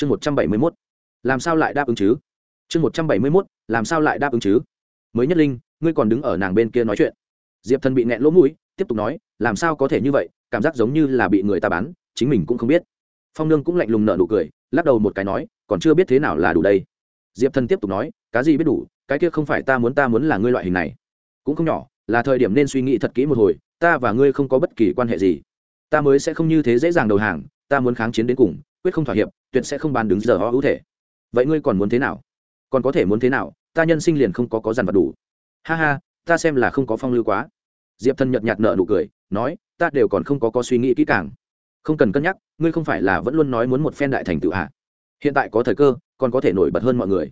chương một trăm bảy mươi mốt. Làm sao lại đáp ứng chứ? Chương một trăm bảy mươi mốt, làm sao lại đáp ứng chứ? Mới nhất linh, ngươi còn đứng ở nàng bên kia nói chuyện. Diệp thần bị nẹn lỗ mũi, tiếp tục nói, làm sao có thể như vậy, cảm giác giống như là bị người ta bán, chính mình cũng không biết. Phong nương cũng lạnh lùng nợ nụ cười, lắc đầu một cái nói, còn chưa biết thế nào là đủ đây. Diệp thần tiếp tục nói cá gì biết đủ, cái kia không phải ta muốn ta muốn là ngươi loại hình này. Cũng không nhỏ, là thời điểm nên suy nghĩ thật kỹ một hồi, ta và ngươi không có bất kỳ quan hệ gì. Ta mới sẽ không như thế dễ dàng đầu hàng, ta muốn kháng chiến đến cùng quyết không thỏa hiệp, tuyệt sẽ không bán đứng giờ ho hữu thể. Vậy ngươi còn muốn thế nào? Còn có thể muốn thế nào? Ta nhân sinh liền không có có dằn vặt đủ. Ha ha, ta xem là không có phong lưu quá. Diệp thần nhợt nhạt nợ nụ cười, nói, ta đều còn không có có suy nghĩ kỹ càng. Không cần cân nhắc, ngươi không phải là vẫn luôn nói muốn một phen đại thành tựu hạ hiện tại có thời cơ, còn có thể nổi bật hơn mọi người.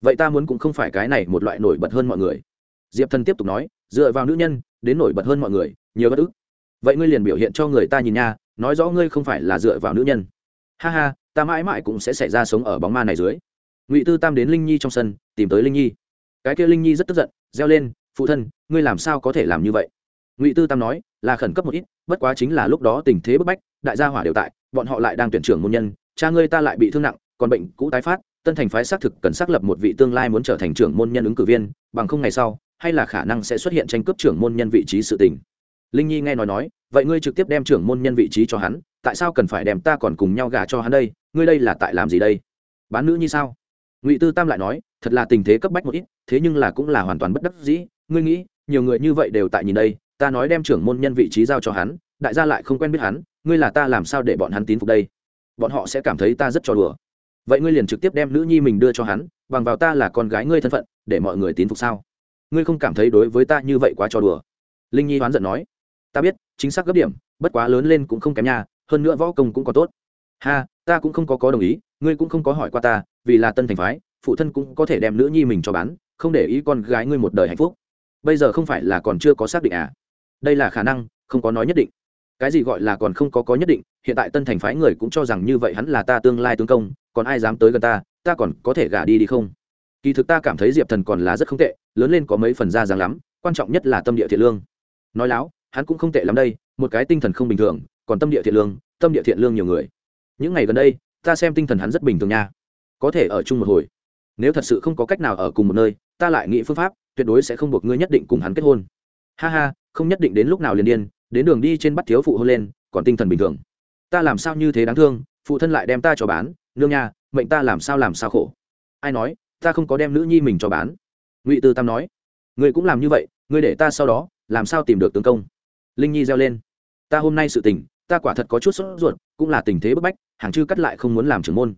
Vậy ta muốn cũng không phải cái này một loại nổi bật hơn mọi người. Diệp thần tiếp tục nói, dựa vào nữ nhân, đến nổi bật hơn mọi người, nhiều bất ức. Vậy ngươi liền biểu hiện cho người ta nhìn nha, nói rõ ngươi không phải là dựa vào nữ nhân ha ha, ta mãi mãi cũng sẽ xảy ra sống ở bóng ma này dưới. Ngụy tư tam đến linh nhi trong sân, tìm tới linh nhi. Cái kia linh nhi rất tức giận, reo lên, phụ thân, ngươi làm sao có thể làm như vậy? Ngụy tư tam nói, là khẩn cấp một ít, bất quá chính là lúc đó tình thế bức bách, đại gia hỏa đều tại, bọn họ lại đang tuyển trưởng môn nhân, cha ngươi ta lại bị thương nặng, còn bệnh cũ tái phát, tân thành phái xác thực cần xác lập một vị tương lai muốn trở thành trưởng môn nhân ứng cử viên, bằng không ngày sau, hay là khả năng sẽ xuất hiện tranh cướp trưởng môn nhân vị trí sự tình. Linh nhi nghe nói nói vậy ngươi trực tiếp đem trưởng môn nhân vị trí cho hắn, tại sao cần phải đem ta còn cùng nhau gả cho hắn đây? Ngươi đây là tại làm gì đây? Bán nữ như sao? Ngụy tư tam lại nói, thật là tình thế cấp bách một ít, thế nhưng là cũng là hoàn toàn bất đắc dĩ. Ngươi nghĩ, nhiều người như vậy đều tại nhìn đây, ta nói đem trưởng môn nhân vị trí giao cho hắn, đại gia lại không quen biết hắn, ngươi là ta làm sao để bọn hắn tín phục đây? Bọn họ sẽ cảm thấy ta rất trò đùa. Vậy ngươi liền trực tiếp đem nữ nhi mình đưa cho hắn, bằng vào ta là con gái ngươi thân phận, để mọi người tín phục sao? Ngươi không cảm thấy đối với ta như vậy quá trò đùa? Linh nhi oán giận nói ta biết, chính xác gấp điểm, bất quá lớn lên cũng không kém nha, hơn nữa võ công cũng có tốt. Ha, ta cũng không có có đồng ý, ngươi cũng không có hỏi qua ta, vì là tân thành phái, phụ thân cũng có thể đem nữ nhi mình cho bán, không để ý con gái ngươi một đời hạnh phúc. Bây giờ không phải là còn chưa có xác định à? Đây là khả năng, không có nói nhất định. Cái gì gọi là còn không có có nhất định, hiện tại tân thành phái người cũng cho rằng như vậy hắn là ta tương lai tương công, còn ai dám tới gần ta ta còn có thể gả đi đi không? Kỳ thực ta cảm thấy diệp thần còn là rất không tệ, lớn lên có mấy phần da dáng lắm, quan trọng nhất là tâm địa thiện lương. Nói láo hắn cũng không tệ lắm đây, một cái tinh thần không bình thường, còn tâm địa thiện lương, tâm địa thiện lương nhiều người. Những ngày gần đây, ta xem tinh thần hắn rất bình thường nha. Có thể ở chung một hồi. Nếu thật sự không có cách nào ở cùng một nơi, ta lại nghĩ phương pháp, tuyệt đối sẽ không buộc ngươi nhất định cùng hắn kết hôn. Ha ha, không nhất định đến lúc nào liền điên, đến đường đi trên bắt thiếu phụ hôn lên, còn tinh thần bình thường. Ta làm sao như thế đáng thương, phụ thân lại đem ta cho bán, nương nha, mệnh ta làm sao làm sao khổ. Ai nói, ta không có đem nữ nhi mình cho bán. Ngụy tư tam nói, ngươi cũng làm như vậy, ngươi để ta sau đó, làm sao tìm được tướng công? Linh nhi reo lên. Ta hôm nay sự tình, ta quả thật có chút sốt ruột, cũng là tình thế bức bách, hàng chư cắt lại không muốn làm trưởng môn.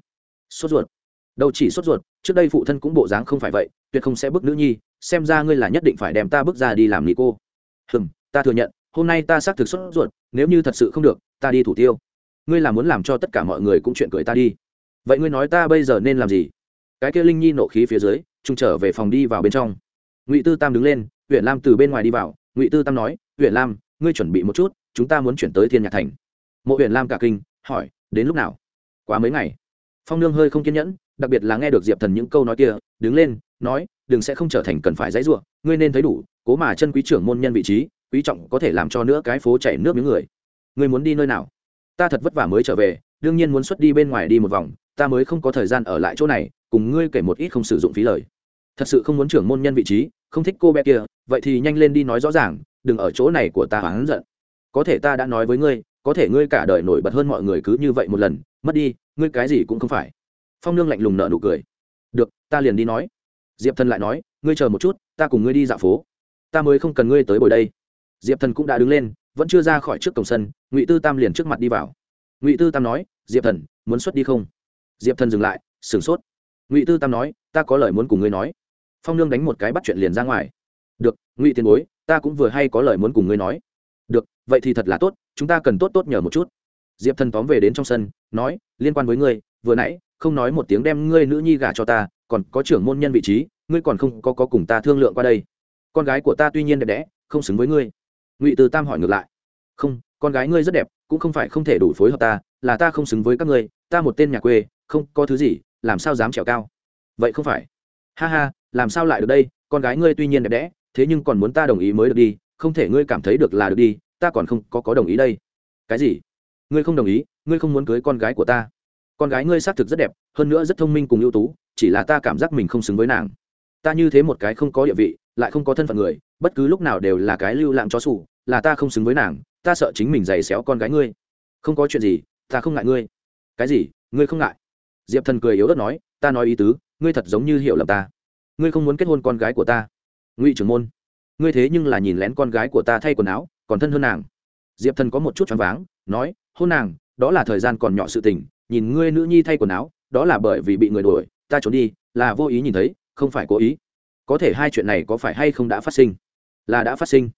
Sốt ruột? Đâu chỉ sốt ruột, trước đây phụ thân cũng bộ dáng không phải vậy, tuyệt không sẽ bức nữ nhi, xem ra ngươi là nhất định phải đem ta bước ra đi làm nị cô. Hừm, ta thừa nhận, hôm nay ta xác thực sốt ruột, nếu như thật sự không được, ta đi thủ tiêu. Ngươi là muốn làm cho tất cả mọi người cũng chuyện cười ta đi. Vậy ngươi nói ta bây giờ nên làm gì? Cái kia linh nhi nộ khí phía dưới trung trở về phòng đi vào bên trong. Ngụy tư tam đứng lên huyện lam từ bên ngoài đi vào. Ngụy tư tam nói huyện lam ngươi chuẩn bị một chút, chúng ta muốn chuyển tới thiên nhạc thành. Mộ huyền lam cả kinh, hỏi, đến lúc nào? Quá mấy ngày. Phong nương hơi không kiên nhẫn, đặc biệt là nghe được diệp thần những câu nói kia, đứng lên, nói, đừng sẽ không trở thành cần phải dãy ruộng ngươi nên thấy đủ, cố mà chân quý trưởng môn nhân vị trí, quý trọng có thể làm cho nữa cái phố chảy nước miếng người. Ngươi muốn đi nơi nào? Ta thật vất vả mới trở về, đương nhiên muốn xuất đi bên ngoài đi một vòng, ta mới không có thời gian ở lại chỗ này, cùng ngươi kể một ít không sử dụng phí lời. Thật sự không muốn trưởng môn nhân vị trí, không thích cô bé kia, vậy thì nhanh lên đi nói rõ ràng đừng ở chỗ này của ta hắn giận. Có thể ta đã nói với ngươi, có thể ngươi cả đời nổi bật hơn mọi người cứ như vậy một lần, mất đi, ngươi cái gì cũng không phải. Phong nương lạnh lùng nợ nụ cười. Được, ta liền đi nói. Diệp thần lại nói, ngươi chờ một chút, ta cùng ngươi đi dạo phố. Ta mới không cần ngươi tới bồi đây. Diệp thần cũng đã đứng lên, vẫn chưa ra khỏi trước cổng sân, ngụy tư tam liền trước mặt đi vào. Ngụy tư tam nói, diệp thần, muốn xuất đi không? Diệp thần dừng lại, sửng sốt. Ngụy tư tam nói, ta có lời muốn cùng ngươi nói. Phong nương đánh một cái bắt chuyện liền ra ngoài. Được, ngụy tiền bối ta cũng vừa hay có lời muốn cùng ngươi nói. Được vậy thì thật là tốt chúng ta cần tốt tốt nhờ một chút. Diệp thần tóm về đến trong sân nói liên quan với ngươi vừa nãy không nói một tiếng đem ngươi nữ nhi gả cho ta còn có trưởng môn nhân vị trí ngươi còn không có, có cùng ta thương lượng qua đây. Con gái của ta tuy nhiên đẹp đẽ không xứng với ngươi. Ngụy từ tam hỏi ngược lại. Không con gái ngươi rất đẹp cũng không phải không thể đủ phối hợp ta là ta không xứng với các ngươi ta một tên nhà quê không có thứ gì làm sao dám trèo cao? Vậy không phải. Ha ha làm sao lại được đây con gái ngươi tuy nhiên đẹp đẽ thế nhưng còn muốn ta đồng ý mới được đi, không thể ngươi cảm thấy được là được đi, ta còn không có có đồng ý đây. Cái gì? Ngươi không đồng ý, ngươi không muốn cưới con gái của ta. Con gái ngươi xác thực rất đẹp, hơn nữa rất thông minh cùng ưu tú, chỉ là ta cảm giác mình không xứng với nàng. Ta như thế một cái không có địa vị, lại không có thân phận người, bất cứ lúc nào đều là cái lưu lãng chó sủ, là ta không xứng với nàng, ta sợ chính mình giày xéo con gái ngươi. Không có chuyện gì, ta không ngại ngươi. Cái gì? Ngươi không ngại? Diệp thần cười yếu ớt nói, ta nói ý tứ, ngươi thật giống như hiểu lầm ta. Ngươi không muốn kết hôn con gái của ta ngụy trưởng môn, ngươi thế nhưng là nhìn lén con gái của ta thay quần áo, còn thân hơn nàng. Diệp thần có một chút choáng váng, nói, hôn nàng, đó là thời gian còn nhỏ sự tình, nhìn ngươi nữ nhi thay quần áo, đó là bởi vì bị người đuổi, ta trốn đi, là vô ý nhìn thấy, không phải cố ý. Có thể hai chuyện này có phải hay không đã phát sinh? Là đã phát sinh.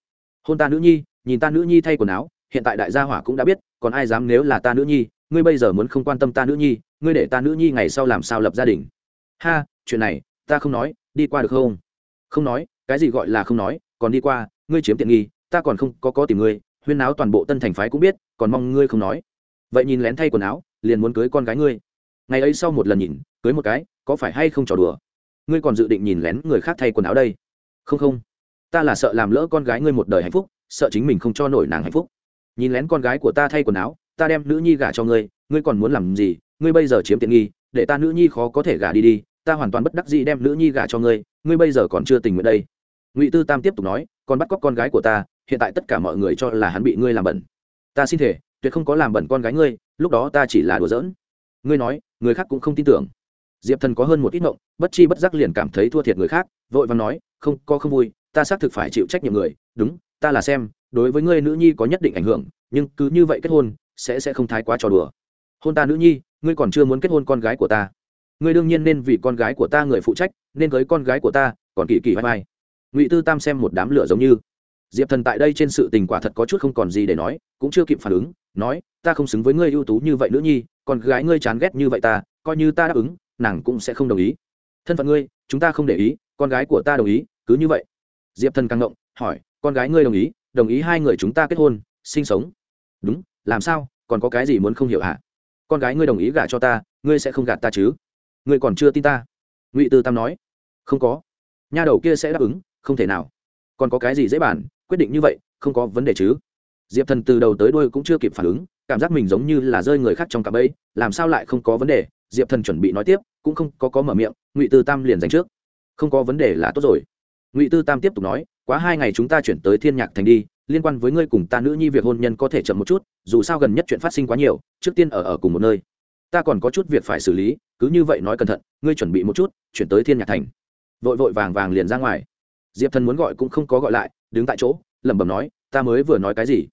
Hôn ta nữ nhi, nhìn ta nữ nhi thay quần áo, hiện tại đại gia hỏa cũng đã biết, còn ai dám nếu là ta nữ nhi, ngươi bây giờ muốn không quan tâm ta nữ nhi, ngươi để ta nữ nhi ngày sau làm sao lập gia đình. Ha, chuyện này, ta không nói, đi qua được không? Không nói cái gì gọi là không nói, còn đi qua, ngươi chiếm tiện nghi, ta còn không có có tìm ngươi, huyên áo toàn bộ tân thành phái cũng biết, còn mong ngươi không nói. Vậy nhìn lén thay quần áo, liền muốn cưới con gái ngươi. Ngày ấy sau một lần nhìn, cưới một cái, có phải hay không trò đùa? Ngươi còn dự định nhìn lén người khác thay quần áo đây? Không không. Ta là sợ làm lỡ con gái ngươi một đời hạnh phúc, sợ chính mình không cho nổi nàng hạnh phúc. Nhìn lén con gái của ta thay quần áo, ta đem nữ nhi gả cho ngươi ngươi còn muốn làm gì? Ngươi bây giờ chiếm tiện nghi, để ta nữ nhi khó có thể gả đi đi, ta hoàn toàn bất đắc dĩ đem nữ nhi gả cho ngươi ngươi bây giờ còn chưa tình nguyện đây ngụy tư tam tiếp tục nói còn bắt cóc con gái của ta, hiện tại tất cả mọi người cho là hắn bị ngươi làm bẩn. Ta xin thể tuyệt không có làm bẩn con gái ngươi, lúc đó ta chỉ là đùa giỡn. Ngươi nói, người khác cũng không tin tưởng. Diệp thần có hơn một ít mộng bất chi bất giác liền cảm thấy thua thiệt người khác, vội và nói, không, có không vui, ta xác thực phải chịu trách nhiệm người. Đúng, ta là xem, đối với ngươi nữ nhi có nhất định ảnh hưởng, nhưng cứ như vậy kết hôn, sẽ sẽ không thái quá trò đùa. Hôn ta nữ nhi, ngươi còn chưa muốn kết hôn con gái của ta. Ngươi đương nhiên nên vì con gái của ta người phụ trách, nên cưới con gái của ta, còn kỳ kỳ vai vai ngụy tư tam xem một đám lửa giống như diệp thần tại đây trên sự tình quả thật có chút không còn gì để nói cũng chưa kịp phản ứng nói ta không xứng với ngươi ưu tú như vậy nữ nhi còn gái ngươi chán ghét như vậy ta coi như ta đáp ứng nàng cũng sẽ không đồng ý thân phận ngươi chúng ta không để ý con gái của ta đồng ý cứ như vậy diệp thần càng ngộng, hỏi con gái ngươi đồng ý đồng ý hai người chúng ta kết hôn sinh sống đúng làm sao còn có cái gì muốn không hiểu hả con gái ngươi đồng ý gả cho ta ngươi sẽ không gạt ta chứ ngươi còn chưa tin ta ngụy tư tam nói không có nha đầu kia sẽ đáp ứng không thể nào. Còn có cái gì dễ bàn, quyết định như vậy, không có vấn đề chứ. Diệp thần từ đầu tới đôi cũng chưa kịp phản ứng, cảm giác mình giống như là rơi người khác trong cặp ấy làm sao lại không có vấn đề? Diệp thần chuẩn bị nói tiếp, cũng không có có mở miệng, ngụy tư tam liền dành trước. Không có vấn đề là tốt rồi. Ngụy tư tam tiếp tục nói, quá hai ngày chúng ta chuyển tới thiên nhạc thành đi, liên quan với ngươi cùng ta nữ nhi việc hôn nhân có thể chậm một chút, dù sao gần nhất chuyện phát sinh quá nhiều, trước tiên ở ở cùng một nơi. Ta còn có chút việc phải xử lý, cứ như vậy nói cẩn thận, ngươi chuẩn bị một chút, chuyển tới thiên nhạc thành. Vội vội vàng vàng liền ra ngoài diệp thần muốn gọi cũng không có gọi lại, đứng tại chỗ, lẩm bẩm nói, ta mới vừa nói cái gì?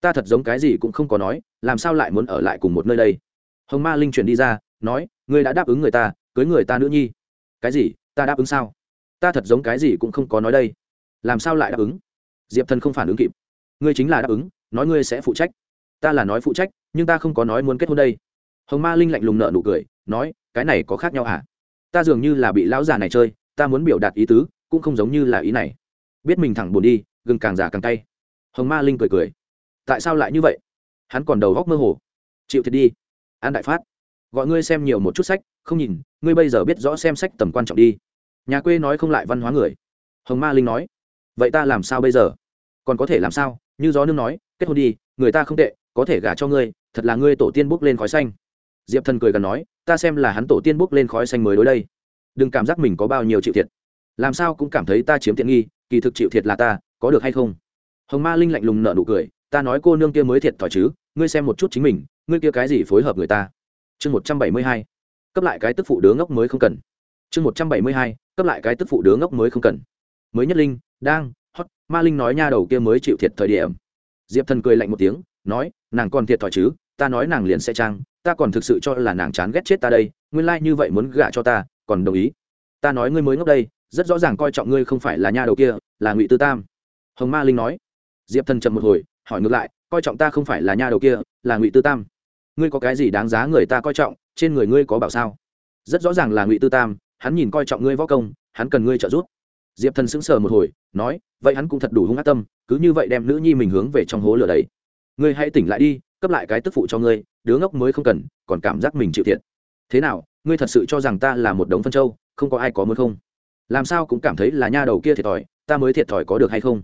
Ta thật giống cái gì cũng không có nói, làm sao lại muốn ở lại cùng một nơi đây? Hồng ma linh chuyển đi ra, nói, ngươi đã đáp ứng người ta, cưới người ta nữ nhi. Cái gì? Ta đáp ứng sao? Ta thật giống cái gì cũng không có nói đây. Làm sao lại đáp ứng? Diệp thần không phản ứng kịp. Ngươi chính là đáp ứng, nói ngươi sẽ phụ trách. Ta là nói phụ trách, nhưng ta không có nói muốn kết hôn đây. Hồng ma linh lạnh lùng nợ nụ cười, nói, cái này có khác nhau hả? Ta dường như là bị lão già này chơi, ta muốn biểu đạt ý tứ cũng không giống như là ý này. Biết mình thẳng buồn đi, gừng càng già càng tay hồng ma linh cười cười. Tại sao lại như vậy? Hắn còn đầu góc mơ hồ. Chịu thiệt đi. An đại phát. Gọi ngươi xem nhiều một chút sách, không nhìn, ngươi bây giờ biết rõ xem sách tầm quan trọng đi. Nhà quê nói không lại văn hóa người. Hồng ma linh nói. Vậy ta làm sao bây giờ? Còn có thể làm sao? Như gió nương nói, kết hôn đi, người ta không tệ, có thể gả cho ngươi, thật là ngươi tổ tiên bốc lên khói xanh. Diệp thần cười gần nói, ta xem là hắn tổ tiên bốc lên khói xanh mới đối đây. Đừng cảm giác mình có bao nhiêu chịu thiệt làm sao cũng cảm thấy ta chiếm tiện nghi, kỳ thực chịu thiệt là ta, có được hay không? Hồng ma linh lạnh lùng nợ nụ cười, ta nói cô nương kia mới thiệt thòi chứ, ngươi xem một chút chính mình, ngươi kia cái gì phối hợp người ta? Chương một trăm bảy mươi hai, cấp lại cái tức phụ đứa ngốc mới không cần. Chương một trăm bảy mươi hai, cấp lại cái tức phụ đứa ngốc mới không cần. Mới nhất linh, đang, hot, ma linh nói nha đầu kia mới chịu thiệt thời điểm. Diệp thần cười lạnh một tiếng, nói, nàng còn thiệt thòi chứ, ta nói nàng liền sẽ trang, ta còn thực sự cho là nàng chán ghét chết ta đây, nguyên lai、like、như vậy muốn gả cho ta, còn đồng ý. Ta nói ngươi mới ngốc đây rất rõ ràng coi trọng ngươi không phải là nha đầu kia, là ngụy tư tam. Hồng ma linh nói. Diệp thần chậm một hồi, hỏi ngược lại, coi trọng ta không phải là nha đầu kia, là ngụy tư tam? Ngươi có cái gì đáng giá người ta coi trọng, trên người ngươi có bảo sao? Rất rõ ràng là ngụy tư tam, hắn nhìn coi trọng ngươi võ công, hắn cần ngươi trợ giúp. Diệp thần sững sờ một hồi, nói, vậy hắn cũng thật đủ hung ác tâm, cứ như vậy đem nữ nhi mình hướng về trong hố lửa đấy. Ngươi hãy tỉnh lại đi, cấp lại cái tức phụ cho ngươi, đứa ngốc mới không cần, còn cảm giác mình chịu thiệt. Thế nào, ngươi thật sự cho rằng ta là một đống phân trâu không có ai có muốn không? Làm sao cũng cảm thấy là nha đầu kia thiệt thòi, ta mới thiệt thòi có được hay không?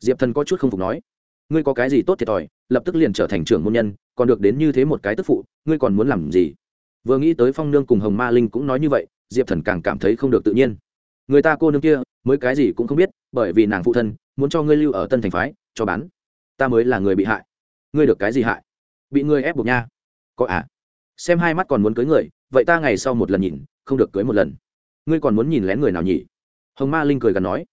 Diệp thần có chút không phục nói, ngươi có cái gì tốt thiệt thòi, lập tức liền trở thành trưởng môn nhân, còn được đến như thế một cái tức phụ, ngươi còn muốn làm gì? Vừa nghĩ tới phong nương cùng hồng ma linh cũng nói như vậy, diệp thần càng cảm thấy không được tự nhiên. Người ta cô nương kia, mới cái gì cũng không biết, bởi vì nàng phụ thân, muốn cho ngươi lưu ở tân thành phái, cho bán. Ta mới là người bị hại. Ngươi được cái gì hại? Bị ngươi ép buộc nha. Có à? Xem hai mắt còn muốn cưới người, vậy ta ngày sau một lần nhìn, không được cưới một lần ngươi còn muốn nhìn lén người nào nhỉ? Hồng ma linh cười gần nói,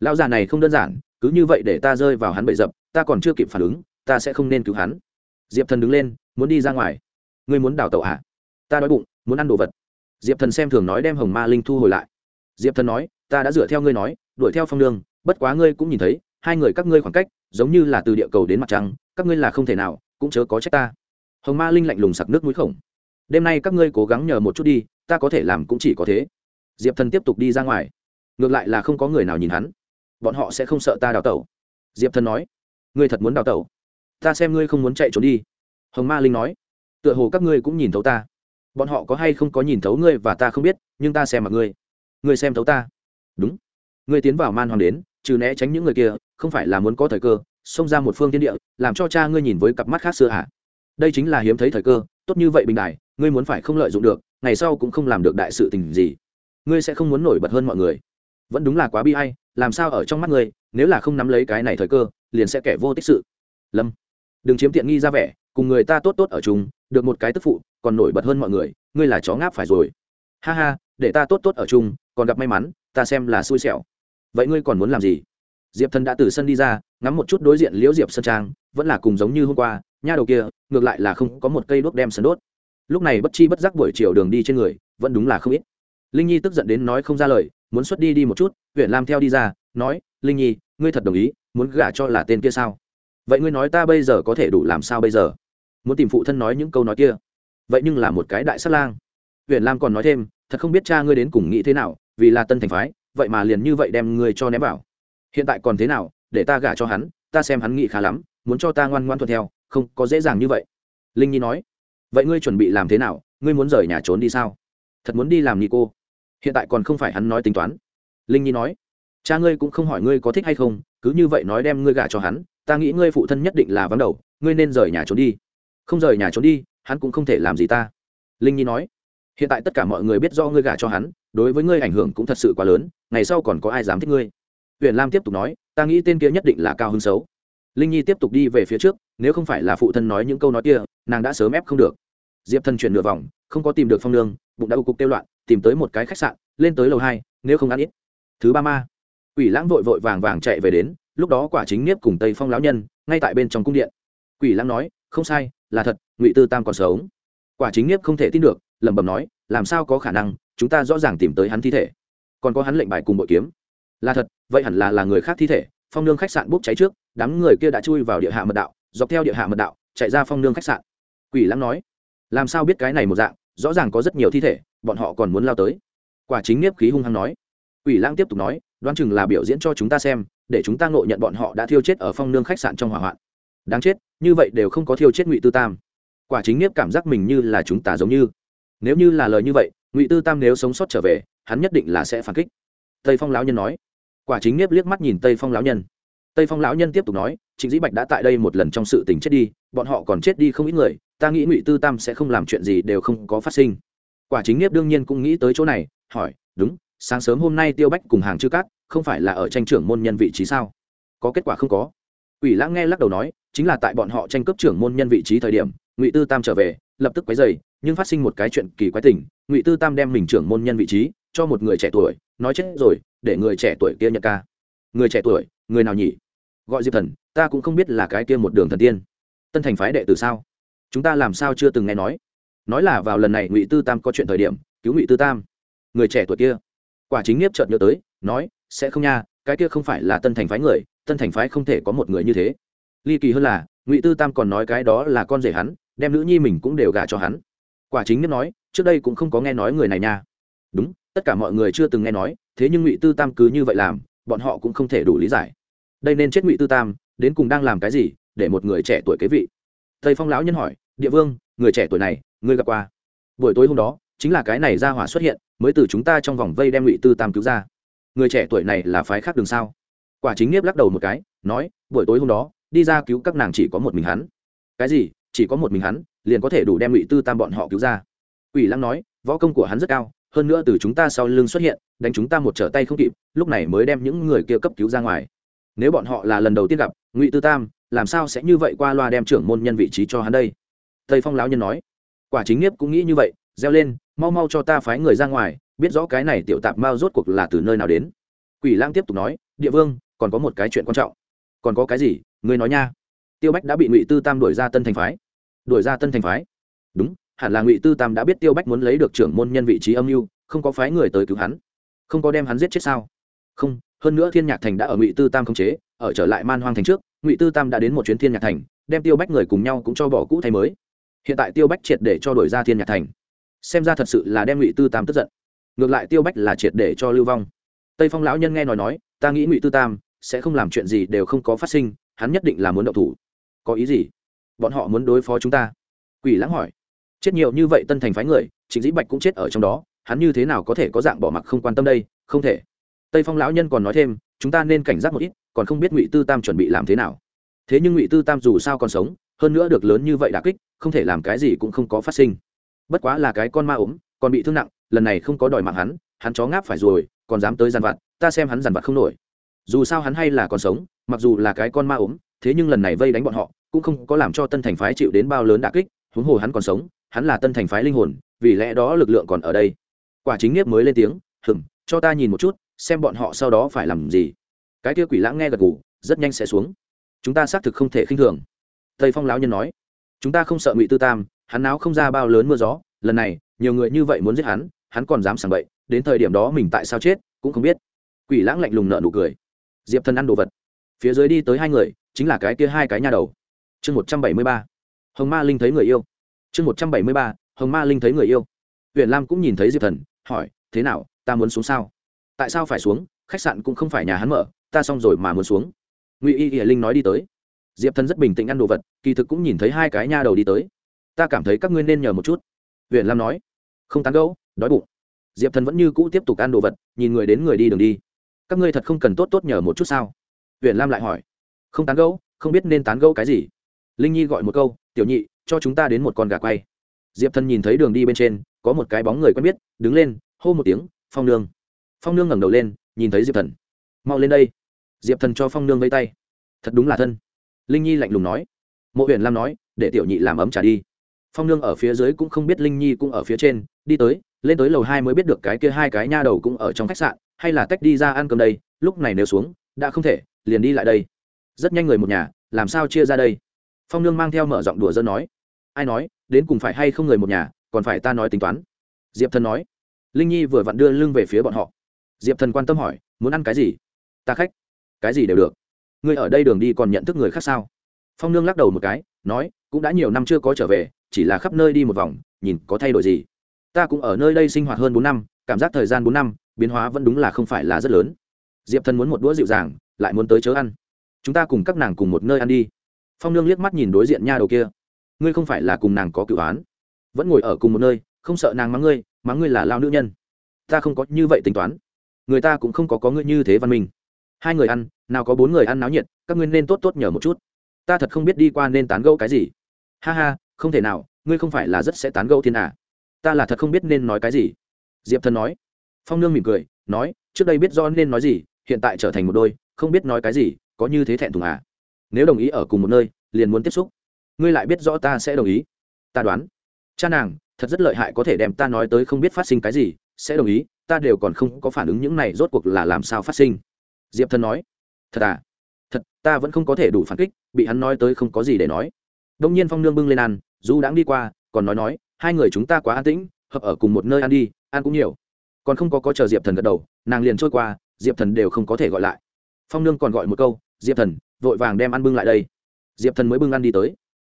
lão già này không đơn giản, cứ như vậy để ta rơi vào hắn bậy dập, ta còn chưa kịp phản ứng, ta sẽ không nên cứu hắn. Diệp thần đứng lên, muốn đi ra ngoài. Ngươi muốn đào tẩu à? Ta đói bụng, muốn ăn đồ vật. Diệp thần xem thường nói đem hồng ma linh thu hồi lại. Diệp thần nói, ta đã dựa theo ngươi nói, đuổi theo phong đường, bất quá ngươi cũng nhìn thấy, hai người các ngươi khoảng cách, giống như là từ địa cầu đến mặt trăng, các ngươi là không thể nào, cũng chớ có trách ta. Hồng ma linh lạnh lùng sặc nước mũi khổng. Đêm nay các ngươi cố gắng nhờ một chút đi, ta có thể làm cũng chỉ có thế diệp thần tiếp tục đi ra ngoài. Ngược lại là không có người nào nhìn hắn. Bọn họ sẽ không sợ ta đào tẩu. Diệp thần nói. Ngươi thật muốn đào tẩu? Ta xem ngươi không muốn chạy trốn đi. Hồng ma linh nói. Tựa hồ các ngươi cũng nhìn thấu ta. Bọn họ có hay không có nhìn thấu ngươi và ta không biết, nhưng ta xem mặt ngươi. Ngươi xem thấu ta. Đúng. Ngươi tiến vào man hoàng đến, trừ né tránh những người kia, không phải là muốn có thời cơ, xông ra một phương tiên địa, làm cho cha ngươi nhìn với cặp mắt khác xưa hả? À? đây chính là hiếm thấy thời cơ, tốt như vậy bình đại, ngươi muốn phải không lợi dụng được, ngày sau cũng không làm được đại sự tình gì ngươi sẽ không muốn nổi bật hơn mọi người. Vẫn đúng là quá bi hay làm sao ở trong mắt ngươi, nếu là không nắm lấy cái này thời cơ, liền sẽ kẻ vô tích sự. Lâm, đừng chiếm tiện nghi ra vẻ, cùng người ta tốt tốt ở chung, được một cái tức phụ, còn nổi bật hơn mọi người, ngươi là chó ngáp phải rồi. Ha ha, để ta tốt tốt ở chung, còn gặp may mắn, ta xem là xui xẻo. Vậy ngươi còn muốn làm gì? Diệp thần đã từ sân đi ra, ngắm một chút đối diện liễu diệp sơn trang, vẫn là cùng giống như hôm qua, nha đầu kia, ngược lại là không có một cây đuốc đem sân đốt. Lúc này bất chi bất giác buổi chiều đường đi trên người, vẫn đúng là không ít linh nhi tức giận đến nói không ra lời, muốn xuất đi đi một chút huyện lam theo đi ra, nói, linh nhi, ngươi thật đồng ý, muốn gả cho là tên kia sao? Vậy ngươi nói ta bây giờ có thể đủ làm sao bây giờ? Muốn tìm phụ thân nói những câu nói kia. Vậy nhưng là một cái đại sát lang. Huyện lam còn nói thêm, thật không biết cha ngươi đến cùng nghĩ thế nào, vì là tân thành phái, vậy mà liền như vậy đem ngươi cho ném vào. Hiện tại còn thế nào, để ta gả cho hắn, ta xem hắn nghĩ khá lắm, muốn cho ta ngoan ngoan thuận theo, không có dễ dàng như vậy. Linh nhi nói, vậy ngươi chuẩn bị làm thế nào, ngươi muốn rời nhà trốn đi sao? Thật muốn đi làm ni cô? Hiện tại còn không phải hắn nói tính toán. Linh nhi nói, cha ngươi cũng không hỏi ngươi có thích hay không, cứ như vậy nói đem ngươi gả cho hắn, ta nghĩ ngươi phụ thân nhất định là vắng đầu, ngươi nên rời nhà trốn đi. Không rời nhà trốn đi, hắn cũng không thể làm gì ta. Linh nhi nói, hiện tại tất cả mọi người biết do ngươi gả cho hắn, đối với ngươi ảnh hưởng cũng thật sự quá lớn, ngày sau còn có ai dám thích ngươi? Huyền lam tiếp tục nói, ta nghĩ tên kia nhất định là cao hứng xấu. Linh nhi tiếp tục đi về phía trước, nếu không phải là phụ thân nói những câu nói kia, nàng đã sớm ép không được. Diệp thần chuyển nửa vòng, không có tìm được phong nương, bụng đã u cục kêu loạn tìm tới một cái khách sạn, lên tới lầu hai, nếu không ăn ít. Thứ ba ma. Quỷ lãng vội vội vàng vàng chạy về đến, lúc đó quả chính nếp cùng tây phong lão nhân, ngay tại bên trong cung điện. Quỷ lãng nói, không sai, là thật, ngụy tư tam còn sống. Quả chính nếp không thể tin được, lẩm bẩm nói, làm sao có khả năng, chúng ta rõ ràng tìm tới hắn thi thể. Còn có hắn lệnh bài cùng bội kiếm. Là thật, vậy hẳn là là người khác thi thể. Phong nương khách sạn bốc cháy trước, đám người kia đã chui vào địa hạ mật đạo, dọc theo địa hạ mật đạo, chạy ra phong nương khách sạn. Quỷ lãng nói, làm sao biết cái này một dạng rõ ràng có rất nhiều thi thể, bọn họ còn muốn lao tới. Quả chính nếp khí hung hăng nói. Quỷ lãng tiếp tục nói, đoán chừng là biểu diễn cho chúng ta xem, để chúng ta ngộ nhận bọn họ đã thiêu chết ở phong nương khách sạn trong hỏa hoạn. Đáng chết, như vậy đều không có thiêu chết ngụy tư tam. Quả chính nếp cảm giác mình như là chúng ta giống như. Nếu như là lời như vậy, ngụy tư tam nếu sống sót trở về, hắn nhất định là sẽ phản kích. Tây phong lão nhân nói. Quả chính nếp liếc mắt nhìn tây phong lão nhân. Tây phong lão nhân tiếp tục nói, trịnh dĩ bạch đã tại đây một lần trong sự tình chết đi, bọn họ còn chết đi không ít người ta nghĩ ngụy tư tam sẽ không làm chuyện gì đều không có phát sinh. Quả chính nghiếp đương nhiên cũng nghĩ tới chỗ này, hỏi, đúng, sáng sớm hôm nay tiêu bách cùng hàng chư cát không phải là ở tranh trưởng môn nhân vị trí sao? Có kết quả không có. Quỷ lãng nghe lắc đầu nói, chính là tại bọn họ tranh cấp trưởng môn nhân vị trí thời điểm, ngụy tư tam trở về, lập tức quấy dày nhưng phát sinh một cái chuyện kỳ quái tình, ngụy tư tam đem mình trưởng môn nhân vị trí cho một người trẻ tuổi, nói chết rồi, để người trẻ tuổi kia nhận ca. Người trẻ tuổi, người nào nhỉ? Gọi diệp thần, ta cũng không biết là cái kia một đường thần tiên. Tân thành phái đệ tử sao? Chúng ta làm sao chưa từng nghe nói. Nói là vào lần này ngụy tư tam có chuyện thời điểm, cứu ngụy tư tam. Người trẻ tuổi kia. Quả chính nghiếp chợt nhớ tới, nói, sẽ không nha, cái kia không phải là tân thành phái người, tân thành phái không thể có một người như thế. Ly kỳ hơn là, ngụy tư tam còn nói cái đó là con rể hắn, đem nữ nhi mình cũng đều gả cho hắn. Quả chính nghiếp nói, trước đây cũng không có nghe nói người này nha. Đúng, tất cả mọi người chưa từng nghe nói, thế nhưng ngụy tư tam cứ như vậy làm, bọn họ cũng không thể đủ lý giải. Đây nên chết ngụy tư tam, đến cùng đang làm cái gì, để một người trẻ tuổi kế vị? Thầy phong lão nhân hỏi địa vương, người trẻ tuổi này, ngươi gặp qua. Buổi tối hôm đó, chính là cái này ra hỏa xuất hiện, mới từ chúng ta trong vòng vây đem ngụy tư tam cứu ra. Người trẻ tuổi này là phái khác đường sao? Quả chính nghiếp lắc đầu một cái, nói, buổi tối hôm đó, đi ra cứu các nàng chỉ có một mình hắn. Cái gì? Chỉ có một mình hắn, liền có thể đủ đem ngụy tư tam bọn họ cứu ra? Quỷ lăng nói, võ công của hắn rất cao, hơn nữa từ chúng ta sau lưng xuất hiện, đánh chúng ta một trở tay không kịp, lúc này mới đem những người kia cấp cứu ra ngoài. Nếu bọn họ là lần đầu tiên gặp ngụy tư tam, làm sao sẽ như vậy qua loa đem trưởng môn nhân vị trí cho hắn đây? Tây phong lão nhân nói. Quả chính nghiếp cũng nghĩ như vậy, reo lên, mau mau cho ta phái người ra ngoài, biết rõ cái này tiểu tạp mao rốt cuộc là từ nơi nào đến. Quỷ lang tiếp tục nói, địa vương, còn có một cái chuyện quan trọng. Còn có cái gì, ngươi nói nha. Tiêu bách đã bị ngụy tư tam đuổi ra tân thành phái. Đuổi ra tân thành phái? Đúng, hẳn là ngụy tư tam đã biết tiêu bách muốn lấy được trưởng môn nhân vị trí âm mưu, không có phái người tới cứu hắn. Không có đem hắn giết chết sao? Không, hơn nữa thiên nhạc thành đã ở ngụy tư tam khống chế, ở trở lại man hoang thành trước, ngụy tư tam đã đến một chuyến thiên nhạc thành, đem tiêu bách người cùng nhau cũng cho bỏ cũ thay mới hiện tại tiêu bách triệt để cho đổi ra thiên nhạc thành. Xem ra thật sự là đem ngụy tư tam tức giận. Ngược lại tiêu bách là triệt để cho lưu vong. Tây phong lão nhân nghe nói nói, ta nghĩ ngụy tư tam sẽ không làm chuyện gì đều không có phát sinh, hắn nhất định là muốn động thủ. Có ý gì? Bọn họ muốn đối phó chúng ta? Quỷ lãng hỏi. Chết nhiều như vậy tân thành phái người chính dĩ bạch cũng chết ở trong đó, hắn như thế nào có thể có dạng bỏ mặc không quan tâm đây? Không thể. Tây phong lão nhân còn nói thêm, chúng ta nên cảnh giác một ít, còn không biết ngụy tư tam chuẩn bị làm thế nào. Thế nhưng ngụy tư tam dù sao còn sống, hơn nữa được lớn như vậy đà kích không thể làm cái gì cũng không có phát sinh. Bất quá là cái con ma ốm, còn bị thương nặng, lần này không có đòi mạng hắn hắn chó ngáp phải rồi, còn dám tới dàn vặt, ta xem hắn dàn vặt không nổi. Dù sao hắn hay là còn sống, mặc dù là cái con ma ốm, thế nhưng lần này vây đánh bọn họ, cũng không có làm cho tân thành phái chịu đến bao lớn đà kích, huống hồ hắn còn sống, hắn là tân thành phái linh hồn, vì lẽ đó lực lượng còn ở đây. Quả chính nghiếp mới lên tiếng hừng cho ta nhìn một chút, xem bọn họ sau đó phải làm gì. Cái kia quỷ lãng nghe gật gù, rất nhanh sẽ xuống. Chúng ta xác thực không thể khinh thường. Tây phong lão nhân nói chúng ta không sợ ngụy tư tam, hắn nào không ra bao lớn mưa gió, lần này, nhiều người như vậy muốn giết hắn hắn còn dám sảng bậy, đến thời điểm đó mình tại sao chết, cũng không biết. Quỷ lãng lạnh lùng nợ nụ cười. Diệp thần ăn đồ vật. Phía dưới đi tới hai người, chính là cái kia hai cái nhà đầu. Chương một trăm bảy mươi ba. Hồng ma linh thấy người yêu. Chương một trăm bảy mươi ba, hồng ma linh thấy người yêu. Huyện lam cũng nhìn thấy diệp thần, hỏi, thế nào, ta muốn xuống sao? Tại sao phải xuống? Khách sạn cũng không phải nhà hắn mở, ta xong rồi mà muốn xuống. Ngụy y hiển linh nói đi tới diệp thần rất bình tĩnh ăn đồ vật, kỳ thực cũng nhìn thấy hai cái nha đầu đi tới. Ta cảm thấy các ngươi nên nhờ một chút. Huyện lam nói. Không tán gẫu, đói bụng. Diệp thần vẫn như cũ tiếp tục ăn đồ vật, nhìn người đến người đi đường đi. Các ngươi thật không cần tốt tốt nhờ một chút sao? Huyện lam lại hỏi. Không tán gẫu, không biết nên tán gẫu cái gì. Linh nhi gọi một câu, tiểu nhị, cho chúng ta đến một con gà quay. Diệp thần nhìn thấy đường đi bên trên, có một cái bóng người quen biết, đứng lên, hô một tiếng, phong nương. Phong nương ngẩng đầu lên, nhìn thấy diệp thần. Mau lên đây. Diệp thần cho phong nương vây tay. Thật đúng là thân linh nhi lạnh lùng nói. Mộ huyền lam nói, để tiểu nhị làm ấm trả đi. Phong nương ở phía dưới cũng không biết linh nhi cũng ở phía trên, đi tới, lên tới lầu hai mới biết được cái kia hai cái nha đầu cũng ở trong khách sạn, hay là tách đi ra ăn cơm đây, lúc này nếu xuống, đã không thể, liền đi lại đây. Rất nhanh người một nhà, làm sao chia ra đây? Phong nương mang theo mở giọng đùa dân nói. Ai nói, đến cùng phải hay không người một nhà, còn phải ta nói tính toán. Diệp thần nói. Linh nhi vừa vặn đưa lưng về phía bọn họ. Diệp thần quan tâm hỏi, muốn ăn cái gì? Ta khách. Cái gì đều được ngươi ở đây đường đi còn nhận thức người khác sao? Phong nương lắc đầu một cái, nói, cũng đã nhiều năm chưa có trở về, chỉ là khắp nơi đi một vòng, nhìn có thay đổi gì? Ta cũng ở nơi đây sinh hoạt hơn bốn năm, cảm giác thời gian bốn năm, biến hóa vẫn đúng là không phải là rất lớn. Diệp thần muốn một đũa dịu dàng, lại muốn tới chớ ăn. Chúng ta cùng các nàng cùng một nơi ăn đi. Phong nương liếc mắt nhìn đối diện nha đầu kia. Ngươi không phải là cùng nàng có cựu án. Vẫn ngồi ở cùng một nơi, không sợ nàng mắng ngươi mắng ngươi là lao nữ nhân. Ta không có như vậy tính toán. Người ta cũng không có có ngươi như thế văn minh hai người ăn, nào có bốn người ăn náo nhiệt, các ngươi nên tốt tốt nhờ một chút. Ta thật không biết đi qua nên tán gẫu cái gì. Ha ha, không thể nào, ngươi không phải là rất sẽ tán gẫu thiên à. Ta là thật không biết nên nói cái gì. Diệp thần nói. Phong nương mỉm cười, nói, trước đây biết do nên nói gì, hiện tại trở thành một đôi, không biết nói cái gì, có như thế thẹn thùng à. Nếu đồng ý ở cùng một nơi, liền muốn tiếp xúc. Ngươi lại biết rõ ta sẽ đồng ý. Ta đoán. Cha nàng, thật rất lợi hại có thể đem ta nói tới không biết phát sinh cái gì, sẽ đồng ý, ta đều còn không có phản ứng những này rốt cuộc là làm sao phát sinh diệp thần nói, thật à? Thật, ta vẫn không có thể đủ phản kích, bị hắn nói tới không có gì để nói. Đông nhiên phong nương bưng lên ăn Du đãng đi qua, còn nói nói, hai người chúng ta quá an tĩnh, hợp ở cùng một nơi ăn đi, ăn cũng nhiều. Còn không có có chờ diệp thần gật đầu, nàng liền trôi qua, diệp thần đều không có thể gọi lại. Phong nương còn gọi một câu, diệp thần, vội vàng đem ăn bưng lại đây. Diệp thần mới bưng ăn đi tới.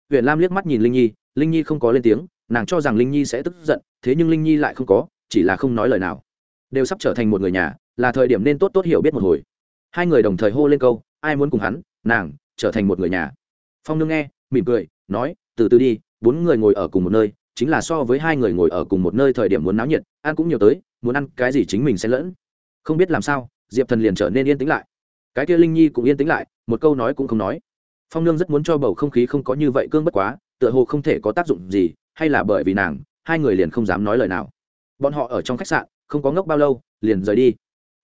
Huyện lam liếc mắt nhìn linh nhi linh nhi không có lên tiếng, nàng cho rằng linh nhi sẽ tức giận, thế nhưng linh nhi lại không có, chỉ là không nói lời nào. Đều sắp trở thành một người nhà, là thời điểm nên tốt tốt hiểu biết một hồi hai người đồng thời hô lên câu, ai muốn cùng hắn, nàng, trở thành một người nhà. Phong nương nghe, mỉm cười, nói, từ từ đi, bốn người ngồi ở cùng một nơi, chính là so với hai người ngồi ở cùng một nơi thời điểm muốn náo nhiệt, ăn cũng nhiều tới, muốn ăn cái gì chính mình sẽ lẫn. Không biết làm sao, diệp thần liền trở nên yên tĩnh lại. Cái kia linh nhi cũng yên tĩnh lại, một câu nói cũng không nói. Phong nương rất muốn cho bầu không khí không có như vậy cương bất quá, tựa hồ không thể có tác dụng gì, hay là bởi vì nàng, hai người liền không dám nói lời nào. Bọn họ ở trong khách sạn, không có ngốc bao lâu, liền rời đi.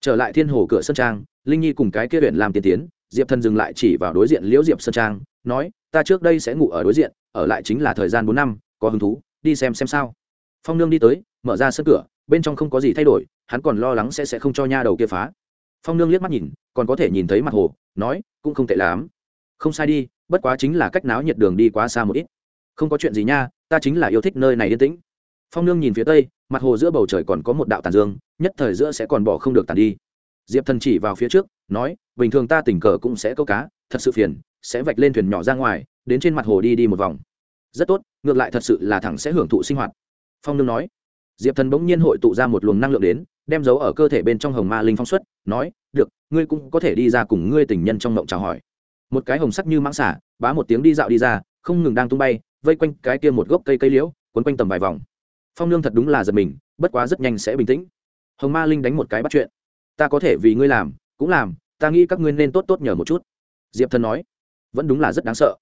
Trở lại thiên hồ cửa sân trang linh nhi cùng cái kia huyện làm tiên tiến, diệp thần dừng lại chỉ vào đối diện liễu diệp sơn trang, nói, ta trước đây sẽ ngủ ở đối diện, ở lại chính là thời gian bốn năm, có hứng thú, đi xem xem sao. Phong nương đi tới, mở ra sân cửa, bên trong không có gì thay đổi, hắn còn lo lắng sẽ sẽ không cho nha đầu kia phá. Phong nương liếc mắt nhìn, còn có thể nhìn thấy mặt hồ, nói, cũng không tệ lắm. Không sai đi, bất quá chính là cách náo nhiệt đường đi quá xa một ít. Không có chuyện gì nha, ta chính là yêu thích nơi này yên tĩnh. Phong nương nhìn phía tây, mặt hồ giữa bầu trời còn có một đạo tàn dương, nhất thời giữa sẽ còn bỏ không được tàn đi diệp thần chỉ vào phía trước, nói, bình thường ta tình cờ cũng sẽ câu cá, thật sự phiền, sẽ vạch lên thuyền nhỏ ra ngoài, đến trên mặt hồ đi đi một vòng. Rất tốt, ngược lại thật sự là thẳng sẽ hưởng thụ sinh hoạt. Phong nương nói. Diệp thần bỗng nhiên hội tụ ra một luồng năng lượng đến, đem dấu ở cơ thể bên trong hồng ma linh phong xuất, nói, được, ngươi cũng có thể đi ra cùng ngươi tình nhân trong mộng chào hỏi. Một cái hồng sắc như mãng xả bá một tiếng đi dạo đi ra, không ngừng đang tung bay, vây quanh cái kia một gốc cây cây liễu quấn quanh tầm vài vòng. Phong nương thật đúng là giật mình, bất quá rất nhanh sẽ bình tĩnh. Hồng ma linh đánh một cái bắt chuyện ta có thể vì ngươi làm, cũng làm, ta nghĩ các ngươi nên tốt tốt nhờ một chút. Diệp thần nói, vẫn đúng là rất đáng sợ.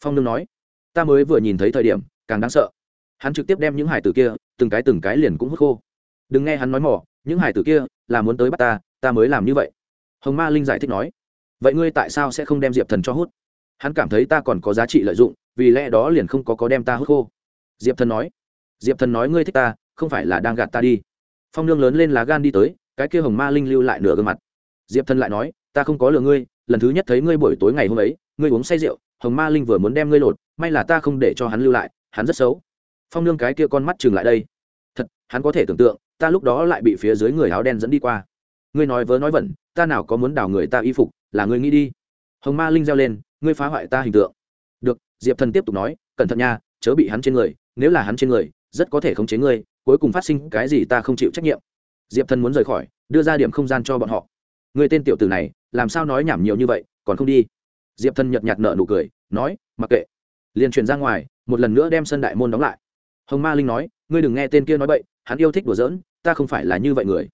Phong nương nói, ta mới vừa nhìn thấy thời điểm, càng đáng sợ. Hắn trực tiếp đem những hải tử kia, từng cái từng cái liền cũng hút khô. Đừng nghe hắn nói mỏ, những hải tử kia là muốn tới bắt ta ta mới làm như vậy. Hồng ma linh giải thích nói, vậy ngươi tại sao sẽ không đem diệp thần cho hút? Hắn cảm thấy ta còn có giá trị lợi dụng, vì lẽ đó liền không có có đem ta hút khô. Diệp thần nói, diệp thần nói ngươi thích ta, không phải là đang gạt ta đi. Phong nương lớn lên lá gan đi tới cái kia hồng ma linh lưu lại nửa gương mặt. Diệp thần lại nói, ta không có lừa ngươi, lần thứ nhất thấy ngươi buổi tối ngày hôm ấy, ngươi uống say rượu, hồng ma linh vừa muốn đem ngươi lột, may là ta không để cho hắn lưu lại, hắn rất xấu. Phong nương cái kia con mắt chừng lại đây. Thật, hắn có thể tưởng tượng, ta lúc đó lại bị phía dưới người áo đen dẫn đi qua. Ngươi nói vớ nói vẩn, ta nào có muốn đào người ta y phục, là ngươi nghĩ đi. Hồng ma linh reo lên, ngươi phá hoại ta hình tượng. Được, diệp thần tiếp tục nói, cẩn thận nha, chớ bị hắn trên người, nếu là hắn trên người, rất có thể khống chế ngươi, cuối cùng phát sinh cái gì ta không chịu trách nhiệm diệp thần muốn rời khỏi, đưa ra điểm không gian cho bọn họ. Người tên tiểu tử này, làm sao nói nhảm nhiều như vậy, còn không đi? Diệp thần nhợt nhạt nở nụ cười, nói, mặc kệ. Liền chuyển ra ngoài, một lần nữa đem sân đại môn đóng lại. Hồng ma linh nói, ngươi đừng nghe tên kia nói bậy, hắn yêu thích đùa giỡn, ta không phải là như vậy người.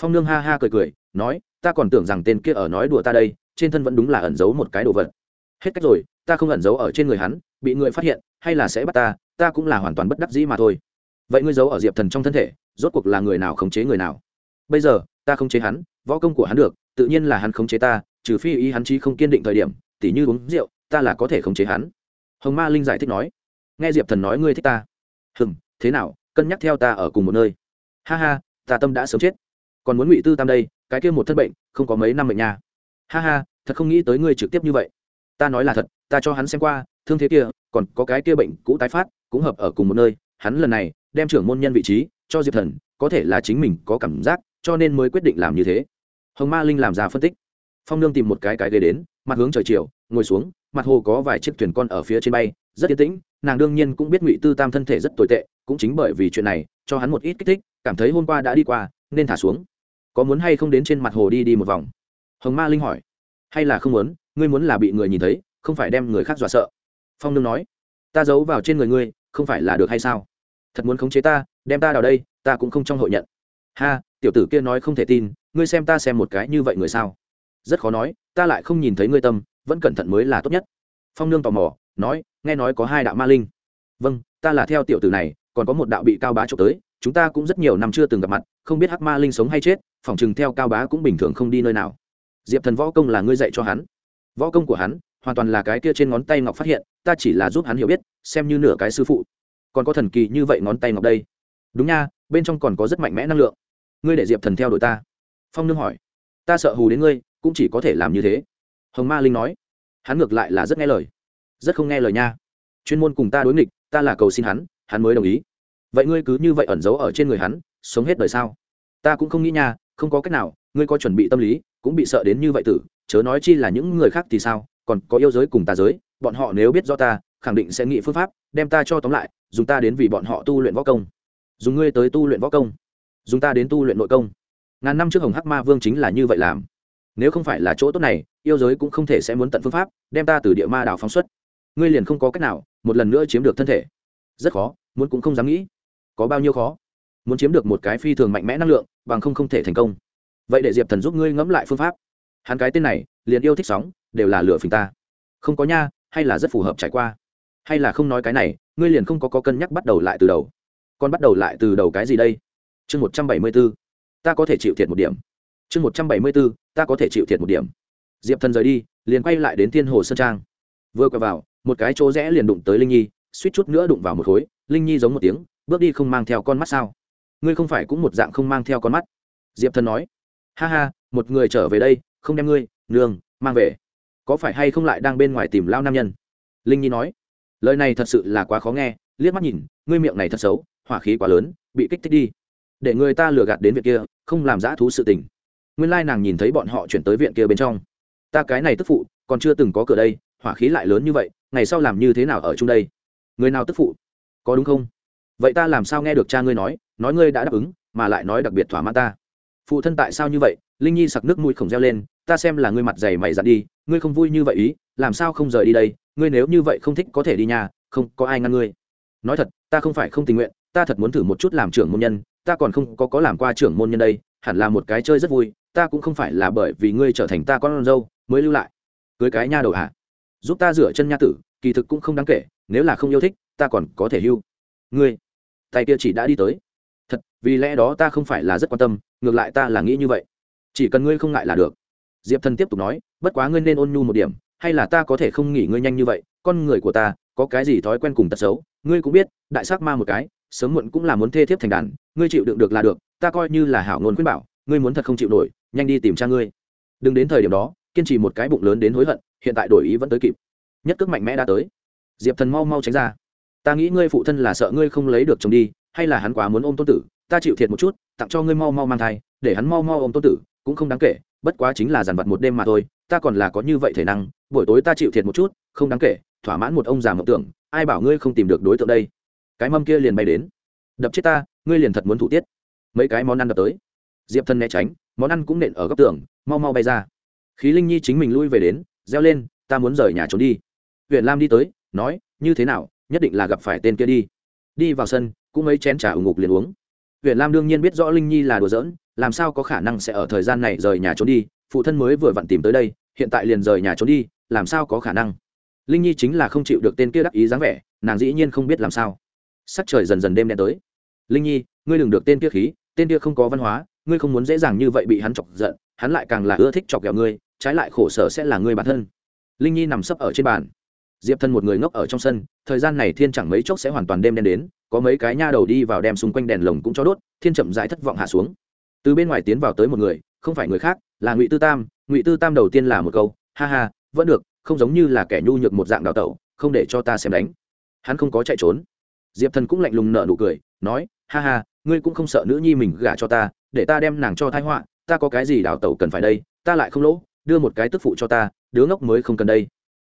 Phong nương ha ha cười cười, nói, ta còn tưởng rằng tên kia ở nói đùa ta đây, trên thân vẫn đúng là ẩn giấu một cái đồ vật. Hết cách rồi, ta không ẩn giấu ở trên người hắn, bị người phát hiện, hay là sẽ bắt ta ta cũng là hoàn toàn bất đắc dĩ mà thôi vậy ngươi giấu ở diệp thần trong thân thể, rốt cuộc là người nào khống chế người nào? Bây giờ, ta không chế hắn, võ công của hắn được, tự nhiên là hắn khống chế ta, trừ phi ý hắn chi không kiên định thời điểm, tỉ như uống rượu, ta là có thể khống chế hắn. Hồng ma linh giải thích nói. Nghe diệp thần nói ngươi thích ta. Hừm, thế nào, cân nhắc theo ta ở cùng một nơi. Ha ha, ta tâm đã sớm chết. Còn muốn ngụy tư tam đây, cái kia một thân bệnh, không có mấy năm bệnh nhà. ha ha, thật không nghĩ tới ngươi trực tiếp như vậy. Ta nói là thật, ta cho hắn xem qua, thương thế kia, còn có cái kia bệnh cũ tái phát, cũng hợp ở cùng một nơi. Hắn lần này đem trưởng môn nhân vị trí cho diệp thần, có thể là chính mình có cảm giác, cho nên mới quyết định làm như thế. Hồng ma linh làm ra phân tích. Phong nương tìm một cái cái ghế đến, mặt hướng trời chiều, ngồi xuống, mặt hồ có vài chiếc thuyền con ở phía trên bay, rất yên tĩnh, nàng đương nhiên cũng biết ngụy tư tam thân thể rất tồi tệ, cũng chính bởi vì chuyện này, cho hắn một ít kích thích, cảm thấy hôm qua đã đi qua, nên thả xuống. Có muốn hay không đến trên mặt hồ đi đi một vòng? Hồng ma linh hỏi. Hay là không muốn, ngươi muốn là bị người nhìn thấy, không phải đem người khác dọa sợ. Phong nương nói. Ta giấu vào trên người ngươi, không phải là được hay sao? Thật muốn khống chế ta, đem ta đào đây, ta cũng không trong hội nhận. Ha, tiểu tử kia nói không thể tin, ngươi xem ta xem một cái như vậy người sao? Rất khó nói, ta lại không nhìn thấy ngươi tâm, vẫn cẩn thận mới là tốt nhất. Phong nương tò mò, nói, nghe nói có hai đạo ma linh. Vâng ta là theo tiểu tử này, còn có một đạo bị cao bá trộm tới, chúng ta cũng rất nhiều năm chưa từng gặp mặt, không biết hắc ma linh sống hay chết phỏng chừng theo cao bá cũng bình thường không đi nơi nào. Diệp thần võ công là ngươi dạy cho hắn. Võ công của hắn, hoàn toàn là cái kia trên ngón tay ngọc phát hiện, ta chỉ là giúp hắn hiểu biết, xem như nửa cái sư phụ còn có thần kỳ như vậy ngón tay ngọc đây. Đúng nha, bên trong còn có rất mạnh mẽ năng lượng. Ngươi để diệp thần theo đuổi ta. Phong nương hỏi. Ta sợ hù đến ngươi, cũng chỉ có thể làm như thế. Hồng ma linh nói. Hắn ngược lại là rất nghe lời. Rất không nghe lời nha. Chuyên môn cùng ta đối nghịch, ta là cầu xin hắn hắn mới đồng ý. Vậy ngươi cứ như vậy ẩn giấu ở trên người hắn, sống hết đời sao? Ta cũng không nghĩ nha, không có cách nào, ngươi có chuẩn bị tâm lý, cũng bị sợ đến như vậy tử, chớ nói chi là những người khác thì sao, còn có yêu giới cùng ta giới, bọn họ nếu biết do ta, khẳng định sẽ nghĩ phương pháp, đem ta cho tóm lại dùng ta đến vì bọn họ tu luyện võ công. Dùng ngươi tới tu luyện võ công. Dùng ta đến tu luyện nội công. Ngàn năm trước hồng hắc ma vương chính là như vậy làm. Nếu không phải là chỗ tốt này, yêu giới cũng không thể sẽ muốn tận phương pháp, đem ta từ địa ma đảo phóng xuất. Ngươi liền không có cách nào, một lần nữa chiếm được thân thể. Rất khó, muốn cũng không dám nghĩ. Có bao nhiêu khó? Muốn chiếm được một cái phi thường mạnh mẽ năng lượng, bằng không không thể thành công. Vậy để diệp thần giúp ngươi ngẫm lại phương pháp. Hắn cái tên này, liền yêu thích sóng, đều là lửa phình ta. Không có nha, hay là rất phù hợp trải qua hay là không nói cái này ngươi liền không có, có cân nhắc bắt đầu lại từ đầu. Con bắt đầu lại từ đầu cái gì đây? Chương một trăm bảy mươi b ố ta có thể chịu thiệt một điểm. Chương một trăm bảy mươi b ố ta có thể chịu thiệt một điểm. Diệp thần rời đi liền quay lại đến thiên hồ sơn trang. Vừa quay vào một cái chỗ rẽ liền đụng tới linh nhi suýt chút nữa đụng vào một khối linh nhi giống một tiếng bước đi không mang theo con mắt sao? Ngươi không phải cũng một dạng không mang theo con mắt? Diệp thần nói. Ha ha một người trở về đây không đem ngươi nương mang về. Có phải hay không lại đang bên ngoài tìm lao nam nhân? Linh nhi nói lời này thật sự là quá khó nghe, liếc mắt nhìn, ngươi miệng này thật xấu, hỏa khí quá lớn, bị kích thích đi. Để người ta lừa gạt đến viện kia, không làm giã thú sự tình. Nguyên lai nàng nhìn thấy bọn họ chuyển tới viện kia bên trong. Ta cái này tức phụ, còn chưa từng có cửa đây, hỏa khí lại lớn như vậy, ngày sau làm như thế nào ở chung đây? Người nào tức phụ? Có đúng không? Vậy ta làm sao nghe được cha ngươi nói nói ngươi đã đáp ứng, mà lại nói đặc biệt thỏa mãn ta? Phụ thân tại sao như vậy? Linh nhi sặc nước mũi khổng reo lên, ta xem là ngươi mặt dày mày dặn đi, ngươi không vui như vậy ý, làm sao không rời đi đây? Ngươi nếu như vậy không thích có thể đi nhà, không có ai ngăn ngươi. Nói thật, ta không phải không tình nguyện, ta thật muốn thử một chút làm trưởng môn nhân, ta còn không có có làm qua trưởng môn nhân đây, hẳn là một cái chơi rất vui, ta cũng không phải là bởi vì ngươi trở thành ta con dâu mới lưu lại. Cưới cái nha đầu hả? Giúp ta rửa chân nha tử, kỳ thực cũng không đáng kể, nếu là không yêu thích, ta còn có thể hưu. Ngươi, tay kia chỉ đã đi tới. Thật, vì lẽ đó ta không phải là rất quan tâm, ngược lại ta là nghĩ như vậy. Chỉ cần ngươi không ngại là được. Diệp thần tiếp tục nói, bất quá ngươi nên ôn nhu một điểm hay là ta có thể không nghỉ ngươi nhanh như vậy, con người của ta, có cái gì thói quen cùng tật xấu, ngươi cũng biết, đại sắc ma một cái, sớm muộn cũng là muốn thê thiếp thành đàn, ngươi chịu đựng được là được, ta coi như là hảo ngôn khuyên bảo, ngươi muốn thật không chịu nổi, nhanh đi tìm cha ngươi. Đừng đến thời điểm đó, kiên trì một cái bụng lớn đến hối hận, hiện tại đổi ý vẫn tới kịp. Nhất cước mạnh mẽ đã tới. Diệp thần mau mau tránh ra. Ta nghĩ ngươi phụ thân là sợ ngươi không lấy được chồng đi, hay là hắn quá muốn ôm tôn tử, ta chịu thiệt một chút, tặng cho ngươi mau mau mang thai, để hắn mau mau ôm tôn tử, cũng không đáng kể, bất quá chính là giàn vật một đêm mà thôi, ta còn là có như vậy thể năng buổi tối ta chịu thiệt một chút, không đáng kể, thỏa mãn một ông già mộng tưởng, ai bảo ngươi không tìm được đối tượng đây? Cái mâm kia liền bay đến. Đập chết ta, ngươi liền thật muốn thủ tiết. Mấy cái món ăn đập tới. Diệp thân né tránh, món ăn cũng nện ở góc tường, mau mau bay ra. Khí linh nhi chính mình lui về đến, reo lên, ta muốn rời nhà trốn đi. Huyện lam đi tới, nói, như thế nào, nhất định là gặp phải tên kia đi. Đi vào sân, cũng mấy chén trà ủng ngục liền uống. Huyện lam đương nhiên biết rõ linh nhi là đùa giỡn, làm sao có khả năng sẽ ở thời gian này rời nhà trốn đi, phụ thân mới vừa vặn tìm tới đây, hiện tại liền rời nhà trốn đi làm sao có khả năng? Linh nhi chính là không chịu được tên kia đắc ý dáng vẻ, nàng dĩ nhiên không biết làm sao. Sắc trời dần dần đêm đen tới. Linh nhi, ngươi đừng được tên kia khí, tên kia không có văn hóa, ngươi không muốn dễ dàng như vậy bị hắn chọc giận, hắn lại càng là ưa thích chọc ghẹo ngươi, trái lại khổ sở sẽ là ngươi bản thân. Linh nhi nằm sấp ở trên bàn. Diệp thân một người ngốc ở trong sân, thời gian này thiên chẳng mấy chốc sẽ hoàn toàn đêm đen đến, có mấy cái nha đầu đi vào đem xung quanh đèn lồng cũng cho đốt, thiên chậm rãi thất vọng hạ xuống. Từ bên ngoài tiến vào tới một người, không phải người khác, là ngụy tư tam. Ngụy tư tam đầu tiên là một câu, ha ha vẫn được, không giống như là kẻ nhu nhược một dạng đào tẩu, không để cho ta xem đánh. Hắn không có chạy trốn. Diệp thần cũng lạnh lùng nở nụ cười, nói, ha ha, ngươi cũng không sợ nữ nhi mình gả cho ta, để ta đem nàng cho thái họa, ta có cái gì đào tẩu cần phải đây, ta lại không lỗ, đưa một cái tức phụ cho ta, đứa ngốc mới không cần đây.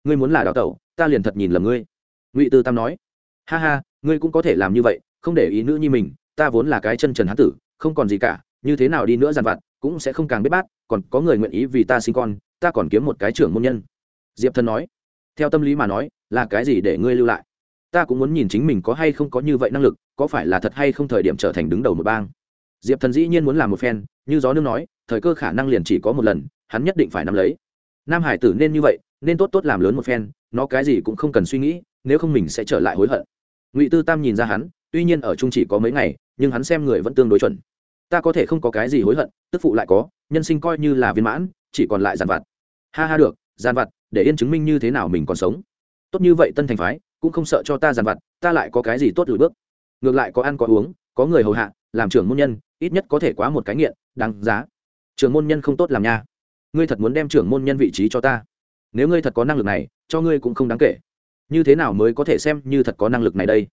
Ngươi muốn là đào tẩu, ta liền thật nhìn lầm ngươi. Ngụy tư tam nói, ha ha, ngươi cũng có thể làm như vậy, không để ý nữ nhi mình, ta vốn là cái chân trần hán tử, không còn gì cả, như thế nào đi nữa dằn vặt, cũng sẽ không càng biết bát, còn có người nguyện ý vì ta sinh con, ta còn kiếm một cái trưởng môn nhân diệp thần nói, theo tâm lý mà nói, là cái gì để ngươi lưu lại? Ta cũng muốn nhìn chính mình có hay không có như vậy năng lực, có phải là thật hay không thời điểm trở thành đứng đầu một bang? Diệp thần dĩ nhiên muốn làm một phen, như gió nương nói, thời cơ khả năng liền chỉ có một lần, hắn nhất định phải nắm lấy. Nam hải tử nên như vậy, nên tốt tốt làm lớn một phen, nó cái gì cũng không cần suy nghĩ, nếu không mình sẽ trở lại hối hận. Ngụy tư tam nhìn ra hắn, tuy nhiên ở chung chỉ có mấy ngày, nhưng hắn xem người vẫn tương đối chuẩn. Ta có thể không có cái gì hối hận, tức phụ lại có, nhân sinh coi như là viên mãn, chỉ còn lại giàn vặt. Ha ha được, giàn vặt để yên chứng minh như thế nào mình còn sống. Tốt như vậy tân thành phái, cũng không sợ cho ta giàn vặt, ta lại có cái gì tốt lùi bước. Ngược lại có ăn có uống, có người hầu hạ, làm trưởng môn nhân, ít nhất có thể quá một cái nghiện, đáng giá. Trưởng môn nhân không tốt làm nha. Ngươi thật muốn đem trưởng môn nhân vị trí cho ta. Nếu ngươi thật có năng lực này, cho ngươi cũng không đáng kể. Như thế nào mới có thể xem như thật có năng lực này đây?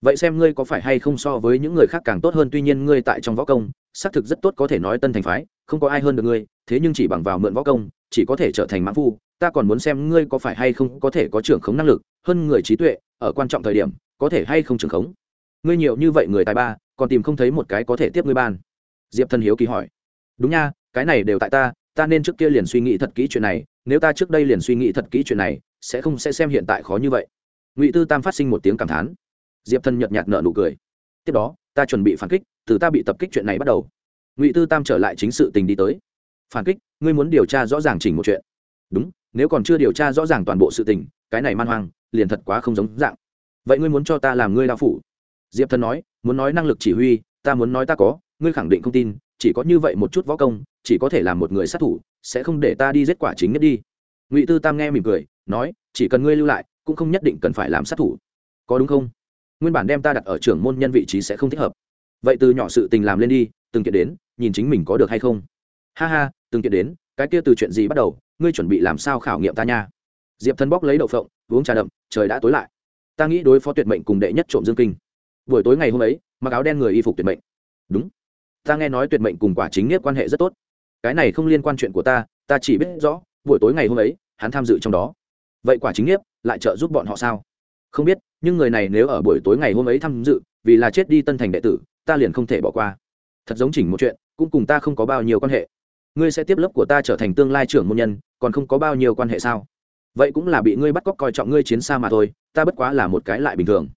Vậy xem ngươi có phải hay không so với những người khác càng tốt hơn, tuy nhiên ngươi tại trong võ công, xác thực rất tốt có thể nói tân thành phái, không có ai hơn được ngươi, thế nhưng chỉ bằng vào mượn võ công, chỉ có thể trở thành mãn phu ta còn muốn xem ngươi có phải hay không có thể có trưởng khống năng lực, hơn người trí tuệ, ở quan trọng thời điểm, có thể hay không trưởng khống. Ngươi nhiều như vậy người tài ba, còn tìm không thấy một cái có thể tiếp ngươi ban. Diệp thần hiếu kỳ hỏi. Đúng nha, cái này đều tại ta ta nên trước kia liền suy nghĩ thật kỹ chuyện này, nếu ta trước đây liền suy nghĩ thật kỹ chuyện này, sẽ không sẽ xem hiện tại khó như vậy. Ngụy tư tam phát sinh một tiếng cảm thán. Diệp thần nhợt nhạt nở nụ cười. Tiếp đó, ta chuẩn bị phản kích, từ ta bị tập kích chuyện này bắt đầu. Ngụy tư tam trở lại chính sự tình đi tới. Phản kích, ngươi muốn điều tra rõ ràng chỉnh một chuyện. Đúng nếu còn chưa điều tra rõ ràng toàn bộ sự tình, cái này man hoang, liền thật quá không giống dạng. Vậy ngươi muốn cho ta làm ngươi đao phủ? Diệp thần nói, muốn nói năng lực chỉ huy, ta muốn nói ta có, ngươi khẳng định không tin, chỉ có như vậy một chút võ công, chỉ có thể làm một người sát thủ, sẽ không để ta đi giết quả chính nhất đi. Ngụy tư tam nghe mỉm cười, nói, chỉ cần ngươi lưu lại, cũng không nhất định cần phải làm sát thủ. Có đúng không? Nguyên bản đem ta đặt ở trưởng môn nhân vị trí sẽ không thích hợp. Vậy từ nhỏ sự tình làm lên đi, từng kiện đến, nhìn chính mình có được hay không? Ha ha, từng kiện đến, cái kia từ chuyện gì bắt đầu ngươi chuẩn bị làm sao khảo nghiệm ta nha? Diệp thần bóc lấy đậu phộng, uống trà đậm, trời đã tối lại. Ta nghĩ đối phó tuyệt mệnh cùng đệ nhất trộm dương kinh. Buổi tối ngày hôm ấy, mặc áo đen người y phục tuyệt mệnh. Đúng. Ta nghe nói tuyệt mệnh cùng quả chính nghĩa quan hệ rất tốt. Cái này không liên quan chuyện của ta ta chỉ biết rõ, buổi tối ngày hôm ấy, hắn tham dự trong đó. Vậy quả chính nghĩa lại trợ giúp bọn họ sao? Không biết, nhưng người này nếu ở buổi tối ngày hôm ấy tham dự, vì là chết đi tân thành đệ tử, ta liền không thể bỏ qua. Thật giống chỉnh một chuyện, cũng cùng ta không có bao nhiêu quan hệ. Ngươi sẽ tiếp lớp của ta trở thành tương lai trưởng môn nhân còn không có bao nhiêu quan hệ sao? Vậy cũng là bị ngươi bắt cóc coi trọng ngươi chiến xa mà thôi, ta bất quá là một cái lại bình thường.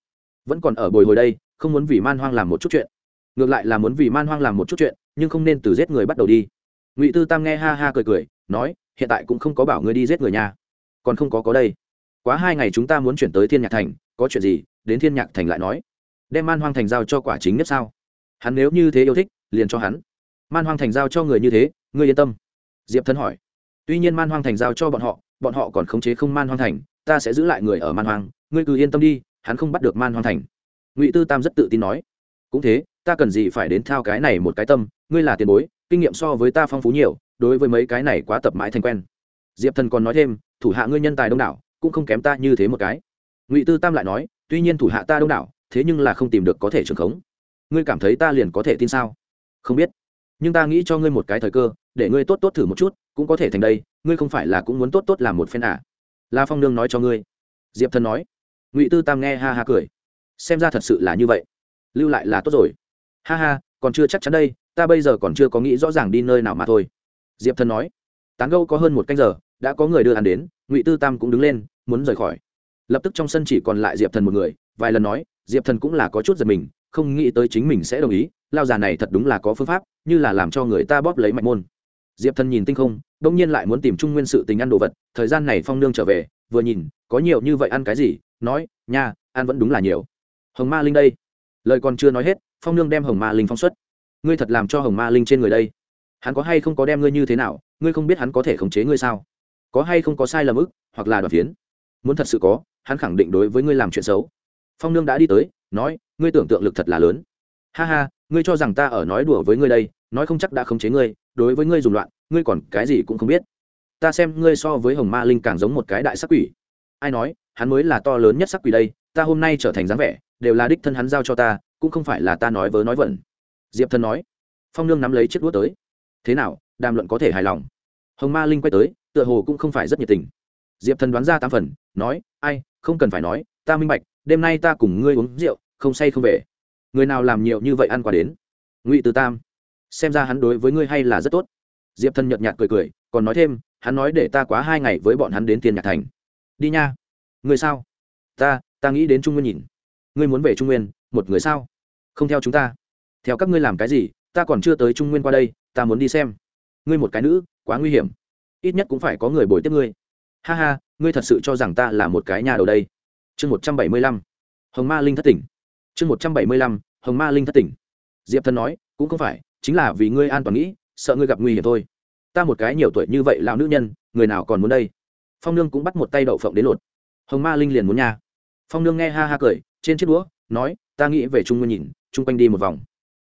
Vẫn còn ở bồi hồi đây, không muốn vì man hoang làm một chút chuyện. Ngược lại là muốn vì man hoang làm một chút chuyện, nhưng không nên từ giết người bắt đầu đi. Ngụy tư tam nghe ha ha cười cười, nói, hiện tại cũng không có bảo ngươi đi giết người nhà. Còn không có có đây. Quá hai ngày chúng ta muốn chuyển tới thiên nhạc thành, có chuyện gì? Đến thiên nhạc thành lại nói. Đem man hoang thành giao cho quả chính nhất sao? Hắn nếu như thế yêu thích, liền cho hắn. Man hoang thành giao cho người như thế, ngươi yên tâm. Diệp thân hỏi tuy nhiên man hoang thành giao cho bọn họ bọn họ còn khống chế không man hoang thành, ta sẽ giữ lại người ở man hoang, ngươi cứ yên tâm đi, hắn không bắt được man hoang thành. Ngụy tư tam rất tự tin nói. Cũng thế, ta cần gì phải đến thao cái này một cái tâm, ngươi là tiền bối, kinh nghiệm so với ta phong phú nhiều, đối với mấy cái này quá tập mãi thành quen. Diệp thần còn nói thêm, thủ hạ ngươi nhân tài đông đảo, cũng không kém ta như thế một cái. Ngụy tư tam lại nói, tuy nhiên thủ hạ ta đông đảo, thế nhưng là không tìm được có thể trưởng khống. Ngươi cảm thấy ta liền có thể tin sao? Không biết, nhưng ta nghĩ cho ngươi một cái thời cơ để ngươi tốt tốt thử một chút, cũng có thể thành đây, ngươi không phải là cũng muốn tốt tốt làm một phen à. la phong nương nói cho ngươi. Diệp thần nói. Ngụy tư tam nghe ha ha cười. Xem ra thật sự là như vậy. Lưu lại là tốt rồi. Ha ha, còn chưa chắc chắn đây, ta bây giờ còn chưa có nghĩ rõ ràng đi nơi nào mà thôi. Diệp thần nói. Tán gâu có hơn một canh giờ, đã có người đưa ăn đến, ngụy tư tam cũng đứng lên, muốn rời khỏi. Lập tức trong sân chỉ còn lại diệp thần một người, vài lần nói, diệp thần cũng là có chút giật mình, không nghĩ tới chính mình sẽ đồng ý, lao già này thật đúng là có phương pháp, như là làm cho người ta bóp lấy mạch môn diệp thần nhìn tinh không đông nhiên lại muốn tìm trung nguyên sự tình ăn đồ vật, thời gian này phong nương trở về, vừa nhìn, có nhiều như vậy ăn cái gì, nói, nha, ăn vẫn đúng là nhiều. Hồng ma linh đây. Lời còn chưa nói hết, phong nương đem hồng ma linh phong xuất. Ngươi thật làm cho hồng ma linh trên người đây. Hắn có hay không có đem ngươi như thế nào, ngươi không biết hắn có thể khống chế ngươi sao? Có hay không có sai lầm ức, hoặc là đoạt phiến? Muốn thật sự có, hắn khẳng định đối với ngươi làm chuyện xấu. Phong nương đã đi tới, nói, ngươi tưởng tượng lực thật là lớn. Ha ha, ngươi cho rằng ta ở nói đùa với ngươi đây nói không chắc đã khống chế ngươi, đối với ngươi dùng loạn, ngươi còn cái gì cũng không biết. Ta xem ngươi so với hồng ma linh càng giống một cái đại sắc quỷ. Ai nói, hắn mới là to lớn nhất sắc quỷ đây, ta hôm nay trở thành dáng vẻ, đều là đích thân hắn giao cho ta, cũng không phải là ta nói vớ nói vẩn. Diệp thân nói. Phong nương nắm lấy chiếc đũa tới. Thế nào, đàm luận có thể hài lòng? Hồng ma linh quay tới, tựa hồ cũng không phải rất nhiệt tình. Diệp thần đoán ra tám phần, nói, ai, không cần phải nói, ta minh bạch, đêm nay ta cùng ngươi uống rượu, không say không về. Người nào làm nhiều như vậy ăn qua đến? Ngụy từ tam xem ra hắn đối với ngươi hay là rất tốt. Diệp thần nhợt nhạt cười cười, còn nói thêm, hắn nói để ta quá hai ngày với bọn hắn đến tiền nhạc thành. Đi nha. Người sao? Ta ta nghĩ đến trung nguyên nhìn. Ngươi muốn về trung nguyên, một người sao? Không theo chúng ta. Theo các ngươi làm cái gì, ta còn chưa tới trung nguyên qua đây, ta muốn đi xem. Ngươi một cái nữ, quá nguy hiểm. Ít nhất cũng phải có người bồi tiếp ngươi. Ha ha, ngươi thật sự cho rằng ta là một cái nhà đầu đây. Chương một trăm bảy mươi lăm. Hồng ma linh thất tỉnh. Chương một trăm bảy mươi lăm, hồng ma linh thất tỉnh. Diệp thần nói, cũng không phải chính là vì ngươi an toàn nghĩ, sợ ngươi gặp nguy hiểm thôi. Ta một cái nhiều tuổi như vậy lao nữ nhân, người nào còn muốn đây? Phong nương cũng bắt một tay đậu phộng đến lột. Hồng ma linh liền muốn nha. Phong nương nghe ha ha cười, trên chiếc đũa, nói, ta nghĩ về trung nguyên nhìn, chung quanh đi một vòng.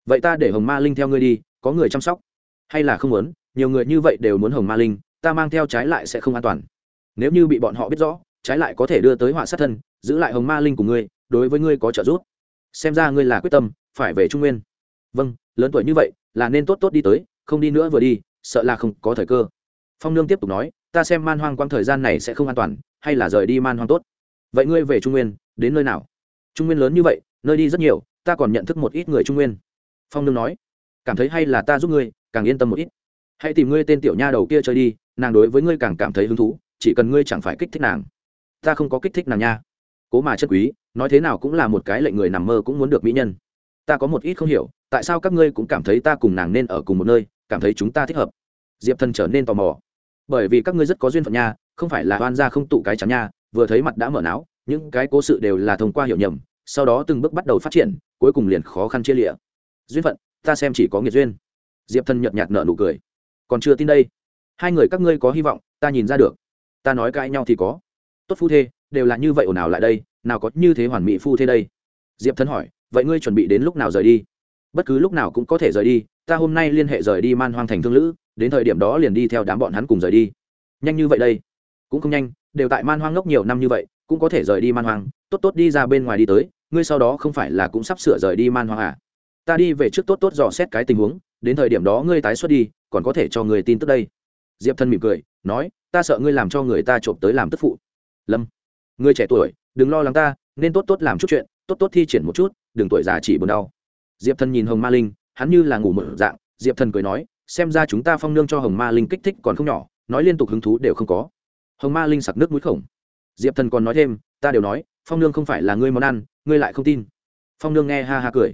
Vậy ta để hồng ma linh theo ngươi đi, có người chăm sóc. Hay là không muốn, nhiều người như vậy đều muốn hồng ma linh, ta mang theo trái lại sẽ không an toàn. Nếu như bị bọn họ biết rõ, trái lại có thể đưa tới họa sát thân, giữ lại hồng ma linh của ngươi, đối với ngươi có trợ giúp. Xem ra ngươi là quyết tâm, phải về trung nguyên. Vâng lớn tuổi như vậy là nên tốt tốt đi tới, không đi nữa vừa đi, sợ là không có thời cơ. Phong nương tiếp tục nói, ta xem man hoang quang thời gian này sẽ không an toàn, hay là rời đi man hoang tốt. Vậy ngươi về trung nguyên, đến nơi nào? Trung nguyên lớn như vậy, nơi đi rất nhiều, ta còn nhận thức một ít người trung nguyên. Phong nương nói, cảm thấy hay là ta giúp ngươi, càng yên tâm một ít. Hãy tìm ngươi tên tiểu nha đầu kia chơi đi, nàng đối với ngươi càng cảm thấy hứng thú, chỉ cần ngươi chẳng phải kích thích nàng. Ta không có kích thích nàng nha. Cố mà chất quý, nói thế nào cũng là một cái lệnh người nằm mơ cũng muốn được mỹ nhân. Ta có một ít không hiểu tại sao các ngươi cũng cảm thấy ta cùng nàng nên ở cùng một nơi, cảm thấy chúng ta thích hợp? Diệp thần trở nên tò mò. Bởi vì các ngươi rất có duyên phận nha, không phải là oan gia không tụ cái chắn nha, vừa thấy mặt đã mở não, những cái cố sự đều là thông qua hiểu nhầm, sau đó từng bước bắt đầu phát triển, cuối cùng liền khó khăn chia lịa. Duyên phận, ta xem chỉ có nghiệt duyên. Diệp thần nhợt nhạt nở nụ cười. Còn chưa tin đây. Hai người các ngươi có hy vọng, ta nhìn ra được. Ta nói cãi nhau thì có. Tốt phu thê, đều là như vậy ồn ào lại đây, nào có như thế hoàn mỹ phu thê đây? Diệp thần hỏi, vậy ngươi chuẩn bị đến lúc nào rời đi? Bất cứ lúc nào cũng có thể rời đi, ta hôm nay liên hệ rời đi man hoang thành thương lữ, đến thời điểm đó liền đi theo đám bọn hắn cùng rời đi. Nhanh như vậy đây. Cũng không nhanh, đều tại man hoang ngốc nhiều năm như vậy, cũng có thể rời đi man hoang, tốt tốt đi ra bên ngoài đi tới, ngươi sau đó không phải là cũng sắp sửa rời đi man hoang à? Ta đi về trước tốt tốt dò xét cái tình huống, đến thời điểm đó ngươi tái xuất đi, còn có thể cho người tin tức đây. Diệp thân mỉm cười, nói, ta sợ ngươi làm cho người ta trộm tới làm tức phụ. Lâm, ngươi trẻ tuổi, đừng lo lắng ta, nên tốt tốt làm chút chuyện, tốt tốt thi triển một chút, đừng tuổi già chỉ buồn đau diệp thần nhìn hồng ma linh, hắn như là ngủ một dạng, diệp thần cười nói, xem ra chúng ta phong nương cho hồng ma linh kích thích còn không nhỏ, nói liên tục hứng thú đều không có. Hồng ma linh sặc nước mũi khổng. Diệp thần còn nói thêm, ta đều nói, phong nương không phải là ngươi món ăn, ngươi lại không tin. Phong nương nghe ha ha cười.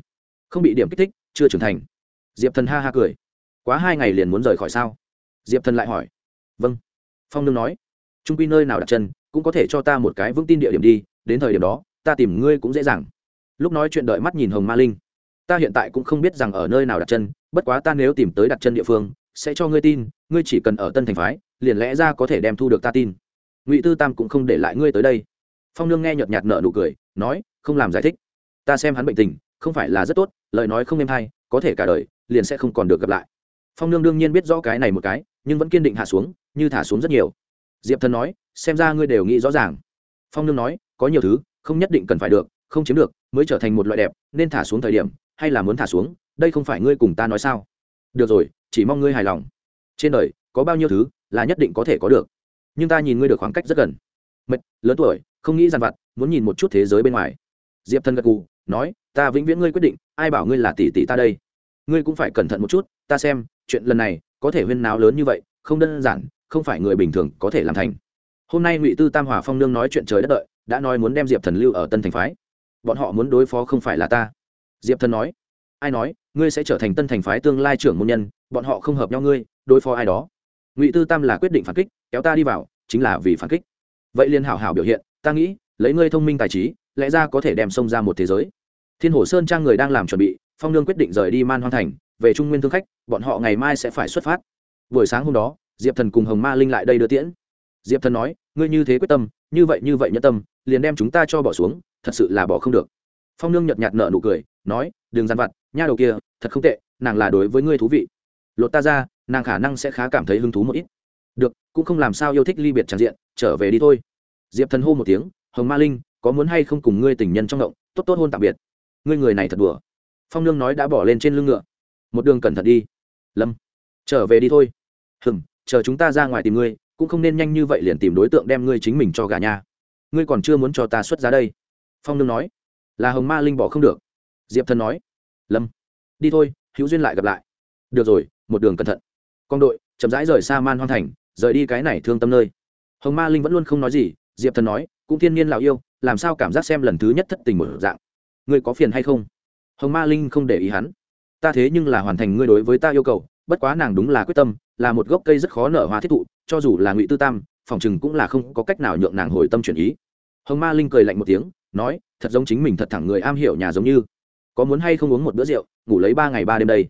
Không bị điểm kích thích, chưa trưởng thành. Diệp thần ha ha cười. Quá hai ngày liền muốn rời khỏi sao? Diệp thần lại hỏi. Vâng. Phong nương nói. Trung quy nơi nào đặt chân, cũng có thể cho ta một cái vững tin địa điểm đi, đến thời điểm đó, ta tìm ngươi cũng dễ dàng. Lúc nói chuyện đợi mắt nhìn hồng ma linh ta hiện tại cũng không biết rằng ở nơi nào đặt chân, bất quá ta nếu tìm tới đặt chân địa phương, sẽ cho ngươi tin, ngươi chỉ cần ở tân thành phái, liền lẽ ra có thể đem thu được ta tin. Ngụy tư tam cũng không để lại ngươi tới đây. Phong nương nghe nhợt nhạt nở nụ cười, nói, không làm giải thích. Ta xem hắn bệnh tình, không phải là rất tốt, lời nói không êm hay, có thể cả đời, liền sẽ không còn được gặp lại. Phong nương đương nhiên biết rõ cái này một cái, nhưng vẫn kiên định hạ xuống, như thả xuống rất nhiều. Diệp thần nói, xem ra ngươi đều nghĩ rõ ràng. Phong nương nói, có nhiều thứ, không nhất định cần phải được, không chiếm được, mới trở thành một loại đẹp, nên thả xuống thời điểm hay là muốn thả xuống đây không phải ngươi cùng ta nói sao? Được rồi chỉ mong ngươi hài lòng. Trên đời có bao nhiêu thứ là nhất định có thể có được. Nhưng ta nhìn ngươi được khoảng cách rất gần. Mệt lớn tuổi không nghĩ dằn vặt muốn nhìn một chút thế giới bên ngoài. Diệp thân gật gù, nói ta vĩnh viễn ngươi quyết định ai bảo ngươi là tỷ tỷ ta đây? Ngươi cũng phải cẩn thận một chút ta xem chuyện lần này có thể huyên náo lớn như vậy không đơn giản không phải người bình thường có thể làm thành. Hôm nay ngụy tư tam hòa phong nương nói chuyện trời đất đợi đã nói muốn đem diệp thần lưu ở tân thành phái. Bọn họ muốn đối phó không phải là ta diệp thần nói, ai nói, ngươi sẽ trở thành tân thành phái tương lai trưởng môn nhân, bọn họ không hợp nhau ngươi, đối phó ai đó. Ngụy tư tam là quyết định phản kích, kéo ta đi vào, chính là vì phản kích. Vậy Liên hảo hảo biểu hiện, ta nghĩ, lấy ngươi thông minh tài trí, lẽ ra có thể đem sông ra một thế giới. Thiên hồ sơn trang người đang làm chuẩn bị, phong nương quyết định rời đi man hoang thành, về trung nguyên thương khách, bọn họ ngày mai sẽ phải xuất phát. Buổi sáng hôm đó, diệp thần cùng hồng ma linh lại đây đưa tiễn. Diệp thần nói, ngươi như thế quyết tâm, như vậy như vậy nhất tâm, liền đem chúng ta cho bỏ xuống, thật sự là bỏ không được. Phong nương nhợt nhạt nở nụ cười nói, đừng dằn vặt, nha đầu kia, thật không tệ, nàng là đối với ngươi thú vị. Lột ta ra, nàng khả năng sẽ khá cảm thấy hứng thú một ít. Được, cũng không làm sao yêu thích ly biệt tràn diện, trở về đi thôi. Diệp thần hô một tiếng, hồng ma linh, có muốn hay không cùng ngươi tình nhân trong động, tốt tốt hôn tạm biệt. Ngươi người này thật đùa. Phong nương nói đã bỏ lên trên lưng ngựa. Một đường cẩn thận đi. Lâm, trở về đi thôi. Hừng chờ chúng ta ra ngoài tìm ngươi, cũng không nên nhanh như vậy liền tìm đối tượng đem ngươi chính mình cho gà nhà. ngươi còn chưa muốn cho ta xuất ra đây. Phong nương nói. Là hồng ma linh bỏ không được diệp thần nói, lâm, đi thôi, hữu duyên lại gặp lại. Được rồi, một đường cẩn thận. Con đội, chậm rãi rời xa man hoang thành, rời đi cái này thương tâm nơi. Hồng ma linh vẫn luôn không nói gì, diệp thần nói, cũng thiên nhiên lào yêu, làm sao cảm giác xem lần thứ nhất thất tình một dạng? Ngươi có phiền hay không? Hồng ma linh không để ý hắn, ta thế nhưng là hoàn thành ngươi đối với ta yêu cầu, bất quá nàng đúng là quyết tâm, là một gốc cây rất khó nở hoa thiết thụ, cho dù là ngụy tư tam, phòng chừng cũng là không có cách nào nhượng nàng hồi tâm chuyển ý. Hồng ma linh cười lạnh một tiếng, nói, thật giống chính mình thật thẳng người am hiểu nhà giống như có muốn hay không uống một bữa rượu, ngủ lấy ba ngày ba đêm đây.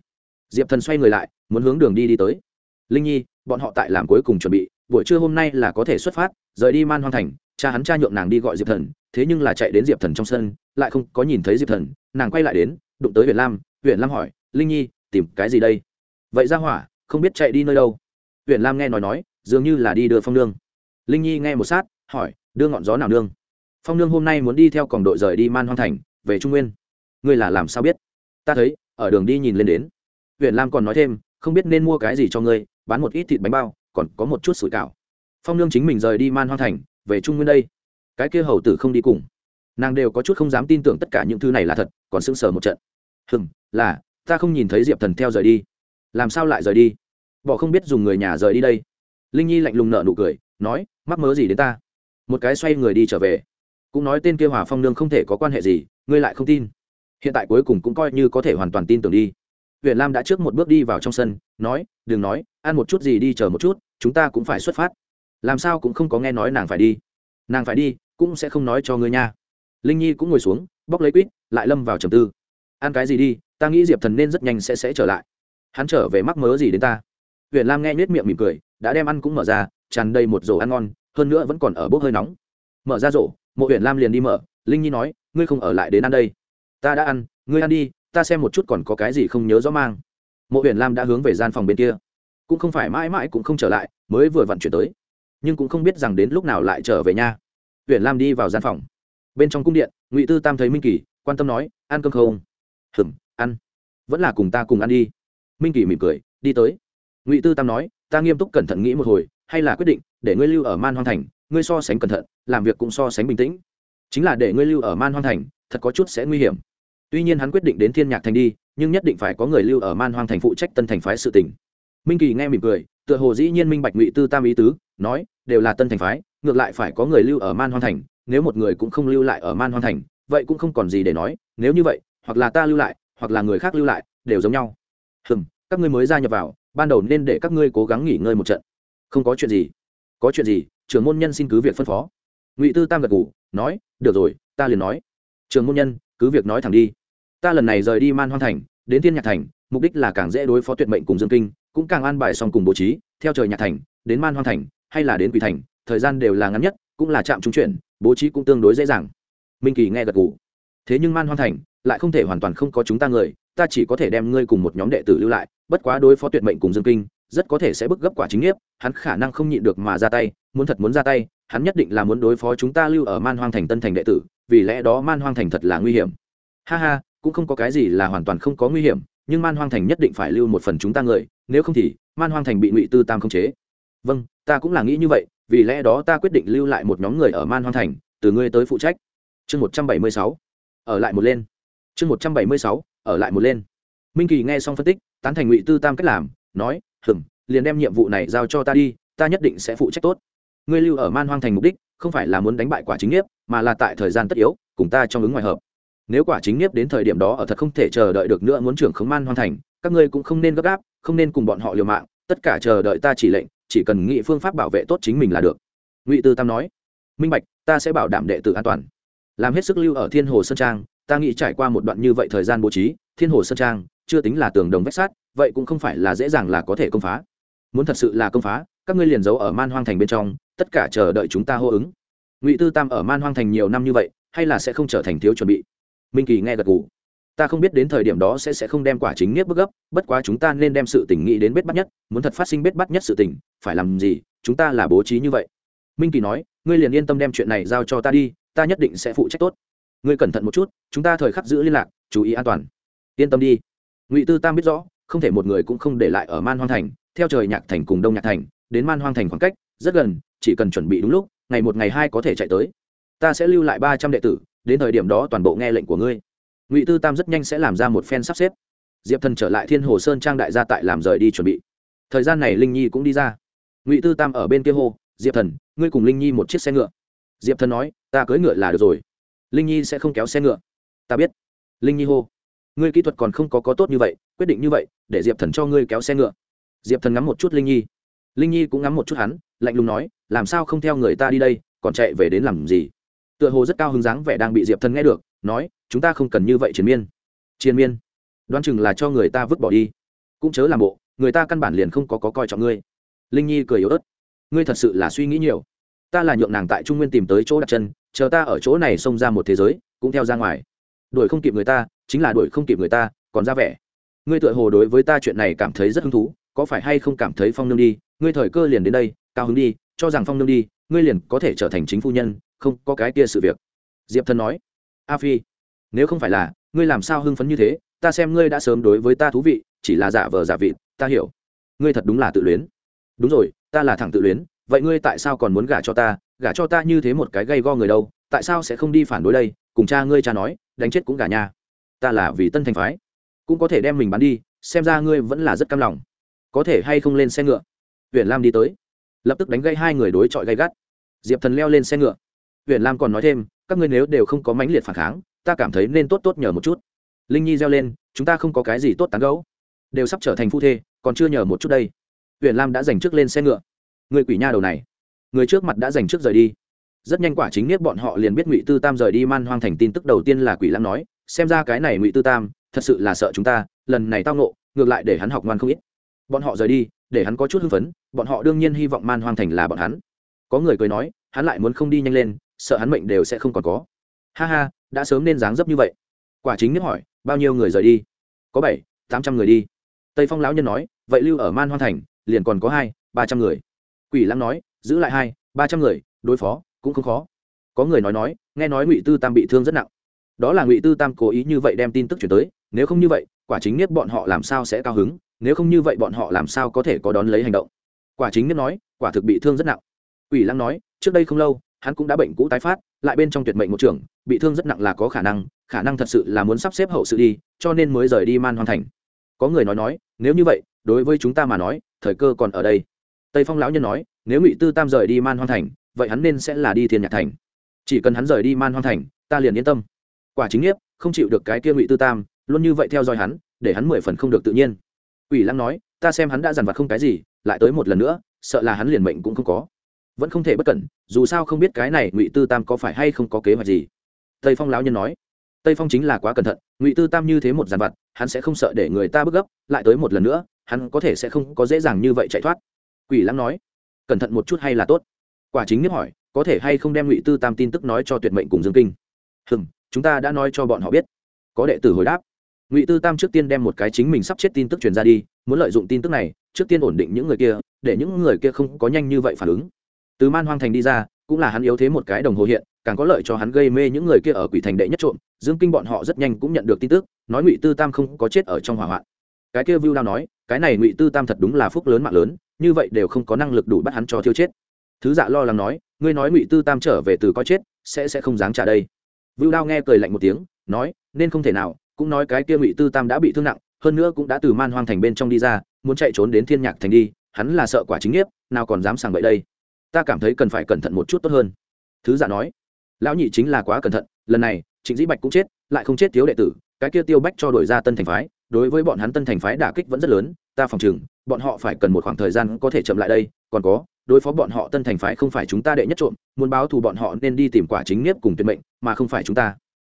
Diệp thần xoay người lại, muốn hướng đường đi đi tới. Linh nhi, bọn họ tại làm cuối cùng chuẩn bị, buổi trưa hôm nay là có thể xuất phát, rời đi man hoang thành, cha hắn cha nhượng nàng đi gọi diệp thần, thế nhưng là chạy đến diệp thần trong sân, lại không có nhìn thấy diệp thần, nàng quay lại đến, đụng tới huyện lam huyện lam hỏi, linh nhi, tìm cái gì đây? Vậy ra hỏa, không biết chạy đi nơi đâu. Huyện lam nghe nói nói, dường như là đi đưa phong nương. Linh nhi nghe một sát, hỏi, đưa ngọn gió nào nương? Phong nương hôm nay muốn đi theo còng đội rời đi man hoang thành, về trung nguyên ngươi là làm sao biết? Ta thấy, ở đường đi nhìn lên đến. Huyện lam còn nói thêm, không biết nên mua cái gì cho ngươi, bán một ít thịt bánh bao, còn có một chút sủi cảo. Phong nương chính mình rời đi man hoang thành, về trung nguyên đây. Cái kia hầu tử không đi cùng. Nàng đều có chút không dám tin tưởng tất cả những thứ này là thật, còn sững sờ một trận. Hừm, là, ta không nhìn thấy diệp thần theo rời đi. Làm sao lại rời đi? Bỏ không biết dùng người nhà rời đi đây. Linh nhi lạnh lùng nợ nụ cười, nói, mắc mớ gì đến ta? Một cái xoay người đi trở về. Cũng nói tên kia hòa phong nương không thể có quan hệ gì, ngươi lại không tin hiện tại cuối cùng cũng coi như có thể hoàn toàn tin tưởng đi. Huyện lam đã trước một bước đi vào trong sân, nói, đừng nói, ăn một chút gì đi chờ một chút, chúng ta cũng phải xuất phát. Làm sao cũng không có nghe nói nàng phải đi. Nàng phải đi, cũng sẽ không nói cho ngươi nha. Linh nhi cũng ngồi xuống, bóc lấy quýt, lại lâm vào trầm tư. Ăn cái gì đi, ta nghĩ diệp thần nên rất nhanh sẽ sẽ trở lại. Hắn trở về mắc mớ gì đến ta? Huyện lam nghe nết miệng mỉm cười, đã đem ăn cũng mở ra, tràn đầy một rổ ăn ngon, hơn nữa vẫn còn ở bốc hơi nóng. Mở ra rổ, mộ huyện lam liền đi mở. Linh nhi nói, ngươi không ở lại đến ăn đây ta đã ăn ngươi ăn đi ta xem một chút còn có cái gì không nhớ rõ mang. Mộ huyền lam đã hướng về gian phòng bên kia. Cũng không phải mãi mãi cũng không trở lại mới vừa vận chuyển tới. Nhưng cũng không biết rằng đến lúc nào lại trở về nha. Huyền lam đi vào gian phòng. Bên trong cung điện ngụy tư tam thấy minh kỳ quan tâm nói ăn cơm không? Hừm, ăn. Vẫn là cùng ta cùng ăn đi. Minh kỳ mỉm cười đi tới. Ngụy tư tam nói ta nghiêm túc cẩn thận nghĩ một hồi hay là quyết định để ngươi lưu ở man hoang thành ngươi so sánh cẩn thận làm việc cũng so sánh bình tĩnh. Chính là để ngươi lưu ở man hoang thành thật có chút sẽ nguy hiểm tuy nhiên hắn quyết định đến thiên nhạc thành đi, nhưng nhất định phải có người lưu ở man hoang thành phụ trách tân thành phái sự tỉnh minh kỳ nghe mỉm cười, tựa hồ dĩ nhiên minh bạch ngụy tư tam ý tứ, nói, đều là tân thành phái, ngược lại phải có người lưu ở man hoang thành, nếu một người cũng không lưu lại ở man hoang thành, vậy cũng không còn gì để nói, nếu như vậy, hoặc là ta lưu lại, hoặc là người khác lưu lại, đều giống nhau. Hừm, các ngươi mới gia nhập vào, ban đầu nên để các ngươi cố gắng nghỉ ngơi một trận. Không có chuyện gì. Có chuyện gì, trưởng môn nhân xin cứ việc phân phó. Ngụy tư tam gật ngủ nói, được rồi, ta liền nói. Trường môn nhân, cứ việc nói thẳng đi ta lần này rời đi man hoang thành, đến thiên nhạc thành, mục đích là càng dễ đối phó tuyệt mệnh cùng dương kinh, cũng càng an bài xong cùng bố trí, theo trời nhạc thành, đến man hoang thành, hay là đến quỷ thành, thời gian đều là ngắn nhất, cũng là trạm trung chuyển, bố trí cũng tương đối dễ dàng minh kỳ nghe gật gù. thế nhưng man hoang thành lại không thể hoàn toàn không có chúng ta người, ta chỉ có thể đem ngươi cùng một nhóm đệ tử lưu lại, bất quá đối phó tuyệt mệnh cùng dương kinh, rất có thể sẽ bức gấp quả chính nghiệp, hắn khả năng không nhịn được mà ra tay, muốn thật muốn ra tay, hắn nhất định là muốn đối phó chúng ta lưu ở man hoang thành tân thành đệ tử, vì lẽ đó man hoang thành thật là nguy hiểm ha ha cũng không có cái gì là hoàn toàn không có nguy hiểm, nhưng man hoang thành nhất định phải lưu một phần chúng ta người, nếu không thì man hoang thành bị ngụy tư tam khống chế. Vâng ta cũng là nghĩ như vậy, vì lẽ đó ta quyết định lưu lại một nhóm người ở man hoang thành, từ ngươi tới phụ trách. Chương một trăm bảy mươi sáu, ở lại một lên. Chương một trăm bảy mươi sáu, ở lại một lên. Minh kỳ nghe xong phân tích, tán thành ngụy tư tam cách làm, nói hừng liền đem nhiệm vụ này giao cho ta đi, ta nhất định sẽ phụ trách tốt. Ngươi lưu ở man hoang thành mục đích, không phải là muốn đánh bại quả chính nghiếp mà là tại thời gian tất yếu, cùng ta trong ứng ngoài hợp nếu quả chính nghiếp đến thời điểm đó ở thật không thể chờ đợi được nữa muốn trưởng khống man hoàn thành, các ngươi cũng không nên gấp gáp, không nên cùng bọn họ liều mạng, tất cả chờ đợi ta chỉ lệnh, chỉ cần nghĩ phương pháp bảo vệ tốt chính mình là được. Ngụy tư tam nói. Minh bạch, ta sẽ bảo đảm đệ tử an toàn. Làm hết sức lưu ở thiên hồ sơn trang, ta nghĩ trải qua một đoạn như vậy thời gian bố trí, thiên hồ sơn trang chưa tính là tường đồng vách sát vậy cũng không phải là dễ dàng là có thể công phá. Muốn thật sự là công phá, các ngươi liền giấu ở man hoang thành bên trong, tất cả chờ đợi chúng ta hô ứng. Ngụy tư tam ở man hoang thành nhiều năm như vậy, hay là sẽ không trở thành thiếu chuẩn bị? Minh kỳ nghe gật gù, ta không biết đến thời điểm đó sẽ sẽ không đem quả chính nghiếp bức gấp bất quá chúng ta nên đem sự tình nghĩ đến bết bắt nhất muốn thật phát sinh bết bắt nhất sự tình phải làm gì chúng ta là bố trí như vậy. Minh kỳ nói ngươi liền yên tâm đem chuyện này giao cho ta đi ta nhất định sẽ phụ trách tốt. Ngươi cẩn thận một chút chúng ta thời khắc giữ liên lạc chú ý an toàn. Yên tâm đi. Ngụy tư tam biết rõ không thể một người cũng không để lại ở man hoang thành theo trời nhạc thành cùng đông nhạc thành đến man hoang thành khoảng cách rất gần chỉ cần chuẩn bị đúng lúc ngày một ngày hai có thể chạy tới. Ta sẽ lưu lại ba trăm đệ tử đến thời điểm đó toàn bộ nghe lệnh của ngươi. Ngụy tư tam rất nhanh sẽ làm ra một phen sắp xếp. Diệp thần trở lại thiên hồ sơn trang đại gia tại làm rời đi chuẩn bị. Thời gian này linh nhi cũng đi ra. Ngụy tư tam ở bên kia hô, diệp thần, ngươi cùng linh nhi một chiếc xe ngựa. Diệp thần nói, ta cưỡi ngựa là được rồi. Linh nhi sẽ không kéo xe ngựa. Ta biết. Linh nhi hô, ngươi kỹ thuật còn không có có tốt như vậy, quyết định như vậy, để diệp thần cho ngươi kéo xe ngựa. Diệp thần ngắm một chút linh nhi. Linh nhi cũng ngắm một chút hắn, lạnh lùng nói, làm sao không theo người ta đi đây, còn chạy về đến làm gì? Tựa hồ rất cao hứng dáng vẻ đang bị diệp thần nghe được nói chúng ta không cần như vậy chiến miên. Chiến miên? Đoán chừng là cho người ta vứt bỏ đi. Cũng chớ làm bộ người ta căn bản liền không có, có coi trọng ngươi. Linh nhi cười yếu ớt ngươi thật sự là suy nghĩ nhiều. Ta là nhượng nàng tại trung nguyên tìm tới chỗ đặt chân chờ ta ở chỗ này xông ra một thế giới cũng theo ra ngoài. Đuổi không kịp người ta chính là đuổi không kịp người ta còn ra vẻ. Ngươi tựa hồ đối với ta chuyện này cảm thấy rất hứng thú có phải hay không cảm thấy phong nương đi? Ngươi thời cơ liền đến đây cao hứng đi cho rằng phong nương đi ngươi liền có thể trở thành chính phu nhân, không có cái kia sự việc. Diệp thân nói. A phi, nếu không phải là ngươi làm sao hưng phấn như thế, ta xem ngươi đã sớm đối với ta thú vị, chỉ là giả vờ giả vị ta hiểu. Ngươi thật đúng là tự luyến. Đúng rồi, ta là thẳng tự luyến, vậy ngươi tại sao còn muốn gả cho ta? Gả cho ta như thế một cái gây go người đâu, tại sao sẽ không đi phản đối đây? Cùng cha ngươi cha nói, đánh chết cũng gả nhà. ta là vì tân thành phái, cũng có thể đem mình bán đi, xem ra ngươi vẫn là rất cam lòng. Có thể hay không lên xe ngựa? Huyện lam đi tới lập tức đánh gây hai người đối chọi gây gắt. Diệp thần leo lên xe ngựa. Huyện lam còn nói thêm, các ngươi nếu đều không có mãnh liệt phản kháng, ta cảm thấy nên tốt tốt nhờ một chút. Linh nhi reo lên, chúng ta không có cái gì tốt tán gấu đều sắp trở thành phu thê, còn chưa nhờ một chút đây. Huyện lam đã dành trước lên xe ngựa. Người quỷ nha đầu này. Người trước mặt đã dành trước rời đi. Rất nhanh quả chính nếp bọn họ liền biết ngụy tư tam rời đi man hoang thành tin tức đầu tiên là quỷ Lam nói, xem ra cái này ngụy tư tam, thật sự là sợ chúng ta, lần này tao nộ ngược lại để hắn học ngoan không ít bọn họ rời đi, để hắn có chút hưng phấn, bọn họ đương nhiên hy vọng man hoang thành là bọn hắn. Có người cười nói, hắn lại muốn không đi nhanh lên, sợ hắn mệnh đều sẽ không còn có. Ha ha, đã sớm nên dáng dấp như vậy. Quả chính nếp hỏi, bao nhiêu người rời đi? Có bảy, tám trăm người đi. Tây phong lão nhân nói, vậy lưu ở man hoang thành, liền còn có hai, ba trăm người. Quỷ lãng nói, giữ lại hai, ba trăm người, đối phó, cũng không khó. Có người nói nói, nghe nói ngụy tư tam bị thương rất nặng. Đó là ngụy tư tam cố ý như vậy đem tin tức chuyển tới, nếu không như vậy, quả chính nhất bọn họ làm sao sẽ cao hứng? Nếu không như vậy bọn họ làm sao có thể có đón lấy hành động? Quả chính nhất nói, quả thực bị thương rất nặng. Quỷ lăng nói, trước đây không lâu, hắn cũng đã bệnh cũ tái phát, lại bên trong tuyệt mệnh một trưởng bị thương rất nặng là có khả năng khả năng thật sự là muốn sắp xếp hậu sự đi, cho nên mới rời đi man hoàn thành. Có người nói nói, nếu như vậy, đối với chúng ta mà nói, thời cơ còn ở đây. Tây phong lão nhân nói, nếu ngụy tư tam rời đi man hoan thành, vậy hắn nên sẽ là đi thiên nhạc thành. Chỉ cần hắn rời đi man hoan thành, ta liền yên tâm. Quả chính nhiếp không chịu được cái kia ngụy tư tam, luôn như vậy theo dõi hắn, để hắn mười phần không được tự nhiên. Quỷ lăng nói, ta xem hắn đã dằn vặt không cái gì, lại tới một lần nữa, sợ là hắn liền mệnh cũng không có. Vẫn không thể bất cẩn, dù sao không biết cái này ngụy tư tam có phải hay không có kế hoạch gì. Tây phong lão nhân nói, tây phong chính là quá cẩn thận, ngụy tư tam như thế một dàn vặt, hắn sẽ không sợ để người ta bức gấp, lại tới một lần nữa, hắn có thể sẽ không có dễ dàng như vậy chạy thoát. Quỷ lăng nói, cẩn thận một chút hay là tốt? Quả chính nghiếp hỏi, có thể hay không đem ngụy tư tam tin tức nói cho tuyệt mệnh cùng dương kinh? Hừm, chúng ta đã nói cho bọn họ biết. Có đệ tử hồi đáp ngụy tư tam trước tiên đem một cái chính mình sắp chết tin tức truyền ra đi muốn lợi dụng tin tức này trước tiên ổn định những người kia để những người kia không có nhanh như vậy phản ứng từ man hoang thành đi ra cũng là hắn yếu thế một cái đồng hồ hiện càng có lợi cho hắn gây mê những người kia ở quỷ thành đệ nhất trộm dương kinh bọn họ rất nhanh cũng nhận được tin tức nói ngụy tư tam không có chết ở trong hỏa hoạn cái kia vưu đao nói cái này ngụy tư tam thật đúng là phúc lớn mạng lớn như vậy đều không có năng lực đủ bắt hắn cho thiêu chết thứ dạ lo lắng nói ngươi nói ngụy tư tam trở về từ có chết sẽ sẽ không dáng trả đây vưu đao nghe cười lạnh một tiếng nói nên không thể nào cũng nói cái kia ngụy tư tam đã bị thương nặng, hơn nữa cũng đã từ man hoang thành bên trong đi ra, muốn chạy trốn đến thiên nhạc thành đi, hắn là sợ quả chính nghiếp, nào còn dám sàng bậy đây. Ta cảm thấy cần phải cẩn thận một chút tốt hơn. Thứ giả nói. Lão nhị chính là quá cẩn thận, lần này, trịnh dĩ bạch cũng chết, lại không chết thiếu đệ tử, cái kia tiêu bách cho đổi ra tân thành phái, đối với bọn hắn tân thành phái đả kích vẫn rất lớn, ta phòng chừng bọn họ phải cần một khoảng thời gian có thể chậm lại đây, còn có, đối phó bọn họ tân thành phái không phải chúng ta đệ nhất trộm, muốn báo thù bọn họ nên đi tìm quả chính nghiếp cùng tuyệt mệnh, mà không phải chúng ta.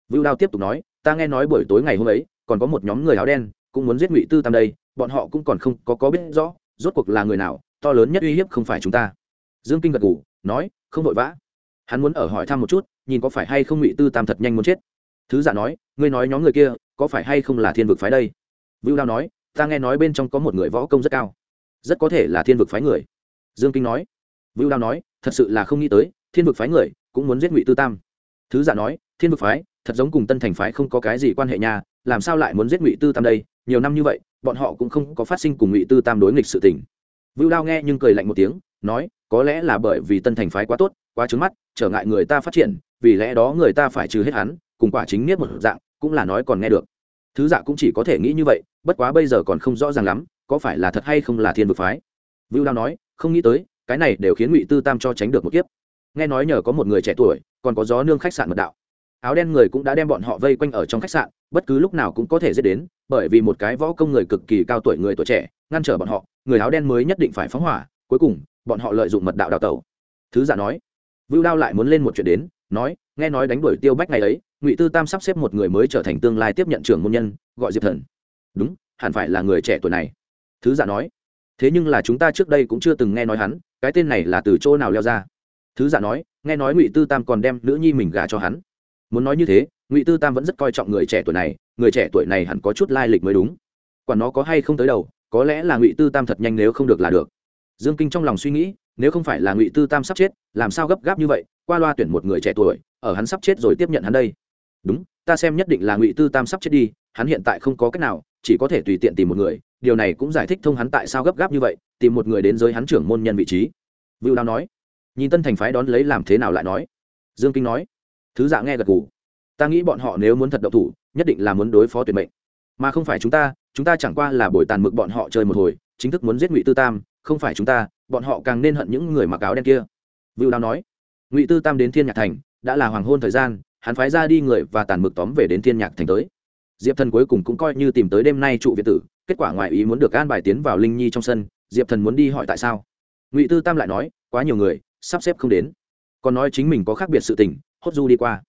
Vưu đao tiếp tục nói ta nghe nói buổi tối ngày hôm ấy, còn có một nhóm người áo đen, cũng muốn giết ngụy tư tam đây, bọn họ cũng còn không có có biết rõ, rốt cuộc là người nào, to lớn nhất uy hiếp không phải chúng ta. Dương kinh gật ngủ nói, không vội vã. Hắn muốn ở hỏi thăm một chút, nhìn có phải hay không ngụy tư tam thật nhanh muốn chết. Thứ giả nói, ngươi nói nhóm người kia, có phải hay không là thiên vực phái đây? Vưu đao nói, ta nghe nói bên trong có một người võ công rất cao. Rất có thể là thiên vực phái người. Dương kinh nói. Vưu đao nói, thật sự là không nghĩ tới, thiên vực phái người cũng muốn giết ngụy tư tam. Thứ giả nói, thiên vực phái thật giống cùng tân thành phái không có cái gì quan hệ nhà làm sao lại muốn giết ngụy tư tam đây? Nhiều năm như vậy, bọn họ cũng không có phát sinh cùng ngụy tư tam đối nghịch sự tình. Vưu đao nghe nhưng cười lạnh một tiếng, nói, có lẽ là bởi vì tân thành phái quá tốt, quá trứng mắt, trở ngại người ta phát triển, vì lẽ đó người ta phải trừ hết hắn, cùng quả chính niết một dạng, cũng là nói còn nghe được. Thứ dạ cũng chỉ có thể nghĩ như vậy, bất quá bây giờ còn không rõ ràng lắm, có phải là thật hay không là thiên vực phái. Vưu đao nói, không nghĩ tới, cái này đều khiến ngụy tư tam cho tránh được một kiếp. Nghe nói nhờ có một người trẻ tuổi, còn có gió nương khách sạn mật đạo áo đen người cũng đã đem bọn họ vây quanh ở trong khách sạn, bất cứ lúc nào cũng có thể dễ đến, bởi vì một cái võ công người cực kỳ cao tuổi người tuổi trẻ, ngăn trở bọn họ, người áo đen mới nhất định phải phóng hỏa, cuối cùng, bọn họ lợi dụng mật đạo đào tẩu. Thứ giả nói, vưu đao lại muốn lên một chuyện đến, nói, nghe nói đánh đuổi tiêu bách ngày ấy, ngụy tư tam sắp xếp một người mới trở thành tương lai tiếp nhận trưởng môn nhân, gọi diệp thần. Đúng, hẳn phải là người trẻ tuổi này. Thứ giả nói, thế nhưng là chúng ta trước đây cũng chưa từng nghe nói hắn, cái tên này là từ chỗ nào leo ra? Thứ giả nói, nghe nói ngụy tư tam còn đem nữ nhi mình gả cho hắn muốn nói như thế, ngụy tư tam vẫn rất coi trọng người trẻ tuổi này, người trẻ tuổi này hẳn có chút lai lịch mới đúng. Còn nó có hay không tới đầu, có lẽ là ngụy tư tam thật nhanh nếu không được là được. Dương kinh trong lòng suy nghĩ, nếu không phải là ngụy tư tam sắp chết, làm sao gấp gáp như vậy, qua loa tuyển một người trẻ tuổi, ở hắn sắp chết rồi tiếp nhận hắn đây. Đúng, ta xem nhất định là ngụy tư tam sắp chết đi, hắn hiện tại không có cách nào, chỉ có thể tùy tiện tìm một người, điều này cũng giải thích thông hắn tại sao gấp gáp như vậy, tìm một người đến giới hắn trưởng môn nhân vị trí. Vưu đao nói. Nhìn tân thành phái đón lấy làm thế nào lại nói. Dương kinh nói thứ dạ nghe gật gù. Ta nghĩ bọn họ nếu muốn thật độc thủ, nhất định là muốn đối phó tuyệt mệnh. Mà không phải chúng ta chúng ta chẳng qua là buổi tàn mực bọn họ chơi một hồi, chính thức muốn giết ngụy tư tam, không phải chúng ta, bọn họ càng nên hận những người mặc áo đen kia. Vưu đao nói. Ngụy tư tam đến thiên nhạc thành, đã là hoàng hôn thời gian, hắn phái ra đi người và tàn mực tóm về đến thiên nhạc thành tới. Diệp thần cuối cùng cũng coi như tìm tới đêm nay trụ việt tử, kết quả ngoại ý muốn được an bài tiến vào linh nhi trong sân, diệp thần muốn đi hỏi tại sao. Ngụy tư tam lại nói, quá nhiều người, sắp xếp không đến. Còn nói chính mình có khác biệt sự tình hốt du đi qua.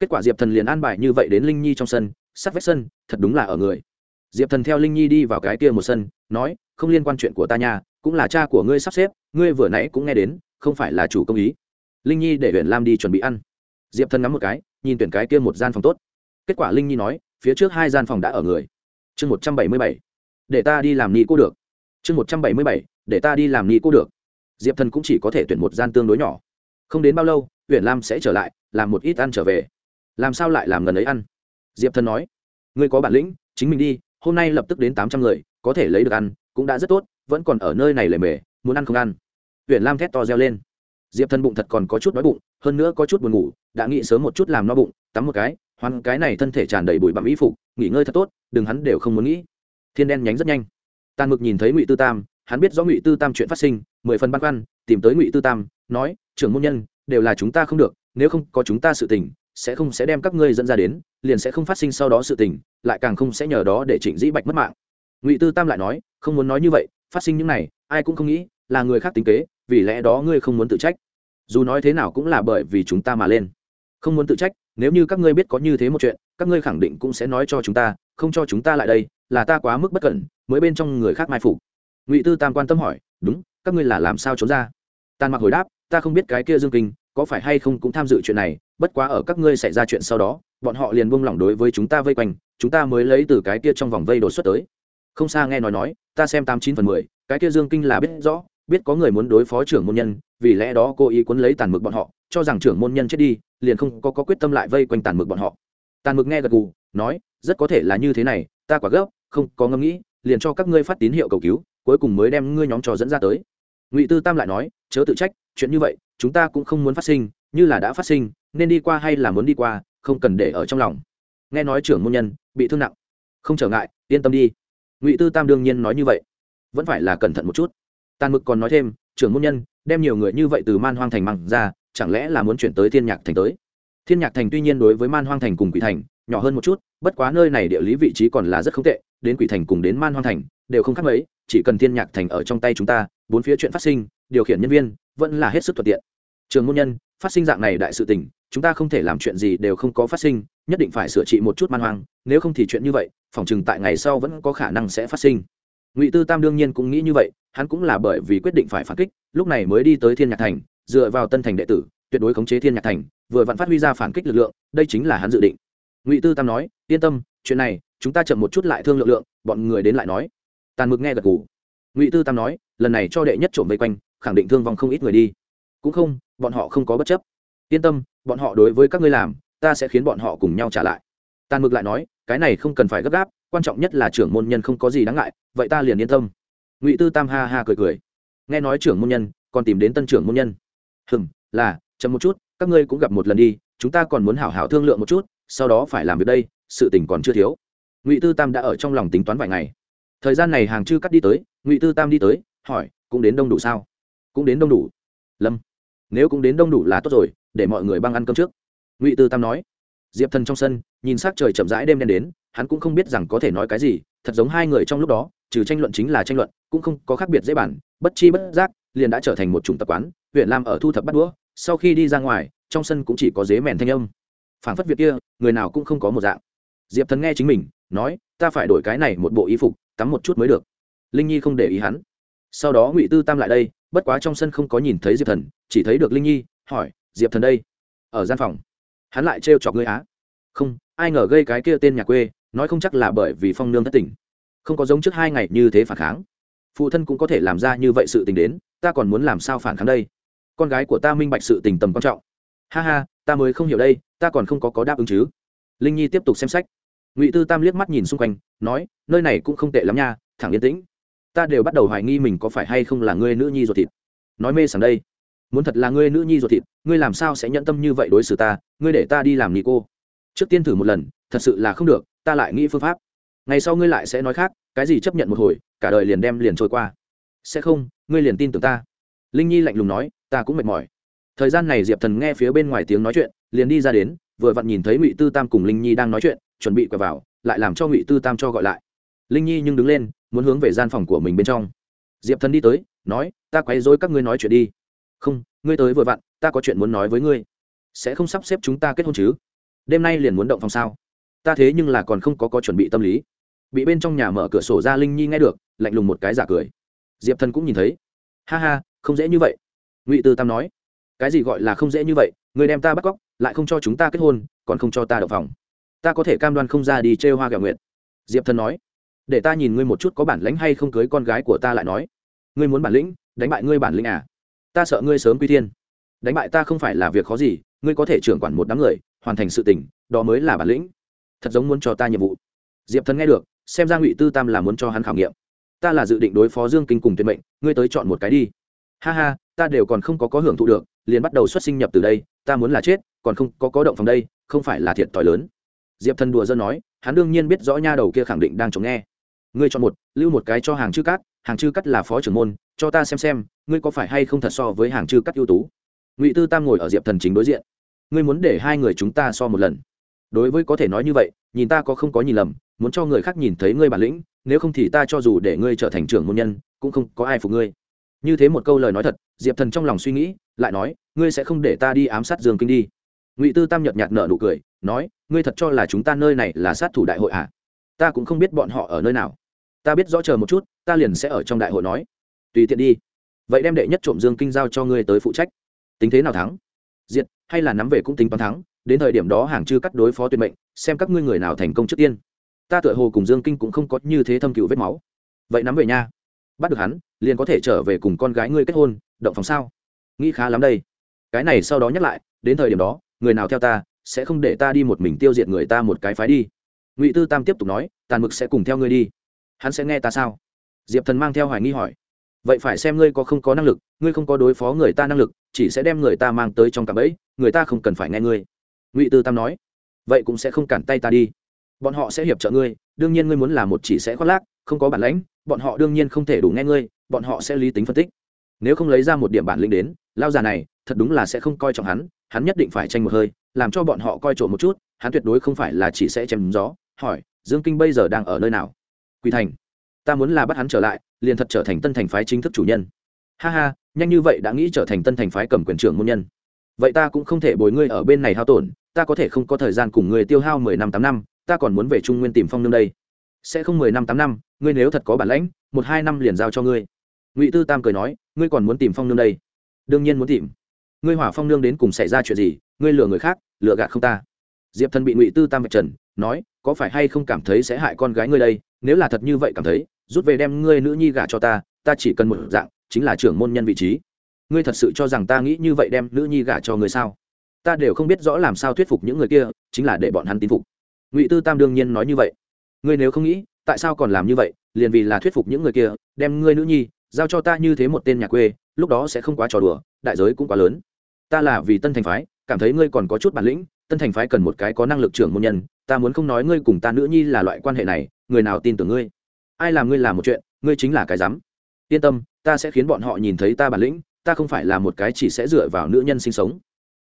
Kết quả diệp thần liền an bài như vậy đến linh nhi trong sân sát vách sân, thật đúng là ở người. Diệp thần theo linh nhi đi vào cái kia một sân, nói, không liên quan chuyện của ta nhà cũng là cha của ngươi sắp xếp, ngươi vừa nãy cũng nghe đến, không phải là chủ công ý. Linh nhi để huyện lam đi chuẩn bị ăn. Diệp thần ngắm một cái, nhìn tuyển cái kia một gian phòng tốt. Kết quả linh nhi nói, phía trước hai gian phòng đã ở người. Chương một trăm bảy mươi bảy. Để ta đi làm ni cô được. Chương một trăm bảy mươi bảy. Để ta đi làm ni cô được. Diệp thần cũng chỉ có thể tuyển một gian tương đối nhỏ. Không đến bao lâu huyện lam sẽ trở lại làm một ít ăn trở về. Làm sao lại làm gần ấy ăn? Diệp thần nói. Ngươi có bản lĩnh, chính mình đi, hôm nay lập tức đến tám trăm người, có thể lấy được ăn, cũng đã rất tốt, vẫn còn ở nơi này lề mề, muốn ăn không ăn. Huyện lam thét to reo lên. Diệp thần bụng thật còn có chút đói bụng, hơn nữa có chút buồn ngủ, đã nghĩ sớm một chút làm no bụng, tắm một cái, hoan cái này thân thể tràn đầy bụi bặm y phục, nghỉ ngơi thật tốt, đừng hắn đều không muốn nghĩ. Thiên đen nhánh rất nhanh. Tàn mực nhìn thấy ngụy tư tam, hắn biết rõ ngụy tư tam chuyện phát sinh, mười phần băn khoăn, tìm tới ngụy tư tam, nói, trưởng môn nhân, đều là chúng ta không được nếu không có chúng ta sự tình, sẽ không sẽ đem các ngươi dẫn ra đến, liền sẽ không phát sinh sau đó sự tình, lại càng không sẽ nhờ đó để trịnh dĩ bạch mất mạng. Ngụy tư tam lại nói, không muốn nói như vậy, phát sinh những này, ai cũng không nghĩ là người khác tính kế, vì lẽ đó ngươi không muốn tự trách. Dù nói thế nào cũng là bởi vì chúng ta mà lên. Không muốn tự trách, nếu như các ngươi biết có như thế một chuyện, các ngươi khẳng định cũng sẽ nói cho chúng ta, không cho chúng ta lại đây, là ta quá mức bất cẩn, mới bên trong người khác mai phục. Ngụy tư tam quan tâm hỏi, đúng, các ngươi là làm sao trốn ra? Tàn mặc hồi đáp, ta không biết cái kia dương kinh có phải hay không cũng tham dự chuyện này bất quá ở các ngươi xảy ra chuyện sau đó bọn họ liền buông lỏng đối với chúng ta vây quanh chúng ta mới lấy từ cái kia trong vòng vây đột xuất tới. Không xa nghe nói nói ta xem tám chín phần mười cái kia dương kinh là biết rõ biết có người muốn đối phó trưởng môn nhân vì lẽ đó cô ý cuốn lấy tàn mực bọn họ cho rằng trưởng môn nhân chết đi liền không có, có quyết tâm lại vây quanh tàn mực bọn họ. Tàn mực nghe gật gù nói rất có thể là như thế này ta quả gấp không có ngẫm nghĩ liền cho các ngươi phát tín hiệu cầu cứu cuối cùng mới đem ngươi nhóm trò dẫn ra tới. Ngụy tư tam lại nói chớ tự trách chuyện như vậy chúng ta cũng không muốn phát sinh, như là đã phát sinh, nên đi qua hay là muốn đi qua, không cần để ở trong lòng. Nghe nói trưởng môn nhân bị thương nặng. Không trở ngại, yên tâm đi. Ngụy tư tam đương nhiên nói như vậy. Vẫn phải là cẩn thận một chút. Tàn mực còn nói thêm, trưởng môn nhân, đem nhiều người như vậy từ man hoang thành măng ra, chẳng lẽ là muốn chuyển tới thiên nhạc thành tới? Thiên nhạc thành tuy nhiên đối với man hoang thành cùng quỷ thành nhỏ hơn một chút, bất quá nơi này địa lý vị trí còn là rất không tệ, đến quỷ thành cùng đến man hoang thành đều không khác mấy, chỉ cần thiên nhạc thành ở trong tay chúng ta, bốn phía chuyện phát sinh, điều khiển nhân viên vẫn là hết sức thuận tiện trường môn nhân, phát sinh dạng này đại sự tình, chúng ta không thể làm chuyện gì đều không có phát sinh, nhất định phải sửa trị một chút man hoang, nếu không thì chuyện như vậy, phòng chừng tại ngày sau vẫn có khả năng sẽ phát sinh. Ngụy tư tam đương nhiên cũng nghĩ như vậy, hắn cũng là bởi vì quyết định phải phản kích, lúc này mới đi tới thiên nhạc thành, dựa vào tân thành đệ tử, tuyệt đối khống chế thiên nhạc thành, vừa vặn phát huy ra phản kích lực lượng, đây chính là hắn dự định. Ngụy tư tam nói, yên tâm, chuyện này, chúng ta chậm một chút lại thương lượng lượng, bọn người đến lại nói. Tàn mực nghe gật gù. Ngụy tư tam nói, lần này cho đệ nhất trộm vây quanh, khẳng định thương vong không ít người đi cũng không, bọn họ không có bất chấp. Yên tâm, bọn họ đối với các ngươi làm, ta sẽ khiến bọn họ cùng nhau trả lại. Tàn mực lại nói, cái này không cần phải gấp gáp, quan trọng nhất là trưởng môn nhân không có gì đáng ngại, vậy ta liền yên tâm. Ngụy tư tam ha ha cười cười. Nghe nói trưởng môn nhân, còn tìm đến tân trưởng môn nhân. Hừm, là, chậm một chút, các ngươi cũng gặp một lần đi, chúng ta còn muốn hảo hảo thương lượng một chút, sau đó phải làm việc đây, sự tình còn chưa thiếu. Ngụy tư tam đã ở trong lòng tính toán vài ngày. Thời gian này hàng chư cắt đi tới, ngụy tư tam đi tới, hỏi, cũng đến đông đủ sao? Cũng đến đông đủ. Lâm nếu cũng đến đông đủ là tốt rồi, để mọi người băng ăn cơm trước. Ngụy tư tam nói. Diệp thần trong sân, nhìn s á c trời chậm rãi đêm đen đến, hắn cũng không biết rằng có thể nói cái gì, thật giống hai người trong lúc đó, trừ tranh luận chính là tranh luận, cũng không có khác biệt dễ bản, bất chi bất giác, liền đã trở thành một chủng tập quán, huyện lam ở thu thập bắt đũa, sau khi đi ra ngoài, trong sân cũng chỉ có dế mèn thanh âm. Phảng phất việc kia, người nào cũng không có một dạng. Diệp thần nghe chính mình, nói, ta phải đổi cái này một bộ y phục, tắm một chút mới được. Linh nhi không để ý hắn. Sau đó ngụy tư tam lại đây bất quá trong sân không có nhìn thấy diệp thần, chỉ thấy được linh nhi, hỏi, diệp thần đây? Ở gian phòng. Hắn lại trêu chọc ngươi á. Không, ai ngờ gây cái kia tên nhà quê, nói không chắc là bởi vì phong nương thất tình. Không có giống trước hai ngày như thế phản kháng. Phụ thân cũng có thể làm ra như vậy sự tình đến, ta còn muốn làm sao phản kháng đây? Con gái của ta minh bạch sự tình tầm quan trọng. Ha ha, ta mới không hiểu đây, ta còn không có có đáp ứng chứ. Linh nhi tiếp tục xem sách. Ngụy tư tam liếc mắt nhìn xung quanh, nói, nơi này cũng không tệ lắm nha, thẳng yên tĩnh ta đều bắt đầu hoài nghi mình có phải hay không là ngươi nữ nhi ruột thịt. Nói mê sảng đây. Muốn thật là ngươi nữ nhi ruột thịt, ngươi làm sao sẽ nhẫn tâm như vậy đối xử ta, ngươi để ta đi làm ni cô. Trước tiên thử một lần, thật sự là không được, ta lại nghĩ phương pháp. Ngày sau ngươi lại sẽ nói khác, cái gì chấp nhận một hồi, cả đời liền đem liền trôi qua. Sẽ không, ngươi liền tin tưởng ta. Linh nhi lạnh lùng nói, ta cũng mệt mỏi. Thời gian này diệp thần nghe phía bên ngoài tiếng nói chuyện, liền đi ra đến, vừa vặn nhìn thấy ngụy tư tam cùng linh nhi đang nói chuyện, chuẩn bị quay vào, lại làm cho ngụy tư tam cho gọi lại linh nhi nhưng đứng lên, muốn hướng về gian phòng của mình bên trong. Diệp thần đi tới, nói, ta quấy dối các ngươi nói chuyện đi. Không, ngươi tới vừa vặn, ta có chuyện muốn nói với ngươi. Sẽ không sắp xếp chúng ta kết hôn chứ? Đêm nay liền muốn động phòng sao? Ta thế nhưng là còn không có có chuẩn bị tâm lý. Bị bên trong nhà mở cửa sổ ra, linh nhi nghe được, lạnh lùng một cái giả cười. Diệp thần cũng nhìn thấy. Ha ha, không dễ như vậy. Ngụy tư tam nói. Cái gì gọi là không dễ như vậy? Người đem ta bắt cóc, lại không cho chúng ta kết hôn, còn không cho ta đậu phòng. Ta có thể cam đoan không ra đi chê hoa gạo nguyện diệp thần nói để ta nhìn ngươi một chút có bản lĩnh hay không cưới con gái của ta lại nói. Ngươi muốn bản lĩnh, đánh bại ngươi bản lĩnh à? Ta sợ ngươi sớm quy thiên. Đánh bại ta không phải là việc khó gì, ngươi có thể trưởng quản một đám người, hoàn thành sự tình, đó mới là bản lĩnh. Thật giống muốn cho ta nhiệm vụ. Diệp thần nghe được, xem ra ngụy tư tam là muốn cho hắn khảo nghiệm. Ta là dự định đối phó dương kinh cùng tuyệt mệnh, ngươi tới chọn một cái đi. Ha ha, ta đều còn không có có hưởng thụ được, liền bắt đầu xuất sinh nhập từ đây, ta muốn là chết, còn không có có động phòng đây, không phải là thiệt t h i lớn. Diệp thần đùa dân nói, hắn đương nhiên biết rõ nha đầu kia khẳng định đang chống nghe ngươi chọn một, lưu một cái cho hàng chư cát, hàng chư Cát là phó trưởng môn, cho ta xem xem, ngươi có phải hay không thật so với hàng chư Cát ưu tú? Ngụy tư tam ngồi ở diệp thần chính đối diện. Ngươi muốn để hai người chúng ta so một lần. Đối với có thể nói như vậy, nhìn ta có không có nhìn lầm, muốn cho người khác nhìn thấy ngươi bản lĩnh, nếu không thì ta cho dù để ngươi trở thành trưởng môn nhân, cũng không có ai phục ngươi. Như thế một câu lời nói thật, diệp thần trong lòng suy nghĩ, lại nói, ngươi sẽ không để ta đi ám sát dương kinh đi. Ngụy tư tam nhợt nhạt nở nụ cười, nói, ngươi thật cho là chúng ta nơi này là sát thủ đại hội à? Ta cũng không biết bọn họ ở nơi nào. Ta biết rõ chờ một chút, ta liền sẽ ở trong đại hội nói. Tùy tiện đi. Vậy đem đệ nhất trộm dương kinh giao cho ngươi tới phụ trách. Tính thế nào thắng? Diệt, hay là nắm về cũng tính toán thắng, đến thời điểm đó hàng chư cắt đối phó tuyệt mệnh, xem các ngươi người nào thành công trước tiên. Ta tựa hồ cùng dương kinh cũng không có như thế thâm cựu vết máu. Vậy nắm về nha. Bắt được hắn, liền có thể trở về cùng con gái ngươi kết hôn, động phòng sao? Nghĩ khá lắm đây. Cái này sau đó nhắc lại, đến thời điểm đó, người nào theo ta, sẽ không để ta đi một mình tiêu diệt người ta một cái phái đi ngụy tư tam tiếp tục nói tàn mực sẽ cùng theo ngươi đi hắn sẽ nghe ta sao diệp thần mang theo hoài nghi hỏi vậy phải xem ngươi có không có năng lực ngươi không có đối phó người ta năng lực chỉ sẽ đem người ta mang tới trong cạm bẫy người ta không cần phải nghe ngươi ngụy tư tam nói vậy cũng sẽ không cản tay ta đi bọn họ sẽ hiệp trợ ngươi đương nhiên ngươi muốn làm một chỉ sẽ khoác lác không có bản lãnh bọn họ đương nhiên không thể đủ nghe ngươi bọn họ sẽ lý tính phân tích nếu không lấy ra một điểm bản lĩnh đến lao già này thật đúng là sẽ không coi trọng hắn hắn nhất định phải tranh một hơi làm cho bọn họ coi trộm một chút hắn tuyệt đối không phải là chỉ sẽ chém gió hỏi, dương kinh bây giờ đang ở nơi nào? Quy thành. Ta muốn là bắt hắn trở lại, liền thật trở thành tân thành phái chính thức chủ nhân. Ha ha, nhanh như vậy đã nghĩ trở thành tân thành phái cầm quyền trưởng môn nhân. Vậy ta cũng không thể bồi ngươi ở bên này hao tổn, ta có thể không có thời gian cùng người tiêu hao mười năm tám năm, ta còn muốn về trung nguyên tìm phong nương đây. Sẽ không mười năm tám năm, ngươi nếu thật có bản lãnh, một hai năm liền giao cho ngươi. Ngụy tư tam cười nói, ngươi còn muốn tìm phong nương đây? Đương nhiên muốn tìm. Ngươi hỏa phong nương đến cùng xảy ra chuyện gì, ngươi lừa người khác, lừa gạt không ta. Diệp thần bị ngụy tư tam vạch trần, nói có phải hay không cảm thấy sẽ hại con gái ngươi đây? Nếu là thật như vậy cảm thấy, rút về đem ngươi nữ nhi gả cho ta ta chỉ cần một dạng, chính là trưởng môn nhân vị trí. Ngươi thật sự cho rằng ta nghĩ như vậy đem nữ nhi gả cho ngươi sao? Ta đều không biết rõ làm sao thuyết phục những người kia, chính là để bọn hắn tín phục. Ngụy tư tam đương nhiên nói như vậy. Ngươi nếu không nghĩ, tại sao còn làm như vậy? Liền vì là thuyết phục những người kia, đem ngươi nữ nhi giao cho ta như thế một tên nhà quê, lúc đó sẽ không quá trò đùa, đại giới cũng quá lớn. Ta là vì tân thành phái, cảm thấy ngươi còn có chút bản lĩnh tân thành phái cần một cái có năng lực trưởng môn nhân, ta muốn không nói ngươi cùng ta nữ nhi là loại quan hệ này, người nào tin tưởng ngươi? Ai làm ngươi làm một chuyện, ngươi chính là cái dám yên tâm, ta sẽ khiến bọn họ nhìn thấy ta bản lĩnh, ta không phải là một cái chỉ sẽ dựa vào nữ nhân sinh sống.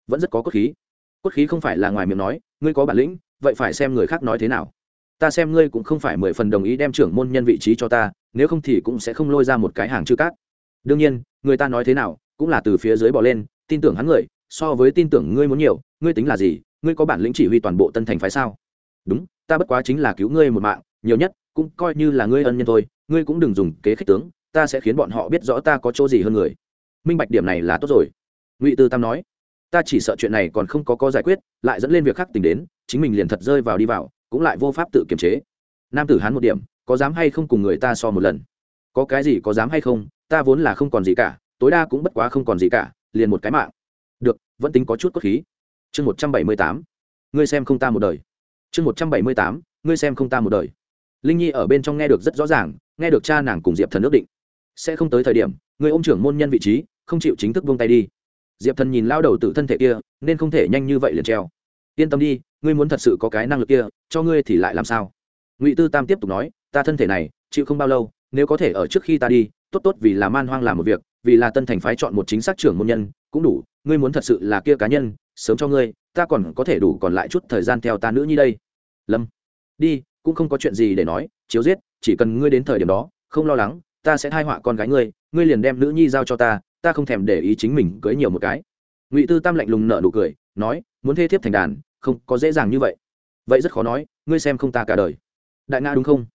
Vẫn rất có cốt khí. Cốt khí không phải là ngoài miệng nói, ngươi có bản lĩnh, vậy phải xem người khác nói thế nào. Ta xem ngươi cũng không phải mười phần đồng ý đem trưởng môn nhân vị trí cho ta, nếu không thì cũng sẽ không lôi ra một cái hàng chữ cát. Đương nhiên, người ta nói thế nào, cũng là từ phía dưới bỏ lên, tin tưởng hắn người, so với tin tưởng ngươi muốn nhiều, ngươi tính là gì ngươi có bản lĩnh chỉ huy toàn bộ tân thành phái sao? Đúng, ta bất quá chính là cứu ngươi một mạng, nhiều nhất cũng coi như là ngươi ân nhân thôi, ngươi cũng đừng dùng kế khích tướng, ta sẽ khiến bọn họ biết rõ ta có chỗ gì hơn người. Minh bạch điểm này là tốt rồi. Ngụy tư tam nói, ta chỉ sợ chuyện này còn không có có giải quyết, lại dẫn lên việc khác tình đến, chính mình liền thật rơi vào đi vào, cũng lại vô pháp tự kiềm chế. Nam tử hán một điểm, có dám hay không cùng người ta so một lần? Có cái gì có dám hay không, ta vốn là không còn gì cả, tối đa cũng bất quá không còn gì cả, liền một cái mạng. Được, vẫn tính có chút cốt khí chương một trăm bảy mươi tám, ngươi xem không ta một đời. Chương một trăm bảy mươi tám, ngươi xem không ta một đời. Linh nhi ở bên trong nghe được rất rõ ràng, nghe được cha nàng cùng diệp thần ước định. Sẽ không tới thời điểm, người ô m trưởng môn nhân vị trí, không chịu chính thức buông tay đi. Diệp thần nhìn lao đầu tự thân thể kia, nên không thể nhanh như vậy liền treo. Yên tâm đi, ngươi muốn thật sự có cái năng lực kia, cho ngươi thì lại làm sao? Ngụy tư tam tiếp tục nói, ta thân thể này, chịu không bao lâu, nếu có thể ở trước khi ta đi, tốt tốt vì là man hoang làm một việc, vì là tân thành phái chọn một chính xác trưởng môn nhân, cũng đủ, ngươi muốn thật sự là kia cá nhân sớm cho ngươi, ta còn có thể đủ còn lại chút thời gian theo ta nữ nhi đây. Lâm, đi, cũng không có chuyện gì để nói, chiếu giết, chỉ cần ngươi đến thời điểm đó, không lo lắng, ta sẽ thai họa con gái ngươi ngươi liền đem nữ nhi giao cho ta ta không thèm để ý chính mình cưới nhiều một cái. Ngụy tư tam lạnh lùng nở nụ cười, nói, muốn thê thiếp thành đàn, không có dễ dàng như vậy. Vậy rất khó nói, ngươi xem không ta cả đời. Đại nga đúng không?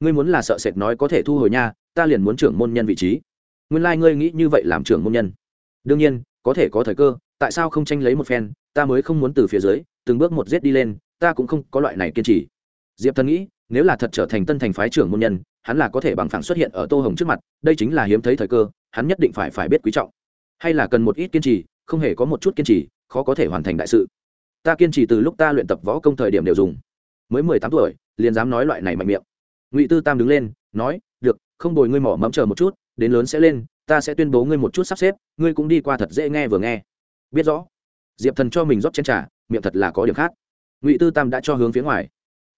Ngươi muốn là sợ sệt nói có thể thu hồi nha, ta liền muốn trưởng môn nhân vị trí. Nguyên lai、like、ngươi nghĩ như vậy làm trưởng môn nhân. Đương nhiên, có thể có thời cơ tại sao không tranh lấy một phen, ta mới không muốn từ phía dưới, từng bước một giết đi lên, ta cũng không có loại này kiên trì. Diệp thần nghĩ, nếu là thật trở thành tân thành phái trưởng môn nhân, hắn là có thể bằng phẳng xuất hiện ở tô hồng trước mặt, đây chính là hiếm thấy thời cơ, hắn nhất định phải phải biết quý trọng. Hay là cần một ít kiên trì, không hề có một chút kiên trì, khó có thể hoàn thành đại sự. Ta kiên trì từ lúc ta luyện tập võ công thời điểm đều dùng. Mới mười tám tuổi, liền dám nói loại này mạnh miệng. Ngụy tư tam đứng lên, nói, được, không bồi ngươi mỏ mẫm chờ một chút, đến lớn sẽ lên, ta sẽ tuyên bố ngươi một chút sắp xếp, ngươi cũng đi qua thật dễ nghe vừa nghe biết rõ. Diệp thần cho mình rót chén t r à miệng thật là có điểm khác. Ngụy tư tam đã cho hướng phía ngoài.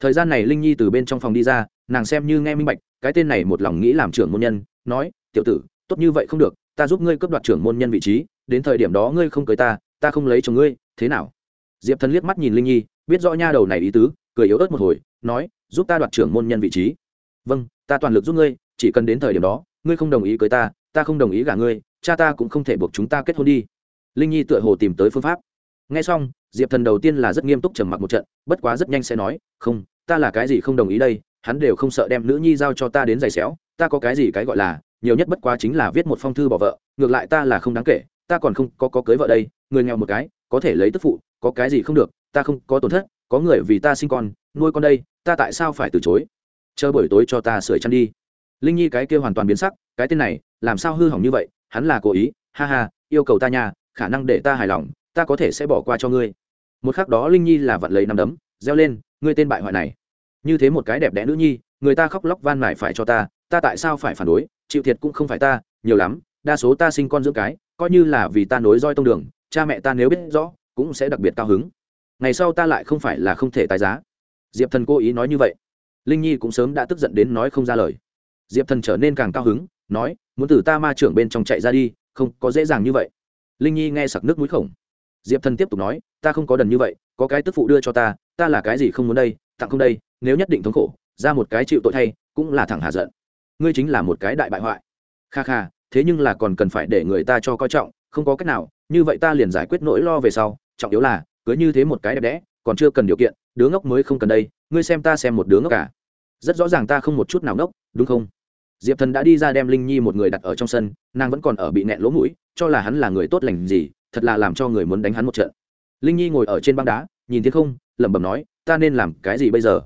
Thời gian này linh nhi từ bên trong phòng đi ra, nàng xem như nghe minh bạch, cái tên này một lòng nghĩ làm trưởng môn nhân, nói, tiểu tử, tốt như vậy không được, ta giúp ngươi cấp đoạt trưởng môn nhân vị trí, đến thời điểm đó ngươi không cưới ta ta không lấy chồng ngươi, thế nào? Diệp thần liếc mắt nhìn linh nhi, biết rõ nha đầu này ý tứ, cười yếu ớt một hồi, nói, giúp ta đoạt trưởng môn nhân vị trí. Vâng ta toàn lực giúp ngươi, chỉ cần đến thời điểm đó, ngươi không đồng ý cưới ta ta không đồng ý gả ngươi, cha ta cũng không thể buộc chúng ta kết hôn đi linh nhi tựa hồ tìm tới phương pháp. Nghe xong diệp thần đầu tiên là rất nghiêm túc trầm mặc một trận bất quá rất nhanh sẽ nói không ta là cái gì không đồng ý đây hắn đều không sợ đem nữ nhi giao cho ta đến giày xéo ta có cái gì cái gọi là nhiều nhất bất quá chính là viết một phong thư bỏ vợ ngược lại ta là không đáng kể ta còn không có, có cưới vợ đây người nghèo một cái có thể lấy tức phụ có cái gì không được ta không có tổn thất có người vì ta sinh con nuôi con đây ta tại sao phải từ chối? Chờ buổi tối cho ta sửa chăn đi. Linh nhi cái kia hoàn toàn biến sắc cái tên này làm sao hư hỏng như vậy hắn là cố ý ha ha yêu cầu ta nhà khả năng để ta hài lòng, ta có thể sẽ bỏ qua cho ngươi. Một khắc đó linh nhi là vận lấy nằm đấm, reo lên, ngươi tên bại hoại này. Như thế một cái đẹp đẽ nữ nhi, người ta khóc lóc van mải phải cho ta ta tại sao phải phản đối, chịu thiệt cũng không phải ta, nhiều lắm, đa số ta sinh con dưỡng cái, coi như là vì ta nối roi tông đường, cha mẹ ta nếu biết rõ, cũng sẽ đặc biệt cao hứng. Ngày sau ta lại không phải là không thể tái giá. Diệp thần cố ý nói như vậy. Linh nhi cũng sớm đã tức giận đến nói không ra lời. Diệp thần trở nên càng cao hứng, nói, muốn từ ta ma trưởng bên trong chạy ra đi, không có dễ dàng như vậy linh nhi nghe sặc nước mũi khổng. Diệp thần tiếp tục nói, ta không có đần như vậy, có cái tức phụ đưa cho ta ta là cái gì không muốn đây, tặng không đây, nếu nhất định thống khổ, ra một cái chịu tội thay, cũng là thẳng hạ giận. Ngươi chính là một cái đại bại hoại. Kha kha, thế nhưng là còn cần phải để người ta cho coi trọng, không có cách nào, như vậy ta liền giải quyết nỗi lo về sau, trọng yếu là cưới như thế một cái đẹp đẽ, còn chưa cần điều kiện, đứa ngốc mới không cần đây, ngươi xem ta xem một đứa ngốc cả. Rất rõ ràng ta không một chút nào ngốc, đúng không? Diệp thần đã đi ra đem linh nhi một người đặt ở trong sân, nàng vẫn còn ở bị nẹn lỗ mũi cho là hắn là người tốt lành gì, thật là làm cho người muốn đánh hắn một trận. Linh nhi ngồi ở trên băng đá, nhìn thiên không, lẩm bẩm nói, ta nên làm cái gì bây giờ?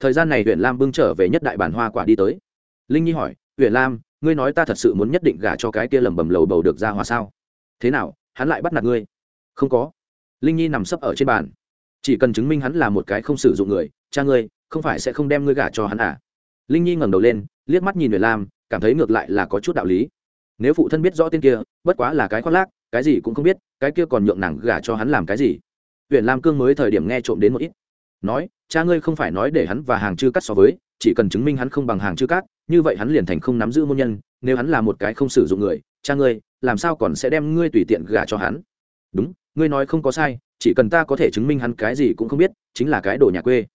Thời gian này huyện lam bưng trở về nhất đại bản hoa quả đi tới. Linh nhi hỏi huyện lam, ngươi nói ta thật sự muốn nhất định gả cho cái kia lẩm bẩm lầu bầu được ra hòa sao? Thế nào, hắn lại bắt nạt ngươi? Không có. Linh nhi nằm sấp ở trên bàn. Chỉ cần chứng minh hắn là một cái không sử dụng người, cha ngươi, không phải sẽ không đem ngươi gả cho hắn à? Linh nhi ngẩng đầu lên, liếc mắt nhìn huyện lam, cảm thấy ngược lại là có chút đạo lý nếu phụ thân biết rõ tên kia, bất quá là cái khoác lác, cái gì cũng không biết, cái kia còn nhượng nàng gả cho hắn làm cái gì? Huyện lam cương mới thời điểm nghe trộm đến một ít. Nói, cha ngươi không phải nói để hắn và hàng chư cắt so với, chỉ cần chứng minh hắn không bằng hàng chư cắt như vậy hắn liền thành không nắm giữ môn nhân, nếu hắn là một cái không sử dụng người, cha ngươi, làm sao còn sẽ đem ngươi tùy tiện gả cho hắn? Đúng, ngươi nói không có sai, chỉ cần ta có thể chứng minh hắn cái gì cũng không biết, chính là cái đồ nhà quê.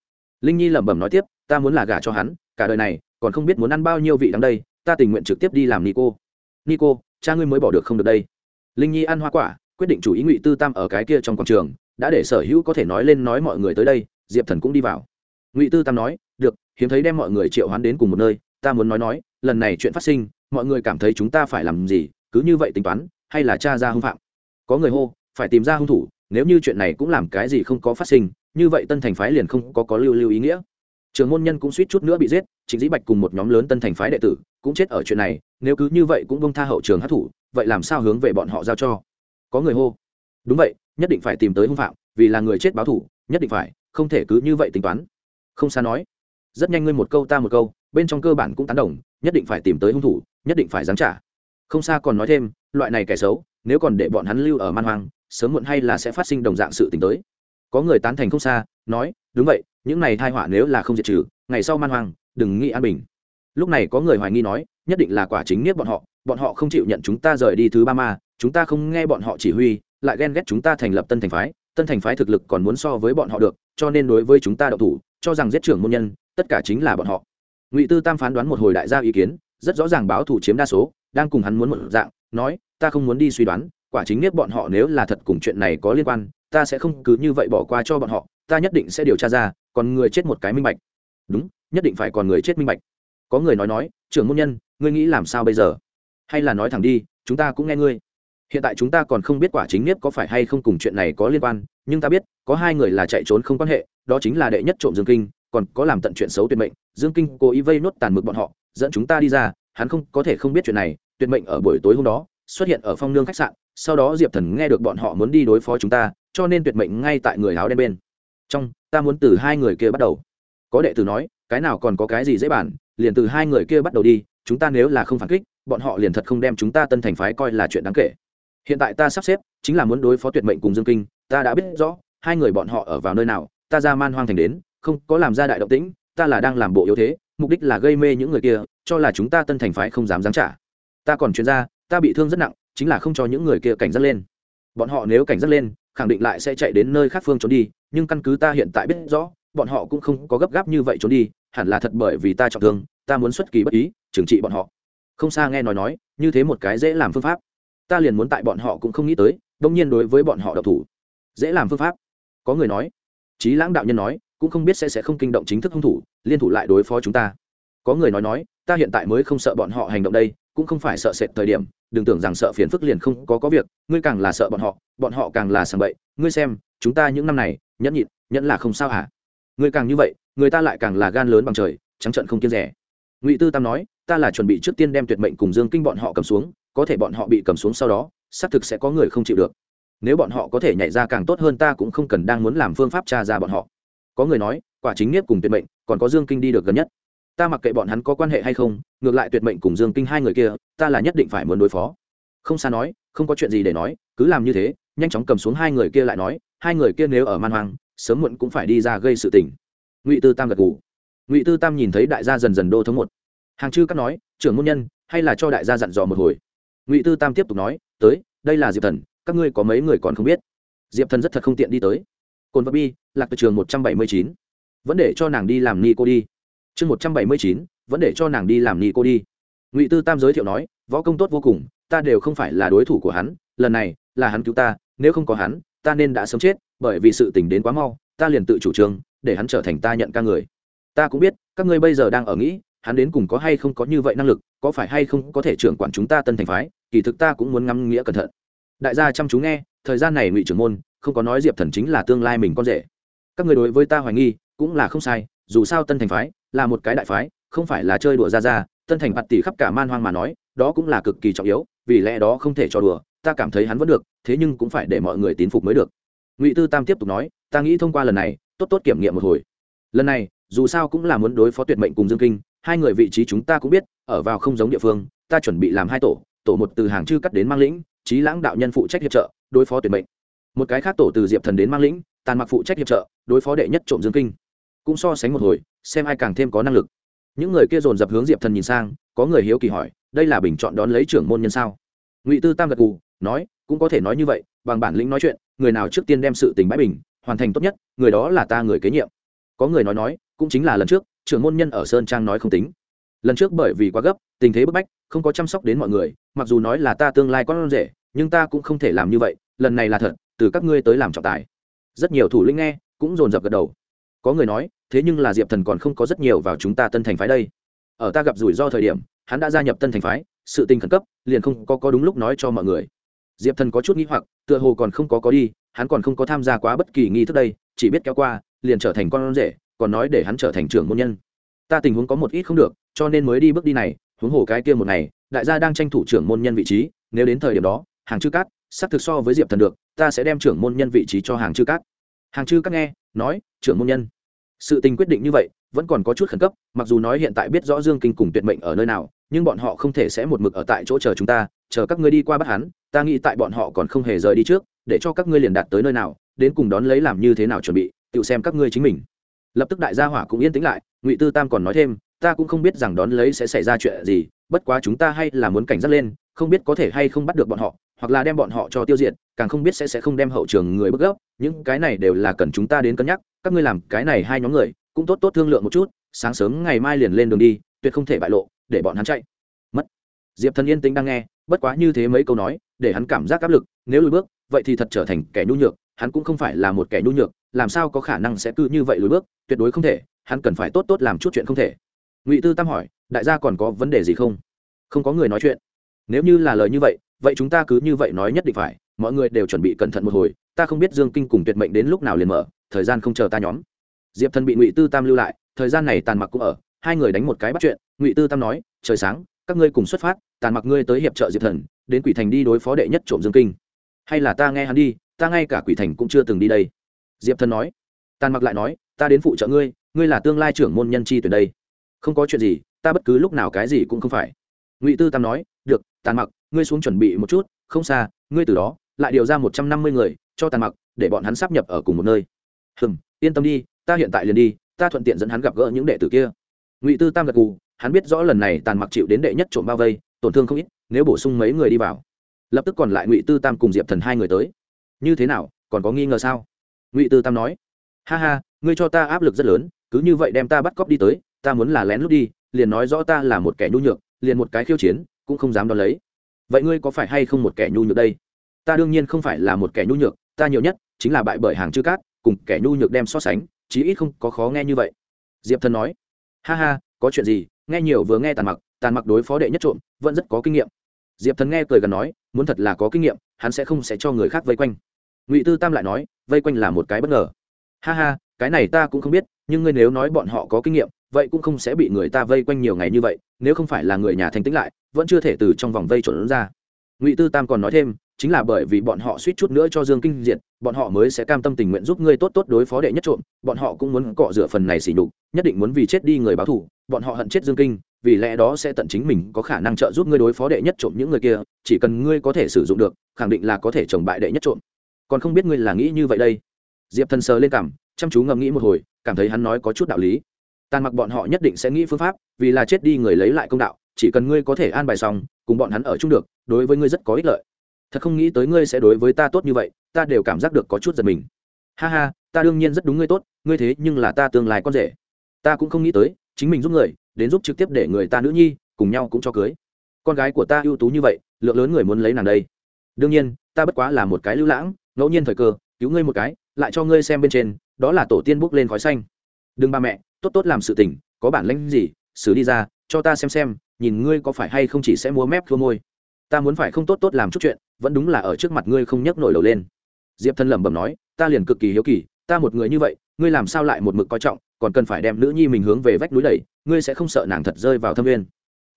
Linh nhi lẩm bẩm nói tiếp, ta muốn là gả cho hắn, cả đời này, còn không biết muốn ăn bao nhiêu vị đắng đây, ta tình nguyện trực tiếp đi làm nico nico, cha ngươi mới bỏ được không được đây. Linh nhi ăn hoa quả, quyết định chủ ý ngụy tư tam ở cái kia trong quảng trường, đã để sở hữu có thể nói lên nói mọi người tới đây, diệp thần cũng đi vào. Ngụy tư tam nói, được, hiếm thấy đem mọi người triệu hoán đến cùng một nơi, ta muốn nói nói, lần này chuyện phát sinh, mọi người cảm thấy chúng ta phải làm gì, cứ như vậy tính toán, hay là cha ra hung phạm? Có người hô, phải tìm ra hung thủ, nếu như chuyện này cũng làm cái gì không có phát sinh, như vậy tân thành phái liền không có có lưu lưu ý nghĩa. Trường môn nhân cũng suýt chút nữa bị giết chính dĩ bạch cùng một nhóm lớn tân thành phái đệ tử cũng chết ở chuyện này, nếu cứ như vậy cũng bông tha hậu trường hát thủ vậy làm sao hướng về bọn họ giao cho? Có người hô. Đúng vậy, nhất định phải tìm tới hung phạm, vì là người chết báo thủ nhất định phải, không thể cứ như vậy tính toán. Không xa nói. Rất nhanh ngươi một câu ta một câu, bên trong cơ bản cũng tán đồng, nhất định phải tìm tới hung thủ, nhất định phải giáng trả. Không xa còn nói thêm, loại này kẻ xấu, nếu còn để bọn hắn lưu ở man hoang, sớm muộn hay là sẽ phát sinh đồng dạng sự t tới. Có người tán thành không xa, nói, đúng vậy, những này thai họa nếu là không diệt trừ, ngày sau man hoang đừng nghĩ an bình. Lúc này có người hoài nghi nói, nhất định là quả chính niết bọn họ bọn họ không chịu nhận chúng ta rời đi thứ ba ma, chúng ta không nghe bọn họ chỉ huy, lại ghen ghét chúng ta thành lập tân thành phái, tân thành phái thực lực còn muốn so với bọn họ được, cho nên đối với chúng ta đậu thủ, cho rằng giết trưởng môn nhân, tất cả chính là bọn họ. Ngụy tư tam phán đoán một hồi đại gia ý kiến, rất rõ ràng báo thủ chiếm đa số, đang cùng hắn muốn một dạng, nói, ta không muốn đi suy đoán, quả chính niết bọn họ nếu là thật cùng chuyện này có liên quan, ta sẽ không cứ như vậy bỏ qua cho bọn họ, ta nhất định sẽ điều tra ra, còn người chết một cái minh bạch. Đúng nhất định phải còn người chết minh bạch. Có người nói nói, trưởng môn nhân, ngươi nghĩ làm sao bây giờ? Hay là nói thẳng đi, chúng ta cũng nghe ngươi. Hiện tại chúng ta còn không biết quả chính niếp có phải hay không cùng chuyện này có liên quan, nhưng ta biết, có hai người là chạy trốn không quan hệ, đó chính là đệ nhất trộm dương kinh, còn có làm tận chuyện xấu tuyệt mệnh. Dương kinh cố ý vây nốt tàn mực bọn họ, dẫn chúng ta đi ra, hắn không, có thể không biết chuyện này. Tuyệt mệnh ở buổi tối hôm đó, xuất hiện ở phong nương khách sạn, sau đó diệp thần nghe được bọn họ muốn đi đối phó chúng ta, cho nên tuyệt mệnh ngay tại người áo đen bên. Trong, ta muốn từ hai người kia bắt đầu có đệ tử nói cái nào còn có cái gì dễ bàn, liền từ hai người kia bắt đầu đi chúng ta nếu là không phản kích bọn họ liền thật không đem chúng ta tân thành phái coi là chuyện đáng kể. Hiện tại ta sắp xếp chính là muốn đối phó tuyệt mệnh cùng dương kinh ta đã biết rõ hai người bọn họ ở vào nơi nào ta ra man hoang thành đến không có làm ra đại động tĩnh ta là đang làm bộ yếu thế mục đích là gây mê những người kia cho là chúng ta tân thành phái không dám giáng trả. Ta còn chuyên gia ta bị thương rất nặng chính là không cho những người kia cảnh giác lên. Bọn họ nếu cảnh giác lên khẳng định lại sẽ chạy đến nơi khác phương trốn đi nhưng căn cứ ta hiện tại biết rõ bọn họ cũng không có gấp gáp như vậy trốn đi, hẳn là thật bởi vì ta trọng thương, ta muốn xuất kỳ bất ý, trừng trị bọn họ. Không xa nghe nói nói, như thế một cái dễ làm phương pháp. Ta liền muốn tại bọn họ cũng không nghĩ tới đông nhiên đối với bọn họ độc thủ. Dễ làm phương pháp. Có người nói trí lãng đạo nhân nói, cũng không biết sẽ sẽ không kinh động chính thức hung thủ, liên thủ lại đối phó chúng ta. Có người nói nói, ta hiện tại mới không sợ bọn họ hành động đây, cũng không phải sợ sệt thời điểm, đừng tưởng rằng sợ phiền phức liền không có có việc, ngươi càng là sợ bọn họ bọn họ càng là sàng bậy. Ngươi xem, chúng ta những năm này, nhẫn nhịn, nhẫn là không sao hả? Người càng như vậy, người ta lại càng là gan lớn bằng trời, trắng trận không kiên rẻ. Ngụy tư tam nói, ta là chuẩn bị trước tiên đem tuyệt mệnh cùng dương kinh bọn họ cầm xuống, có thể bọn họ bị cầm xuống sau đó, xác thực sẽ có người không chịu được. Nếu bọn họ có thể nhảy ra càng tốt hơn ta cũng không cần đang muốn làm phương pháp tra ra bọn họ. Có người nói, quả chính nghiếp cùng tuyệt mệnh, còn có dương kinh đi được gần nhất. Ta mặc kệ bọn hắn có quan hệ hay không, ngược lại tuyệt mệnh cùng dương kinh hai người kia, ta là nhất định phải muốn đối phó. Không xa nói, không có chuyện gì để nói, cứ làm như thế, nhanh chóng cầm xuống hai người kia lại nói, hai người kia nếu ở man hoang sớm muộn cũng phải đi ra gây sự tình. Ngụy tư tam gật ngủ ngụy tư tam nhìn thấy đại gia dần dần đô thống một. Hàng chư cắt nói, trưởng môn nhân, hay là cho đại gia dặn dò một hồi. Ngụy tư tam tiếp tục nói, tới, đây là diệp thần, các ngươi có mấy người còn không biết? Diệp thần rất thật không tiện đi tới. Cồn vật bi, lạc từ trường một trăm bảy mươi chín. Vẫn để cho nàng đi làm ni cô đi. Chương một trăm bảy mươi chín, vẫn để cho nàng đi làm ni cô đi. Ngụy tư tam giới thiệu nói, võ công tốt vô cùng, ta đều không phải là đối thủ của hắn, lần này là hắn cứu ta, nếu không có hắn, ta nên đã sớm chết bởi vì sự tình đến quá mau, ta liền tự chủ trương, để hắn trở thành ta nhận ca người. Ta cũng biết, các ngươi bây giờ đang ở nghĩ, hắn đến cùng có hay không có như vậy năng lực, có phải hay không có thể trưởng quản chúng ta tân thành phái, kỳ thực ta cũng muốn ngắm nghĩa cẩn thận. Đại gia chăm chú nghe, thời gian này ngụy trưởng môn, không có nói diệp thần chính là tương lai mình con rể. Các người đối với ta hoài nghi, cũng là không sai, dù sao tân thành phái là một cái đại phái, không phải là chơi đùa ra ra, tân thành bạt tỷ khắp cả man hoang mà nói, đó cũng là cực kỳ trọng yếu, vì lẽ đó không thể cho đùa, ta cảm thấy hắn vẫn được, thế nhưng cũng phải để mọi người tín phục mới được ngụy tư tam tiếp tục nói, ta nghĩ thông qua lần này, tốt tốt kiểm nghiệm một hồi. Lần này, dù sao cũng là muốn đối phó tuyệt mệnh cùng dương kinh, hai người vị trí chúng ta cũng biết, ở vào không giống địa phương, ta chuẩn bị làm hai tổ tổ một từ hàng chư cắt đến mang lĩnh trí lãng đạo nhân phụ trách hiệp trợ, đối phó tuyệt mệnh. Một cái khác tổ từ diệp thần đến mang lĩnh, tàn mặc phụ trách hiệp trợ, đối phó đệ nhất trộm dương kinh. Cũng so sánh một hồi, xem ai càng thêm có năng lực. Những người kia dồn dập hướng diệp thần nhìn sang, có người hiếu kỳ hỏi, đây là bình chọn đón lấy trưởng môn nhân sao? Ngụy tư tam gật cù nói, cũng có thể nói như vậy, bằng bản lĩnh nói chuyện người nào trước tiên đem sự tình bãi bình hoàn thành tốt nhất, người đó là ta người kế nhiệm. Có người nói nói, cũng chính là lần trước, trưởng môn nhân ở sơn trang nói không tính. Lần trước bởi vì quá gấp, tình thế bức bách, không có chăm sóc đến mọi người, mặc dù nói là ta tương lai con rể, nhưng ta cũng không thể làm như vậy, lần này là thật, từ các ngươi tới làm trọng tài. Rất nhiều thủ lĩnh nghe, cũng dồn dập gật đầu. Có người nói, thế nhưng là diệp thần còn không có rất nhiều vào chúng ta tân thành phái đây. Ở ta gặp rủi ro thời điểm, hắn đã gia nhập tân thành phái, sự tình khẩn cấp, liền không có có đúng lúc nói cho mọi người diệp thần có chút nghĩ hoặc, tựa hồ còn không có có đi, hắn còn không có tham gia quá bất kỳ nghi thức đây, chỉ biết kéo qua, liền trở thành con rể, còn nói để hắn trở thành trưởng môn nhân. Ta tình huống có một ít không được, cho nên mới đi bước đi này, huống hồ cái kia một ngày, đại gia đang tranh thủ trưởng môn nhân vị trí, nếu đến thời điểm đó, hàng chư cát sắp thực so với diệp thần được, ta sẽ đem trưởng môn nhân vị trí cho hàng chư cát. Hàng chư cát nghe, nói, trưởng môn nhân. Sự tình quyết định như vậy, vẫn còn có chút khẩn cấp, mặc dù nói hiện tại biết rõ dương kinh cùng tuyệt mệnh ở nơi nào, nhưng bọn họ không thể sẽ một mực ở tại chỗ chờ chúng ta, chờ các ngươi đi qua bắt hắn ta nghĩ tại bọn họ còn không hề rời đi trước, để cho các ngươi liền đạt tới nơi nào, đến cùng đón lấy làm như thế nào chuẩn bị, tự xem các ngươi chính mình. Lập tức đại gia hỏa cũng yên tĩnh lại, ngụy tư tam còn nói thêm, ta cũng không biết rằng đón lấy sẽ xảy ra chuyện gì, bất quá chúng ta hay là muốn cảnh giác lên, không biết có thể hay không bắt được bọn họ, hoặc là đem bọn họ cho tiêu diệt, càng không biết sẽ sẽ không đem hậu trường người bức gốc những cái này đều là cần chúng ta đến cân nhắc, các ngươi làm cái này hai nhóm người, cũng tốt tốt thương lượng một chút, sáng sớm ngày mai liền lên đường đi, tuyệt không thể bại lộ, để bọn hắn chạy. Mất. Diệp thần yên tĩnh đang nghe bất quá như thế mấy câu nói, để hắn cảm giác áp lực, nếu lùi bước, vậy thì thật trở thành kẻ nhu nhược, hắn cũng không phải là một kẻ nhu nhược, làm sao có khả năng sẽ cứ như vậy lùi bước, tuyệt đối không thể, hắn cần phải tốt tốt làm chút chuyện không thể. Ngụy tư tam hỏi, đại gia còn có vấn đề gì không? Không có người nói chuyện. Nếu như là lời như vậy vậy chúng ta cứ như vậy nói nhất định phải, mọi người đều chuẩn bị cẩn thận một hồi, ta không biết dương kinh cùng tuyệt mệnh đến lúc nào liền mở, thời gian không chờ ta nhóm. Diệp thần bị ngụy tư tam lưu lại, thời gian này tàn mặc cũng ở, hai người đánh một cái bắt chuyện, ngụy tư tam nói, trời sáng các ngươi cùng xuất phát, tàn mặc ngươi tới hiệp trợ diệp thần, đến quỷ thành đi đối phó đệ nhất trộm dương kinh. Hay là ta nghe hắn đi, ta ngay cả quỷ thành cũng chưa từng đi đây. Diệp thần nói. Tàn mặc lại nói, ta đến phụ trợ ngươi ngươi là tương lai trưởng môn nhân chi tuyển đây. Không có chuyện gì, ta bất cứ lúc nào cái gì cũng không phải. Ngụy tư tam nói, được, tàn mặc, ngươi xuống chuẩn bị một chút, không xa, ngươi từ đó, lại điều ra một trăm năm mươi người, cho tàn mặc, để bọn hắn sắp nhập ở cùng một nơi. Hừm, yên tâm đi, ta hiện tại liền đi, ta thuận tiện dẫn hắn gặp gỡ những đệ tử kia. Ngụy tư tam gật cù hắn biết rõ lần này tàn mặc chịu đến đệ nhất trộm bao vây, tổn thương không ít, nếu bổ sung mấy người đi vào, lập tức còn lại ngụy tư tam cùng diệp thần hai người tới. Như thế nào, còn có nghi ngờ sao? Ngụy tư tam nói. Ha ha, ngươi cho ta áp lực rất lớn, cứ như vậy đem ta bắt cóc đi tới, ta muốn là lén lút đi, liền nói rõ ta là một kẻ nhu nhược, liền một cái khiêu chiến, cũng không dám đo lấy. Vậy ngươi có phải hay không một kẻ nhu nhược đây? Ta đương nhiên không phải là một kẻ nhu nhược, ta nhiều nhất chính là bại bởi hàng chữ cát, cùng kẻ nhu nhược đem so sánh, chí ít không có khó nghe như vậy. Diệp thần nói. Ha ha, có chuyện gì nghe nhiều vừa nghe tàn mặc tàn mặc đối phó đệ nhất trộm, vẫn rất có kinh nghiệm. Diệp thần nghe cười gần nói, muốn thật là có kinh nghiệm, hắn sẽ không sẽ cho người khác vây quanh. Ngụy tư tam lại nói, vây quanh là một cái bất ngờ. Ha ha, cái này ta cũng không biết, nhưng ngươi nếu nói bọn họ có kinh nghiệm, vậy cũng không sẽ bị người ta vây quanh nhiều ngày như vậy, nếu không phải là người nhà thanh tĩnh lại, vẫn chưa thể từ trong vòng vây trộn ra ngụy tư tam còn nói thêm chính là bởi vì bọn họ suýt chút nữa cho dương kinh diệt bọn họ mới sẽ cam tâm tình nguyện giúp ngươi tốt tốt đối phó đệ nhất trộm bọn họ cũng muốn cọ rửa phần này xỉ nhục nhất định muốn vì chết đi người báo thù bọn họ hận chết dương kinh vì lẽ đó sẽ tận chính mình có khả năng trợ giúp ngươi đối phó đệ nhất trộm những người kia chỉ cần ngươi có thể sử dụng được khẳng định là có thể trồng bại đệ nhất trộm còn không biết ngươi là nghĩ như vậy đây diệp thần sờ lên cảm chăm chú ngẫm nghĩ một hồi cảm thấy hắn nói có chút đạo lý tàn mặc bọn họ nhất định sẽ nghĩ phương pháp vì là chết đi người lấy lại công đạo chỉ cần ngươi có thể an bài xong, cùng bọn hắn ở chung được, đối với ngươi rất có ích lợi. Thật không nghĩ tới ngươi sẽ đối với ta tốt như vậy, ta đều cảm giác được có chút giật mình. Ha ha, ta đương nhiên rất đúng ngươi tốt, ngươi thế nhưng là ta tương lai con rể. Ta cũng không nghĩ tới, chính mình giúp người, đến giúp trực tiếp để người ta nữ nhi, cùng nhau cũng cho cưới. Con gái của ta ưu tú như vậy, lượng lớn người muốn lấy nàng đây. Đương nhiên, ta bất quá là một cái lưu lãng, ngẫu nhiên thời cơ, cứu ngươi một cái, lại cho ngươi xem bên trên, đó là tổ tiên bốc lên khói xanh. Đừng ba mẹ, tốt tốt làm sự tình, có bản lãnh gì, xử đi ra cho ta xem xem, nhìn ngươi có phải hay không chỉ sẽ múa mép thua môi. Ta muốn phải không tốt tốt làm chút chuyện, vẫn đúng là ở trước mặt ngươi không nhấc nổi đầu lên. Diệp thân lẩm bẩm nói, ta liền cực kỳ hiếu kỳ, ta một người như vậy, ngươi làm sao lại một mực coi trọng, còn cần phải đem nữ nhi mình hướng về vách núi đẩy, ngươi sẽ không sợ nàng thật rơi vào thâm viên.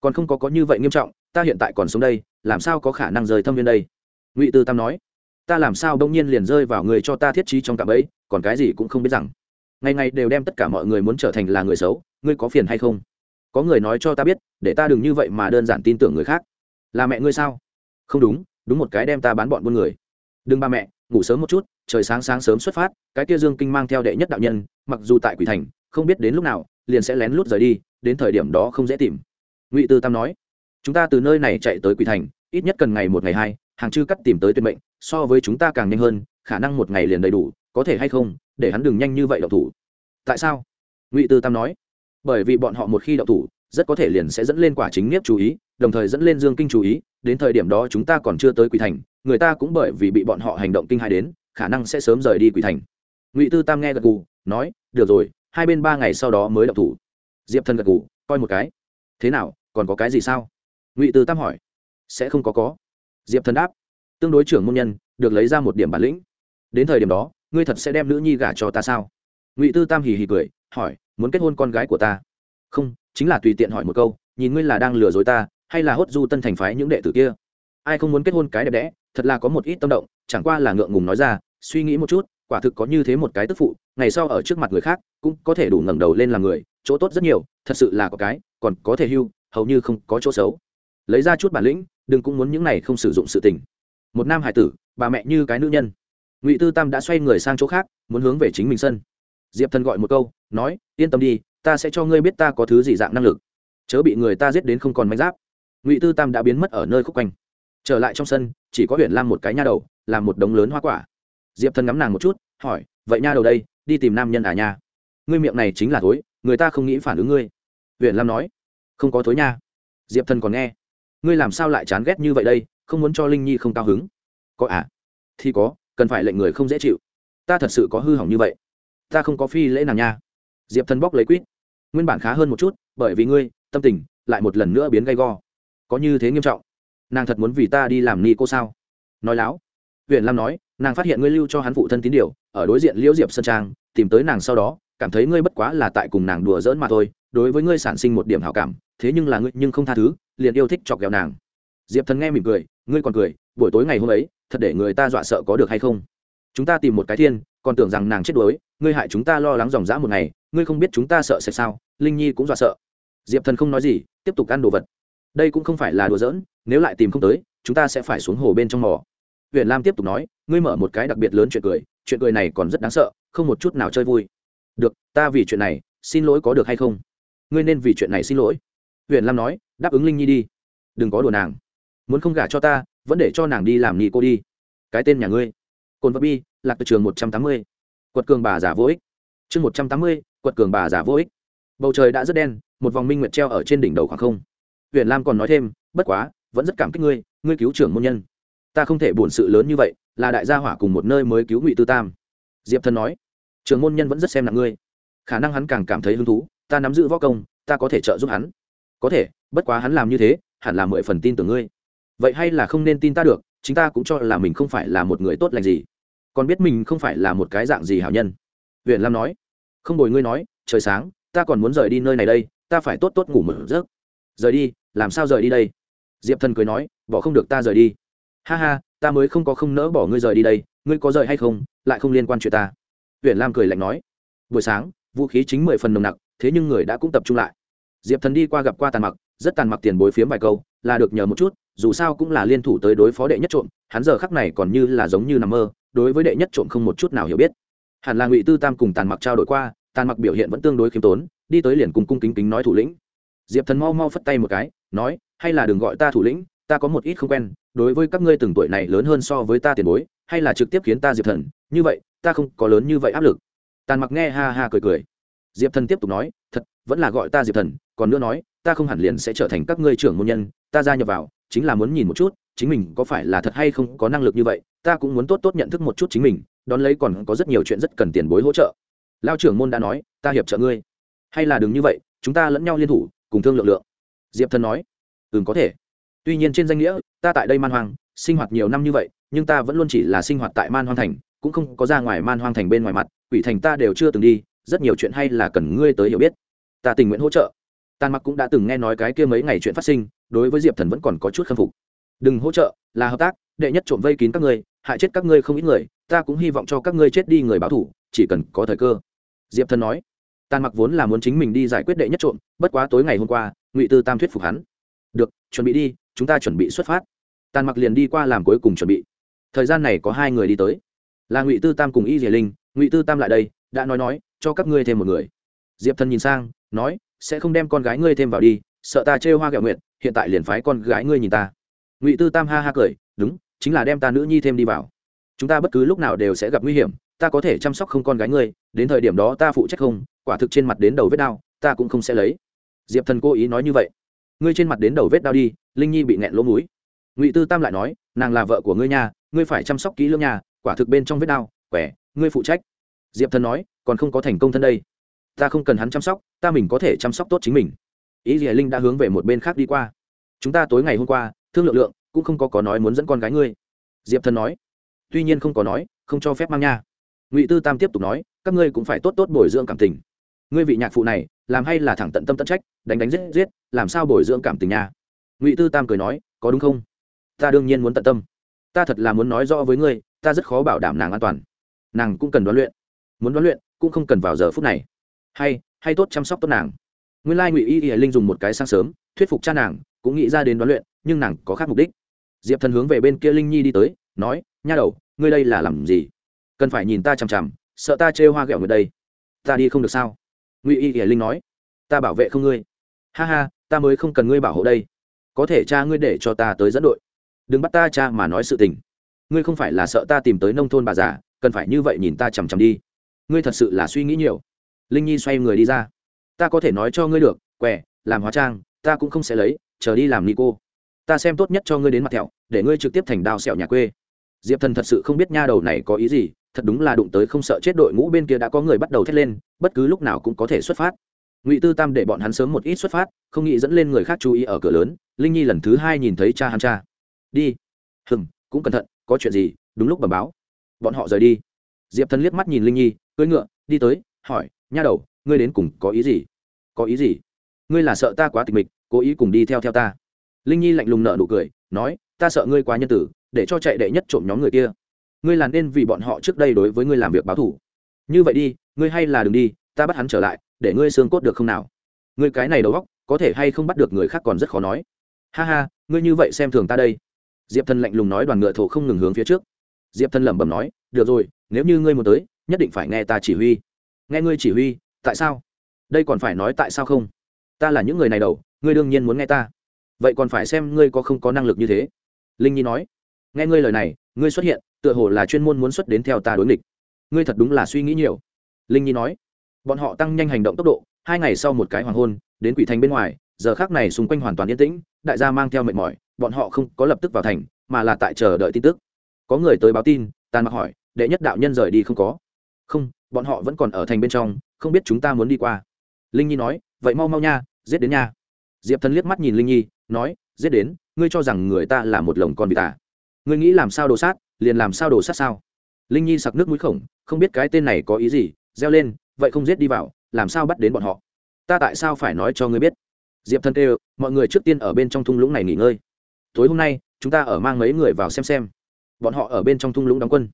Còn không có có như vậy nghiêm trọng, ta hiện tại còn sống đây, làm sao có khả năng rơi thâm viên đây? Ngụy tư tam nói, ta làm sao đông nhiên liền rơi vào người cho ta thiết trí trong cạm ấy còn cái gì cũng không biết rằng. Ngày ngày đều đem tất cả mọi người muốn trở thành là người xấu, ngươi có phiền hay không? Có người nói cho ta biết, để ta đừng như vậy mà đơn giản tin tưởng người khác. Là mẹ ngươi sao? Không đúng đúng một cái đem ta bán bọn buôn người. Đừng ba mẹ, ngủ sớm một chút, trời sáng sáng sớm xuất phát, cái kia dương kinh mang theo đệ nhất đạo nhân, mặc dù tại quỷ thành, không biết đến lúc nào, liền sẽ lén lút rời đi, đến thời điểm đó không dễ tìm. Ngụy tư tam nói, chúng ta từ nơi này chạy tới quỷ thành, ít nhất cần ngày một ngày hai, hàng chư cắt tìm tới tuyệt mệnh, so với chúng ta càng nhanh hơn, khả năng một ngày liền đầy đủ, có thể hay không, để hắn đừng nhanh như vậy đậu thủ. Tại sao? Ngụy tư tam nói bởi vì bọn họ một khi đậu thủ, rất có thể liền sẽ dẫn lên quả chính nghiếp chú ý, đồng thời dẫn lên dương kinh chú ý, đến thời điểm đó chúng ta còn chưa tới quỷ thành, người ta cũng bởi vì bị bọn họ hành động kinh hai đến, khả năng sẽ sớm rời đi quỷ thành. Ngụy tư tam nghe gật gù, nói, được rồi, hai bên ba ngày sau đó mới đậu thủ. Diệp thần gật gù, coi một cái. Thế nào, còn có cái gì sao? Ngụy tư tam hỏi. Sẽ không có có. Diệp thần đáp. Tương đối trưởng môn nhân, được lấy ra một điểm bản lĩnh. Đến thời điểm đó, ngươi thật sẽ đem nữ nhi gả cho ta sao? Ngụy tư tam hì hì cười, hỏi muốn kết hôn con gái của ta? Không, chính là tùy tiện hỏi một câu, nhìn ngươi là đang lừa dối ta, hay là hốt du tân thành phái những đệ tử kia. Ai không muốn kết hôn cái đẹp đẽ, thật là có một ít tâm động, chẳng qua là ngượng ngùng nói ra, suy nghĩ một chút, quả thực có như thế một cái tức phụ, ngày sau ở trước mặt người khác, cũng có thể đủ ngẩng đầu lên làm người, chỗ tốt rất nhiều, thật sự là có cái, còn có thể hưu, hầu như không có chỗ xấu. Lấy ra chút bản lĩnh, đừng cũng muốn những này không sử dụng sự tình. Một nam hải tử, bà mẹ như cái nữ nhân. Ngụy tư tam đã xoay người sang chỗ khác, muốn hướng về chính mình sân diệp thần gọi một câu, nói, yên tâm đi, ta sẽ cho ngươi biết ta có thứ gì dạng năng lực. Chớ bị người ta giết đến không còn manh giáp. Ngụy tư tam đã biến mất ở nơi khúc quanh. Trở lại trong sân, chỉ có huyện lam một cái nha đầu, làm một đống lớn hoa quả. Diệp thần ngắm nàng một chút, hỏi, vậy nha đầu đây, đi tìm nam nhân à nha? Ngươi miệng này chính là thối, người ta không nghĩ phản ứng ngươi. Huyện lam nói, không có thối nha. Diệp thần còn nghe, ngươi làm sao lại chán ghét như vậy đây, không muốn cho linh nhi không cao hứng? Có à? Thì có, cần phải lệnh người không dễ chịu. Ta thật sự có hư hỏng như vậy ta không có phi lễ nàng nha. Diệp thần bóc lấy quýt. Nguyên bản khá hơn một chút, bởi vì ngươi, tâm tình, lại một lần nữa biến gay go. Có như thế nghiêm trọng. Nàng thật muốn vì ta đi làm ni cô sao? Nói láo. Huyện lam nói, nàng phát hiện ngươi lưu cho hắn phụ thân tín điều, ở đối diện liễu diệp sơn trang, tìm tới nàng sau đó, cảm thấy ngươi bất quá là tại cùng nàng đùa giỡn mà thôi, đối với ngươi sản sinh một điểm hảo cảm, thế nhưng là ngươi nhưng không tha thứ, liền yêu thích chọc ghẹo nàng. Diệp thần nghe mỉm cười, ngươi còn cười, buổi tối ngày hôm ấy, thật để người ta dọa sợ có được hay không? Chúng ta tìm một cái thiên, còn tưởng rằng nàng chết đuối ngươi hại chúng ta lo lắng dòng dã một ngày, ngươi không biết chúng ta sợ sẽ sao? Linh nhi cũng dọa sợ. Diệp thần không nói gì, tiếp tục ăn đồ vật. Đây cũng không phải là đùa giỡn, nếu lại tìm không tới, chúng ta sẽ phải xuống hồ bên trong mỏ huyện lam tiếp tục nói, ngươi mở một cái đặc biệt lớn chuyện cười chuyện cười này còn rất đáng sợ, không một chút nào chơi vui. Được, ta vì chuyện này, xin lỗi có được hay không? Ngươi nên vì chuyện này xin lỗi. Huyện lam nói, đáp ứng linh nhi đi. Đừng có đùa nàng. Muốn không gả cho ta, vẫn để cho nàng đi làm nhị cô đi. Cái tên nhà ngươi. Cồn vật bi, lạc từ trường một trăm tám mươi quật cường bà giả vô ích. Chương một trăm tám mươi, quật cường bà giả vô ích. Bầu trời đã rất đen, một vòng minh nguyệt treo ở trên đỉnh đầu khoảng không. Huyện lam còn nói thêm, bất quá, vẫn rất cảm kích ngươi ngươi cứu trưởng môn nhân. Ta không thể buồn sự lớn như vậy, là đại gia hỏa cùng một nơi mới cứu ngụy tư tam. Diệp thần nói, trưởng môn nhân vẫn rất xem nặng ngươi. Khả năng hắn càng cảm thấy hứng thú, ta nắm giữ võ công, ta có thể trợ giúp hắn. Có thể, bất quá hắn làm như thế, hẳn là mười phần tin tưởng ngươi. Vậy hay là không nên tin ta được, chính ta cũng cho là mình không phải là một người tốt lành gì còn biết mình không phải là một cái dạng gì hảo nhân. Huyện lam nói, không bồi ngươi nói, trời sáng, ta còn muốn rời đi nơi này đây, ta phải tốt tốt ngủ mở rớt rời đi? Làm sao rời đi đây? Diệp thần cười nói, bỏ không được ta rời đi. Ha ha, ta mới không có không nỡ bỏ ngươi rời đi đây, ngươi có rời hay không, lại không liên quan chuyện ta. Huyện lam cười lạnh nói, buổi sáng, vũ khí chính mười phần nồng nặc, thế nhưng người đã cũng tập trung lại. Diệp thần đi qua gặp qua tàn mặc, rất tàn mặc tiền bối phiếm vài câu, là được nhờ một chút, dù sao cũng là liên thủ tới đối phó đệ nhất trộm, hắn giờ khắc này còn như là giống như nằm mơ đối với đệ nhất trộm không một chút nào hiểu biết. Hẳn là ngụy tư tam cùng tàn mặc trao đổi qua, tàn mặc biểu hiện vẫn tương đối khiêm tốn, đi tới liền cùng cung kính kính nói thủ lĩnh. Diệp thần mau mau phất tay một cái, nói, hay là đừng gọi ta thủ lĩnh, ta có một ít không quen, đối với các ngươi từng tuổi này lớn hơn so với ta tiền bối, hay là trực tiếp khiến ta diệp thần, như vậy, ta không có lớn như vậy áp lực. Tàn mặc nghe ha ha cười cười. Diệp thần tiếp tục nói, thật, vẫn là gọi ta diệp thần, còn nữa nói, ta không hẳn liền sẽ trở thành các ngươi trưởng môn nhân, ta gia nhập vào, chính là muốn nhìn một chút, chính mình có phải là thật hay không có năng lực như vậy ta cũng muốn tốt tốt nhận thức một chút chính mình, đón lấy còn có rất nhiều chuyện rất cần tiền bối hỗ trợ. Lao trưởng môn đã nói, ta hiệp trợ ngươi. Hay là đừng như vậy, chúng ta lẫn nhau liên thủ, cùng thương lượng lượng. Diệp thần nói ừ có thể. Tuy nhiên trên danh nghĩa, ta tại đây man hoang, sinh hoạt nhiều năm như vậy, nhưng ta vẫn luôn chỉ là sinh hoạt tại man hoang thành, cũng không có ra ngoài man hoang thành bên ngoài mặt, quỷ thành ta đều chưa từng đi, rất nhiều chuyện hay là cần ngươi tới hiểu biết. Ta tình nguyện hỗ trợ. Tàn mặc cũng đã từng nghe nói cái kia mấy ngày chuyện phát sinh, đối với diệp thần vẫn còn có chút khâm phục. Đừng hỗ trợ, là hợp tác, đệ nhất trộm vây kín các ngươi hại chết các ngươi không ít người, ta cũng hy vọng cho các ngươi chết đi người báo thủ, chỉ cần có thời cơ. Diệp thần nói. Tàn mặc vốn là muốn chính mình đi giải quyết đệ nhất trộm, bất quá tối ngày hôm qua, ngụy tư tam thuyết phục hắn. Được, chuẩn bị đi, chúng ta chuẩn bị xuất phát. Tàn mặc liền đi qua làm cuối cùng chuẩn bị. Thời gian này có hai người đi tới. Là ngụy tư tam cùng y dìa linh, ngụy tư tam lại đây, đã nói nói, cho các ngươi thêm một người. Diệp thần nhìn sang, nói, sẽ không đem con gái ngươi thêm vào đi, sợ ta trêu hoa kẹo nguyện hiện tại liền phái con gái ngươi nhìn ta. Ngụy tư tam ha ha cười, đúng chính là đem ta nữ nhi thêm đi vào. Chúng ta bất cứ lúc nào đều sẽ gặp nguy hiểm, ta có thể chăm sóc không con gái ngươi, đến thời điểm đó ta phụ trách không, quả thực trên mặt đến đầu vết đau, ta cũng không sẽ lấy. Diệp thần cố ý nói như vậy. Ngươi trên mặt đến đầu vết đau đi, linh nhi bị nẹn lỗ mũi. Ngụy tư tam lại nói, nàng là vợ của ngươi nhà ngươi phải chăm sóc kỹ lưỡng nhà quả thực bên trong vết đau khỏe ngươi phụ trách. Diệp thần nói, còn không có thành công thân đây. Ta không cần hắn chăm sóc, ta mình có thể chăm sóc tốt chính mình. Ý gì linh đã hướng về một bên khác đi qua. Chúng ta tối ngày hôm qua, thương lượng lượng cũng không có có nói muốn dẫn con gái ngươi. Diệp thần nói. Tuy nhiên không có nói, không cho phép mang nha. Ngụy tư tam tiếp tục nói, các ngươi cũng phải tốt tốt bồi dưỡng cảm tình. Ngươi vị nhạc phụ này, làm hay là thẳng tận tâm tận trách, đánh đánh giết giết, làm sao bồi dưỡng cảm tình nha? Ngụy tư tam cười nói, có đúng không? Ta đương nhiên muốn tận tâm. Ta thật là muốn nói rõ với ngươi, ta rất khó bảo đảm nàng an toàn. Nàng cũng cần đoán luyện. Muốn đoán luyện, cũng không cần vào giờ phút này. Hay hay tốt chăm sóc tốt nàng. Nguyên lai ngụy y y linh dùng một cái sáng sớm, thuyết phục cha nàng, cũng nghĩ ra đến đoán luyện, nhưng nàng có khác mục đích diệp thần hướng về bên kia linh nhi đi tới, nói, nha đầu, ngươi đây là làm gì? Cần phải nhìn ta chằm chằm, sợ ta chê hoa ghẹo người đây. Ta đi không được sao? Ngụy y hiển linh nói, ta bảo vệ không ngươi. Ha ha, ta mới không cần ngươi bảo hộ đây. Có thể cha ngươi để cho ta tới dẫn đội. Đừng bắt ta cha mà nói sự tình. Ngươi không phải là sợ ta tìm tới nông thôn bà già, cần phải như vậy nhìn ta chằm chằm đi. Ngươi thật sự là suy nghĩ nhiều. Linh nhi xoay người đi ra. Ta có thể nói cho ngươi được, quẻ, làm hóa trang, ta cũng không sẽ lấy, chờ đi làm ni cô ta xem tốt nhất cho ngươi đến mặt thẹo, để ngươi trực tiếp thành đao sẹo nhà quê. Diệp thần thật sự không biết nha đầu này có ý gì, thật đúng là đụng tới không sợ chết đội ngũ bên kia đã có người bắt đầu thét lên, bất cứ lúc nào cũng có thể xuất phát. Ngụy tư tam để bọn hắn sớm một ít xuất phát, không nghĩ dẫn lên người khác chú ý ở cửa lớn, linh nhi lần thứ hai nhìn thấy cha hắn cha. Đi. Hừng cũng cẩn thận, có chuyện gì, đúng lúc bẩm báo. Bọn họ rời đi. Diệp thần liếc mắt nhìn linh nhi, cưỡi ngựa, đi tới, hỏi, nha đầu, ngươi đến cùng có ý gì? Có ý gì? Ngươi là sợ ta quá tịch mịch, cố ý cùng đi theo theo ta linh nhi lạnh lùng nợ nụ cười, nói, ta sợ ngươi quá nhân tử, để cho chạy đệ nhất trộm nhóm người kia. Ngươi làm nên vì bọn họ trước đây đối với ngươi làm việc báo thủ như vậy đi, ngươi hay là đừng đi, ta bắt hắn trở lại, để ngươi xương cốt được không nào? Ngươi cái này đầu góc có thể hay không bắt được người khác còn rất khó nói. Ha ha, ngươi như vậy xem thường ta đây. Diệp thần lạnh lùng nói đoàn ngựa thổ không ngừng hướng phía trước. Diệp thần lẩm bẩm nói, được rồi, nếu như ngươi muốn tới, nhất định phải nghe ta chỉ huy. Nghe ngươi chỉ huy, tại sao? Đây còn phải nói tại sao không? Ta là những người này đầu, ngươi đương nhiên muốn nghe ta vậy còn phải xem ngươi có không có năng lực như thế. Linh nhi nói, nghe ngươi lời này, ngươi xuất hiện, tựa hồ là chuyên môn muốn xuất đến theo ta đối nghịch. Ngươi thật đúng là suy nghĩ nhiều. Linh nhi nói, bọn họ tăng nhanh hành động tốc độ, hai ngày sau một cái hoàng hôn, đến quỷ thành bên ngoài, giờ khác này xung quanh hoàn toàn yên tĩnh, đại gia mang theo mệt mỏi, bọn họ không có lập tức vào thành, mà là tại chờ đợi tin tức. Có người tới báo tin, tàn mặc hỏi, đệ nhất đạo nhân rời đi không có? Không, bọn họ vẫn còn ở thành bên trong, không biết chúng ta muốn đi qua. Linh nhi nói, vậy mau mau nha, giết đến nha diệp thần liếc mắt nhìn linh nhi, nói, giết đến, ngươi cho rằng người ta là một lồng con vịt à. ngươi nghĩ làm sao đồ sát, liền làm sao đồ sát sao? Linh nhi sặc nước mũi khổng, không biết cái tên này có ý gì, reo lên, vậy không giết đi vào, làm sao bắt đến bọn họ? Ta tại sao phải nói cho ngươi biết? Diệp thần kêu, mọi người trước tiên ở bên trong thung lũng này nghỉ ngơi. Tối hôm nay, chúng ta ở mang mấy người vào xem xem. Bọn họ ở bên trong thung lũng đóng quân.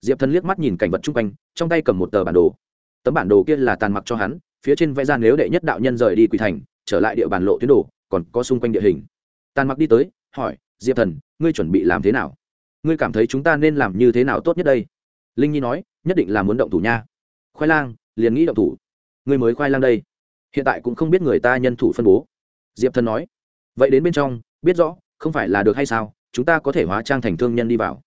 Diệp thần liếc mắt nhìn cảnh vật chung quanh, trong tay cầm một tờ bản đồ. Tấm bản đồ kia là tàn mặc cho hắn, phía trên vẽ ra nếu đệ nhất đạo nhân rời đi quỳ thành trở lại địa bàn lộ tuyến đồ, còn có xung quanh địa hình. Tàn mặc đi tới, hỏi, diệp thần, ngươi chuẩn bị làm thế nào? Ngươi cảm thấy chúng ta nên làm như thế nào tốt nhất đây? Linh nhi nói, nhất định là muốn động thủ nha. Khoai lang liền nghĩ động thủ. Ngươi mới khoai lang đây. Hiện tại cũng không biết người ta nhân thủ phân bố. Diệp thần nói, vậy đến bên trong, biết rõ, không phải là được hay sao, chúng ta có thể hóa trang thành thương nhân đi vào.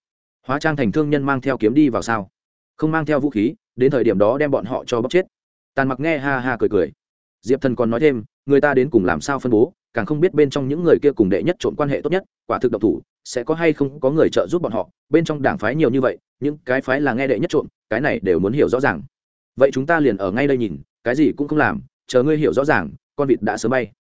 Hóa trang thành thương nhân mang theo kiếm đi vào sao? Không mang theo vũ khí, đến thời điểm đó đem bọn họ cho bóc chết. Tàn mặc nghe ha ha cười cười diệp thần còn nói thêm người ta đến cùng làm sao phân bố càng không biết bên trong những người kia cùng đệ nhất trộn quan hệ tốt nhất quả thực độc thủ sẽ có hay không có người trợ giúp bọn họ bên trong đảng phái nhiều như vậy những cái phái là nghe đệ nhất trộn cái này đều muốn hiểu rõ ràng. Vậy chúng ta liền ở ngay đây nhìn cái gì cũng không làm chờ ngươi hiểu rõ ràng con vịt đã sớm bay.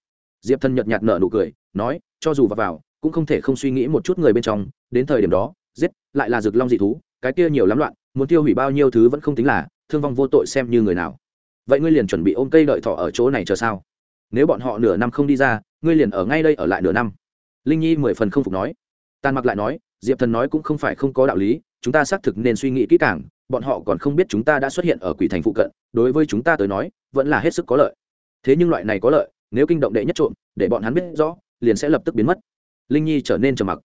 Diệp thần nhợt nhạt nở nụ cười nói cho dù vào, vào cũng không thể không suy nghĩ một chút người bên trong đến thời điểm đó giết lại là rực long dị thú cái kia nhiều lắm loạn muốn tiêu hủy bao nhiêu thứ vẫn không tính là thương vong vô tội xem như người nào vậy ngươi liền chuẩn bị ôm cây đợi thọ ở chỗ này chờ sao? Nếu bọn họ nửa năm không đi ra, ngươi liền ở ngay đây ở lại nửa năm. Linh nhi mười phần không phục nói. Tàn mặc lại nói, diệp thần nói cũng không phải không có đạo lý, chúng ta xác thực nên suy nghĩ kỹ càng, bọn họ còn không biết chúng ta đã xuất hiện ở quỷ thành phụ cận, đối với chúng ta tới nói, vẫn là hết sức có lợi. Thế nhưng loại này có lợi, nếu kinh động đệ nhất trộm, để bọn hắn biết rõ, liền sẽ lập tức biến mất. Linh nhi trở nên trầm mặc.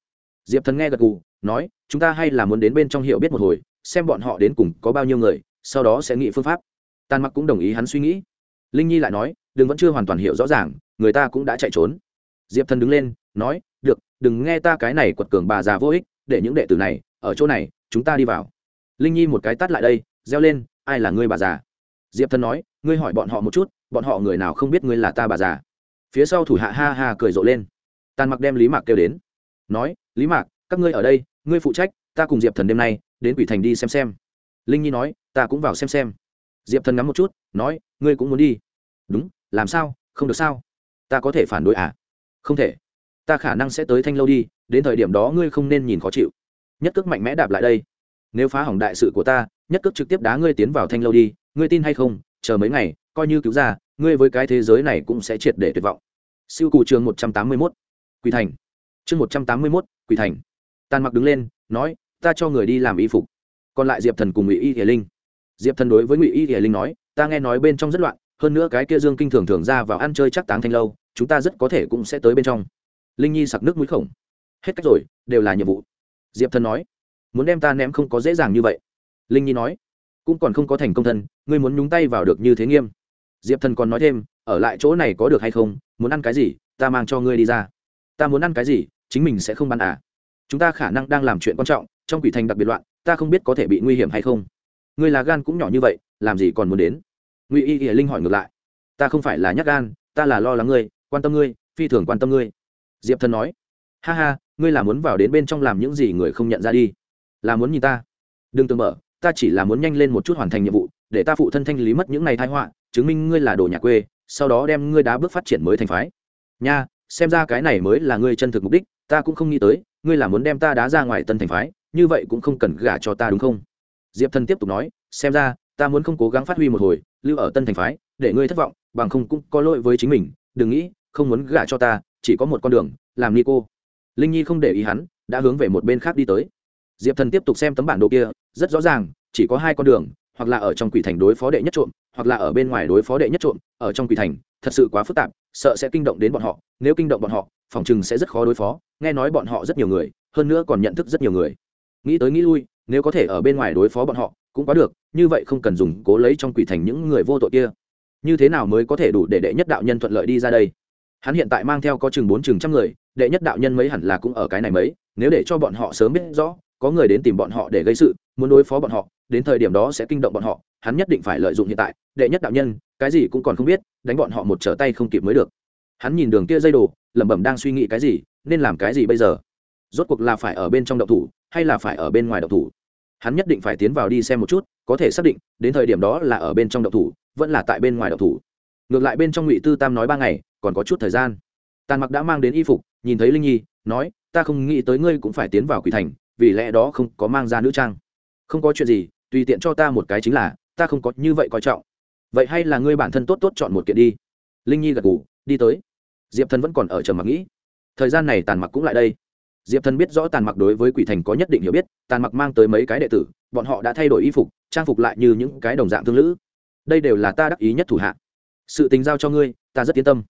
Diệp thần nghe gật gù, nói, chúng ta hay là muốn đến bên trong hiểu biết một hồi, xem bọn họ đến cùng có bao nhiêu người, sau đó sẽ nghĩ phương pháp tàn mặc cũng đồng ý hắn suy nghĩ. Linh nhi lại nói, đừng vẫn chưa hoàn toàn hiểu rõ ràng, người ta cũng đã chạy trốn. Diệp thần đứng lên, nói, được, đừng nghe ta cái này quật cường bà già vô ích, để những đệ tử này, ở chỗ này, chúng ta đi vào. Linh nhi một cái tắt lại đây, reo lên, ai là ngươi bà già? Diệp thần nói, ngươi hỏi bọn họ một chút, bọn họ người nào không biết ngươi là ta bà già? Phía sau thủ hạ ha ha cười rộ lên. Tàn mặc đem lý mạc kêu đến. Nói, lý mạc, các ngươi ở đây, ngươi phụ trách, ta cùng diệp thần đêm nay, đến quỷ thành đi xem xem. Linh nhi nói, ta cũng vào xem xem diệp thần ngắm một chút, nói, ngươi cũng muốn đi? Đúng, làm sao? Không được sao? Ta có thể phản đối à? Không thể. Ta khả năng sẽ tới thanh lâu đi, đến thời điểm đó ngươi không nên nhìn khó chịu. Nhất cước mạnh mẽ đạp lại đây. Nếu phá hỏng đại sự của ta, nhất cước trực tiếp đá ngươi tiến vào thanh lâu đi. Ngươi tin hay không? Chờ mấy ngày, coi như cứu ra, ngươi với cái thế giới này cũng sẽ triệt để tuyệt vọng. Siêu cụ trường một trăm tám mươi mốt quỳ thành. Chương một trăm tám mươi mốt quỳ thành. Tàn mặc đứng lên, nói, ta cho người đi làm y phục. Còn lại diệp thần cùng ngụy y thể linh diệp thần đối với ngụy y hiền linh nói, ta nghe nói bên trong rất loạn, hơn nữa cái kia dương kinh thường thường ra vào ăn chơi chắc táng thanh lâu, chúng ta rất có thể cũng sẽ tới bên trong. Linh nhi sặc nước mũi khổng. Hết cách rồi, đều là nhiệm vụ. Diệp thần nói, muốn đem ta ném không có dễ dàng như vậy. Linh nhi nói, cũng còn không có thành công thân, ngươi muốn nhúng tay vào được như thế nghiêm. Diệp thần còn nói thêm, ở lại chỗ này có được hay không, muốn ăn cái gì, ta mang cho ngươi đi ra. Ta muốn ăn cái gì, chính mình sẽ không bán à? Chúng ta khả năng đang làm chuyện quan trọng, trong quỷ thành đặc biệt loạn, ta không biết có thể bị nguy hiểm hay không ngươi là gan cũng nhỏ như vậy, làm gì còn muốn đến? Ngụy y hiển linh hỏi ngược lại. Ta không phải là nhắc gan, ta là lo lắng ngươi, quan tâm ngươi, phi thường quan tâm ngươi. Diệp thần nói. Ha ha, ngươi là muốn vào đến bên trong làm những gì người không nhận ra đi? Là muốn nhìn ta? Đừng tưởng mở, ta chỉ là muốn nhanh lên một chút hoàn thành nhiệm vụ, để ta phụ thân thanh lý mất những ngày thái họa, chứng minh ngươi là đồ nhà quê, sau đó đem ngươi đá bước phát triển mới thành phái. Nha, xem ra cái này mới là ngươi chân thực mục đích, ta cũng không nghĩ tới, ngươi là muốn đem ta đá ra ngoài tân thành phái, như vậy cũng không cần gả cho ta đúng không? Diệp thần tiếp tục nói, xem ra, ta muốn không cố gắng phát huy một hồi, lưu ở tân thành phái, để ngươi thất vọng, bằng không cũng có lỗi với chính mình. Đừng nghĩ, không muốn gả cho ta, chỉ có một con đường, làm ni cô linh nhi không để ý hắn, đã hướng về một bên khác đi tới. Diệp thần tiếp tục xem tấm bản đồ kia, rất rõ ràng, chỉ có hai con đường, hoặc là ở trong quỷ thành đối phó đệ nhất trộm, hoặc là ở bên ngoài đối phó đệ nhất trộm, ở trong quỷ thành, thật sự quá phức tạp, sợ sẽ kinh động đến bọn họ, nếu kinh động bọn họ, phòng chừng sẽ rất khó đối phó, nghe nói bọn họ rất nhiều người, hơn nữa còn nhận thức rất nhiều người. Nghĩ tới nghĩ lui nếu có thể ở bên ngoài đối phó bọn họ, cũng quá được, như vậy không cần dùng cố lấy trong quỷ thành những người vô tội kia. Như thế nào mới có thể đủ để đệ nhất đạo nhân thuận lợi đi ra đây? Hắn hiện tại mang theo có chừng bốn chừng trăm người, đệ nhất đạo nhân mấy hẳn là cũng ở cái này mấy, nếu để cho bọn họ sớm biết rõ, có người đến tìm bọn họ để gây sự, muốn đối phó bọn họ, đến thời điểm đó sẽ kinh động bọn họ, hắn nhất định phải lợi dụng hiện tại, đệ nhất đạo nhân, cái gì cũng còn không biết, đánh bọn họ một trở tay không kịp mới được. Hắn nhìn đường kia dây đồ, lẩm bẩm đang suy nghĩ cái gì, nên làm cái gì bây giờ? Rốt cuộc là phải ở bên trong đậu thủ, hay là phải ở bên ngoài đậu thủ? Hắn nhất định phải tiến vào đi xem một chút, có thể xác định, đến thời điểm đó là ở bên trong đậu thủ, vẫn là tại bên ngoài đậu thủ. Ngược lại bên trong ngụy tư tam nói ba ngày, còn có chút thời gian. Tàn mặc đã mang đến y phục, nhìn thấy linh nhi, nói, ta không nghĩ tới ngươi cũng phải tiến vào quỷ thành, vì lẽ đó không có mang ra nữ trang. Không có chuyện gì, tùy tiện cho ta một cái chính là, ta không có như vậy coi trọng. Vậy hay là ngươi bản thân tốt tốt chọn một kiện đi. Linh nhi gật ngủ đi tới. Diệp thần vẫn còn ở trầm mặc nghĩ. Thời gian này tàn mặc cũng lại đây diệp thần biết rõ tàn mặc đối với quỷ thành có nhất định hiểu biết, tàn mặc mang tới mấy cái đệ tử, bọn họ đã thay đổi y phục, trang phục lại như những cái đồng dạng thương lữ. Đây đều là ta đắc ý nhất thủ hạ. Sự tình giao cho ngươi, ta rất yên tâm.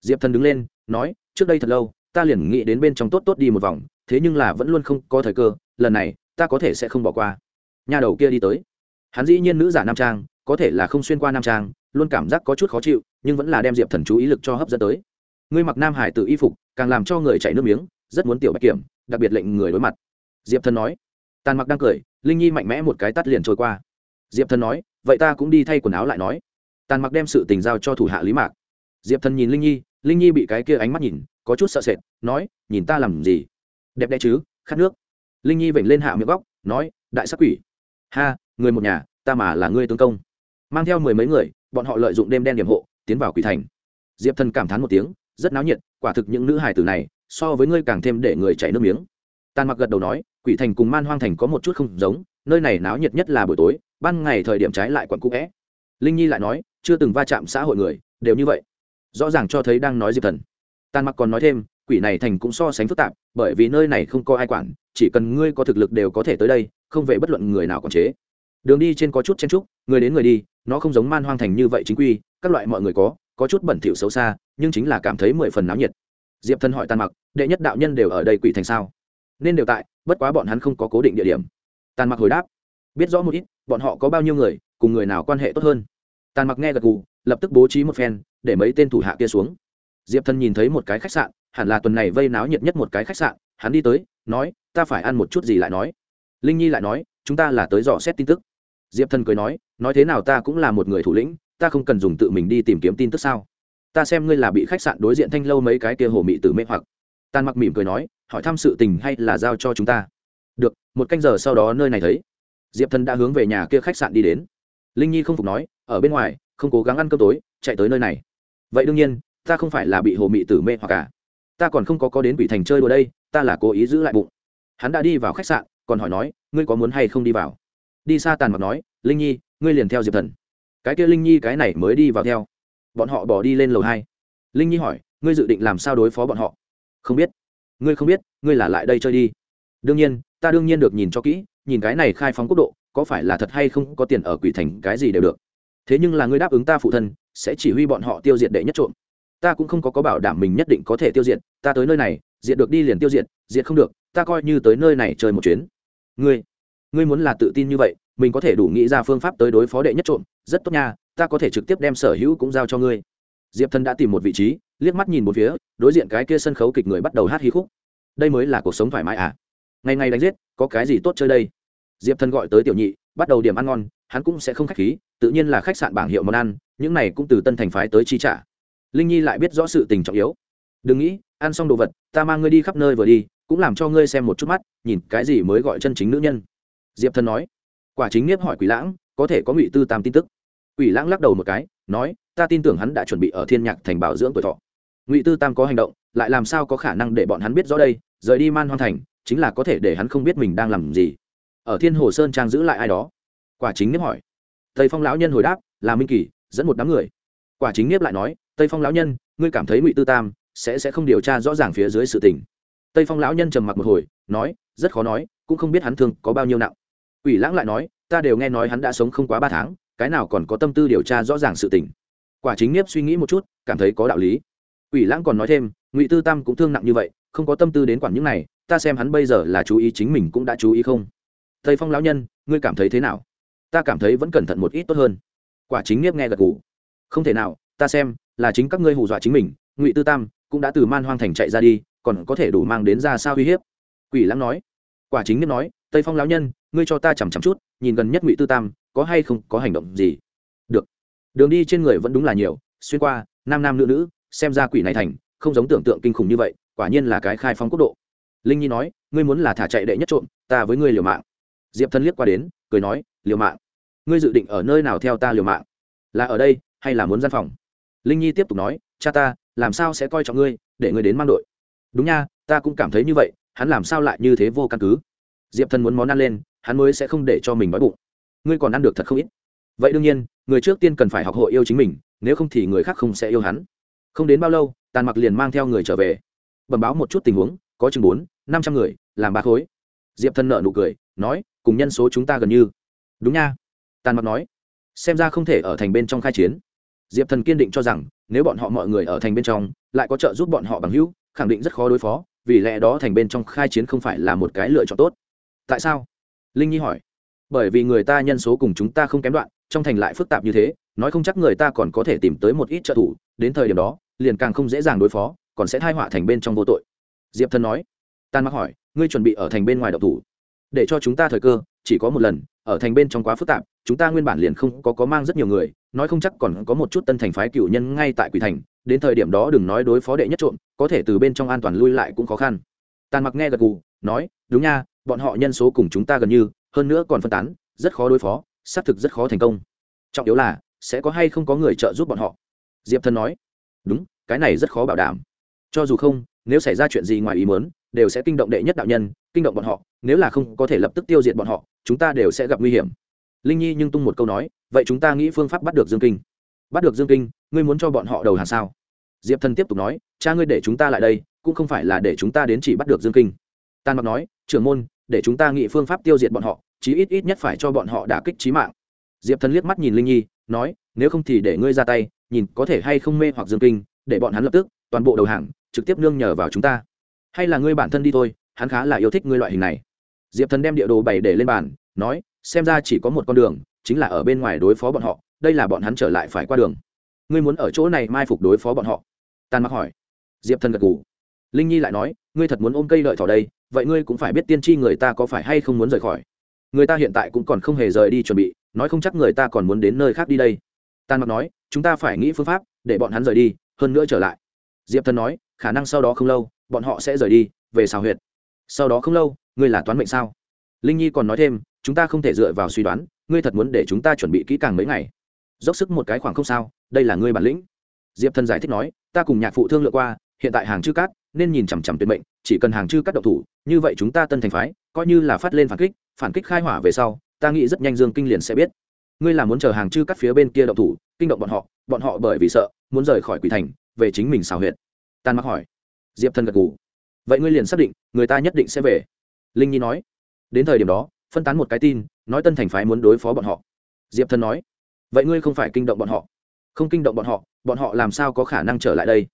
Diệp thần đứng lên, nói, trước đây thật lâu, ta liền nghĩ đến bên trong tốt tốt đi một vòng, thế nhưng là vẫn luôn không có thời cơ, lần này, ta có thể sẽ không bỏ qua. Nhà đầu kia đi tới. Hắn dĩ nhiên nữ giả nam trang, có thể là không xuyên qua nam trang, luôn cảm giác có chút khó chịu, nhưng vẫn là đem diệp thần chú ý lực cho hấp dẫn tới. Ngươi mặc nam hải tự y phục, càng làm cho người chảy nước miếng rất muốn tiểu bạch kiểm, đặc biệt lệnh người đối mặt. Diệp thần nói. Tàn mặc đang cười, linh nhi mạnh mẽ một cái tắt liền trôi qua. Diệp thần nói, vậy ta cũng đi thay quần áo lại nói. Tàn mặc đem sự tình giao cho thủ hạ lý mạc. Diệp thần nhìn linh nhi linh nhi bị cái kia ánh mắt nhìn, có chút sợ sệt, nói, nhìn ta làm gì? Đẹp đẽ chứ, khát nước. Linh nhi vểnh lên hạ miệng góc, nói, đại sắc quỷ. Ha, người một nhà, ta mà là ngươi tướng công. Mang theo mười mấy người, bọn họ lợi dụng đêm đen điểm hộ, tiến vào quỷ thành. Diệp thần cảm thán một tiếng, rất náo nhiệt, quả thực những nữ hài tử này so với ngươi càng thêm để người chảy nước miếng. Tàn mặc gật đầu nói, quỷ thành cùng man hoang thành có một chút không giống, nơi này náo nhiệt nhất là buổi tối, ban ngày thời điểm trái lại quặn cũ vẽ linh nhi lại nói, chưa từng va chạm xã hội người, đều như vậy. Rõ ràng cho thấy đang nói diệp thần. Tàn mặc còn nói thêm, quỷ này thành cũng so sánh phức tạp, bởi vì nơi này không có ai quản, chỉ cần ngươi có thực lực đều có thể tới đây, không về bất luận người nào quản chế. Đường đi trên có chút chen trúc người đến người đi, nó không giống man hoang thành như vậy chính quy, các loại mọi người có có chút bẩn thỉu xấu xa, nhưng chính là cảm thấy mười phần náo nhiệt diệp thần hỏi tàn mặc, đệ nhất đạo nhân đều ở đây quỷ thành sao? Nên đều tại, bất quá bọn hắn không có cố định địa điểm. Tàn mặc hồi đáp, biết rõ một ít, bọn họ có bao nhiêu người, cùng người nào quan hệ tốt hơn? Tàn mặc nghe gật gù, lập tức bố trí một phen, để mấy tên thủ hạ kia xuống. Diệp thần nhìn thấy một cái khách sạn, hẳn là tuần này vây náo nhiệt nhất một cái khách sạn, hắn đi tới, nói, ta phải ăn một chút gì lại nói? Linh nhi lại nói, chúng ta là tới dò xét tin tức. Diệp thần cười nói nói thế nào ta cũng là một người thủ lĩnh, ta không cần dùng tự mình đi tìm kiếm tin tức sao? Ta xem ngươi là bị khách sạn đối diện thanh lâu mấy cái kia hồ mị tử mê hoặc. Tàn mặc mỉm cười nói, hỏi thăm sự tình hay là giao cho chúng ta? Được, một canh giờ sau đó nơi này thấy. Diệp thần đã hướng về nhà kia khách sạn đi đến. Linh nhi không phục nói, ở bên ngoài, không cố gắng ăn cơm tối, chạy tới nơi này. Vậy đương nhiên, ta không phải là bị hồ mị tử mê hoặc cả ta còn không có có đến quỷ thành chơi đùa đây, ta là cố ý giữ lại bụng. Hắn đã đi vào khách sạn, còn hỏi nói, ngươi có muốn hay không đi vào? Đi xa tàn mặc nói, linh nhi, ngươi liền theo diệp thần. Cái kia linh nhi cái này mới đi vào theo bọn họ bỏ đi lên lầu hai. Linh nhi hỏi, ngươi dự định làm sao đối phó bọn họ? Không biết. Ngươi không biết, ngươi là lại đây chơi đi. Đương nhiên, ta đương nhiên được nhìn cho kỹ, nhìn cái này khai phóng quốc độ, có phải là thật hay không có tiền ở quỷ thành cái gì đều được. Thế nhưng là ngươi đáp ứng ta phụ thân, sẽ chỉ huy bọn họ tiêu diệt đệ nhất trộm. Ta cũng không có có bảo đảm mình nhất định có thể tiêu diệt, ta tới nơi này, diệt được đi liền tiêu diệt diệt không được, ta coi như tới nơi này chơi một chuyến. Ngươi ngươi muốn là tự tin như vậy mình có thể đủ nghĩ ra phương pháp tới đối phó đệ nhất trộm, rất tốt nha, ta có thể trực tiếp đem sở hữu cũng giao cho ngươi. Diệp thần đã tìm một vị trí, liếc mắt nhìn một phía, đối diện cái kia sân khấu kịch người bắt đầu hát hí khúc. Đây mới là cuộc sống thoải mái à? Ngày ngày đánh giết, có cái gì tốt chơi đây? Diệp thần gọi tới tiểu nhị, bắt đầu điểm ăn ngon, hắn cũng sẽ không k h á c h khí, tự nhiên là khách sạn bảng hiệu món ăn, những này cũng từ tân thành phái tới chi trả. Linh nhi lại biết rõ sự tình trọng yếu. Đừng nghĩ, ăn xong đồ vật, ta mang ngươi đi khắp nơi vừa đi, cũng làm cho ngươi xem một chút mắt, nhìn cái gì mới gọi chân chính nữ nhân. Diệp thần nói quả chính nghiếp hỏi quỷ lãng, có thể có ngụy tư tam tin tức. Quỷ lãng lắc đầu một cái, nói, ta tin tưởng hắn đã chuẩn bị ở thiên nhạc thành bảo dưỡng tuổi thọ. Ngụy tư tam có hành động, lại làm sao có khả năng để bọn hắn biết rõ đây, rời đi man hoang thành, chính là có thể để hắn không biết mình đang làm gì. Ở thiên hồ sơn trang giữ lại ai đó? Quả chính nghiếp hỏi. Tây phong lão nhân hồi đáp, là minh kỳ, dẫn một đám người. Quả chính nghiếp lại nói, tây phong lão nhân, ngươi cảm thấy ngụy tư tam sẽ sẽ không điều tra rõ ràng phía dưới sự tình. Tây phong lão nhân trầm mặc một hồi, nói, rất khó nói, cũng không biết hắn thương có bao nhiêu nặng. Quỷ lãng lại nói, ta đều nghe nói hắn đã sống không quá ba tháng, cái nào còn có tâm tư điều tra rõ ràng sự tình. Quả chính nghiếp suy nghĩ một chút, cảm thấy có đạo lý. Quỷ lãng còn nói thêm, ngụy tư tam cũng thương nặng như vậy, không có tâm tư đến quản những này, ta xem hắn bây giờ là chú ý chính mình cũng đã chú ý không? Tây phong lão nhân, ngươi cảm thấy thế nào? Ta cảm thấy vẫn cẩn thận một ít tốt hơn. Quả chính nghiếp nghe gật gù. Không thể nào, ta xem, là chính các ngươi hù dọa chính mình, ngụy tư tam cũng đã từ man hoang thành chạy ra đi, còn có thể đủ mang đến ra sao uy hiếp? Quỷ lãng nói. Quả chính nghiếp nói, tây phong lão nhân ngươi cho ta chằm chằm chút, nhìn gần nhất ngụy tư tam, có hay không có hành động gì? Được. Đường đi trên người vẫn đúng là nhiều, xuyên qua, nam nam nữ nữ, xem ra quỷ này thành, không giống tưởng tượng kinh khủng như vậy, quả nhiên là cái khai phóng quốc độ. Linh nhi nói, ngươi muốn là thả chạy đệ nhất trộm, ta với ngươi liều mạng. Diệp thân liếc qua đến, cười nói, liều mạng. Ngươi dự định ở nơi nào theo ta liều mạng? Là ở đây, hay là muốn gian phòng? Linh nhi tiếp tục nói, cha ta, làm sao sẽ coi trọng ngươi, để ngươi đến mang đội? Đúng nha, ta cũng cảm thấy như vậy, hắn làm sao lại như thế vô căn cứ? Diệp Thân muốn món ăn lên hắn mới sẽ không để cho mình đói bụng. Ngươi còn ăn được thật không ít. Vậy đương nhiên, người trước tiên cần phải học hội yêu chính mình, nếu không thì người khác không sẽ yêu hắn. Không đến bao lâu, tàn mặc liền mang theo người trở về. Bẩm báo một chút tình huống, có chừng bốn, năm trăm người, làm ba khối. Diệp thân nợ nụ cười, nói, cùng nhân số chúng ta gần như. Đúng nha. Tàn mặc nói, xem ra không thể ở thành bên trong khai chiến. Diệp thần kiên định cho rằng, nếu bọn họ mọi người ở thành bên trong, lại có trợ giúp bọn họ bằng hữu, khẳng định rất khó đối phó, vì lẽ đó thành bên trong khai chiến không phải là một cái lựa chọn tốt. Tại sao? Linh nhi hỏi. Bởi vì người ta nhân số cùng chúng ta không kém đoạn, trong thành lại phức tạp như thế, nói không chắc người ta còn có thể tìm tới một ít trợ thủ, đến thời điểm đó, liền càng không dễ dàng đối phó, còn sẽ thai họa thành bên trong vô tội. Diệp thần nói. Tan mắc hỏi, ngươi chuẩn bị ở thành bên ngoài độc thủ? Để cho chúng ta thời cơ, chỉ có một lần, ở thành bên trong quá phức tạp, chúng ta nguyên bản liền không có có mang rất nhiều người, nói không chắc còn có một chút tân thành phái cựu nhân ngay tại quỷ thành, đến thời điểm đó đừng nói đối phó đệ nhất trộm, có thể từ bên trong an toàn lui lại cũng khó khăn. Tàn mặc nghe gật gù, nói, đúng nha bọn họ nhân số cùng chúng ta gần như, hơn nữa còn phân tán, rất khó đối phó, xác thực rất khó thành công. Trọng yếu là, sẽ có hay không có người trợ giúp bọn họ? Diệp thần nói. Đúng, cái này rất khó bảo đảm. Cho dù không, nếu xảy ra chuyện gì ngoài ý muốn, đều sẽ kinh động đệ nhất đạo nhân, kinh động bọn họ, nếu là không có thể lập tức tiêu diệt bọn họ, chúng ta đều sẽ gặp nguy hiểm. Linh nhi nhưng tung một câu nói, vậy chúng ta nghĩ phương pháp bắt được dương kinh. Bắt được dương kinh, ngươi muốn cho bọn họ đầu hàng sao? Diệp thần tiếp tục nói, cha ngươi để chúng ta lại đây, cũng không phải là để chúng ta đến chỉ bắt được dương kinh. Tàn mặc nói, trưởng môn để chúng ta nghĩ phương pháp tiêu diệt bọn họ, chí ít ít nhất phải cho bọn họ đả kích trí mạng. Diệp thần liếc mắt nhìn linh nhi, nói, nếu không thì để ngươi ra tay, nhìn có thể hay không mê hoặc dương kinh, để bọn hắn lập tức, toàn bộ đầu hàng, trực tiếp nương nhờ vào chúng ta. Hay là ngươi bản thân đi thôi, hắn khá là yêu thích ngươi loại hình này. Diệp thần đem địa đồ bày để lên bàn, nói, xem ra chỉ có một con đường, chính là ở bên ngoài đối phó bọn họ, đây là bọn hắn trở lại phải qua đường. Ngươi muốn ở chỗ này mai phục đối phó bọn họ? Tàn mặc hỏi. Diệp thần gật ngủ linh nhi lại nói ngươi thật muốn ôm cây lợi thỏ đây, vậy ngươi cũng phải biết tiên tri người ta có phải hay không muốn rời khỏi. Người ta hiện tại cũng còn không hề rời đi chuẩn bị, nói không chắc người ta còn muốn đến nơi khác đi đây. Tàn mặc nói, chúng ta phải nghĩ phương pháp để bọn hắn rời đi, hơn nữa trở lại. Diệp thần nói, khả năng sau đó không lâu, bọn họ sẽ rời đi, về xào huyệt. Sau đó không lâu, ngươi là toán mệnh sao? Linh nhi còn nói thêm, chúng ta không thể dựa vào suy đoán, ngươi thật muốn để chúng ta chuẩn bị kỹ càng mấy ngày. Dốc sức một cái khoảng không sao, đây là ngươi bản lĩnh. Diệp thần giải thích nói, ta cùng nhạc phụ thương lượng qua, hiện tại hàng chư cát nên nhìn chằm chằm tuyệt mệnh, chỉ cần hàng chư cát độc thủ, như vậy chúng ta tân thành phái, coi như là phát lên phản kích phản kích khai hỏa về sau, ta nghĩ rất nhanh dương kinh liền sẽ biết. Ngươi là muốn chờ hàng chư cắt phía bên kia độc thủ, kinh động bọn họ bọn họ bởi vì sợ, muốn rời khỏi quỷ thành, về chính mình xào huyệt. Tàn mặc hỏi. Diệp thần gật g ủ vậy ngươi liền xác định, người ta nhất định sẽ về. Linh nhi nói. Đến thời điểm đó, phân tán một cái tin, nói tân thành phái muốn đối phó bọn họ. Diệp thần nói. Vậy ngươi không phải kinh động bọn họ. Không kinh động bọn họ bọn họ làm sao có khả năng trở lại đây?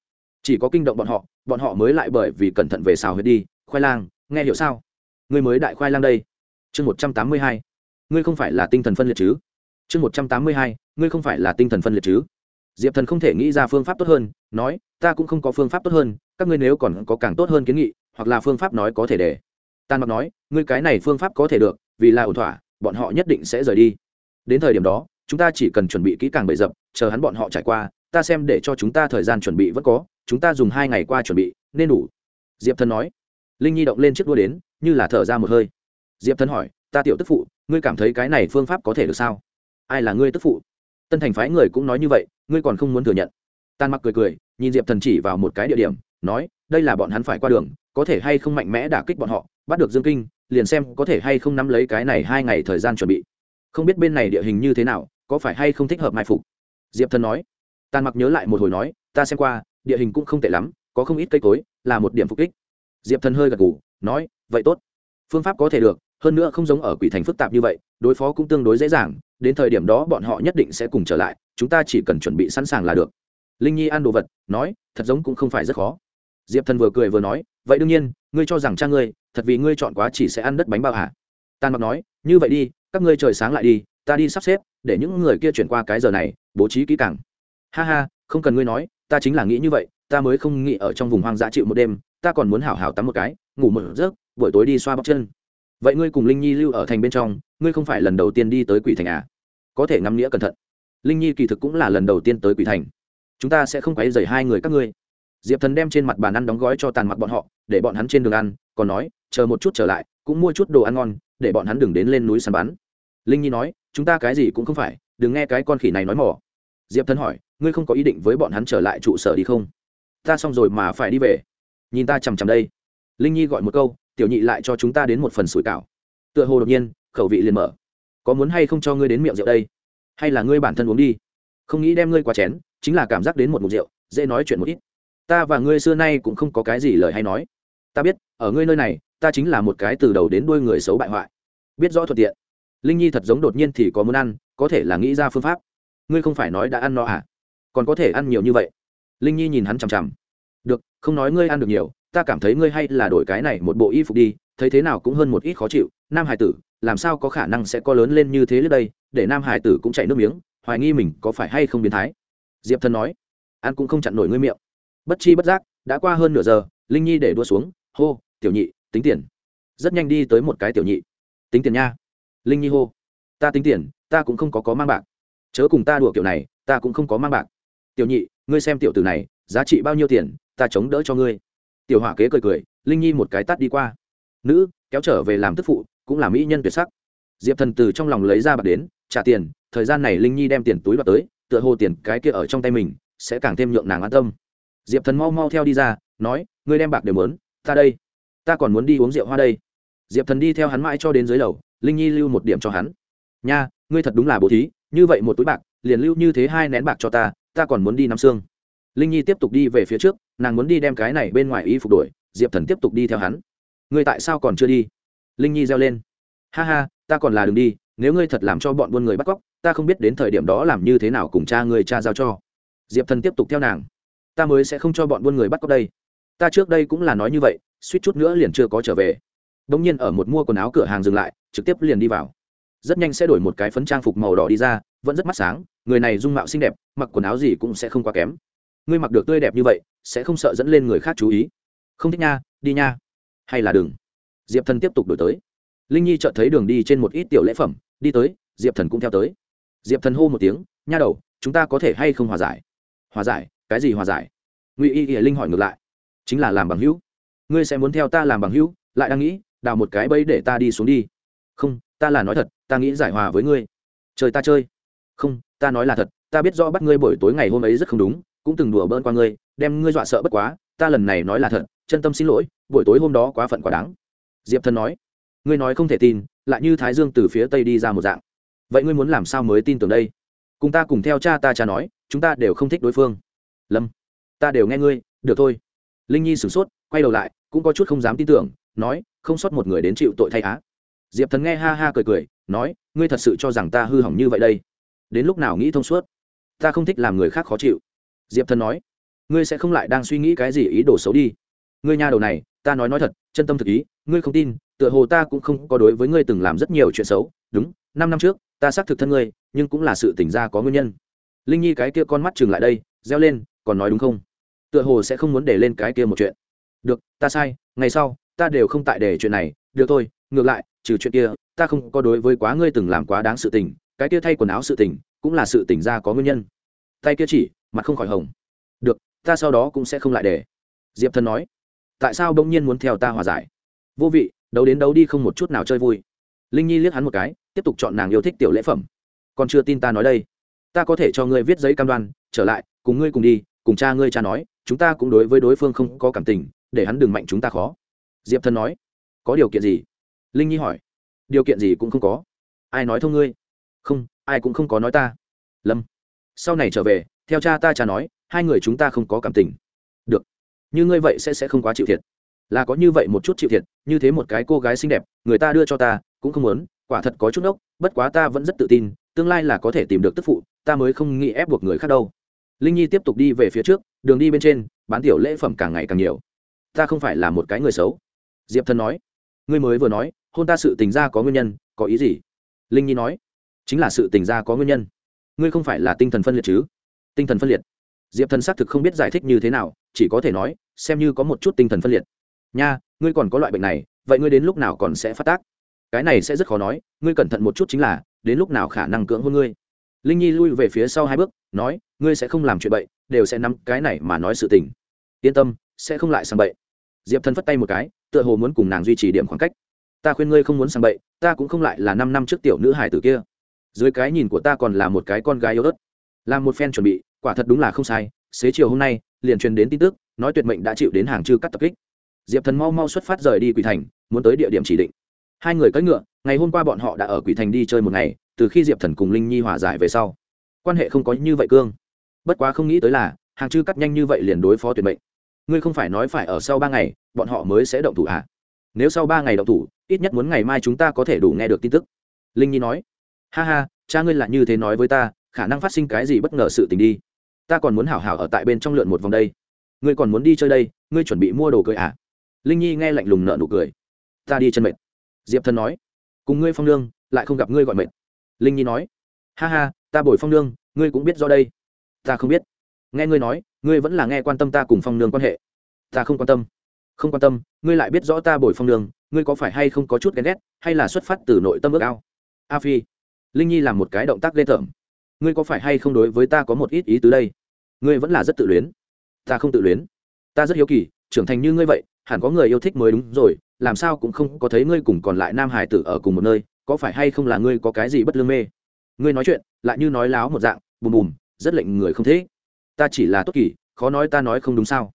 Chỉ có kinh động bọn họ bọn họ mới lại bởi vì cẩn thận về xào huyệt đi. Khoai lang, nghe hiểu sao? Ngươi mới đại khoai lang đây. Chương một trăm tám mươi hai. Ngươi không phải là tinh thần phân liệt chứ? Chương một trăm tám mươi hai. Ngươi không phải là tinh thần phân liệt chứ? Diệp thần không thể nghĩ ra phương pháp tốt hơn, nói, ta cũng không có phương pháp tốt hơn, các ngươi nếu còn có càng tốt hơn kiến nghị, hoặc là phương pháp nói có thể để. Tàn mặc nói, ngươi cái này phương pháp có thể được, vì là ổn thỏa, bọn họ nhất định sẽ rời đi. Đến thời điểm đó, chúng ta chỉ cần chuẩn bị kỹ càng bậy dập, chờ hắn bọn họ trải qua, ta xem để cho chúng ta thời gian chuẩn bị vẫn có chúng ta dùng hai ngày qua chuẩn bị, nên đủ. Diệp thần nói. Linh nhi động lên chiếc đua đến, như là thở ra một hơi. Diệp thần hỏi, ta tiểu tức phụ, ngươi cảm thấy cái này phương pháp có thể được sao? Ai là ngươi tức phụ? Tân thành phái người cũng nói như vậy, ngươi còn không muốn thừa nhận. Tan mặc cười cười, nhìn diệp thần chỉ vào một cái địa điểm, nói, đây là bọn hắn phải qua đường, có thể hay không mạnh mẽ đả kích bọn họ, bắt được dương kinh, liền xem có thể hay không nắm lấy cái này hai ngày thời gian chuẩn bị. Không biết bên này địa hình như thế nào, có phải hay không thích hợp mai phục? Diệp thần nói. Tàn mặc nhớ lại một hồi nói, ta xem qua địa hình cũng không tệ lắm, có không ít cây cối, là một điểm phục kích. Diệp thần hơi gật g ủ nói, vậy tốt. Phương pháp có thể được, hơn nữa không giống ở quỷ thành phức tạp như vậy, đối phó cũng tương đối dễ dàng, đến thời điểm đó bọn họ nhất định sẽ cùng trở lại, chúng ta chỉ cần chuẩn bị sẵn sàng là được. Linh nhi ăn đồ vật, nói, thật giống cũng không phải rất khó. Diệp thần vừa cười vừa nói, vậy đương nhiên, ngươi cho rằng cha ngươi, thật vì ngươi chọn quá chỉ sẽ ăn đất bánh bao hả? Tàn mặc nói, như vậy đi, các ngươi trời sáng lại đi, ta đi sắp xếp, để những người kia chuyển qua cái giờ này, bố trí kỹ càng. Ha ha, không cần ngươi nói ta chính là nghĩ như vậy, ta mới không nghĩ ở trong vùng hoang dã chịu một đêm, ta còn muốn hảo hảo tắm một cái, ngủ một giấc, buổi tối đi xoa bóc chân. Vậy ngươi cùng linh nhi lưu ở thành bên trong, ngươi không phải lần đầu tiên đi tới quỷ thành à? Có thể ngắm nghĩa cẩn thận. Linh nhi kỳ thực cũng là lần đầu tiên tới quỷ thành. Chúng ta sẽ không quấy dày hai người các ngươi. Diệp thần đem trên mặt bàn ăn đóng gói cho tàn mặt bọn họ, để bọn hắn trên đường ăn, còn nói, chờ một chút trở lại, cũng mua chút đồ ăn ngon, để bọn hắn đừng đến lên núi săn bắn. Linh nhi nói, chúng ta cái gì cũng không phải, đừng nghe cái con khỉ này nói mỏ. Diệp thần hỏi ngươi không có ý định với bọn hắn trở lại trụ sở đi không? Ta xong rồi mà phải đi về. Nhìn ta chằm chằm đây. Linh nhi gọi một câu, tiểu nhị lại cho chúng ta đến một phần sủi cảo. Tựa hồ đột nhiên, khẩu vị liền mở. Có muốn hay không cho ngươi đến miệng rượu đây? Hay là ngươi bản thân uống đi? Không nghĩ đem ngươi qua chén, chính là cảm giác đến một mục rượu, dễ nói chuyện một ít. Ta và ngươi xưa nay cũng không có cái gì lời hay nói. Ta biết, ở ngươi nơi này, ta chính là một cái từ đầu đến đuôi người xấu bại hoại. Biết rõ thuận tiện. Linh nhi thật giống đột nhiên thì có muốn ăn, có thể là nghĩ ra phương pháp. Ngươi không phải nói đã ăn no à? Còn có thể ăn nhiều như vậy. Linh nhi nhìn hắn chằm chằm. Được, không nói ngươi ăn được nhiều, ta cảm thấy ngươi hay là đổi cái này một bộ y phục đi, thấy thế nào cũng hơn một ít khó chịu. Nam hải tử, làm sao có khả năng sẽ có lớn lên như thế trước đây? Để nam hải tử cũng chạy nước miếng, hoài nghi mình có phải hay không biến thái. Diệp thân nói, ăn cũng không chặn nổi ngươi miệng. Bất chi bất giác, đã qua hơn nửa giờ, linh nhi để đua xuống, hô, tiểu nhị, tính tiền. Rất nhanh đi tới một cái tiểu nhị. Tính tiền nha. Linh nhi hô, ta tính tiền, ta cũng không có có mang bạc. Chớ cùng ta đùa kiểu này, ta cũng không có mang bạc tiểu nhị, ngươi xem tiểu tử này, giá trị bao nhiêu tiền, ta chống đỡ cho ngươi. Tiểu hỏa kế cười cười, linh nhi một cái tắt đi qua. Nữ, kéo trở về làm tức phụ, cũng là mỹ nhân tuyệt sắc. Diệp thần từ trong lòng lấy ra bạc đến, trả tiền, thời gian này linh nhi đem tiền túi bạc tới, tựa hồ tiền cái kia ở trong tay mình, sẽ càng thêm nhượng nàng an tâm. Diệp thần mau mau theo đi ra, nói, ngươi đem bạc đều mớn ta đây. Ta còn muốn đi uống rượu hoa đây. Diệp thần đi theo hắn mãi cho đến dưới lầu, linh nhi lưu một điểm cho hắn. Nha, ngươi thật đúng là bố thí, như vậy một túi bạc, liền lưu như thế hai nén bạc cho ta ta còn muốn đi nắm xương. Linh nhi tiếp tục đi về phía trước, nàng muốn đi đem cái này bên ngoài y phục đổi, diệp thần tiếp tục đi theo hắn. Ngươi tại sao còn chưa đi? Linh nhi reo lên. Ha ha, ta còn là đ đi, nếu ngươi thật làm cho bọn buôn người bắt cóc, ta không biết đến thời điểm đó làm như thế nào cùng cha ngươi cha giao cho. Diệp thần tiếp tục theo nàng. Ta mới sẽ không cho bọn buôn người bắt cóc đây. Ta trước đây cũng là nói như vậy, suýt chút nữa liền chưa có trở về. Đ ỗ n g nhiên ở một mua quần áo cửa hàng dừng lại, trực tiếp liền đi vào rất nhanh sẽ đổi một cái phấn trang phục màu đỏ đi ra, vẫn rất mắt sáng, người này dung mạo xinh đẹp, mặc quần áo gì cũng sẽ không quá kém. Ngươi mặc được tươi đẹp như vậy, sẽ không sợ dẫn lên người khác chú ý. Không thích nha, đi nha. Hay là đừng. Diệp thần tiếp tục đổi tới. Linh nhi chợt thấy đường đi trên một ít tiểu lễ phẩm, đi tới, diệp thần cũng theo tới. Diệp thần hô một tiếng, nha đầu, chúng ta có thể hay không hòa giải? Hòa giải? Cái gì hòa giải? Ngụy y y linh hỏi ngược lại. Chính là làm bằng hữu. Ngươi sẽ muốn theo ta làm bằng hữu, lại đang nghĩ, đào một cái bẫy để ta đi xuống đi. Không, ta là nói thật ta nghĩ giải hòa với ngươi. Trời ta chơi. Không, ta nói là thật, ta biết rõ bắt ngươi buổi tối ngày hôm ấy rất không đúng, cũng từng đùa bỡn qua ngươi, đem ngươi dọa sợ bất quá, ta lần này nói là thật, chân tâm xin lỗi, buổi tối hôm đó quá phận quá đáng. Diệp thần nói. Ngươi nói không thể tin, lại như thái dương từ phía tây đi ra một dạng. Vậy ngươi muốn làm sao mới tin tưởng đây? Cùng ta cùng theo cha ta cha nói, chúng ta đều không thích đối phương. Lâm. Ta đều nghe ngươi, được thôi. Linh nhi sửng sốt, quay đầu lại, cũng có chút không dám tin tưởng, nói, không sót một người đến chịu tội thay á. Diệp thần nghe ha ha cười cười nói, ngươi thật sự cho rằng ta hư hỏng như vậy đây? Đến lúc nào nghĩ thông suốt? Ta không thích làm người khác khó chịu. Diệp thần nói, ngươi sẽ không lại đang suy nghĩ cái gì ý đồ xấu đi. Ngươi nhà đầu này, ta nói nói thật, chân tâm thực ý, ngươi không tin, tựa hồ ta cũng không có đối với ngươi từng làm rất nhiều chuyện xấu. Đúng, năm năm trước, ta xác thực thân ngươi, nhưng cũng là sự tỉnh ra có nguyên nhân. Linh nhi cái kia con mắt chừng lại đây, reo lên, còn nói đúng không? Tựa hồ sẽ không muốn để lên cái kia một chuyện. Được, ta sai, ngày sau, ta đều không tại để chuyện này, được thôi, ngược lại, trừ chuyện kia ta không có đối với quá ngươi từng làm quá đáng sự tình, cái kia thay quần áo sự tình, cũng là sự tình ra có nguyên nhân. Tay kia chỉ, mặt không khỏi hồng. Được, ta sau đó cũng sẽ không lại để. Diệp thần nói. Tại sao bỗng nhiên muốn theo ta hòa giải? Vô vị, đấu đến đấu đi không một chút nào chơi vui. Linh nhi liếc hắn một cái, tiếp tục chọn nàng yêu thích tiểu lễ phẩm. Còn chưa tin ta nói đây. Ta có thể cho ngươi viết giấy cam đoan, trở lại, cùng ngươi cùng đi, cùng cha ngươi cha nói, chúng ta cũng đối với đối phương không có cảm tình, để hắn đừng mạnh chúng ta khó. Diệp thần nói. Có điều kiện gì? Linh nhi hỏi điều kiện gì cũng không có. Ai nói thông ngươi? Không, ai cũng không có nói ta. Lâm. Sau này trở về, theo cha ta cha nói, hai người chúng ta không có cảm tình. Được. Như ngươi vậy sẽ sẽ không quá chịu thiệt. Là có như vậy một chút chịu thiệt, như thế một cái cô gái xinh đẹp, người ta đưa cho ta, cũng không muốn, quả thật có chút ốc, bất quá ta vẫn rất tự tin, tương lai là có thể tìm được tức phụ, ta mới không nghĩ ép buộc người khác đâu. Linh nhi tiếp tục đi về phía trước, đường đi bên trên, bán tiểu lễ phẩm càng ngày càng nhiều. Ta không phải là một cái người xấu. Diệp thần nói. Ngươi mới vừa nói hôn ta sự tình ra có nguyên nhân, có ý gì? Linh nhi nói. Chính là sự tình ra có nguyên nhân. Ngươi không phải là tinh thần phân liệt chứ? Tinh thần phân liệt. Diệp thần xác thực không biết giải thích như thế nào, chỉ có thể nói, xem như có một chút tinh thần phân liệt. Nha, ngươi còn có loại bệnh này, vậy ngươi đến lúc nào còn sẽ phát tác? Cái này sẽ rất khó nói, ngươi cẩn thận một chút chính là, đến lúc nào khả năng cưỡng hôn ngươi? Linh nhi lui về phía sau hai bước, nói, ngươi sẽ không làm chuyện bậy, đều sẽ nắm cái này mà nói sự tình. Yên tâm, sẽ không lại sang bậy. Diệp thần phất tay một cái, tựa hồ muốn cùng nàng duy trì điểm khoảng cách ta khuyên ngươi không muốn sang bậy, ta cũng không lại là năm năm trước tiểu nữ hải tử kia. Dưới cái nhìn của ta còn là một cái con gái yếu ớt. Làm một phen chuẩn bị, quả thật đúng là không sai. Xế chiều hôm nay, liền truyền đến tin tức, nói tuyệt mệnh đã chịu đến hàng chư cắt tập kích. Diệp thần mau mau xuất phát rời đi quỷ thành, muốn tới địa điểm chỉ định. Hai người cưỡi ngựa, ngày hôm qua bọn họ đã ở quỷ thành đi chơi một ngày, từ khi diệp thần cùng linh nhi hòa giải về sau, quan hệ không có như vậy cương. Bất quá không nghĩ tới là, hàng chư cắt nhanh như vậy liền đối phó tuyệt mệnh. Ngươi không phải nói phải ở sau ba ngày, bọn họ mới sẽ động thủ à? Nếu sau ba ngày động thủ, ít nhất muốn ngày mai chúng ta có thể đủ nghe được tin tức. Linh nhi nói. Ha ha, cha ngươi là như thế nói với ta, khả năng phát sinh cái gì bất ngờ sự tình đi. Ta còn muốn hảo hảo ở tại bên trong lượn một vòng đây. Ngươi còn muốn đi chơi đây, ngươi chuẩn bị mua đồ cười à? Linh nhi nghe lạnh lùng nợ nụ cười. Ta đi chân mệt. Diệp thần nói. Cùng ngươi phong nương, lại không gặp ngươi gọi mệt. Linh nhi nói. Ha ha, ta bồi phong nương, ngươi cũng biết do đây. Ta không biết. Nghe ngươi nói, ngươi vẫn là nghe quan tâm ta cùng phong nương quan hệ. Ta không quan tâm không quan tâm ngươi lại biết rõ ta bồi phong đường, ngươi có phải hay không có chút ghen ghét hay là xuất phát từ nội tâm ước ao? A phi linh nhi làm một cái động tác ghê tởm. Ngươi có phải hay không đối với ta có một ít ý tứ đây? Ngươi vẫn là rất tự luyến. Ta không tự luyến. Ta rất hiếu kỳ trưởng thành như ngươi vậy hẳn có người yêu thích mới đúng rồi làm sao cũng không có thấy ngươi cùng còn lại nam hải tử ở cùng một nơi có phải hay không là ngươi có cái gì bất lương mê? Ngươi nói chuyện lại như nói láo một dạng bùm bùm rất lệnh người không thế ta chỉ là tốt kỳ khó nói ta nói không đúng sao?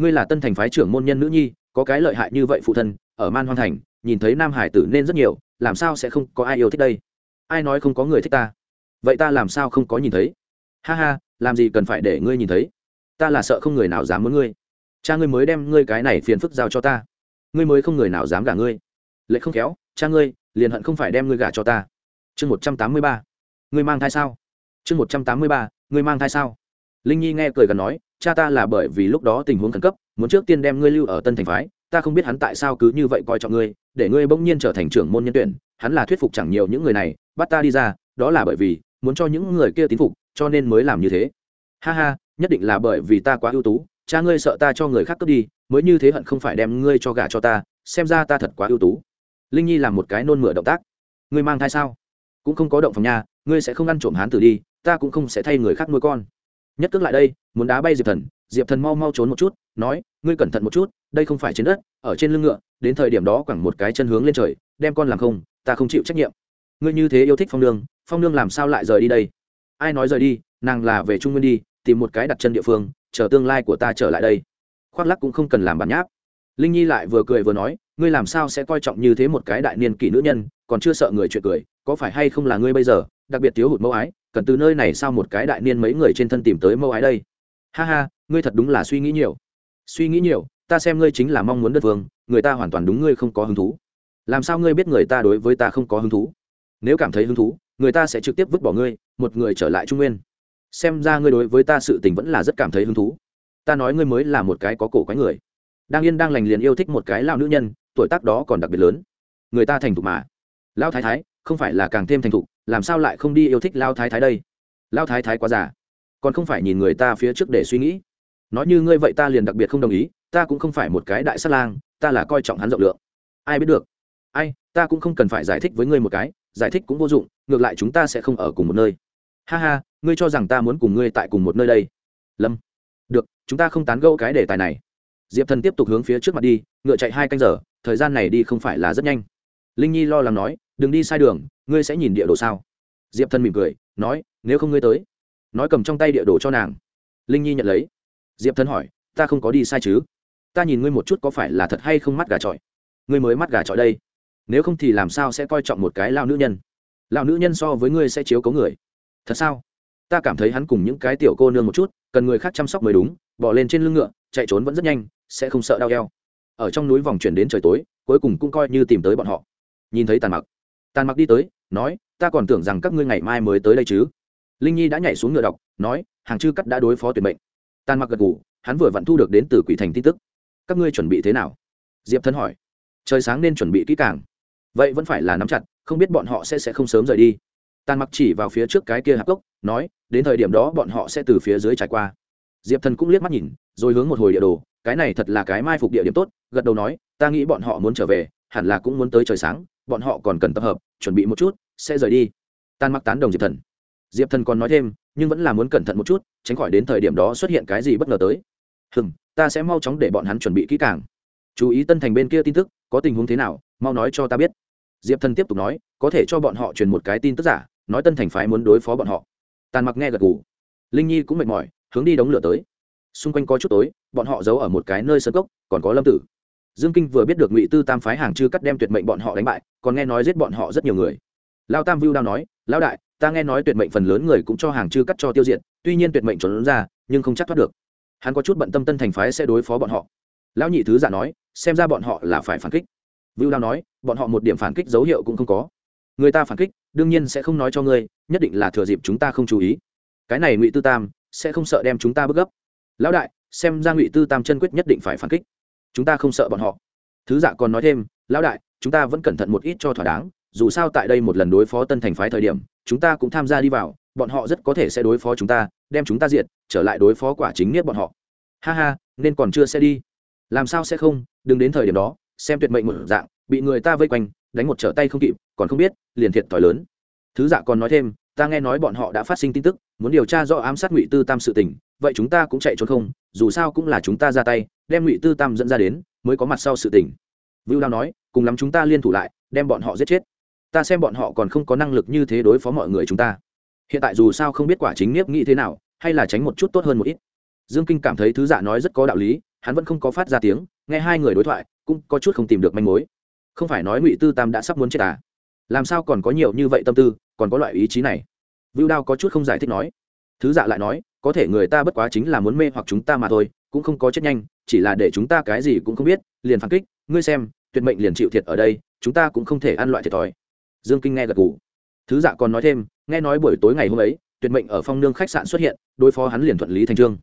Ngươi là tân thành phái trưởng môn nhân nữ nhi, có cái lợi hại như vậy phụ thân, ở man hoan thành, nhìn thấy nam hải tử nên rất nhiều, làm sao sẽ không có ai yêu thích đây? Ai nói không có người thích ta? Vậy ta làm sao không có nhìn thấy? Ha ha, làm gì cần phải để ngươi nhìn thấy? Ta là sợ không người nào dám muốn ngươi. Cha ngươi mới đem ngươi cái này phiền phức giao cho ta. Ngươi mới không người nào dám gả ngươi. Lệ không khéo, cha ngươi, liền hận không phải đem ngươi gả cho ta. Chương một trăm tám mươi ba. Ngươi mang thai sao? Chương một trăm tám mươi ba. Ngươi mang thai sao? Linh nhi nghe cười gần nói cha ta là bởi vì lúc đó tình huống khẩn cấp, muốn trước tiên đem ngươi lưu ở tân thành phái, ta không biết hắn tại sao cứ như vậy coi trọng ngươi, để ngươi bỗng nhiên trở thành trưởng môn nhân tuyển, hắn là thuyết phục chẳng nhiều những người này, bắt ta đi ra, đó là bởi vì muốn cho những người kia tín phục, cho nên mới làm như thế. Ha ha, nhất định là bởi vì ta quá ưu tú, cha ngươi sợ ta cho người khác cướp đi, mới như thế hận không phải đem ngươi cho gả cho ta, xem ra ta thật quá ưu tú. Linh nhi làm một cái nôn mửa động tác. Ngươi mang thai sao? Cũng không có động phòng nhà ngươi sẽ không ăn trộm hán tử đi, ta cũng không sẽ thay người khác nuôi con nhất cước lại đây, muốn đá bay diệp thần. Diệp thần mau mau trốn một chút, nói, ngươi cẩn thận một chút, đây không phải trên đất, ở trên lưng ngựa, đến thời điểm đó quẳng một cái chân hướng lên trời, đem con làm không, ta không chịu trách nhiệm. Ngươi như thế yêu thích phong nương phong nương làm sao lại rời đi đây? Ai nói rời đi, nàng là về trung nguyên đi, tìm một cái đặt chân địa phương, chờ tương lai của ta trở lại đây. Khoác lắc cũng không cần làm bản nháp. Linh nhi lại vừa cười vừa nói, ngươi làm sao sẽ coi trọng như thế một cái đại niên kỷ nữ nhân, còn chưa sợ người chuyện cười có phải hay không là ngươi bây giờ, đặc biệt thiếu hụt mẫu ái, cần từ nơi này sao một cái đại niên mấy người trên thân tìm tới mẫu ái đây? Ha ha, ngươi thật đúng là suy nghĩ nhiều. Suy nghĩ nhiều, ta xem ngươi chính là mong muốn đất vương, người ta hoàn toàn đúng ngươi không có hứng thú. Làm sao ngươi biết người ta đối với ta không có hứng thú? Nếu cảm thấy hứng thú, người ta sẽ trực tiếp vứt bỏ ngươi, một người trở lại trung nguyên. Xem ra ngươi đối với ta sự tình vẫn là rất cảm thấy hứng thú. Ta nói ngươi mới là một cái có cổ quái người. Đang yên đang lành liền yêu thích một cái lao nữ nhân, tuổi tác đó còn đặc biệt lớn. Người ta thành thục mà. Lao thái thái không phải là càng thêm thành thục, làm sao lại không đi yêu thích lao thái thái đây? Lao thái thái quá già, còn không phải nhìn người ta phía trước để suy nghĩ. Nói như ngươi vậy ta liền đặc biệt không đồng ý, ta cũng không phải một cái đại sát lang, ta là coi trọng hắn rộng lượng. Ai biết được? Ai, ta cũng không cần phải giải thích với ngươi một cái, giải thích cũng vô dụng, ngược lại chúng ta sẽ không ở cùng một nơi. Ha ha, ngươi cho rằng ta muốn cùng ngươi tại cùng một nơi đây? Lâm. Được, chúng ta không tán gẫu cái đề tài này. Diệp thần tiếp tục hướng phía trước mặt đi, ngựa chạy hai canh giờ, thời gian này đi không phải là rất nhanh. Linh nhi lo lắng nói đừng đi sai đường, ngươi sẽ nhìn địa đồ sao? Diệp thần mỉm cười, nói, nếu không ngươi tới. Nói cầm trong tay địa đồ cho nàng. Linh nhi nhận lấy. Diệp thần hỏi, ta không có đi sai chứ? Ta nhìn ngươi một chút có phải là thật hay không mắt gà trọi? Ngươi mới mắt gà trọi đây. Nếu không thì làm sao sẽ coi trọng một cái lao nữ nhân? Lao nữ nhân so với ngươi sẽ chiếu cấu người. Thật sao? Ta cảm thấy hắn cùng những cái tiểu cô nương một chút, cần người khác chăm sóc mới đúng, bỏ lên trên lưng ngựa, chạy trốn vẫn rất nhanh, sẽ không sợ đau eo. Ở trong núi vòng chuyển đến trời tối, cuối cùng cũng coi như tìm tới bọn họ. Nhìn thấy tàn mặc tàn mặc đi tới, nói, ta còn tưởng rằng các ngươi ngày mai mới tới đây chứ. Linh nhi đã nhảy xuống ngựa đọc, nói, hàng chư cắt đã đối phó tuyển mệnh. Tàn mặc gật ngủ hắn vừa vặn thu được đến từ quỷ thành tin tức. Các ngươi chuẩn bị thế nào? Diệp thân hỏi. Trời sáng nên chuẩn bị kỹ càng. Vậy vẫn phải là nắm chặt, không biết bọn họ sẽ sẽ không sớm rời đi. Tàn mặc chỉ vào phía trước cái kia hạp cốc, nói, đến thời điểm đó bọn họ sẽ từ phía dưới trải qua. Diệp thần cũng liếc mắt nhìn, rồi hướng một hồi địa đồ, cái này thật là cái mai phục địa điểm tốt. Gật đầu nói, ta nghĩ bọn họ muốn trở về, hẳn là cũng muốn tới trời sáng bọn họ còn cần tập hợp, chuẩn bị một chút, sẽ rời đi. Tan mặc tán đồng diệp thần. Diệp thần còn nói thêm, nhưng vẫn là muốn cẩn thận một chút, tránh khỏi đến thời điểm đó xuất hiện cái gì bất ngờ tới. Hừm, ta sẽ mau chóng để bọn hắn chuẩn bị kỹ càng. Chú ý tân thành bên kia tin tức, có tình huống thế nào, mau nói cho ta biết. Diệp thần tiếp tục nói, có thể cho bọn họ truyền một cái tin tức giả, nói tân thành phái muốn đối phó bọn họ. Tàn mặc nghe gật gù. Linh nhi cũng mệt mỏi, hướng đi đống lửa tới. Xung quanh có chút tối, bọn họ giấu ở một cái nơi sân cốc, còn có lâm tử dương kinh vừa biết được ngụy tư tam phái hàng chư cắt đem tuyệt mệnh bọn họ đánh bại, còn nghe nói giết bọn họ rất nhiều người. Lao tam vưu đao nói, lão đại, ta nghe nói tuyệt mệnh phần lớn người cũng cho hàng chư cắt cho tiêu diệt, tuy nhiên tuyệt mệnh trốn ra, nhưng không chắc thoát được. Hắn có chút bận tâm tân thành phái sẽ đối phó bọn họ. Lão nhị thứ giả nói, xem ra bọn họ là phải phản kích. Vưu đao nói, bọn họ một điểm phản kích dấu hiệu cũng không có. Người ta phản kích, đương nhiên sẽ không nói cho ngươi, nhất định là thừa dịp chúng ta không chú ý. Cái này ngụy tư tam sẽ không sợ đem chúng ta bức gấp. Lão đại, xem ra ngụy tư tam chân quyết nhất định phải phản kích chúng ta không sợ bọn họ. Thứ dạ còn nói thêm, lão đại, chúng ta vẫn cẩn thận một ít cho thỏa đáng, dù sao tại đây một lần đối phó tân thành phái thời điểm, chúng ta cũng tham gia đi vào, bọn họ rất có thể sẽ đối phó chúng ta, đem chúng ta diệt, trở lại đối phó quả chính nhất bọn họ. Ha ha, nên còn chưa sẽ đi. Làm sao sẽ không, đừng đến thời điểm đó, xem tuyệt mệnh một dạng, bị người ta vây quanh, đánh một trở tay không kịp, còn không biết, liền thiệt thòi lớn. Thứ dạ còn nói thêm, ta nghe nói bọn họ đã phát sinh tin tức, muốn điều tra rõ ám sát ngụy tư tam sự tình, vậy chúng ta cũng chạy trốn không dù sao cũng là chúng ta ra tay, đem ngụy tư tam dẫn ra đến, mới có mặt sau sự tình. Vưu lao nói, cùng lắm chúng ta liên thủ lại, đem bọn họ giết chết. Ta xem bọn họ còn không có năng lực như thế đối phó mọi người chúng ta. Hiện tại dù sao không biết quả chính nghiếp nghĩ thế nào, hay là tránh một chút tốt hơn một ít. Dương kinh cảm thấy thứ dạ nói rất có đạo lý, hắn vẫn không có phát ra tiếng, nghe hai người đối thoại, cũng có chút không tìm được manh mối. Không phải nói ngụy tư tam đã sắp muốn chết à? Làm sao còn có nhiều như vậy tâm tư, còn có loại ý chí này? Vưu đao có chút không giải thích nói. Thứ dạ lại nói có thể người ta bất quá chính là muốn mê hoặc chúng ta mà thôi, cũng không có chết nhanh, chỉ là để chúng ta cái gì cũng không biết, liền phản kích, ngươi xem, tuyệt mệnh liền chịu thiệt ở đây, chúng ta cũng không thể ăn loại thiệt thòi. Dương kinh nghe gật gù. Thứ dạ còn nói thêm, nghe nói buổi tối ngày hôm ấy, tuyệt mệnh ở phong nương khách sạn xuất hiện, đối phó hắn liền thuận lý thành trương.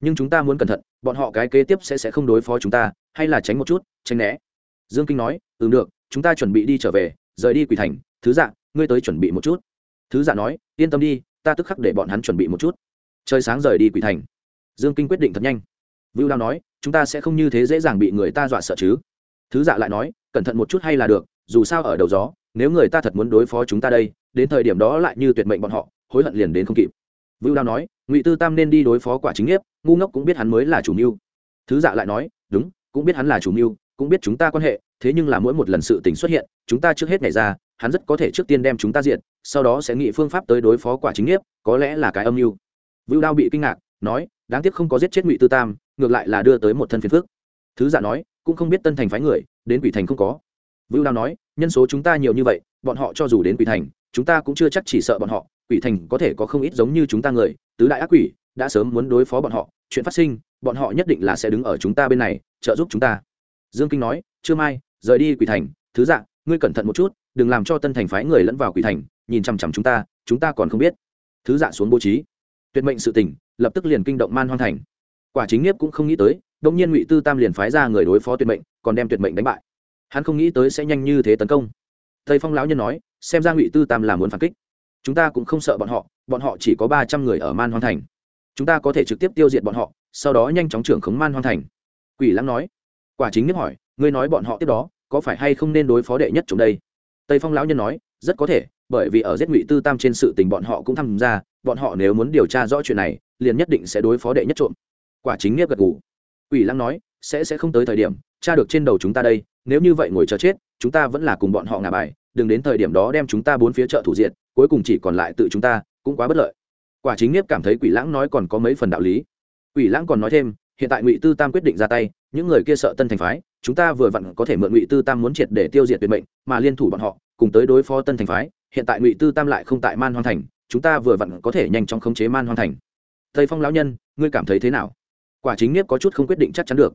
Nhưng chúng ta muốn cẩn thận, bọn họ cái kế tiếp sẽ sẽ không đối phó chúng ta, hay là tránh một chút, tránh né. Dương kinh nói ừ được, chúng ta chuẩn bị đi trở về, rời đi quỷ thành. Thứ dạ ngươi tới chuẩn bị một chút. Thứ dạ nói, yên tâm đi, ta tức khắc để bọn hắn chuẩn bị một chút trời sáng rời đi quỷ thành. Dương kinh quyết định thật nhanh. Vưu đao nói, chúng ta sẽ không như thế dễ dàng bị người ta dọa sợ chứ. Thứ dạ lại nói, cẩn thận một chút hay là được, dù sao ở đầu gió, nếu người ta thật muốn đối phó chúng ta đây, đến thời điểm đó lại như tuyệt mệnh bọn họ, hối hận liền đến không kịp. Vưu đao nói, ngụy tư tam nên đi đối phó quả chính nghiếp ngu ngốc cũng biết hắn mới là chủ mưu. Thứ dạ lại nói, đúng, cũng biết hắn là chủ mưu, cũng biết chúng ta quan hệ, thế nhưng là mỗi một lần sự tình xuất hiện, chúng ta trước hết nhảy ra, hắn rất có thể trước tiên đem chúng ta diện sau đó sẽ nghĩ phương pháp tới đối phó quả chính nghiếp có lẽ là cái âm mưu vưu đao bị kinh ngạc, nói, đáng tiếc không có giết chết ngụy tư tam, ngược lại là đưa tới một thân phiền phước thứ dạ nói, cũng không biết tân thành phái người, đến quỷ thành không có. Vưu đao nói, nhân số chúng ta nhiều như vậy, bọn họ cho dù đến quỷ thành, chúng ta cũng chưa chắc chỉ sợ bọn họ. Quỷ thành có thể có không ít giống như chúng ta người, tứ đại ác quỷ, đã sớm muốn đối phó bọn họ. Chuyện phát sinh, bọn họ nhất định là sẽ đứng ở chúng ta bên này, trợ giúp chúng ta. Dương kinh nói chưa mai, rời đi quỷ thành. Thứ dạ ngươi cẩn thận một chút, đừng làm cho tân thành phái người lẫn vào quỷ thành, nhìn chằm chằm chúng ta chúng ta còn không biết. Thứ dạ xuống bố trí tuyệt mệnh sự tình, lập tức liền kinh động man hoang thành. Quả chính nghiếp cũng không nghĩ tới đông nhiên ngụy tư tam liền phái ra người đối phó tuyệt mệnh, còn đem tuyệt mệnh đánh bại. Hắn không nghĩ tới sẽ nhanh như thế tấn công. Tây phong lão nhân nói, xem ra ngụy tư tam là muốn phản kích. Chúng ta cũng không sợ bọn họ bọn họ chỉ có ba trăm người ở man hoang thành. Chúng ta có thể trực tiếp tiêu diệt bọn họ, sau đó nhanh chóng trưởng khống man hoang thành. Quỷ lãng nói. Quả chính nghiếp hỏi, ngươi nói bọn họ tiếp đó, có phải hay không nên đối phó đệ nhất chúng đây? Tây phong lão nhân nói, rất có thể bởi vì ở giết ngụy tư tam trên sự tình bọn họ cũng tham gia, bọn họ nếu muốn điều tra rõ chuyện này, liền nhất định sẽ đối phó đệ nhất trộm. Quả chính nghiếp gật gù. Quỷ lãng nói, sẽ sẽ không tới thời điểm, tra được trên đầu chúng ta đây, nếu như vậy ngồi chờ chết, chúng ta vẫn là cùng bọn họ ngả bài, đừng đến thời điểm đó đem chúng ta bốn phía chợ thủ diện cuối cùng chỉ còn lại tự chúng ta, cũng quá bất lợi. Quả chính nghiếp cảm thấy quỷ lãng nói còn có mấy phần đạo lý. Quỷ lãng còn nói thêm, hiện tại ngụy tư tam quyết định ra tay, những người kia sợ tân thành phái, chúng ta vừa vặn có thể mượn ngụy tư tam muốn triệt để tiêu diệt tuyệt mệnh, mà liên thủ bọn họ, cùng tới đối phó tân thành phái hiện tại ngụy tư tam lại không tại man hoang thành, chúng ta vừa vặn có thể nhanh chóng khống chế man hoang thành. Tây phong lão nhân, ngươi cảm thấy thế nào? Quả chính nghiếp có chút không quyết định chắc chắn được.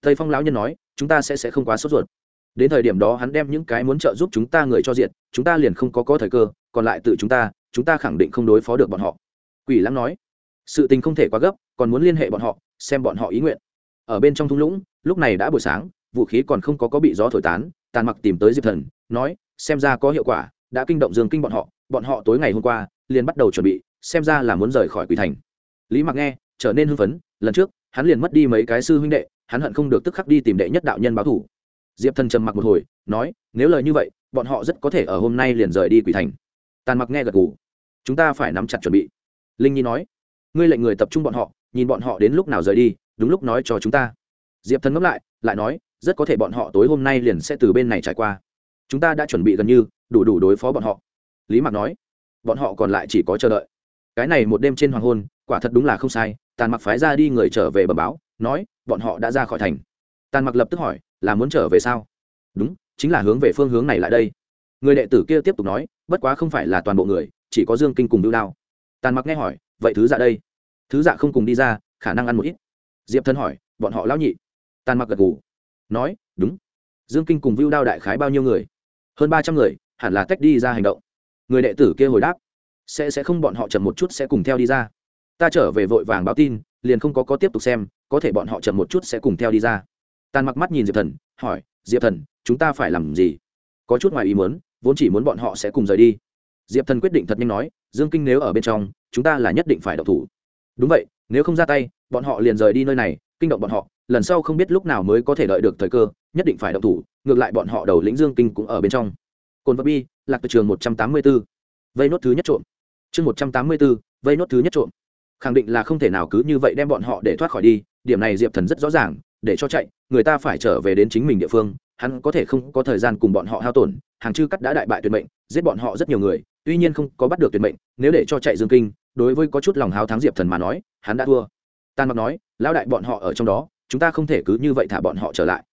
Tây phong lão nhân nói, chúng ta sẽ sẽ không quá sốt ruột. Đến thời điểm đó hắn đem những cái muốn trợ giúp chúng ta người cho diện, chúng ta liền không có có thời cơ, còn lại tự chúng ta chúng ta khẳng định không đối phó được bọn họ. Quỷ lãng nói, sự tình không thể quá gấp, còn muốn liên hệ bọn họ, xem bọn họ ý nguyện. Ở bên trong thung lũng, lúc này đã buổi sáng, vũ khí còn không có có bị gió thổi tán, tàn mặc tìm tới diệp thần, nói, xem ra có hiệu quả đã kinh động dương kinh bọn họ bọn họ tối ngày hôm qua liền bắt đầu chuẩn bị, xem ra là muốn rời khỏi quỷ thành. Lý mặc nghe, trở nên hưng phấn, lần trước, hắn liền mất đi mấy cái sư huynh đệ, hắn hận không được tức khắc đi tìm đệ nhất đạo nhân báo thủ. Diệp thần trầm mặc một hồi, nói, nếu lời như vậy, bọn họ rất có thể ở hôm nay liền rời đi quỷ thành. Tàn mặc nghe gật gù, chúng ta phải nắm chặt chuẩn bị. Linh nhi nói, ngươi lệnh người tập trung bọn họ, nhìn bọn họ đến lúc nào rời đi, đúng lúc nói cho chúng ta. Diệp thần ngẫm lại lại nói, rất có thể bọn họ tối hôm nay liền sẽ từ bên này trải qua chúng ta đã chuẩn bị gần như đủ đủ đối phó bọn họ. Lý mạc nói, bọn họ còn lại chỉ có chờ đợi. Cái này một đêm trên hoàng hôn, quả thật đúng là không sai, tàn mặc phái ra đi người trở về bờ báo, nói, bọn họ đã ra khỏi thành. Tàn mặc lập tức hỏi, là muốn trở về sao? Đúng, chính là hướng về phương hướng này lại đây. Người đệ tử kia tiếp tục nói, bất quá không phải là toàn bộ người, chỉ có dương kinh cùng đưu đao. Tàn mặc nghe hỏi, vậy thứ dạ đây? Thứ dạ không cùng đi ra, khả năng ăn một ít. Diệp thân hỏi, bọn họ lão nhị? Tàn mặc gật gù, nói, đúng. Dương kinh cùng vưu đao đại khái bao nhiêu người? Hơn ba trăm người, hẳn là tách đi ra hành động. Người đệ tử kia hồi đáp, sẽ sẽ không, bọn họ chậm một chút sẽ cùng theo đi ra. Ta trở về vội vàng báo tin, liền không có có tiếp tục xem, có thể bọn họ chậm một chút sẽ cùng theo đi ra. Tàn mặc mắt nhìn diệp thần, hỏi, diệp thần, chúng ta phải làm gì? Có chút ngoài ý muốn, vốn chỉ muốn bọn họ sẽ cùng rời đi. Diệp thần quyết định thật nhanh nói, dương kinh nếu ở bên trong, chúng ta là nhất định phải đậu thủ. Đúng vậy, nếu không ra tay, bọn họ liền rời đi nơi này, kinh động bọn họ, lần sau không biết lúc nào mới có thể đợi được thời cơ nhất định phải động thủ, ngược lại bọn họ đầu lĩnh dương kinh cũng ở bên trong. Cồn vật bi, lạc từ trường một trăm tám mươi b ố vây nốt thứ nhất trộm. Chương một trăm tám mươi b ố vây nốt thứ nhất trộm. Khẳng định là không thể nào cứ như vậy đem bọn họ để thoát khỏi đi, điểm này diệp thần rất rõ ràng, để cho chạy, người ta phải trở về đến chính mình địa phương, hắn có thể không có thời gian cùng bọn họ hao tổn, hàng chư cắt đã đại bại tuyệt mệnh, giết bọn họ rất nhiều người, tuy nhiên không có bắt được tuyệt mệnh, nếu để cho chạy dương kinh, đối với có chút lòng háo thắng diệp thần mà nói, hắn đã thua. Tan mặc nói, lão đại bọn họ ở trong đó, chúng ta không thể cứ như vậy thả bọn họ trở lại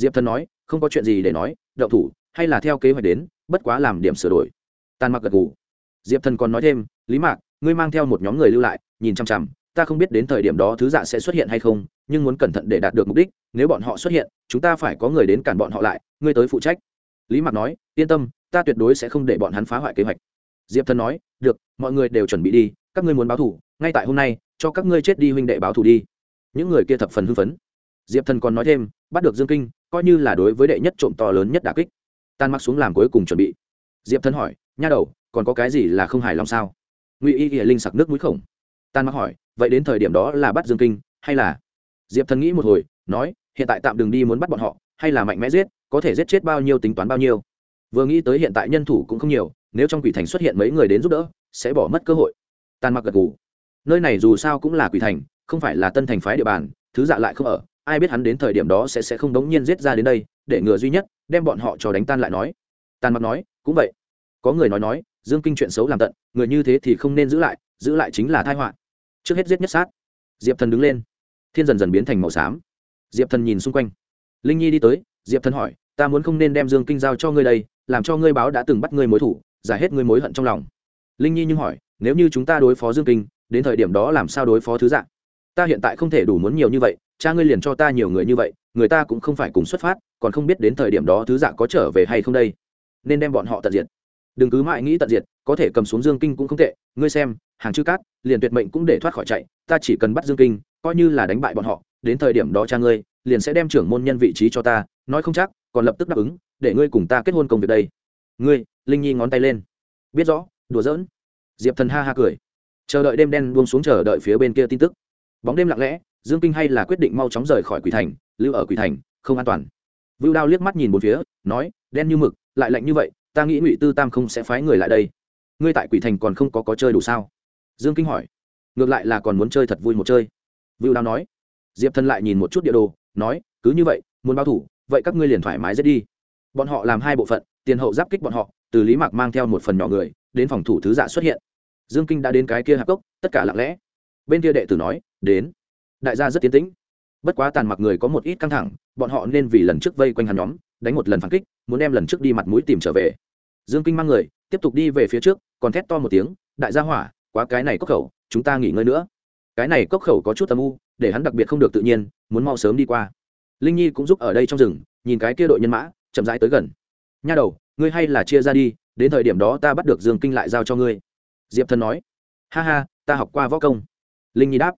diệp thần nói, không có chuyện gì để nói đậu thủ, hay là theo kế hoạch đến, bất quá làm điểm sửa đổi. Tàn mặc gật gù. Diệp thần còn nói thêm, lý mạc, ngươi mang theo một nhóm người lưu lại, nhìn chằm chằm, ta không biết đến thời điểm đó thứ dạ sẽ xuất hiện hay không, nhưng muốn cẩn thận để đạt được mục đích, nếu bọn họ xuất hiện, chúng ta phải có người đến cản bọn họ lại, ngươi tới phụ trách. Lý mạc nói, yên tâm, ta tuyệt đối sẽ không để bọn hắn phá hoại kế hoạch. Diệp thần nói, được, mọi người đều chuẩn bị đi, các ngươi muốn báo thủ ngay tại hôm nay, cho các ngươi chết đi huynh đệ báo thủ đi. Những người kia thập phần hưng phấn diệp thần còn nói thêm, bắt được dương kinh, coi như là đối với đệ nhất trộm to lớn nhất đà kích. Tan mặc xuống làm cuối cùng chuẩn bị. Diệp thần hỏi, nha đầu, còn có cái gì là không hài lòng sao? Ngụy y y linh sặc nước mũi khổng. Tan mặc hỏi, vậy đến thời điểm đó là bắt dương kinh, hay là? Diệp thần nghĩ một hồi, nói, hiện tại tạm đừng đi muốn bắt bọn họ, hay là mạnh mẽ giết, có thể giết chết bao nhiêu tính toán bao nhiêu. Vừa nghĩ tới hiện tại nhân thủ cũng không nhiều, nếu trong quỷ thành xuất hiện mấy người đến giúp đỡ, sẽ bỏ mất cơ hội. Tàn mặc gật gù, nơi này dù sao cũng là quỷ thành, không phải là tân thành phái địa bàn, thứ dạ lại không ở ai biết hắn đến thời điểm đó sẽ sẽ không đống nhiên giết ra đến đây, để ngừa duy nhất, đem bọn họ cho đánh tan lại nói. Tàn mặc nói, cũng vậy. Có người nói nói, dương kinh chuyện xấu làm tận, người như thế thì không nên giữ lại giữ lại chính là thai họa. Trước hết giết nhất sát. Diệp thần đứng lên. Thiên dần dần biến thành màu xám. Diệp thần nhìn xung quanh. Linh nhi đi tới, diệp thần hỏi, ta muốn không nên đem dương kinh giao cho ngươi đây, làm cho ngươi báo đã từng bắt ngươi mối thủ, giải hết ngươi mối hận trong lòng. Linh nhi nhưng hỏi, nếu như chúng ta đối phó dương kinh, đến thời điểm đó làm sao đối phó thứ dạng? Ta hiện tại không thể đủ muốn nhiều như vậy, cha ngươi liền cho ta nhiều người như vậy, người ta cũng không phải cùng xuất phát, còn không biết đến thời điểm đó thứ dạ có trở về hay không đây. Nên đem bọn họ tận diệt. Đừng cứ mãi nghĩ tận diệt, có thể cầm xuống dương kinh cũng không tệ, ngươi xem, hàng chữ cát, liền tuyệt mệnh cũng để thoát khỏi chạy, ta chỉ cần bắt dương kinh, coi như là đánh bại bọn họ, đến thời điểm đó cha ngươi, liền sẽ đem trưởng môn nhân vị trí cho ta, nói không chắc, còn lập tức đáp ứng, để ngươi cùng ta kết hôn công việc đây. Ngươi, linh nhi ngón tay lên. Biết rõ, đùa giỡn. Diệp thần ha ha cười. Chờ đợi đêm đen buông xuống, chờ đợi phía bên kia tin tức bóng đêm lặng lẽ, dương kinh hay là quyết định mau chóng rời khỏi quỷ thành, lưu ở quỷ thành, không an toàn. Vưu đao liếc mắt nhìn một phía, nói, đen như mực, lại lạnh như vậy, ta nghĩ ngụy tư tam không sẽ phái người lại đây. Ngươi tại quỷ thành còn không có có chơi đủ sao? Dương kinh hỏi. Ngược lại là còn muốn chơi thật vui một chơi. Vưu đao nói. Diệp Thân lại nhìn một chút địa đồ, nói, cứ như vậy, muốn báo thủ, vậy các ngươi liền thoải mái dễ đi. Bọn họ làm hai bộ phận, tiền hậu giáp kích bọn họ, từ lý mạc mang theo một phần nhỏ người, đến phòng thủ thứ dạ xuất hiện. Dương kinh đã đến cái kia hạp cốc, tất cả lặng lẽ. Bên kia đệ tử nói đến. Đại gia rất tiến tĩnh. Bất quá tàn mặc người có một ít căng thẳng, bọn họ nên vì lần trước vây quanh hắn nhóm, đánh một lần phản kích, muốn đem lần trước đi mặt mũi tìm trở về. Dương kinh mang người, tiếp tục đi về phía trước, còn thét to một tiếng, đại gia hỏa, quá cái này cốc khẩu, chúng ta nghỉ ngơi nữa. Cái này cốc khẩu có chút âm u, để hắn đặc biệt không được tự nhiên, muốn mau sớm đi qua. Linh nhi cũng giúp ở đây trong rừng, nhìn cái kia đội nhân mã, chậm rãi tới gần. Nha đầu, ngươi hay là chia ra đi, đến thời điểm đó ta bắt được dương kinh lại giao cho ngươi. Diệp thần nói. Ha ha, ta học qua võ công. Linh nhi đáp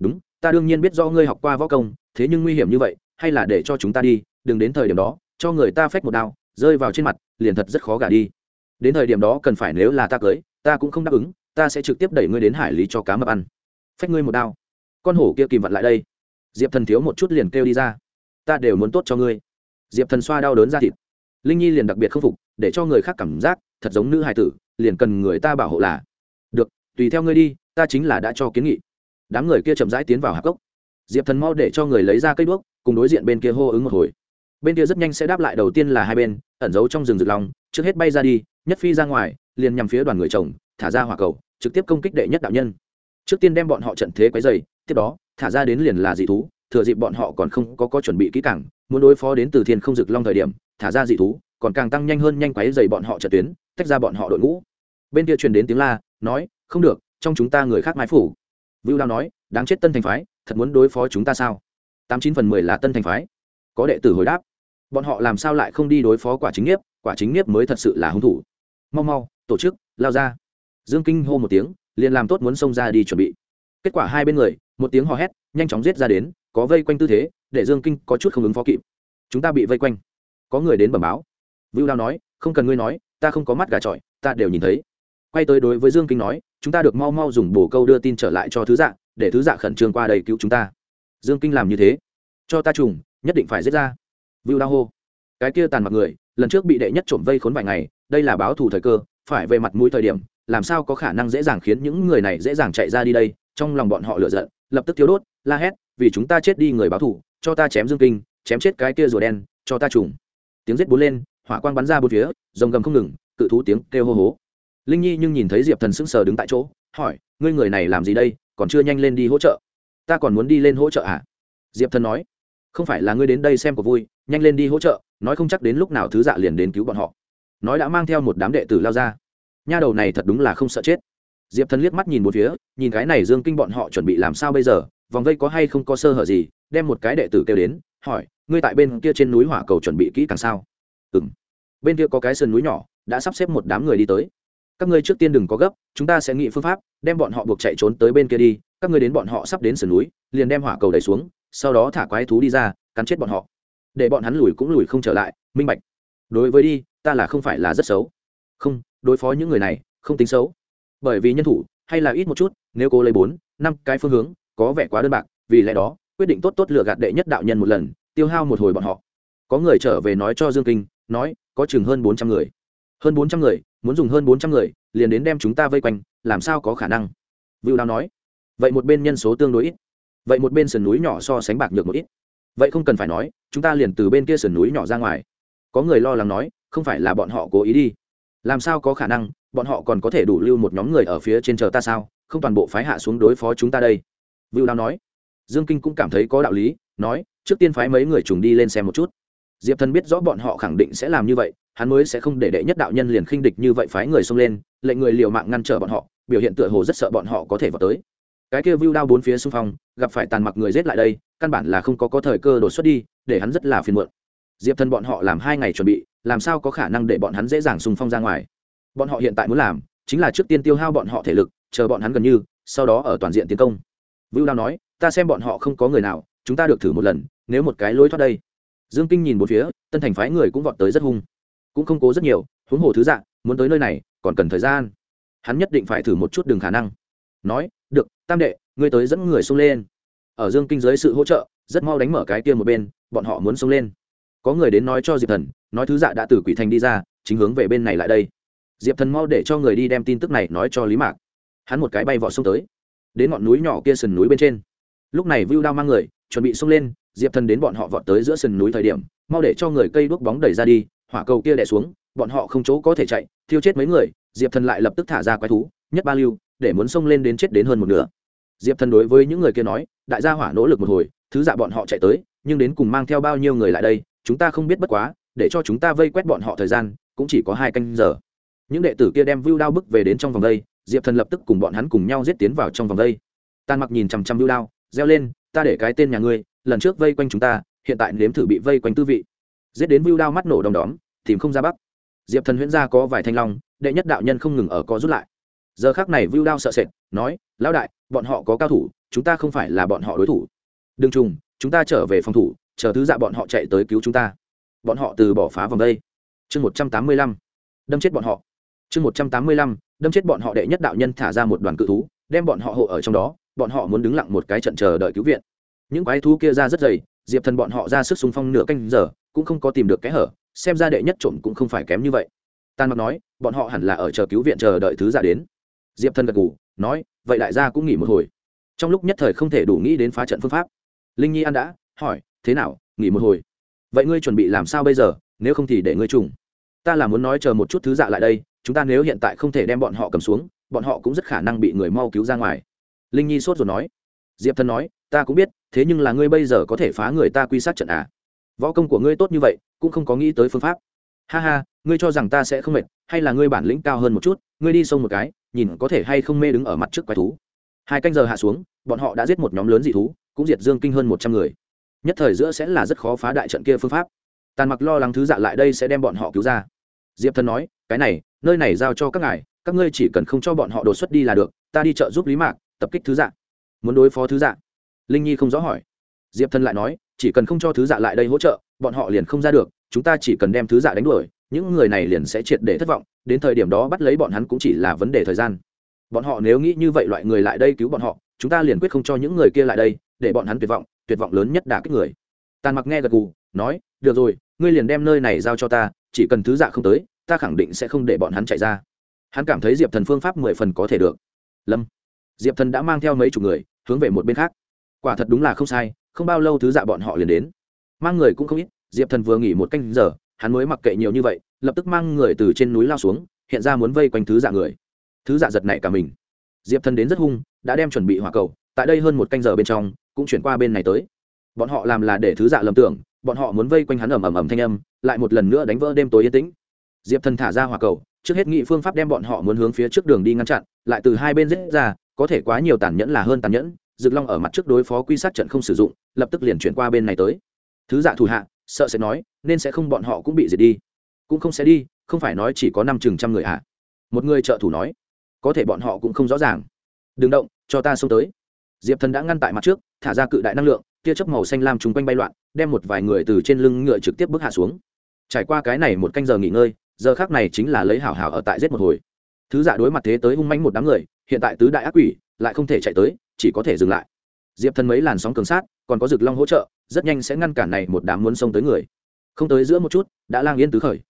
đúng, ta đương nhiên biết do ngươi học qua võ công, thế nhưng nguy hiểm như vậy, hay là để cho chúng ta đi, đừng đến thời điểm đó, cho người ta phách một đao, rơi vào trên mặt, liền thật rất khó gả đi. Đến thời điểm đó cần phải nếu là ta cưới, ta cũng không đáp ứng, ta sẽ trực tiếp đẩy ngươi đến hải lý cho cá mập ăn. Phách ngươi một đao. Con hổ kia kìm vặn lại đây. Diệp thần thiếu một chút liền kêu đi ra. Ta đều muốn tốt cho ngươi. Diệp thần xoa đau đớn ra thịt. Linh nhi liền đặc biệt khâm phục, để cho người khác cảm giác, thật giống nữ hài tử, liền cần người ta bảo hộ là. Được, tùy theo ngươi đi, ta chính là đã cho kiến nghị đám người kia chậm rãi tiến vào hạp cốc. Diệp thần mau để cho người lấy ra cây đuốc cùng đối diện bên kia hô ứng một hồi. Bên kia rất nhanh sẽ đáp lại đầu tiên là hai bên ẩn giấu trong rừng rực lòng trước hết bay ra đi nhất phi ra ngoài liền nhằm phía đoàn người chồng thả ra hỏa cầu trực tiếp công kích đệ nhất đạo nhân. Trước tiên đem bọn họ trận thế quấy dày tiếp đó thả ra đến liền là dị thú thừa dịp bọn họ còn không có, có chuẩn bị kỹ càng muốn đối phó đến từ thiên không rực long thời điểm thả ra dị thú còn càng tăng nhanh hơn nhanh quấy dày bọn họ trận tuyến tách ra bọn họ đội ngũ. Bên kia truyền đến tiếng la nói không được trong chúng ta người khác mái phủ vưu Dao nói, đáng chết tân thành phái, thật muốn đối phó chúng ta sao? Tám chín phần mười là tân thành phái. Có đệ tử hồi đáp, bọn họ làm sao lại không đi đối phó quả chính nghiếp quả chính nghiếp mới thật sự là hung thủ. Mau mau, tổ chức, lao ra. Dương kinh hô một tiếng, liền làm tốt muốn xông ra đi chuẩn bị. Kết quả hai bên người, một tiếng hò hét, nhanh chóng giết ra đến, có vây quanh tư thế, để dương kinh có chút không ứng phó kịp. Chúng ta bị vây quanh. Có người đến bẩm báo. Vưu đao nói, không cần ngươi nói, ta không có mắt gà trọi, ta đều nhìn thấy quay tới đối với dương kinh nói, chúng ta được mau mau dùng bổ câu đưa tin trở lại cho thứ dạ để thứ dạ khẩn trương qua đây cứu chúng ta. Dương kinh làm như thế. Cho ta trùng, nhất định phải giết ra. Vưu la hô. Cái kia tàn mặt người, lần trước bị đệ nhất trộm vây khốn vài ngày, đây là báo thù thời cơ, phải về mặt mũi thời điểm, làm sao có khả năng dễ dàng khiến những người này dễ dàng chạy ra đi đây? Trong lòng bọn họ lựa giận, lập tức thiếu đốt, la hét, vì chúng ta chết đi người báo thù, cho ta chém dương kinh, chém chết cái kia rùa đen, cho ta trùng. Tiếng giết bốn lên, hỏa quang bắn ra bốn phía, rồng gầm không ngừng, cự thú tiếng kêu hô hố linh nhi nhưng nhìn thấy diệp thần sững sờ đứng tại chỗ, hỏi, ngươi người này làm gì đây? Còn chưa nhanh lên đi hỗ trợ. Ta còn muốn đi lên hỗ trợ à? Diệp thần nói, không phải là ngươi đến đây xem cuộc vui, nhanh lên đi hỗ trợ, nói không chắc đến lúc nào thứ dạ liền đến cứu bọn họ. Nói đã mang theo một đám đệ tử lao ra. Nha đầu này thật đúng là không sợ chết. Diệp thần liếc mắt nhìn một phía, nhìn cái này dương kinh bọn họ chuẩn bị làm sao bây giờ, vòng vây có hay không có sơ hở gì, đem một cái đệ tử kêu đến, hỏi, ngươi tại bên kia trên núi hỏa cầu chuẩn bị kỹ càng sao? Ừ m bên kia có cái sườn núi nhỏ, đã sắp xếp một đám người đi tới các ngươi trước tiên đừng có gấp, chúng ta sẽ nghĩ phương pháp, đem bọn họ buộc chạy trốn tới bên kia đi, các ngươi đến bọn họ sắp đến sườn núi, liền đem hỏa cầu đẩy xuống, sau đó thả quái thú đi ra, cắn chết bọn họ. Để bọn hắn lùi cũng lùi không trở lại, minh bạch. Đối với đi, ta là không phải là rất xấu. Không, đối phó những người này, không tính xấu. Bởi vì nhân thủ, hay là ít một chút, nếu cô lấy bốn, năm cái phương hướng, có vẻ quá đơn bạc, vì lẽ đó, quyết định tốt tốt lựa gạt đệ nhất đạo nhân một lần, tiêu hao một hồi bọn họ. Có người trở về nói cho dương kinh, nói, có chừng hơn bốn trăm người hơn bốn trăm người, muốn dùng hơn bốn trăm người, liền đến đem chúng ta vây quanh, làm sao có khả năng? Vựu đào nói. Vậy một bên nhân số tương đối ít. Vậy một bên sườn núi nhỏ so sánh bạc nhược một ít. Vậy không cần phải nói, chúng ta liền từ bên kia sườn núi nhỏ ra ngoài. Có người lo lắng nói, không phải là bọn họ cố ý đi. Làm sao có khả năng, bọn họ còn có thể đủ lưu một nhóm người ở phía trên chờ ta sao? Không toàn bộ phái hạ xuống đối phó chúng ta đây. Vưu đao nói. Dương kinh cũng cảm thấy có đạo lý, nói, trước tiên phái mấy người trùng đi lên xem một chút diệp thần biết rõ bọn họ khẳng định sẽ làm như vậy, hắn mới sẽ không để đệ nhất đạo nhân liền khinh địch như vậy phái người xông lên, lệnh người liều mạng ngăn trở bọn họ, biểu hiện tựa hồ rất sợ bọn họ có thể vào tới. Cái kia vưu đao bốn phía xung phong, gặp phải tàn mặc người giết lại đây, căn bản là không có có thời cơ đột xuất đi, để hắn rất là phiền muộn. Diệp thần bọn họ làm hai ngày chuẩn bị, làm sao có khả năng để bọn hắn dễ dàng xung phong ra ngoài? Bọn họ hiện tại muốn làm, chính là trước tiên tiêu hao bọn họ thể lực, chờ bọn hắn gần như, sau đó ở toàn diện tiến công. Vưu đao nói, ta xem bọn họ không có người nào, chúng ta được thử một lần, nếu một cái lối thoát đây dương kinh nhìn một phía, tân thành phái người cũng vọt tới rất hung. Cũng không cố rất nhiều, huống hồ thứ dạng muốn tới nơi này, còn cần thời gian. Hắn nhất định phải thử một chút đường khả năng. Nói, được, tam đệ, ngươi tới dẫn người xông lên. Ở dương kinh dưới sự hỗ trợ, rất mau đánh mở cái kia một bên, bọn họ muốn xông lên. Có người đến nói cho diệp thần, nói thứ dạ đã từ quỷ thành đi ra, chính hướng về bên này lại đây. Diệp thần mau để cho người đi đem tin tức này nói cho lý mạc. Hắn một cái bay vọt xông tới, đến ngọn núi nhỏ kia sườn núi bên trên. Lúc này vưu đao mang người, chuẩn bị xông lên diệp thần đến bọn họ vọt tới giữa sườn núi thời điểm, mau để cho người cây đuốc bóng đẩy ra đi, hỏa cầu kia đẻ xuống, bọn họ không chỗ có thể chạy, thiêu chết mấy người, diệp thần lại lập tức thả ra quái thú, nhất ba lưu, để muốn xông lên đến chết đến hơn một nửa. Diệp thần đối với những người kia nói, đại gia hỏa nỗ lực một hồi, thứ dạ bọn họ chạy tới, nhưng đến cùng mang theo bao nhiêu người lại đây, chúng ta không biết bất quá, để cho chúng ta vây quét bọn họ thời gian, cũng chỉ có hai canh giờ. Những đệ tử kia đem vưu đao bức về đến trong vòng đây, diệp thần lập tức cùng bọn hắn cùng nhau giết tiến vào trong vòng đây. Tàn mặc nhìn chằm chằm vưu đao, reo lên, ta để cái tên nhà ngươi lần trước vây quanh chúng ta, hiện tại nếm thử bị vây quanh tư vị. Giết đến vưu đao mắt nổ đom đóm, tìm không ra bắc. Diệp thần huyễn gia có vài thanh long, đệ nhất đạo nhân không ngừng ở có rút lại. Giờ khác này vưu đao sợ sệt, nói, lão đại, bọn họ có cao thủ, chúng ta không phải là bọn họ đối thủ. Đừng trùng, chúng ta trở về phòng thủ, chờ thứ dạ bọn họ chạy tới cứu chúng ta. Bọn họ từ bỏ phá vòng đây. Chương một trăm tám mươi lăm. Đâm chết bọn họ. Chương một trăm tám mươi lăm. Đâm chết bọn họ đệ nhất đạo nhân thả ra một đoàn cự thú, đem bọn họ hộ ở trong đó, bọn họ muốn đứng lặng một cái trận chờ đợi cứu viện những quái thú kia ra rất dày, diệp thần bọn họ ra sức xung phong nửa canh giờ, cũng không có tìm được kẽ hở, xem ra đệ nhất trộm cũng không phải kém như vậy. Tàn mặc nói, bọn họ hẳn là ở chờ cứu viện chờ đợi thứ giả đến. Diệp thần gật ngủ nói, vậy đại gia cũng nghỉ một hồi. Trong lúc nhất thời không thể đủ nghĩ đến phá trận phương pháp. Linh nhi ăn đã hỏi, thế nào, nghỉ một hồi? Vậy ngươi chuẩn bị làm sao bây giờ, nếu không thì để ngươi trùng. Ta là muốn nói chờ một chút thứ dạ lại đây, chúng ta nếu hiện tại không thể đem bọn họ cầm xuống, bọn họ cũng rất khả năng bị người mau cứu ra ngoài. Linh nhi sốt rồi nói. Diệp thần nói ta cũng biết, thế nhưng là ngươi bây giờ có thể phá người ta quy sát trận à? Võ công của ngươi tốt như vậy, cũng không có nghĩ tới phương pháp. Ha ha, ngươi cho rằng ta sẽ không mệt, hay là ngươi bản lĩnh cao hơn một chút, ngươi đi sông một cái, nhìn có thể hay không mê đứng ở mặt trước quái thú. Hai canh giờ hạ xuống, bọn họ đã giết một nhóm lớn dị thú, cũng diệt dương kinh hơn một trăm người. Nhất thời giữa sẽ là rất khó phá đại trận kia phương pháp. Tàn mặc lo lắng thứ dạ lại đây sẽ đem bọn họ cứu ra. Diệp thần nói, cái này, nơi này giao cho các ngài, các ngươi chỉ cần không cho bọn họ đột xuất đi là được, ta đi chợ giúp lý mạc, tập kích thứ dạ. Muốn đối phó thứ dạ linh nhi không rõ hỏi. Diệp thần lại nói, chỉ cần không cho thứ dạ lại đây hỗ trợ, bọn họ liền không ra được, chúng ta chỉ cần đem thứ dạ đánh đuổi, những người này liền sẽ triệt để thất vọng, đến thời điểm đó bắt lấy bọn hắn cũng chỉ là vấn đề thời gian. Bọn họ nếu nghĩ như vậy loại người lại đây cứu bọn họ, chúng ta liền quyết không cho những người kia lại đây, để bọn hắn tuyệt vọng tuyệt vọng lớn nhất đả kích người. Tàn mặc nghe gật gù, nói, được rồi, ngươi liền đem nơi này giao cho ta, chỉ cần thứ dạ không tới, ta khẳng định sẽ không để bọn hắn chạy ra. Hắn cảm thấy diệp thần phương pháp mười phần có thể được. Lâm. Diệp thần đã mang theo mấy chục người, hướng về một bên khác quả thật đúng là không sai, không bao lâu thứ dạ bọn họ liền đến. Mang người cũng không ít, diệp thần vừa nghỉ một canh giờ, hắn mới mặc kệ nhiều như vậy, lập tức mang người từ trên núi lao xuống, hiện ra muốn vây quanh thứ dạ người. Thứ dạ giật nảy cả mình. Diệp thần đến rất hung, đã đem chuẩn bị hỏa cầu, tại đây hơn một canh giờ bên trong, cũng chuyển qua bên này tới. Bọn họ làm là để thứ dạ lầm tưởng, bọn họ muốn vây quanh hắn ầm ầm ầm thanh âm, lại một lần nữa đánh vỡ đêm tối yên tĩnh. Diệp thần thả ra hỏa cầu, trước hết nghị phương pháp đem bọn họ muốn hướng phía trước đường đi ngăn chặn, lại từ hai bên giết ra, có thể quá nhiều tàn nhẫn là hơn tàn nhẫn Dực Long ở mặt trước đối phó quy sát trận không sử dụng, lập tức liền chuyển qua bên này tới. Thứ dạ thủ hạ, sợ sẽ nói, nên sẽ không bọn họ cũng bị diệt đi. Cũng không sẽ đi, không phải nói chỉ có năm chừng trăm người à? Một người trợ thủ nói, có thể bọn họ cũng không rõ ràng. Đừng động, cho ta xông tới. Diệp Thần đã ngăn tại mặt trước, thả ra cự đại năng lượng, tia chớp màu xanh lam trùng quanh bay loạn, đem một vài người từ trên lưng ngựa trực tiếp bước hạ xuống. Trải qua cái này một canh giờ nghỉ ngơi, giờ khắc này chính là lấy hảo hảo ở tại giết một hồi. Thứ dạ đối mặt thế tới hung manh một đám người, hiện tại tứ đại ác quỷ lại không thể chạy tới, chỉ có thể dừng lại. Diệp thần mấy làn sóng cường sát còn có rực long hỗ trợ rất nhanh sẽ ngăn cản này một đám muốn xông tới người. Không tới giữa một chút đã lang yên tứ khởi.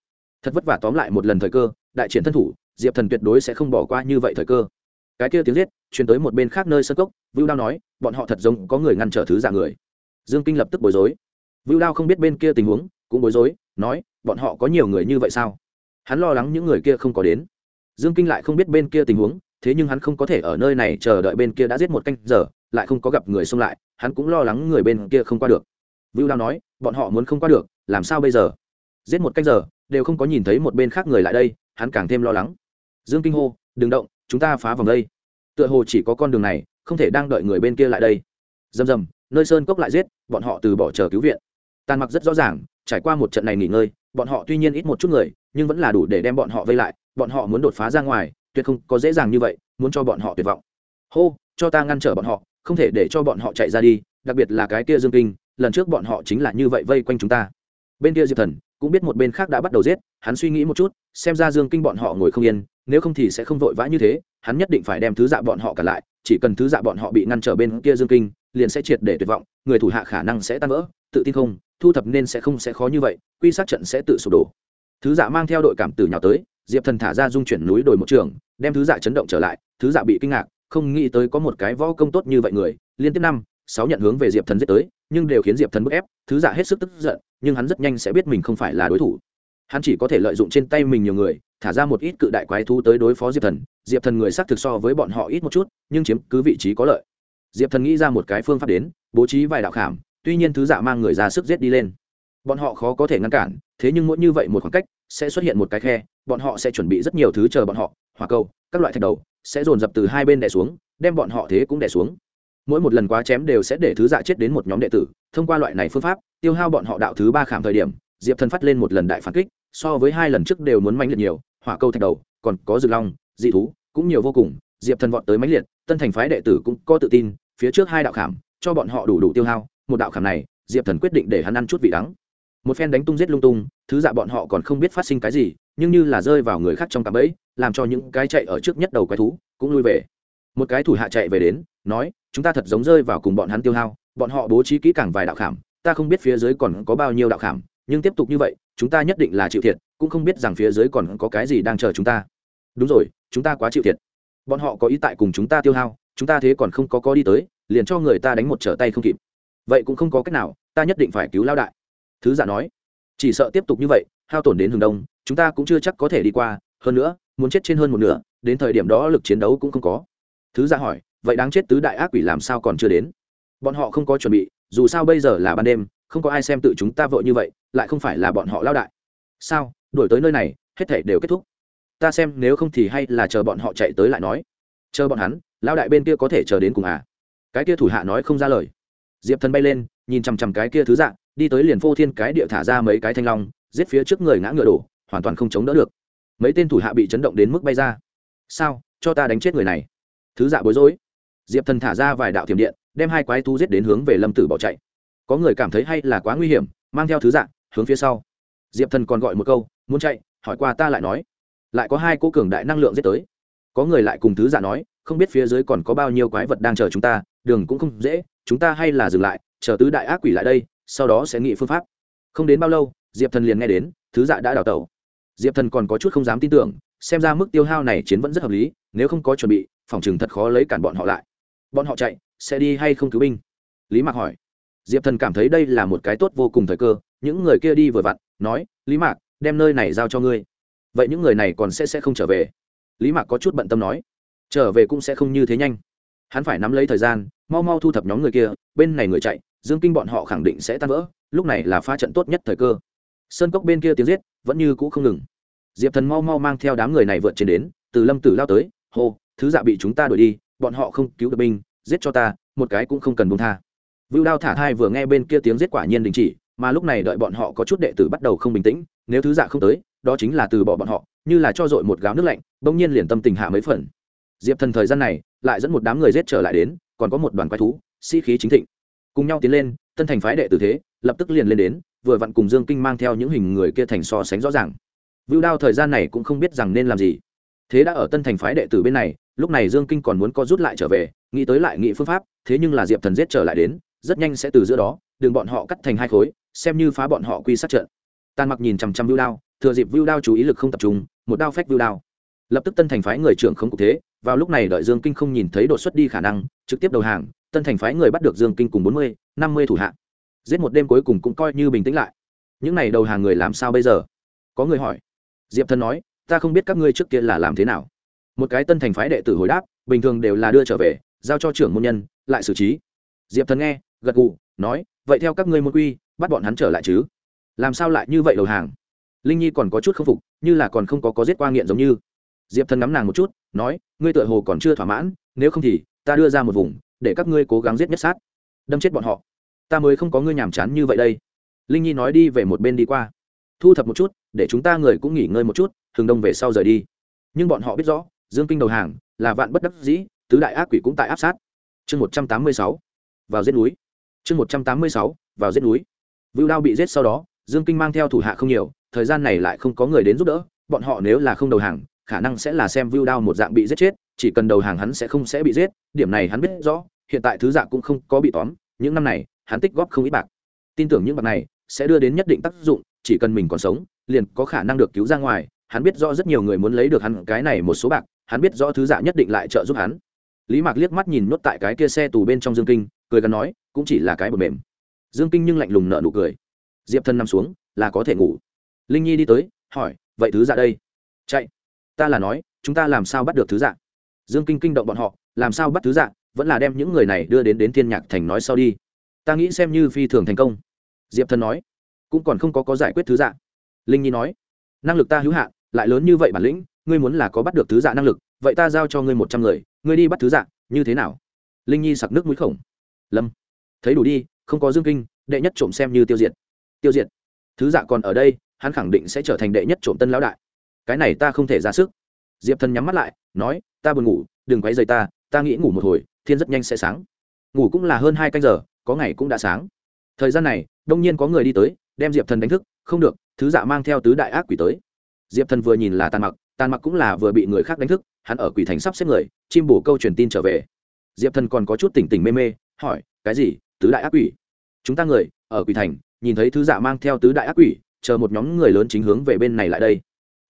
Thật vất vả tóm lại một lần thời cơ đại triển thân thủ diệp thần tuyệt đối sẽ không bỏ qua như vậy thời cơ. Cái kia tiếng giết chuyển tới một bên khác nơi sân cốc vưu đao nói bọn họ thật giống có người ngăn trở thứ dạng người. Dương kinh lập tức bối rối. Vưu đao không biết bên kia tình huống cũng bối rối nói bọn họ có nhiều người như vậy sao? Hắn lo lắng những người kia không có đến. Dương kinh lại không biết bên kia tình huống thế nhưng hắn không có thể ở nơi này chờ đợi bên kia đã giết một canh giờ, lại không có gặp người xông lại, hắn cũng lo lắng người bên kia không qua được. Vưu đao nói, bọn họ muốn không qua được, làm sao bây giờ? Giết một canh giờ, đều không có nhìn thấy một bên khác người lại đây, hắn càng thêm lo lắng. Dương kinh hô, đừng động, chúng ta phá vòng đây. Tựa hồ chỉ có con đường này, không thể đang đợi người bên kia lại đây. Dầm dầm nơi sơn cốc lại giết, bọn họ từ bỏ chờ cứu viện. Tàn mặc rất rõ ràng, trải qua một trận này nghỉ ngơi, bọn họ tuy nhiên ít một chút người, nhưng vẫn là đủ để đem bọn họ vây lại, bọn họ muốn đột phá ra ngoài tuyệt không có dễ dàng như vậy, muốn cho bọn họ tuyệt vọng. Hô, cho ta ngăn trở bọn họ, không thể để cho bọn họ chạy ra đi, đặc biệt là cái kia dương kinh, lần trước bọn họ chính là như vậy vây quanh chúng ta. Bên kia diệp thần cũng biết một bên khác đã bắt đầu giết, hắn suy nghĩ một chút, xem ra dương kinh bọn họ ngồi không yên, nếu không thì sẽ không vội vã như thế, hắn nhất định phải đem thứ dạ bọn họ cả lại, chỉ cần thứ dạ bọn họ bị ngăn trở bên kia dương kinh, liền sẽ triệt để tuyệt vọng, người thủ hạ khả năng sẽ tan vỡ, tự tin không, thu thập nên sẽ không sẽ khó như vậy, quy sát trận sẽ tự sụp đổ thứ dạ mang theo đội cảm tử nhào tới, diệp thần thả ra dung chuyển núi đồi một trường, đem thứ dạ chấn động trở lại, thứ dạ bị kinh ngạc, không nghĩ tới có một cái võ công tốt như vậy người, liên tiếp năm, sáu nhận hướng về diệp thần giết tới, nhưng đều khiến diệp thần bức ép, thứ dạ hết sức tức giận, nhưng hắn rất nhanh sẽ biết mình không phải là đối thủ. Hắn chỉ có thể lợi dụng trên tay mình nhiều người, thả ra một ít cự đại quái thú tới đối phó diệp thần diệp thần người xác thực so với bọn họ ít một chút, nhưng chiếm cứ vị trí có lợi. Diệp thần nghĩ ra một cái phương pháp đến, bố trí vài đạo khảm, tuy nhiên thứ dạ mang người ra sức giết đi lên bọn họ khó có thể ngăn cản thế nhưng mỗi như vậy một khoảng cách sẽ xuất hiện một cái khe bọn họ sẽ chuẩn bị rất nhiều thứ chờ bọn họ hỏa cầu, các loại thạch đầu sẽ dồn dập từ hai bên đè xuống đem bọn họ thế cũng đè xuống. Mỗi một lần quá chém đều sẽ để thứ dạ chết đến một nhóm đệ tử thông qua loại này phương pháp tiêu hao bọn họ đạo thứ ba khảm thời điểm diệp thần phát lên một lần đại phản kích so với hai lần trước đều muốn mãnh liệt nhiều hỏa câu thạch đầu còn có rực long dị thú cũng nhiều vô cùng diệp thần vọt tới mãnh liệt tân thành phái đệ tử cũng có tự tin phía trước hai đạo khảm cho bọn họ đủ đủ tiêu hao một đạo khảm này diệp thần quyết định để hắn ăn chút vị đắng một phen đánh tung giết lung tung, thứ dạ bọn họ còn không biết phát sinh cái gì, nhưng như là rơi vào người khác trong cạm bẫy, làm cho những cái chạy ở trước nhất đầu quái thú cũng lui về. Một cái thủ hạ chạy về đến, nói, chúng ta thật giống rơi vào cùng bọn hắn tiêu hao, bọn họ bố trí kỹ càng vài đạo khảm, ta không biết phía dưới còn có bao nhiêu đạo khảm, nhưng tiếp tục như vậy, chúng ta nhất định là chịu thiệt, cũng không biết rằng phía dưới còn có cái gì đang chờ chúng ta. Đúng rồi, chúng ta quá chịu thiệt. Bọn họ có ý tại cùng chúng ta tiêu hao, chúng ta thế còn không có có đi tới, liền cho người ta đánh một trở tay không kịp. Vậy cũng không có cách nào, ta nhất định phải cứu lao đại thứ giả nói, chỉ sợ tiếp tục như vậy, hao tổn đến hướng đông, chúng ta cũng chưa chắc có thể đi qua, hơn nữa, muốn chết trên hơn một nửa, đến thời điểm đó lực chiến đấu cũng không có. Thứ giả hỏi, vậy đáng chết tứ đại ác quỷ làm sao còn chưa đến? Bọn họ không có chuẩn bị, dù sao bây giờ là ban đêm, không có ai xem tự chúng ta vội như vậy, lại không phải là bọn họ lao đại. Sao? Đuổi tới nơi này, hết thể đều kết thúc. Ta xem nếu không thì hay là chờ bọn họ chạy tới lại nói. Chờ bọn hắn, lao đại bên kia có thể chờ đến cùng à? Cái kia thủ hạ nói không ra lời. Diệp thần bay lên, nhìn chằm chằm cái kia thứ dạng đi tới liền phô thiên cái địa thả ra mấy cái thanh long, giết phía trước người ngã ngựa đổ, hoàn toàn không chống đỡ được. Mấy tên thủ hạ bị chấn động đến mức bay ra. Sao? Cho ta đánh chết người này. Thứ dạ bối rối. Diệp thần thả ra vài đạo thiểm điện, đem hai quái thú giết đến hướng về lâm tử bỏ chạy. Có người cảm thấy hay là quá nguy hiểm, mang theo thứ dạ hướng phía sau. Diệp thần còn gọi một câu, muốn chạy, hỏi qua ta lại nói. Lại có hai cô cường đại năng lượng giết tới. Có người lại cùng thứ dạ nói, không biết phía dưới còn có bao nhiêu quái vật đang chờ chúng ta, đường cũng không dễ, chúng ta hay là dừng lại, chờ tứ đại ác quỷ lại đây sau đó sẽ nghĩ phương pháp. Không đến bao lâu, diệp thần liền nghe đến, thứ dạ đã đào tẩu. Diệp thần còn có chút không dám tin tưởng, xem ra mức tiêu hao này chiến vẫn rất hợp lý, nếu không có chuẩn bị, phòng chừng thật khó lấy cản bọn họ lại. Bọn họ chạy, sẽ đi hay không cứu binh? Lý mạc hỏi. Diệp thần cảm thấy đây là một cái tốt vô cùng thời cơ, những người kia đi vừa vặn, nói, lý mạc, đem nơi này giao cho ngươi. Vậy những người này còn sẽ sẽ không trở về. Lý mạc có chút bận tâm nói, trở về cũng sẽ không như thế nhanh. Hắn phải nắm lấy thời gian, mau mau thu thập nhóm người kia, bên này người chạy dương kinh bọn họ khẳng định sẽ tan vỡ, lúc này là pha trận tốt nhất thời cơ. Sơn cốc bên kia tiếng giết, vẫn như cũ không ngừng. Diệp thần mau mau mang theo đám người này vượt trên đến, từ lâm tử lao tới, hô, thứ dạ bị chúng ta đuổi đi, bọn họ không cứu được binh, giết cho ta, một cái cũng không cần buông tha. Vưu đao thả thai vừa nghe bên kia tiếng giết quả nhiên đình chỉ, mà lúc này đợi bọn họ có chút đệ tử bắt đầu không bình tĩnh, nếu thứ dạ không tới, đó chính là từ bỏ bọn họ, như là cho dội một gáo nước lạnh, bỗng nhiên liền tâm tình hạ mấy phần. Diệp thần thời gian này, lại dẫn một đám người giết trở lại đến, còn có một đoàn quái thú, sĩ khí chính thịnh cùng nhau tiến lên, tân thành phái đệ tử thế, lập tức liền lên đến, vừa vặn cùng dương kinh mang theo những hình người kia thành so sánh rõ ràng. Vưu đao thời gian này cũng không biết rằng nên làm gì. Thế đã ở tân thành phái đệ tử bên này, lúc này dương kinh còn muốn co rút lại trở về, nghĩ tới lại nghĩ phương pháp, thế nhưng là diệp thần giết trở lại đến, rất nhanh sẽ từ giữa đó, đường bọn họ cắt thành hai khối, xem như phá bọn họ quy sát trận. Tàn mặc nhìn chằm chằm vưu đao, thừa dịp vưu đao chú ý lực không tập trung, một đao phách vưu đao. Lập tức tân thành phái người trưởng không cụ thế, vào lúc này đợi dương kinh không nhìn thấy đột xuất đi khả năng, trực tiếp đầu hàng tân thành phái người bắt được dương kinh cùng bốn mươi, năm mươi thủ hạ. Giết một đêm cuối cùng cũng coi như bình tĩnh lại. Những n à y đầu hàng người làm sao bây giờ? Có người hỏi. Diệp thần nói, ta không biết các ngươi trước kia là làm thế nào. Một cái tân thành phái đệ tử hồi đáp, bình thường đều là đưa trở về, giao cho trưởng môn nhân, lại xử trí. Diệp thần nghe, gật gù, nói, vậy theo các ngươi môn quy, bắt bọn hắn trở lại chứ? Làm sao lại như vậy đầu hàng? Linh nhi còn có chút k phục, như là còn không có có giết qua nghiện giống như. Diệp thần ngắm nàng một chút, nói, ngươi tựa hồ còn chưa thỏa mãn, nếu không thì ta đưa ra một vùng để các ngươi cố gắng giết nhất sát. Đâm chết bọn họ. Ta mới không có ngươi nhàm chán như vậy đây. Linh nhi nói đi về một bên đi qua. Thu thập một chút, để chúng ta người cũng nghỉ ngơi một chút thường đông về sau rời đi. Nhưng bọn họ biết rõ, dương kinh đầu hàng là vạn bất đắc dĩ, tứ đại ác quỷ cũng tại áp sát. Chương một trăm tám mươi sáu, vào giết núi. Chương một trăm tám mươi sáu, vào giết núi. Vưu đao bị giết sau đó, dương kinh mang theo thủ hạ không nhiều, thời gian này lại không có người đến giúp đỡ, bọn họ nếu là không đầu hàng, khả năng sẽ là xem vưu đao một dạng bị giết chết chỉ cần đầu hàng hắn sẽ không sẽ bị giết, điểm này hắn biết rõ, hiện tại thứ dạng cũng không có bị tóm, những năm này, hắn tích góp không ít bạc. Tin tưởng những bạc này sẽ đưa đến nhất định tác dụng, chỉ cần mình còn sống, liền có khả năng được cứu ra ngoài, hắn biết rõ rất nhiều người muốn lấy được hắn cái này một số bạc, hắn biết rõ thứ dạ nhất định lại trợ giúp hắn. Lý mạc liếc mắt nhìn nuốt tại cái kia xe tù bên trong dương kinh, cười gắn nói, cũng chỉ là cái bột mềm. Dương kinh nhưng lạnh lùng nợ nụ cười. Diệp thân nằm xuống, là có thể ngủ. Linh nhi đi tới, hỏi, vậy thứ dạ đây? Chạy. Ta là nói, chúng ta làm sao bắt được thứ dạ? Dương kinh kinh động bọn họ, làm sao bắt thứ dạng, vẫn là đem những người này đưa đến đến thiên nhạc thành nói sau đi. Ta nghĩ xem như phi thường thành công. Diệp thần nói, cũng còn không có có giải quyết thứ dạng. Linh nhi nói, năng lực ta hữu hạn, lại lớn như vậy bản lĩnh, ngươi muốn là có bắt được thứ dạ năng lực, vậy ta giao cho ngươi một trăm người, ngươi đi bắt thứ dạ như thế nào? Linh nhi sặc nước mũi khổng. Lâm. Thấy đủ đi, không có dương kinh, đệ nhất trộm xem như tiêu diệt. Tiêu diệt. Thứ dạ còn ở đây, hắn khẳng định sẽ trở thành đệ nhất trộm tân lão đại. Cái này ta không thể ra sức diệp thần nhắm mắt lại, nói, ta buồn ngủ, đừng quấy dày ta ta nghĩ ngủ một hồi, thiên rất nhanh sẽ sáng. Ngủ cũng là hơn hai canh giờ, có ngày cũng đã sáng. Thời gian này, đông nhiên có người đi tới, đem diệp thần đánh thức, không được, thứ dạ mang theo tứ đại ác quỷ tới. Diệp thần vừa nhìn là tàn mặc tàn mặc cũng là vừa bị người khác đánh thức, hắn ở quỷ thành sắp xếp người, chim bổ câu truyền tin trở về. Diệp thần còn có chút tỉnh tỉnh mê mê, hỏi, cái gì? Tứ đại ác quỷ? Chúng ta người, ở quỷ thành, nhìn thấy thứ dạ mang theo tứ đại ác quỷ, chờ một nhóm người lớn chính hướng về bên này lại đây.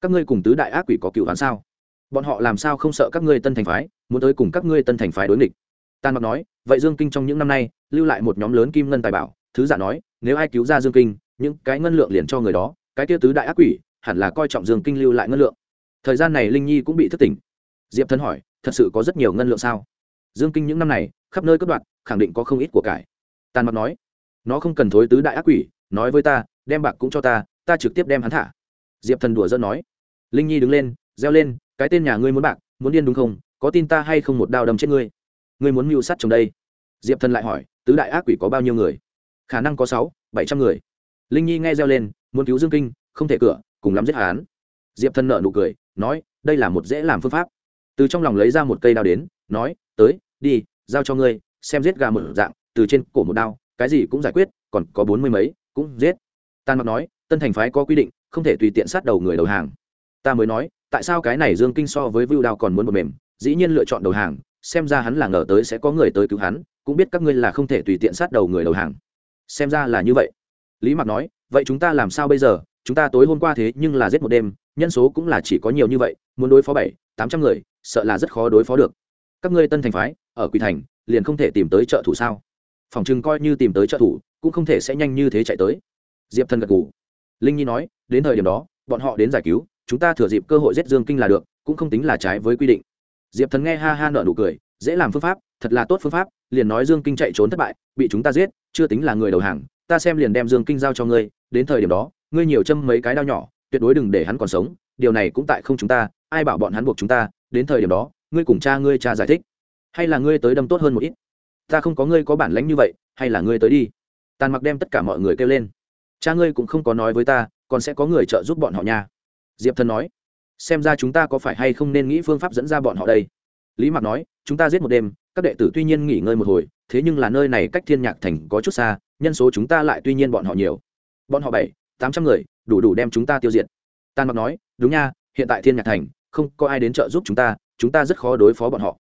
Các ngươi cùng tứ đại ác quỷ có cựu hắn sao? Bọn họ làm sao không sợ các ngươi tân thành phái, muốn tới cùng các ngươi tân thành phái đối nghịch? Tàn mặc nói, vậy dương kinh trong những năm nay, lưu lại một nhóm lớn kim ngân tài bảo. Thứ giả nói, nếu ai cứu ra dương kinh, những cái ngân lượng liền cho người đó. Cái kia tứ đại ác quỷ, hẳn là coi trọng dương kinh lưu lại ngân lượng. Thời gian này linh nhi cũng bị thất tỉnh. Diệp thân hỏi, thật sự có rất nhiều ngân lượng sao? Dương kinh những năm này, khắp nơi cất đoạn khẳng định có không ít của cải. Tàn mặc nói, nó không cần thối tứ đại ác quỷ, nói với ta, đem bạc cũng cho ta ta trực tiếp đem hắn thả. Diệp thần đùa dân nói. Linh nhi đứng lên, reo lên cái tên nhà ngươi muốn bạc, muốn điên đúng không? Có tin ta hay không một đao đâm chết ngươi? Ngươi muốn mưu sát chồng đây? Diệp thần lại hỏi, tứ đại ác quỷ có bao nhiêu người? Khả năng có sáu, bảy trăm người. Linh nhi nghe reo lên, muốn cứu dương kinh, không thể cửa, cùng lắm giết án. diệp thần nợ nụ cười, nói, đây là một dễ làm phương pháp. Từ trong lòng lấy ra một cây đao đến, nói, tới, đi, giao cho ngươi, xem giết gà một dạng, từ trên cổ một đao, cái gì cũng giải quyết, còn có bốn mươi mấy, cũng giết. Tàn mặc nói, tân thành phái có quy định, không thể tùy tiện sát đầu người đầu hàng. Ta mới nói tại sao cái này dương kinh so với vưu đao còn muốn một mềm? Dĩ nhiên lựa chọn đầu hàng, xem ra hắn là ngờ tới sẽ có người tới cứu hắn, cũng biết các ngươi là không thể tùy tiện sát đầu người đầu hàng. Xem ra là như vậy. Lý mặc nói, vậy chúng ta làm sao bây giờ? Chúng ta tối hôm qua thế nhưng là giết một đêm, nhân số cũng là chỉ có nhiều như vậy, muốn đối phó bảy, tám trăm người, sợ là rất khó đối phó được. Các ngươi tân thành phái, ở quỳ thành, liền không thể tìm tới trợ thủ sao? Phòng chừng coi như tìm tới trợ thủ, cũng không thể sẽ nhanh như thế chạy tới. Diệp thần gật g ủ linh nhi nói, đến thời điểm đó, bọn họ đến giải cứu chúng ta thừa dịp cơ hội giết dương kinh là được, cũng không tính là trái với quy định. Diệp thần nghe ha ha nợ nụ cười, dễ làm phương pháp, thật là tốt phương pháp, liền nói dương kinh chạy trốn thất bại, bị chúng ta giết, chưa tính là người đầu hàng, ta xem liền đem dương kinh giao cho ngươi, đến thời điểm đó, ngươi nhiều châm mấy cái đau nhỏ, tuyệt đối đừng để hắn còn sống, điều này cũng tại không chúng ta, ai bảo bọn hắn buộc chúng ta, đến thời điểm đó, ngươi cùng cha ngươi cha giải thích. Hay là ngươi tới đâm tốt hơn một ít? Ta không có ngươi có bản lãnh như vậy, hay là ngươi tới đi? Tàn mặc đem tất cả mọi người kêu lên. Cha ngươi cũng không có nói với ta, còn sẽ có người trợ giúp bọn họ nha diệp thần nói, xem ra chúng ta có phải hay không nên nghĩ phương pháp dẫn ra bọn họ đây? Lý mạc nói, chúng ta giết một đêm, các đệ tử tuy nhiên nghỉ ngơi một hồi, thế nhưng là nơi này cách thiên nhạc thành có chút xa, nhân số chúng ta lại tuy nhiên bọn họ nhiều. Bọn họ bảy, tám trăm người, đủ đủ đem chúng ta tiêu diệt. Tàn mặc nói, đúng nha, hiện tại thiên nhạc thành, không có ai đến trợ giúp chúng ta chúng ta rất khó đối phó bọn họ.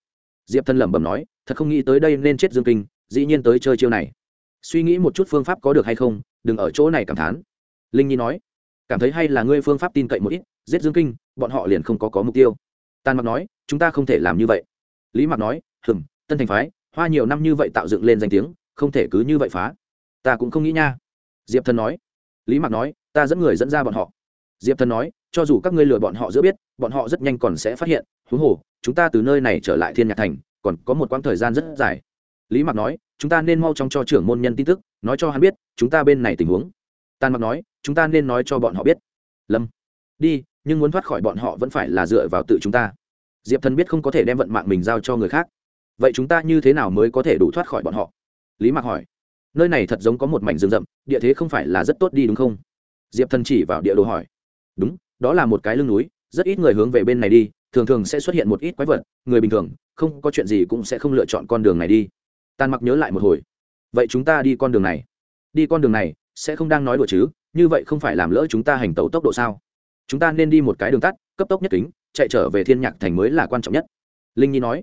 Diệp thân lẩm bẩm nói, thật không nghĩ tới đây nên chết dương kinh, dĩ nhiên tới chơi chiêu này. Suy nghĩ một chút phương pháp có được hay không, đừng ở chỗ này cảm thán. Linh nhi nói cảm thấy hay là ngươi phương pháp tin cậy một ít, giết dương kinh, bọn họ liền không có có mục tiêu. Tàn mặc nói, chúng ta không thể làm như vậy. Lý mặc nói, hừm, tân thành phái, hoa nhiều năm như vậy tạo dựng lên danh tiếng, không thể cứ như vậy phá. Ta cũng không nghĩ nha. Diệp thần nói. Lý mặc nói, ta dẫn người dẫn ra bọn họ. Diệp thần nói, cho dù các ngươi lừa bọn họ giữa biết, bọn họ rất nhanh còn sẽ phát hiện, huống hồ, chúng ta từ nơi này trở lại thiên nhạc thành, còn có một quãng thời gian rất dài. Lý mặc nói, chúng ta nên mau chóng cho trưởng môn nhân tin tức, nói cho hắn biết, chúng ta bên này tình huống. Tàn mặc nói chúng ta nên nói cho bọn họ biết. Lâm, đi, nhưng muốn thoát khỏi bọn họ vẫn phải là dựa vào tự chúng ta. Diệp thần biết không có thể đem vận mạng mình giao cho người khác. Vậy chúng ta như thế nào mới có thể đủ thoát khỏi bọn họ? Lý mạc hỏi. Nơi này thật giống có một mảnh rừng rậm, địa thế không phải là rất tốt đi đúng không? Diệp thần chỉ vào địa đồ hỏi. Đúng, đó là một cái lưng núi, rất ít người hướng về bên này đi, thường thường sẽ xuất hiện một ít quái vật, người bình thường, không có chuyện gì cũng sẽ không lựa chọn con đường này đi. Tàn mặc nhớ lại một hồi. Vậy chúng ta đi con đường này. Đi con đường này, sẽ không đang nói đùa chứ? Như vậy không phải làm lỡ chúng ta hành tẩu tốc độ sao? Chúng ta nên đi một cái đường tắt, cấp tốc nhất kính, chạy trở về thiên nhạc thành mới là quan trọng nhất. Linh nhi nói.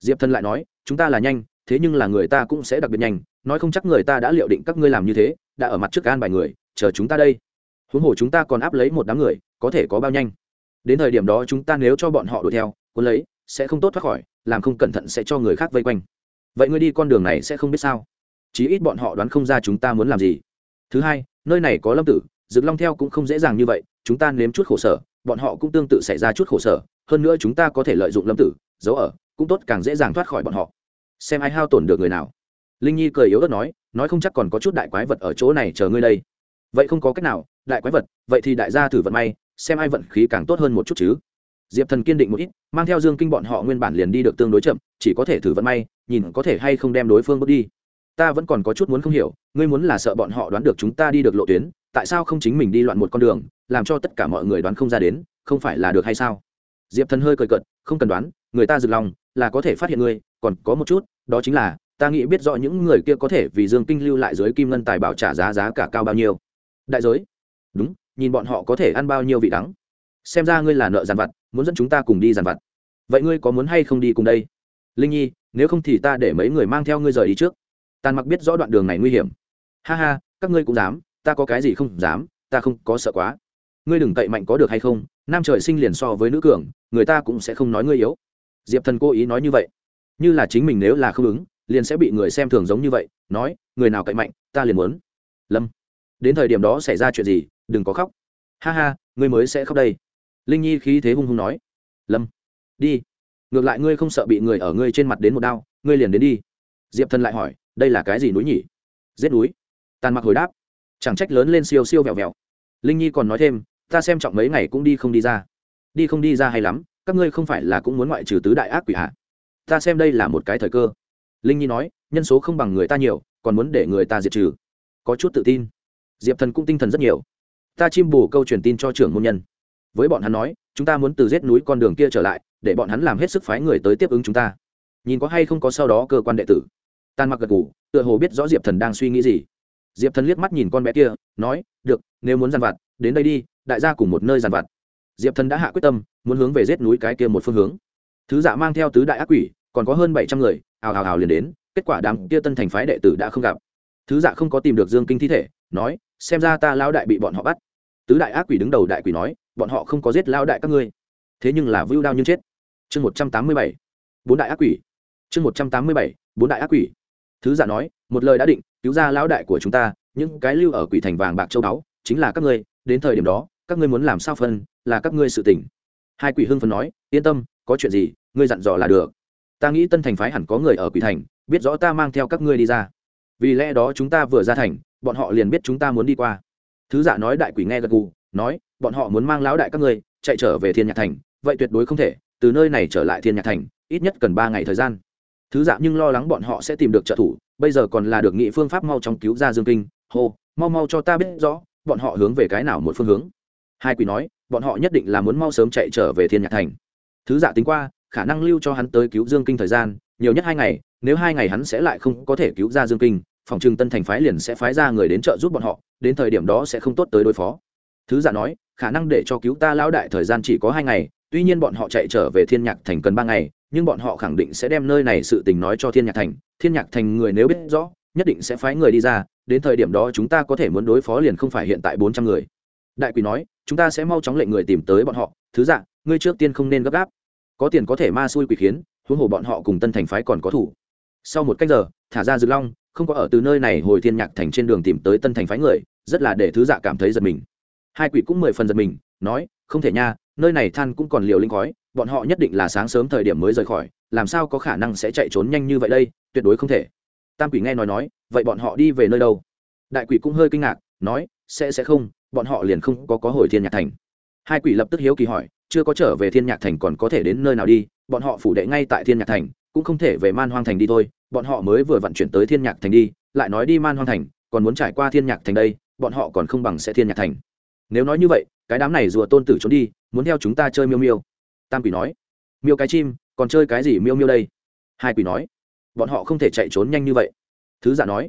Diệp thân lại nói, chúng ta là nhanh, thế nhưng là người ta cũng sẽ đặc biệt nhanh, nói không chắc người ta đã liệu định các ngươi làm như thế, đã ở mặt trước an bài người, chờ chúng ta đây. Huống hồ chúng ta còn áp lấy một đám người, có thể có bao nhanh? Đến thời điểm đó chúng ta nếu cho bọn họ đuổi theo, cuốn lấy, sẽ không tốt thoát khỏi, làm không cẩn thận sẽ cho người khác vây quanh. Vậy ngươi đi con đường này sẽ không biết sao? Chí ít bọn họ đoán không ra chúng ta muốn làm gì thứ hai, nơi này có lâm tử rực long theo cũng không dễ dàng như vậy, chúng ta nếm chút khổ sở, bọn họ cũng tương tự xảy ra chút khổ sở, hơn nữa chúng ta có thể lợi dụng lâm tử, giấu ở, cũng tốt càng dễ dàng thoát khỏi bọn họ. Xem ai hao tổn được người nào. Linh nhi cười yếu ớt nói nói không chắc còn có chút đại quái vật ở chỗ này chờ ngươi đây. Vậy không có cách nào, đại quái vật, vậy thì đại gia thử vận may, xem ai vận khí càng tốt hơn một chút chứ. Diệp thần kiên định một ít, mang theo dương kinh bọn họ nguyên bản liền đi được tương đối chậm, chỉ có thể thử vận may, nhìn có thể hay không đem đối phương bước đi ta vẫn còn có chút muốn không hiểu, ngươi muốn là sợ bọn họ đoán được chúng ta đi được lộ tuyến, tại sao không chính mình đi loạn một con đường, làm cho tất cả mọi người đoán không ra đến, không phải là được hay sao? Diệp thần hơi cười cợt, không cần đoán, người ta rực lòng, là có thể phát hiện ngươi, còn có một chút, đó chính là, ta nghĩ biết rõ những người kia có thể vì dương kinh lưu lại dưới kim ngân tài bảo trả giá giá cả cao bao nhiêu. Đại giới? Đúng, nhìn bọn họ có thể ăn bao nhiêu vị đắng. Xem ra ngươi là nợ giàn vặt, muốn dẫn chúng ta cùng đi giàn vặt. Vậy ngươi có muốn hay không đi cùng đây? Linh nhi, nếu không thì ta để mấy người mang theo ngươi rời đi trước tàn mặc biết rõ đoạn đường này nguy hiểm. Ha ha, các ngươi cũng dám, ta có cái gì không dám, ta không có sợ quá. Ngươi đừng cậy mạnh có được hay không, nam trời sinh liền so với nữ cường, người ta cũng sẽ không nói ngươi yếu. Diệp thần cố ý nói như vậy. Như là chính mình nếu là không ứng, liền sẽ bị người xem thường giống như vậy, nói, người nào cậy mạnh, ta liền muốn. Lâm. Đến thời điểm đó xảy ra chuyện gì, đừng có khóc. Ha ha, ngươi mới sẽ khóc đây. Linh nhi khí thế hung hung nói. Lâm. Đi. Ngược lại ngươi không sợ bị người ở ngươi trên mặt đến một đao ngươi liền đến đi. Diệp thần lại hỏi đây là cái gì núi nhỉ? Giết núi. Tàn mặc hồi đáp. Chẳng trách lớn lên siêu siêu vẹo vẹo. Linh nhi còn nói thêm, ta xem trọng mấy ngày cũng đi không đi ra. Đi không đi ra hay lắm, các ngươi không phải là cũng muốn ngoại trừ tứ đại ác quỷ hạ ta xem đây là một cái thời cơ. Linh nhi nói, nhân số không bằng người ta nhiều, còn muốn để người ta diệt trừ. Có chút tự tin. Diệp thần cũng tinh thần rất nhiều. Ta chim bù câu truyền tin cho trưởng môn nhân. Với bọn hắn nói, chúng ta muốn từ giết núi con đường kia trở lại, để bọn hắn làm hết sức phái người tới tiếp ứng chúng ta. Nhìn có hay không có sau đó cơ quan đệ tử tan mặc gật ngủ tựa hồ biết rõ diệp thần đang suy nghĩ gì. Diệp thần liếc mắt nhìn con bé kia, nói, được, nếu muốn dàn vặt, đến đây đi, đại gia cùng một nơi dàn vặt. Diệp thần đã hạ quyết tâm, muốn hướng về giết núi cái kia một phương hướng. Thứ Dạ mang theo tứ đại ác quỷ, còn có hơn bảy trăm người, ào ào ào liền đến, kết quả đám kia tân thành phái đệ tử đã không gặp. Thứ dạ không có tìm được dương kinh thi thể, nói, xem ra ta lao đại bị bọn họ bắt. Tứ đại ác quỷ đứng đầu đại quỷ nói, bọn họ không có giết lao đại các ngươi. Thế nhưng là vưu đao nhưng chết. Chương một trăm tám mươi bảy, bốn đại ác quỷ. Chương một trăm tám mươi bảy, bốn đại ác quỷ thứ giả nói, một lời đã định, cứu ra lão đại của chúng ta, những cái lưu ở quỷ thành vàng bạc châu báu, chính là các ngươi, đến thời điểm đó, các ngươi muốn làm sao phân, là các ngươi sự tỉnh hai quỷ hưng phân nói, yên tâm, có chuyện gì, ngươi dặn dò là được. Ta nghĩ tân thành phái hẳn có người ở quỷ thành, biết rõ ta mang theo các ngươi đi ra. Vì lẽ đó chúng ta vừa ra thành, bọn họ liền biết chúng ta muốn đi qua. Thứ giả nói đại quỷ nghe gật gù, nói, bọn họ muốn mang lão đại các ngươi, chạy trở về thiên nhạc thành, vậy tuyệt đối không thể, từ nơi này trở lại thiên nhạc thành, ít nhất cần ba ngày thời gian thứ dạ nhưng lo lắng bọn họ sẽ tìm được trợ thủ, bây giờ còn là được nghị phương pháp mau chóng cứu ra dương kinh. Hô, mau mau cho ta biết rõ, bọn họ hướng về cái nào một phương hướng. Hai quỷ nói, bọn họ nhất định là muốn mau sớm chạy trở về thiên nhạc thành. Thứ dạ tính qua, khả năng lưu cho hắn tới cứu dương kinh thời gian, nhiều nhất hai ngày, nếu hai ngày hắn sẽ lại không có thể cứu ra dương kinh, phòng trừng tân thành phái liền sẽ phái ra người đến trợ giúp bọn họ, đến thời điểm đó sẽ không tốt tới đối phó. Thứ giả nói, khả năng để cho cứu ta lão đại thời gian chỉ có hai ngày, tuy nhiên bọn họ chạy trở về thiên nhạc thành cần ba ngày nhưng bọn họ khẳng định sẽ đem nơi này sự tình nói cho thiên nhạc thành. Thiên nhạc thành người nếu biết rõ, nhất định sẽ phái người đi ra, đến thời điểm đó chúng ta có thể muốn đối phó liền không phải hiện tại bốn trăm người. Đại quỷ nói, chúng ta sẽ mau chóng lệnh người tìm tới bọn họ. Thứ dạng, ngươi trước tiên không nên gấp gáp. Có tiền có thể ma xui quỷ khiến, huống hồ bọn họ cùng tân thành phái còn có thủ. Sau một cách giờ, thả ra dược long, không có ở từ nơi này hồi thiên nhạc thành trên đường tìm tới tân thành phái người, rất là để thứ dạ cảm thấy giật mình. Hai quỷ cũng mười phần giật mình, nói, không thể nha nơi này than cũng còn liều linh khói, bọn họ nhất định là sáng sớm thời điểm mới rời khỏi, làm sao có khả năng sẽ chạy trốn nhanh như vậy đây, tuyệt đối không thể. Tam quỷ nghe nói nói, vậy bọn họ đi về nơi đâu? Đại quỷ cũng hơi kinh ngạc, nói, sẽ sẽ không, bọn họ liền không có có hồi thiên nhạc thành. Hai quỷ lập tức hiếu kỳ hỏi, chưa có trở về thiên nhạc thành còn có thể đến nơi nào đi, bọn họ phủ đệ ngay tại thiên nhạc thành, cũng không thể về man hoang thành đi thôi, bọn họ mới vừa vận chuyển tới thiên nhạc thành đi, lại nói đi man hoang thành, còn muốn trải qua thiên nhạc thành đây, bọn họ còn không bằng sẽ thiên nhạc thành. Nếu nói như vậy, cái đám này rùa tôn tử trốn đi muốn theo chúng ta chơi miêu miêu. Tam quỷ nói. Miêu cái chim, còn chơi cái gì miêu miêu đây? Hai quỷ nói. Bọn họ không thể chạy trốn nhanh như vậy. Thứ dạ nói.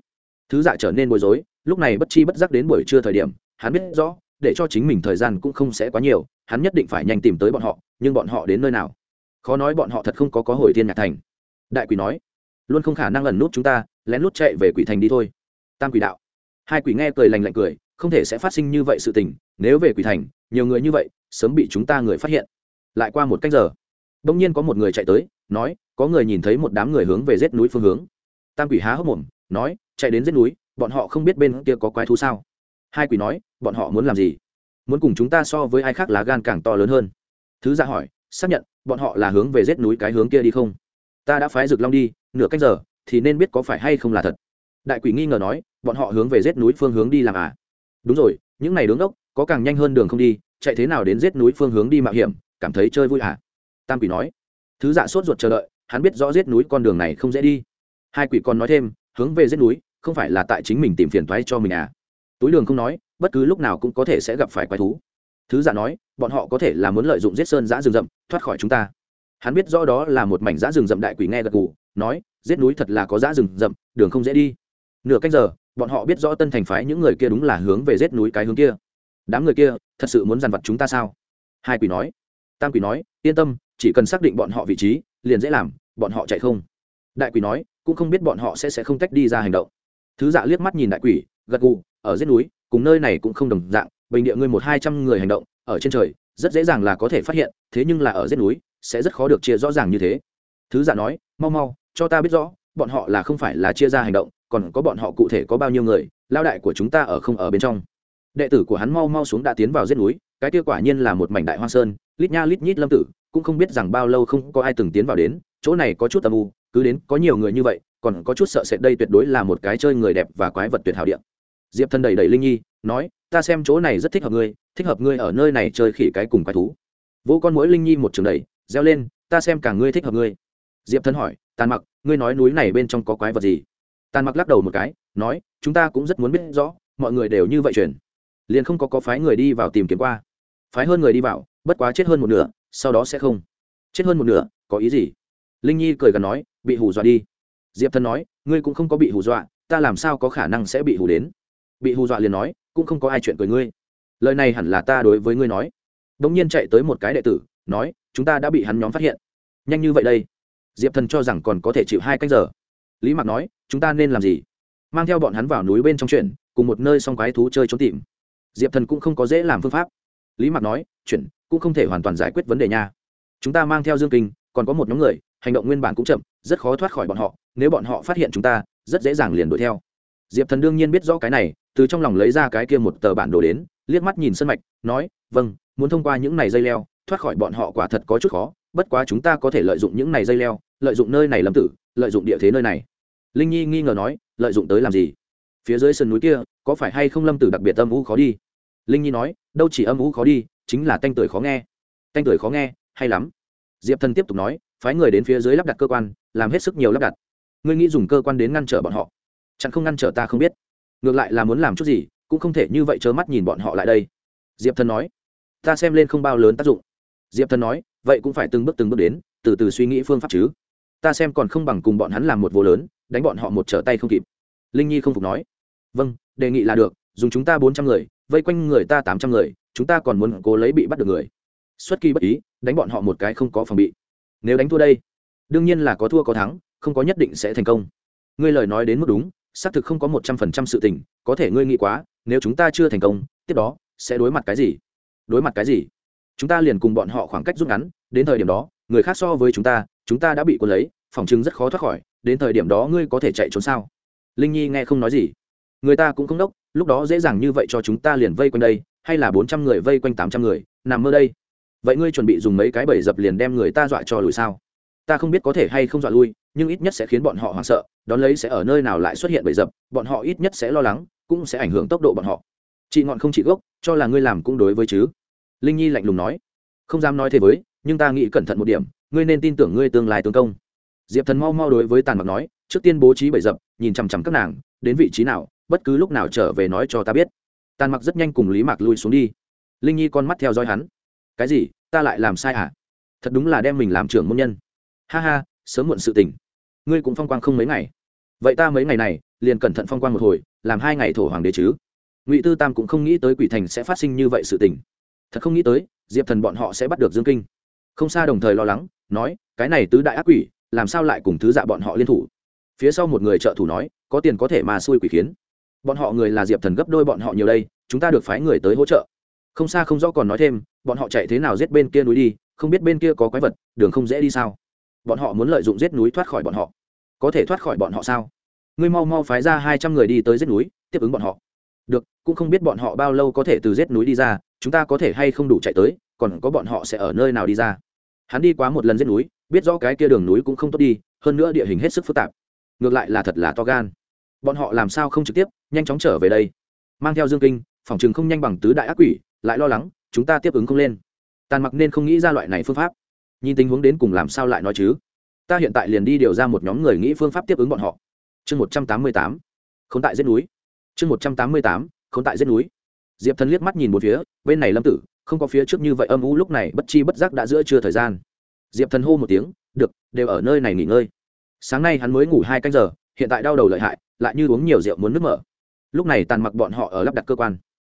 Thứ dạ trở nên bối rối, lúc này bất chi bất giác đến buổi trưa thời điểm, hắn biết rõ, để cho chính mình thời gian cũng không sẽ quá nhiều, hắn nhất định phải nhanh tìm tới bọn họ, nhưng bọn họ đến nơi nào? Khó nói bọn họ thật không có có hồi thiên nhạc thành. Đại quỷ nói. Luôn không khả năng ẩn nút chúng ta, lén lút chạy về quỷ thành đi thôi. Tam quỷ đạo. Hai quỷ nghe cười lành lạnh cười, không thể sẽ phát sinh như vậy sự tình, nếu về quỷ thành nhiều người như vậy, sớm bị chúng ta người phát hiện. Lại qua một cách giờ đông nhiên có một người chạy tới, nói, có người nhìn thấy một đám người hướng về rết núi phương hướng. Tam quỷ há hốc mồm, nói, chạy đến giết núi, bọn họ không biết bên kia có quái thú sao. Hai quỷ nói, bọn họ muốn làm gì? Muốn cùng chúng ta so với ai khác lá gan càng to lớn hơn. Thứ ra hỏi, xác nhận, bọn họ là hướng về giết núi cái hướng kia đi không? Ta đã phái rực long đi, nửa cách giờ, thì nên biết có phải hay không là thật. Đại quỷ nghi ngờ nói, bọn họ hướng về giết núi phương hướng đi làm à? Đúng rồi, những này đứng đốc có càng nhanh hơn đường không đi, chạy thế nào đến giết núi phương hướng đi mạo hiểm, cảm thấy chơi vui à tam quỷ nói. Thứ dạ sốt ruột chờ đợi, hắn biết rõ giết núi con đường này không dễ đi. Hai quỷ còn nói thêm, hướng về giết núi, không phải là tại chính mình tìm phiền toái cho mình à? Túi đường không nói, bất cứ lúc nào cũng có thể sẽ gặp phải quái thú. Thứ dạ nói, bọn họ có thể là muốn lợi dụng giết sơn giã rừng rậm, thoát khỏi chúng ta. Hắn biết rõ đó là một mảnh giã rừng rậm đại quỷ nghe gật gù, nói, giết núi thật là có giã rừng rậm, đường không dễ đi. Nửa cách giờ, bọn họ biết rõ tân thành phái những người kia đúng là hướng về giết núi cái hướng kia đám người kia, thật sự muốn dằn vặt chúng ta sao? Hai quỷ nói. Tam quỷ nói, yên tâm, chỉ cần xác định bọn họ vị trí, liền dễ làm, bọn họ chạy không. Đại quỷ nói, cũng không biết bọn họ sẽ sẽ không tách đi ra hành động. Thứ dạ liếc mắt nhìn đại quỷ, gật gù, ở giết núi, cùng nơi này cũng không đồng dạng, bình địa ngươi một hai trăm người hành động, ở trên trời, rất dễ dàng là có thể phát hiện, thế nhưng là ở giết núi, sẽ rất khó được chia rõ ràng như thế. Thứ dạ nói, mau mau, cho ta biết rõ, bọn họ là không phải là chia ra hành động, còn có bọn họ cụ thể có bao nhiêu người lao đại của chúng ta ở không ở bên trong đệ tử của hắn mau mau xuống đã tiến vào giết núi, cái kia quả nhiên là một mảnh đại hoa sơn, lít nha lít nhít lâm tử, cũng không biết rằng bao lâu không có ai từng tiến vào đến, chỗ này có chút âm u, cứ đến có nhiều người như vậy, còn có chút sợ sệt đây tuyệt đối là một cái chơi người đẹp và quái vật tuyệt hảo điện diệp thân đầy đầy linh nhi, nói, ta xem chỗ này rất thích hợp ngươi, thích hợp ngươi ở nơi này chơi khỉ cái cùng quái thú. Vô con mỗi linh nhi một trường đầy reo lên, ta xem cả ngươi thích hợp ngươi. Diệp thân hỏi, tàn mặc, ngươi nói núi này bên trong có quái vật gì? Tàn mặc lắc đầu một cái, nói, chúng ta cũng rất muốn biết rõ, mọi người đều như vậy truyền liền không có có phái người đi vào tìm kiếm qua. Phái hơn người đi vào, bất quá chết hơn một nửa, sau đó sẽ không. Chết hơn một nửa, có ý gì? Linh nhi cười gần nói, bị hù dọa đi. Diệp thần nói, ngươi cũng không có bị hù dọa, ta làm sao có khả năng sẽ bị hù đến? Bị hù dọa liền nói, cũng không có ai chuyện cười ngươi. Lời này hẳn là ta đối với ngươi nói. Đ ỗ n g nhiên chạy tới một cái đệ tử, nói, chúng ta đã bị hắn nhóm phát hiện. Nhanh như vậy đây. Diệp thần cho rằng còn có thể chịu hai canh giờ. Lý mạc nói, chúng ta nên làm gì? Mang theo bọn hắn vào núi bên trong chuyện, cùng một nơi xong quái thú chơi trốn tìm diệp thần cũng không có dễ làm phương pháp lý mạc nói chuyện cũng không thể hoàn toàn giải quyết vấn đề nha chúng ta mang theo dương kinh còn có một nhóm người hành động nguyên bản cũng chậm rất khó thoát khỏi bọn họ nếu bọn họ phát hiện chúng ta rất dễ dàng liền đuổi theo diệp thần đương nhiên biết rõ cái này từ trong lòng lấy ra cái kia một tờ bản đồ đến liếc mắt nhìn sân mạch nói vâng muốn thông qua những này dây leo thoát khỏi bọn họ quả thật có chút khó bất quá chúng ta có thể lợi dụng những này dây leo lợi dụng nơi này lâm tử lợi dụng địa thế nơi này linh nhi nghi ngờ nói lợi dụng tới làm gì phía dưới sườn núi kia, có phải hay không lâm tử đặc biệt âm u khó đi? Linh nhi nói, đâu chỉ âm u khó đi, chính là tanh tưởi khó nghe. Tanh tưởi khó nghe, hay lắm. Diệp thần tiếp tục nói, phái người đến phía dưới lắp đặt cơ quan, làm hết sức nhiều lắp đặt. Ngươi nghĩ dùng cơ quan đến ngăn trở bọn họ? Chẳng không ngăn trở ta không biết. Ngược lại là muốn làm chút gì, cũng không thể như vậy trơ mắt nhìn bọn họ lại đây. Diệp thần nói, ta xem lên không bao lớn tác dụng. Diệp thần nói, vậy cũng phải từng bước từng bước đến, từ từ suy nghĩ phương pháp chứ. Ta xem còn không bằng cùng bọn hắn làm một vô lớn, đánh bọn họ một trở tay không kịp linh nhi không phục nói. Vâng đề nghị là được, dùng chúng ta bốn trăm người, vây quanh người ta tám trăm người, chúng ta còn muốn cố lấy bị bắt được người. Xuất kỳ bất ý, đánh bọn họ một cái không có phòng bị. Nếu đánh thua đây, đương nhiên là có thua có thắng, không có nhất định sẽ thành công. Ngươi lời nói đến mức đúng, xác thực không có một trăm phần trăm sự tình, có thể ngươi nghĩ quá, nếu chúng ta chưa thành công, tiếp đó sẽ đối mặt cái gì? Đối mặt cái gì? Chúng ta liền cùng bọn họ khoảng cách rút ngắn, đến thời điểm đó, người khác so với chúng ta chúng ta đã bị quân lấy, phòng chứng rất khó thoát khỏi, đến thời điểm đó ngươi có thể chạy trốn sao? Linh nhi nghe không nói gì. Người ta cũng không đốc, lúc đó dễ dàng như vậy cho chúng ta liền vây quanh đây, hay là bốn trăm người vây quanh tám trăm người, nằm mơ đây. Vậy ngươi chuẩn bị dùng mấy cái bẫy dập liền đem người ta dọa cho lùi sao? Ta không biết có thể hay không dọa lui, nhưng ít nhất sẽ khiến bọn họ hoảng sợ, đón lấy sẽ ở nơi nào lại xuất hiện bẫy dập, bọn họ ít nhất sẽ lo lắng, cũng sẽ ảnh hưởng tốc độ bọn họ. Chị ngọn không chỉ gốc, cho là ngươi làm cũng đối với chứ? Linh nhi lạnh lùng nói. Không dám nói thế với, nhưng ta nghĩ cẩn thận một điểm, ngươi nên tin tưởng ngươi tương lai tương công. Diệp thần mau mau đối với tàn mặc nói trước tiên bố trí bảy dập, nhìn chằm chằm các nàng, đến vị trí nào, bất cứ lúc nào trở về nói cho ta biết. Tàn mặc rất nhanh cùng lý mạc lui xuống đi. Linh nhi con mắt theo dõi hắn. Cái gì? Ta lại làm sai à? Thật đúng là đem mình làm trưởng môn nhân. Ha ha, sớm muộn sự tình. Ngươi cũng phong quang không mấy ngày. Vậy ta mấy ngày này, liền cẩn thận phong quang một hồi, làm hai ngày thổ hoàng đế chứ. Ngụy tư tam cũng không nghĩ tới quỷ thành sẽ phát sinh như vậy sự tình. Thật không nghĩ tới, diệp thần bọn họ sẽ bắt được dương kinh. Không xa đồng thời lo lắng, nói, cái này tứ đại ác quỷ, làm sao lại cùng thứ dạ bọn họ liên thủ? Phía sau một người trợ thủ nói, có tiền có thể mà xui quỷ khiến. Bọn họ người là diệp thần gấp đôi bọn họ nhiều đây, chúng ta được phái người tới hỗ trợ. Không xa không rõ còn nói thêm, bọn họ chạy thế nào giết bên kia núi đi, không biết bên kia có quái vật, đường không dễ đi sao? Bọn họ muốn lợi dụng giết núi thoát khỏi bọn họ. Có thể thoát khỏi bọn họ sao? Ngươi mau mau phái ra hai trăm người đi tới giết núi, tiếp ứng bọn họ. Được, cũng không biết bọn họ bao lâu có thể từ giết núi đi ra, chúng ta có thể hay không đủ chạy tới, còn có bọn họ sẽ ở nơi nào đi ra? Hắn đi quá một lần giết núi, biết rõ cái kia đường núi cũng không tốt đi, hơn nữa địa hình hết sức phức tạp ngược lại là thật là to gan. Bọn họ làm sao không trực tiếp, nhanh chóng trở về đây. Mang theo dương kinh, phòng chừng không nhanh bằng tứ đại ác quỷ, lại lo lắng, chúng ta tiếp ứng không lên. Tàn mặc nên không nghĩ ra loại này phương pháp. Nhìn tình huống đến cùng làm sao lại nói chứ? Ta hiện tại liền đi điều ra một nhóm người nghĩ phương pháp tiếp ứng bọn họ. Chương một trăm tám mươi tám k h n tại giết núi. Chương một trăm tám mươi tám k h n tại giết núi. Diệp thần liếc mắt nhìn một phía, bên này lâm tử, không có phía trước như vậy âm u lúc này bất chi bất giác đã giữa trưa thời gian. Diệp thần hô một tiếng, được, đều ở nơi này nghỉ ngơi sáng nay hắn mới ngủ hai canh giờ, hiện tại đau đầu lợi hại, lại như uống nhiều rượu muốn nước mở. Lúc này tàn mặc bọn họ ở lắp đặt cơ quan.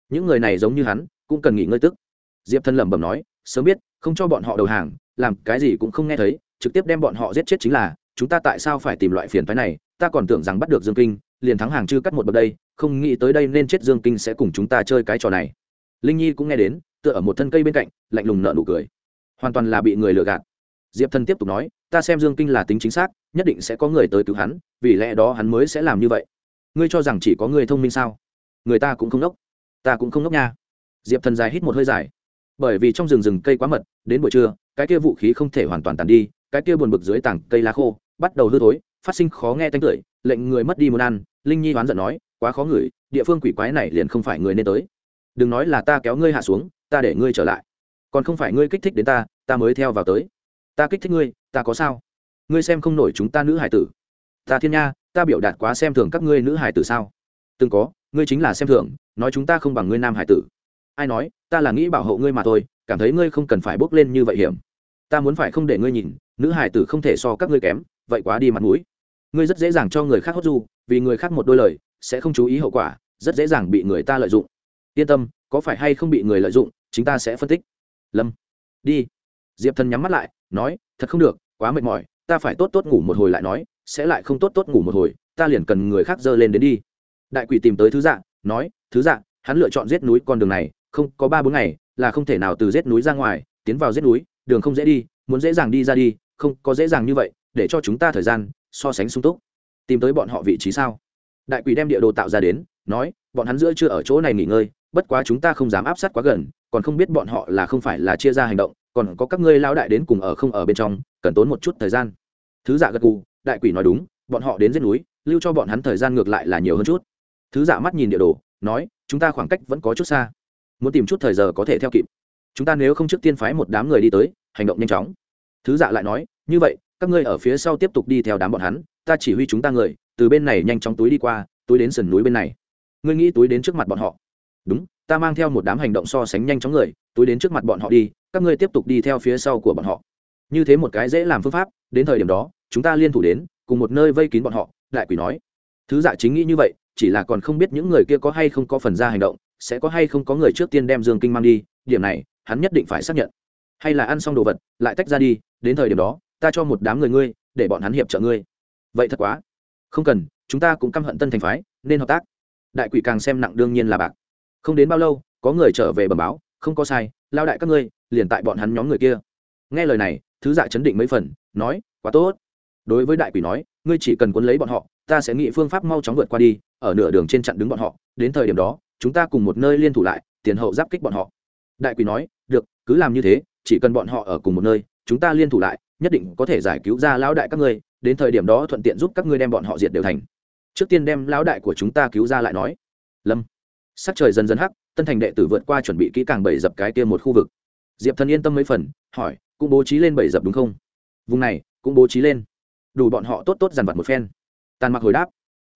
Những người này giống như hắn, cũng cần nghỉ ngơi tức. Diệp Thân lẩm bẩm nói, sớm biết, không cho bọn họ đầu hàng, làm cái gì cũng không nghe thấy, trực tiếp đem bọn họ giết chết chính là, chúng ta tại sao phải tìm loại phiền phái này? Ta còn tưởng rằng bắt được dương kinh, liền thắng hàng chư cắt một bậc đây, không nghĩ tới đây nên chết dương kinh sẽ cùng chúng ta chơi cái trò này. Linh nhi cũng nghe đến, tựa ở một thân cây bên cạnh, lạnh lùng nợ nụ cười. Hoàn toàn là bị người lừa gạt diệp thần tiếp tục nói, ta xem dương kinh là tính chính xác, nhất định sẽ có người tới cứu hắn, vì lẽ đó hắn mới sẽ làm như vậy. Ngươi cho rằng chỉ có người thông minh sao? Người ta cũng không nốc ta cũng không ngốc nha. Diệp thần dài hít một hơi dài. Bởi vì trong rừng rừng cây quá mật, đến buổi trưa, cái kia vũ khí không thể hoàn toàn tàn đi, cái kia buồn bực dưới tảng cây lá khô, bắt đầu hư thối, phát sinh khó nghe tanh tưởi, lệnh người mất đi muốn ăn. Linh nhi đoán giận nói, quá khó ngửi, địa phương quỷ quái này liền không phải người nên tới. Đừng nói là ta kéo ngươi hạ xuống, ta để ngươi trở lại. Còn không phải ngươi kích thích đến ta ta mới theo vào tới ta kích thích ngươi, ta có sao? Ngươi xem không nổi chúng ta nữ hải tử. Ta thiên nha, ta biểu đạt quá xem thường các ngươi nữ hải tử sao? Từng có, ngươi chính là xem thường, nói chúng ta không bằng ngươi nam hải tử. Ai nói, ta là nghĩ bảo hộ ngươi mà thôi, cảm thấy ngươi không cần phải bốc lên như vậy hiểm. Ta muốn phải không để ngươi nhìn, nữ hải tử không thể so các ngươi kém, vậy quá đi mặt mũi. Ngươi rất dễ dàng cho người khác hốt du, vì người khác một đôi lời, sẽ không chú ý hậu quả, rất dễ dàng bị người ta lợi dụng. Yên tâm, có phải hay không bị người lợi dụng chúng ta sẽ phân tích. Lâm, đi diệp thần nhắm mắt lại, nói, thật không được, quá mệt mỏi, ta phải tốt tốt ngủ một hồi lại nói, sẽ lại không tốt tốt ngủ một hồi, ta liền cần người khác dơ lên đến đi. Đại quỷ tìm tới thứ dạng nói, thứ dạng hắn lựa chọn giết núi con đường này, không, có ba bốn ngày, là không thể nào từ giết núi ra ngoài, tiến vào giết núi, đường không dễ đi, muốn dễ dàng đi ra đi, không, có dễ dàng như vậy, để cho chúng ta thời gian, so sánh sung túc. Tìm tới bọn họ vị trí sao? Đại quỷ đem địa đồ tạo ra đến, nói, bọn hắn giữa chưa ở chỗ này nghỉ ngơi, bất quá chúng ta không dám áp sát quá gần, còn không biết bọn họ là không phải là chia ra hành động còn có các ngươi lao đại đến cùng ở không ở bên trong, cần tốn một chút thời gian. Thứ giả gật gù, đại quỷ nói đúng, bọn họ đến giết núi, lưu cho bọn hắn thời gian ngược lại là nhiều hơn chút. Thứ giả mắt nhìn địa đồ, nói, chúng ta khoảng cách vẫn có chút xa. Muốn tìm chút thời giờ có thể theo kịp. Chúng ta nếu không trước tiên phái một đám người đi tới, hành động nhanh chóng. Thứ dạ lại nói, như vậy, các ngươi ở phía sau tiếp tục đi theo đám bọn hắn, ta chỉ huy chúng ta người, từ bên này nhanh chóng túi đi qua, túi đến sườn núi bên này. Ngươi nghĩ túi đến trước mặt bọn họ. Đúng ta mang theo một đám hành động so sánh nhanh chóng người, túi đến trước mặt bọn họ đi, các ngươi tiếp tục đi theo phía sau của bọn họ. Như thế một cái dễ làm phương pháp, đến thời điểm đó, chúng ta liên thủ đến, cùng một nơi vây kín bọn họ, đại quỷ nói. Thứ dạ chính nghĩ như vậy, chỉ là còn không biết những người kia có hay không có phần ra hành động, sẽ có hay không có người trước tiên đem dương kinh mang đi, điểm này, hắn nhất định phải xác nhận. Hay là ăn xong đồ vật, lại tách ra đi, đến thời điểm đó, ta cho một đám người ngươi, để bọn hắn hiệp trợ ngươi. Vậy thật quá. Không cần, chúng ta cũng căm hận tân thành phái, nên hợp tác. Đại quỷ càng xem nặng đương nhiên là bạc không đến bao lâu, có người trở về bẩm báo, không có sai, lao đại các ngươi, liền tại bọn hắn nhóm người kia. Nghe lời này, thứ dạ chấn định mấy phần, nói, quá tốt. Đối với đại quỷ nói, ngươi chỉ cần cuốn lấy bọn họ, ta sẽ nghĩ phương pháp mau chóng vượt qua đi, ở nửa đường trên chặn đứng bọn họ, đến thời điểm đó, chúng ta cùng một nơi liên thủ lại, tiền hậu giáp kích bọn họ. Đại quỷ nói, được, cứ làm như thế, chỉ cần bọn họ ở cùng một nơi, chúng ta liên thủ lại, nhất định có thể giải cứu ra lão đại các ngươi, đến thời điểm đó thuận tiện giúp các ngươi đem bọn họ diệt đều thành. Trước tiên đem lão đại của chúng ta cứu ra lại nói. Lâm sắc trời dần dần hắc, tân thành đệ tử vượt qua chuẩn bị kỹ càng bảy dập cái kia một khu vực. Diệp thần yên tâm mấy phần, hỏi, cũng bố trí lên bảy dập đúng không? Vùng này, cũng bố trí lên. Đủ bọn họ tốt tốt dằn vặt một phen. Tàn mặc hồi đáp,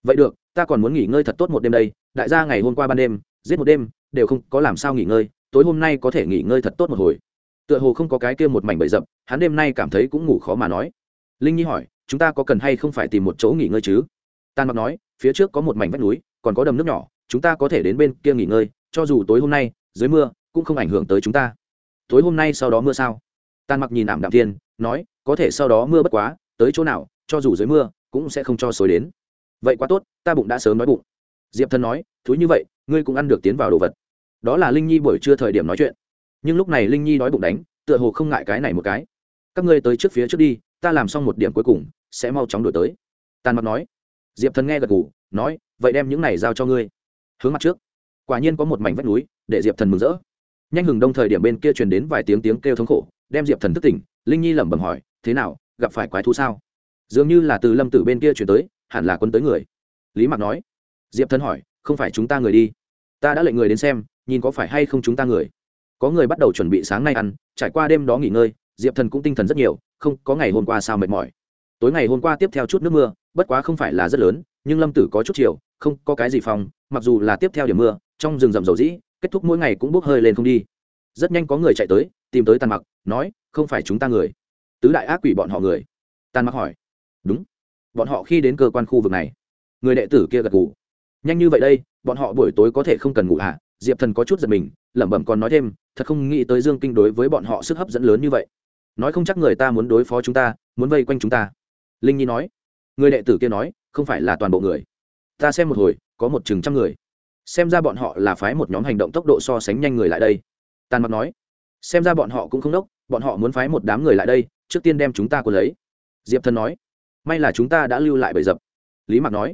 vậy được, ta còn muốn nghỉ ngơi thật tốt một đêm đây, đại gia ngày hôm qua ban đêm, giết một đêm, đều không có làm sao nghỉ ngơi, tối hôm nay có thể nghỉ ngơi thật tốt một hồi. Tựa hồ không có cái kia một mảnh bậy dập, hắn đêm nay cảm thấy cũng ngủ khó mà nói. Linh nhi hỏi, chúng ta có cần hay không phải tìm một chỗ nghỉ ngơi chứ? Tàn mặc nói, phía trước có một mảnh vách núi, còn có đầm nước nhỏ chúng ta có thể đến bên kia nghỉ ngơi, cho dù tối hôm nay, dưới mưa, cũng không ảnh hưởng tới chúng ta. Tối hôm nay sau đó mưa sao? Tàn mặc nhìn ảm đạm thiên, nói, có thể sau đó mưa bất quá, tới chỗ nào, cho dù dưới mưa, cũng sẽ không cho xối đến. Vậy quá tốt, ta bụng đã sớm nói bụng. Diệp thân nói thú như vậy, ngươi cũng ăn được tiến vào đồ vật. Đó là linh nhi buổi trưa thời điểm nói chuyện. Nhưng lúc này linh nhi nói bụng đánh, tựa hồ không ngại cái này một cái. Các ngươi tới trước phía trước đi, ta làm xong một điểm cuối cùng, sẽ mau chóng đổi tới. Tàn mặt nói. Diệp thần nghe gật ngủ nói, vậy đem những này giao cho ngươi hướng mặt trước. Quả nhiên có một mảnh vách núi, để diệp thần mừng rỡ. Nhanh hừng đông thời điểm bên kia truyền đến vài tiếng tiếng kêu thống khổ, đem diệp thần thức tỉnh, linh nhi lẩm bẩm hỏi, thế nào, gặp phải quái thú sao? Dường như là từ lâm tử bên kia chuyển tới, hẳn là quân tới người. Lý mạc nói. Diệp thần hỏi, không phải chúng ta người đi? Ta đã lệnh người đến xem, nhìn có phải hay không chúng ta người? Có người bắt đầu chuẩn bị sáng nay ăn, trải qua đêm đó nghỉ ngơi, diệp thần cũng tinh thần rất nhiều, không có ngày hôm qua sao mệt mỏi. Tối ngày hôm qua tiếp theo chút nước mưa, bất quá không phải là rất lớn, nhưng lâm tử có chút chiều, không có cái gì phòng mặc dù là tiếp theo điểm mưa, trong rừng rậm dầu dĩ, kết thúc mỗi ngày cũng bốc hơi lên không đi. Rất nhanh có người chạy tới, tìm tới tàn mặc, nói, không phải chúng ta người. Tứ đại ác quỷ bọn họ người. Tàn mặc hỏi, đúng, bọn họ khi đến cơ quan khu vực này, người đệ tử kia gật ngủ nhanh như vậy đây, bọn họ buổi tối có thể không cần ngủ à diệp thần có chút giật mình, lẩm bẩm còn nói thêm, thật không nghĩ tới dương kinh đối với bọn họ sức hấp dẫn lớn như vậy. Nói không chắc người ta muốn đối phó chúng ta, muốn vây quanh chúng ta. Linh nhi nói, người đệ tử kia nói, không phải là toàn bộ người. Ta xem một hồi có một chừng trăm người. Xem ra bọn họ là phái một nhóm hành động tốc độ so sánh nhanh người lại đây. Tàn mặc nói. Xem ra bọn họ cũng không đốc, bọn họ muốn phái một đám người lại đây, trước tiên đem chúng ta quân lấy. Diệp thần nói. May là chúng ta đã lưu lại bầy dập. Lý mặc nói.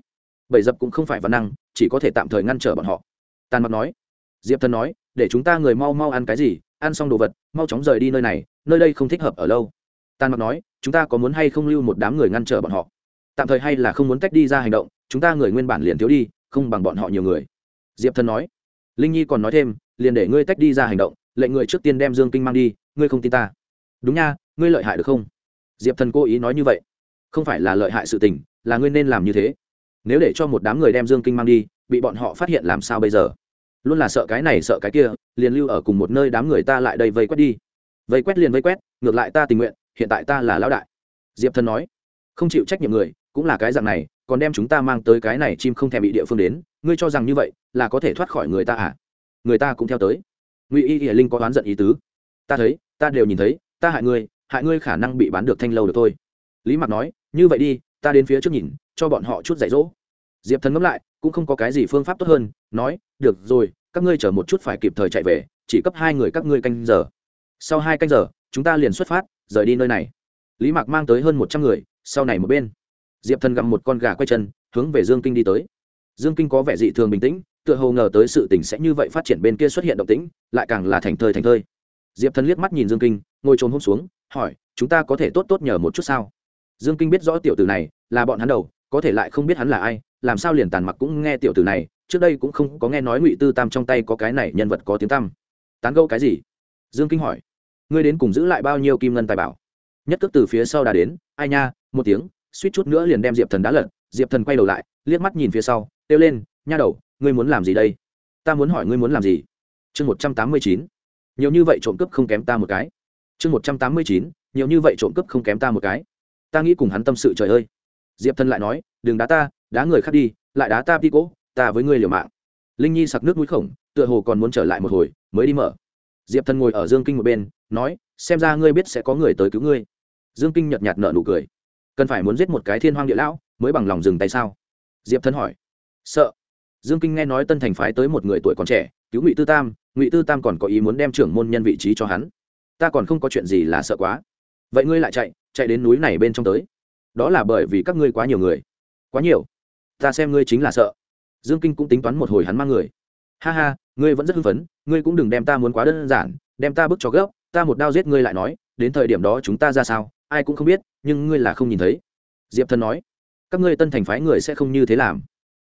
Bầy dập cũng không phải văn năng, chỉ có thể tạm thời ngăn trở bọn họ. Tàn mặc nói. Diệp thần nói. Để chúng ta người mau mau ăn cái gì, ăn xong đồ vật, mau chóng rời đi nơi này, nơi đây không thích hợp ở lâu. Tàn mặc nói. Chúng ta có muốn hay không lưu một đám người ngăn trở bọn họ? Tạm thời hay là không muốn tách đi ra hành động, chúng ta người nguyên bản liền thiếu đi không bằng bọn họ nhiều người. Diệp thần nói. Linh nhi còn nói thêm, liền để ngươi tách đi ra hành động, lệnh người trước tiên đem dương kinh mang đi, ngươi không tin ta. Đúng nha, ngươi lợi hại được không? Diệp thần cố ý nói như vậy. Không phải là lợi hại sự tình, là ngươi nên làm như thế. Nếu để cho một đám người đem dương kinh mang đi, bị bọn họ phát hiện làm sao bây giờ? Luôn là sợ cái này, sợ cái kia, liền lưu ở cùng một nơi đám người ta lại đây vây quét đi. Vây quét liền vây quét, ngược lại ta tình nguyện, hiện tại ta là lão đại. Diệp thần nói. Không chịu trách nhiệm người, cũng là cái dạng này còn đem chúng ta mang tới cái này chim không thèm bị địa phương đến, ngươi cho rằng như vậy là có thể thoát khỏi người ta à? Người ta cũng theo tới. Ngụy y hiển linh có oán giận ý tứ. Ta thấy, ta đều nhìn thấy, ta hại ngươi hại ngươi khả năng bị bán được thanh lâu được thôi. Lý mặc nói, như vậy đi, ta đến phía trước nhìn, cho bọn họ chút dạy dỗ. Diệp thần ngẫm lại, cũng không có cái gì phương pháp tốt hơn, nói, được rồi, các ngươi chờ một chút phải kịp thời chạy về, chỉ cấp hai người các ngươi canh giờ. Sau hai canh giờ, chúng ta liền xuất phát, rời đi nơi này. Lý mạc mang tới hơn một trăm người, sau này một bên diệp thần gặm một con gà quay chân, hướng về dương kinh đi tới. Dương kinh có vẻ dị thường bình tĩnh, tựa hồ ngờ tới sự tình sẽ như vậy phát triển bên kia xuất hiện động tĩnh, lại càng là thành thơi thành thơi. Diệp thần liếc mắt nhìn dương kinh, ngồi trồn hôm xuống, hỏi, chúng ta có thể tốt tốt nhờ một chút sao? Dương kinh biết rõ tiểu tử này là bọn hắn đầu, có thể lại không biết hắn là ai, làm sao liền tàn mặc cũng nghe tiểu tử này, trước đây cũng không có nghe nói ngụy tư tam trong tay có cái này nhân vật có tiếng tăm. tán gẫu cái gì? Dương kinh hỏi. Ngươi đến cùng giữ lại bao nhiêu kim ngân tài bảo? Nhất tức từ phía sau đã đến, ai nha, một tiếng suýt chút nữa liền đem diệp thần đá lật, diệp thần quay đầu lại, liếc mắt nhìn phía sau, kêu lên, nha đầu, ngươi muốn làm gì đây? Ta muốn hỏi ngươi muốn làm gì? Chương một trăm tám mươi chín, nhiều như vậy trộm cướp không kém ta một cái. Chương một trăm tám mươi chín, nhiều như vậy trộm cướp không kém ta một cái. Ta nghĩ cùng hắn tâm sự trời ơi. Diệp thần lại nói, đừng đá ta, đá người khác đi, lại đá ta đi cỗ ta với ngươi liều mạng. Linh nhi sặc nước mũi khổng, tựa hồ còn muốn trở lại một hồi, mới đi mở. Diệp thần ngồi ở dương kinh một bên, nói, xem ra ngươi biết sẽ có người tới cứu ngươi. Dương kinh nhợt nhạt nở nụ cười cần phải muốn giết một cái thiên hoang địa lão, mới bằng lòng dừng tay sao? Diệp thân hỏi. Sợ. Dương kinh nghe nói tân thành phái tới một người tuổi còn trẻ, cứu ngụy tư tam, ngụy tư tam còn có ý muốn đem trưởng môn nhân vị trí cho hắn. Ta còn không có chuyện gì là sợ quá. Vậy ngươi lại chạy chạy đến núi này bên trong tới. Đó là bởi vì các ngươi quá nhiều người. Quá nhiều. Ta xem ngươi chính là sợ. Dương kinh cũng tính toán một hồi hắn mang người. Ha ha, ngươi vẫn rất hưng phấn, ngươi cũng đừng đem ta muốn quá đơn giản, đem ta bức cho gấp, ta một đao giết ngươi lại nói, đến thời điểm đó chúng ta ra sao? Ai cũng không biết, nhưng ngươi là không nhìn thấy. Diệp thần nói, các ngươi tân thành phái người sẽ không như thế làm.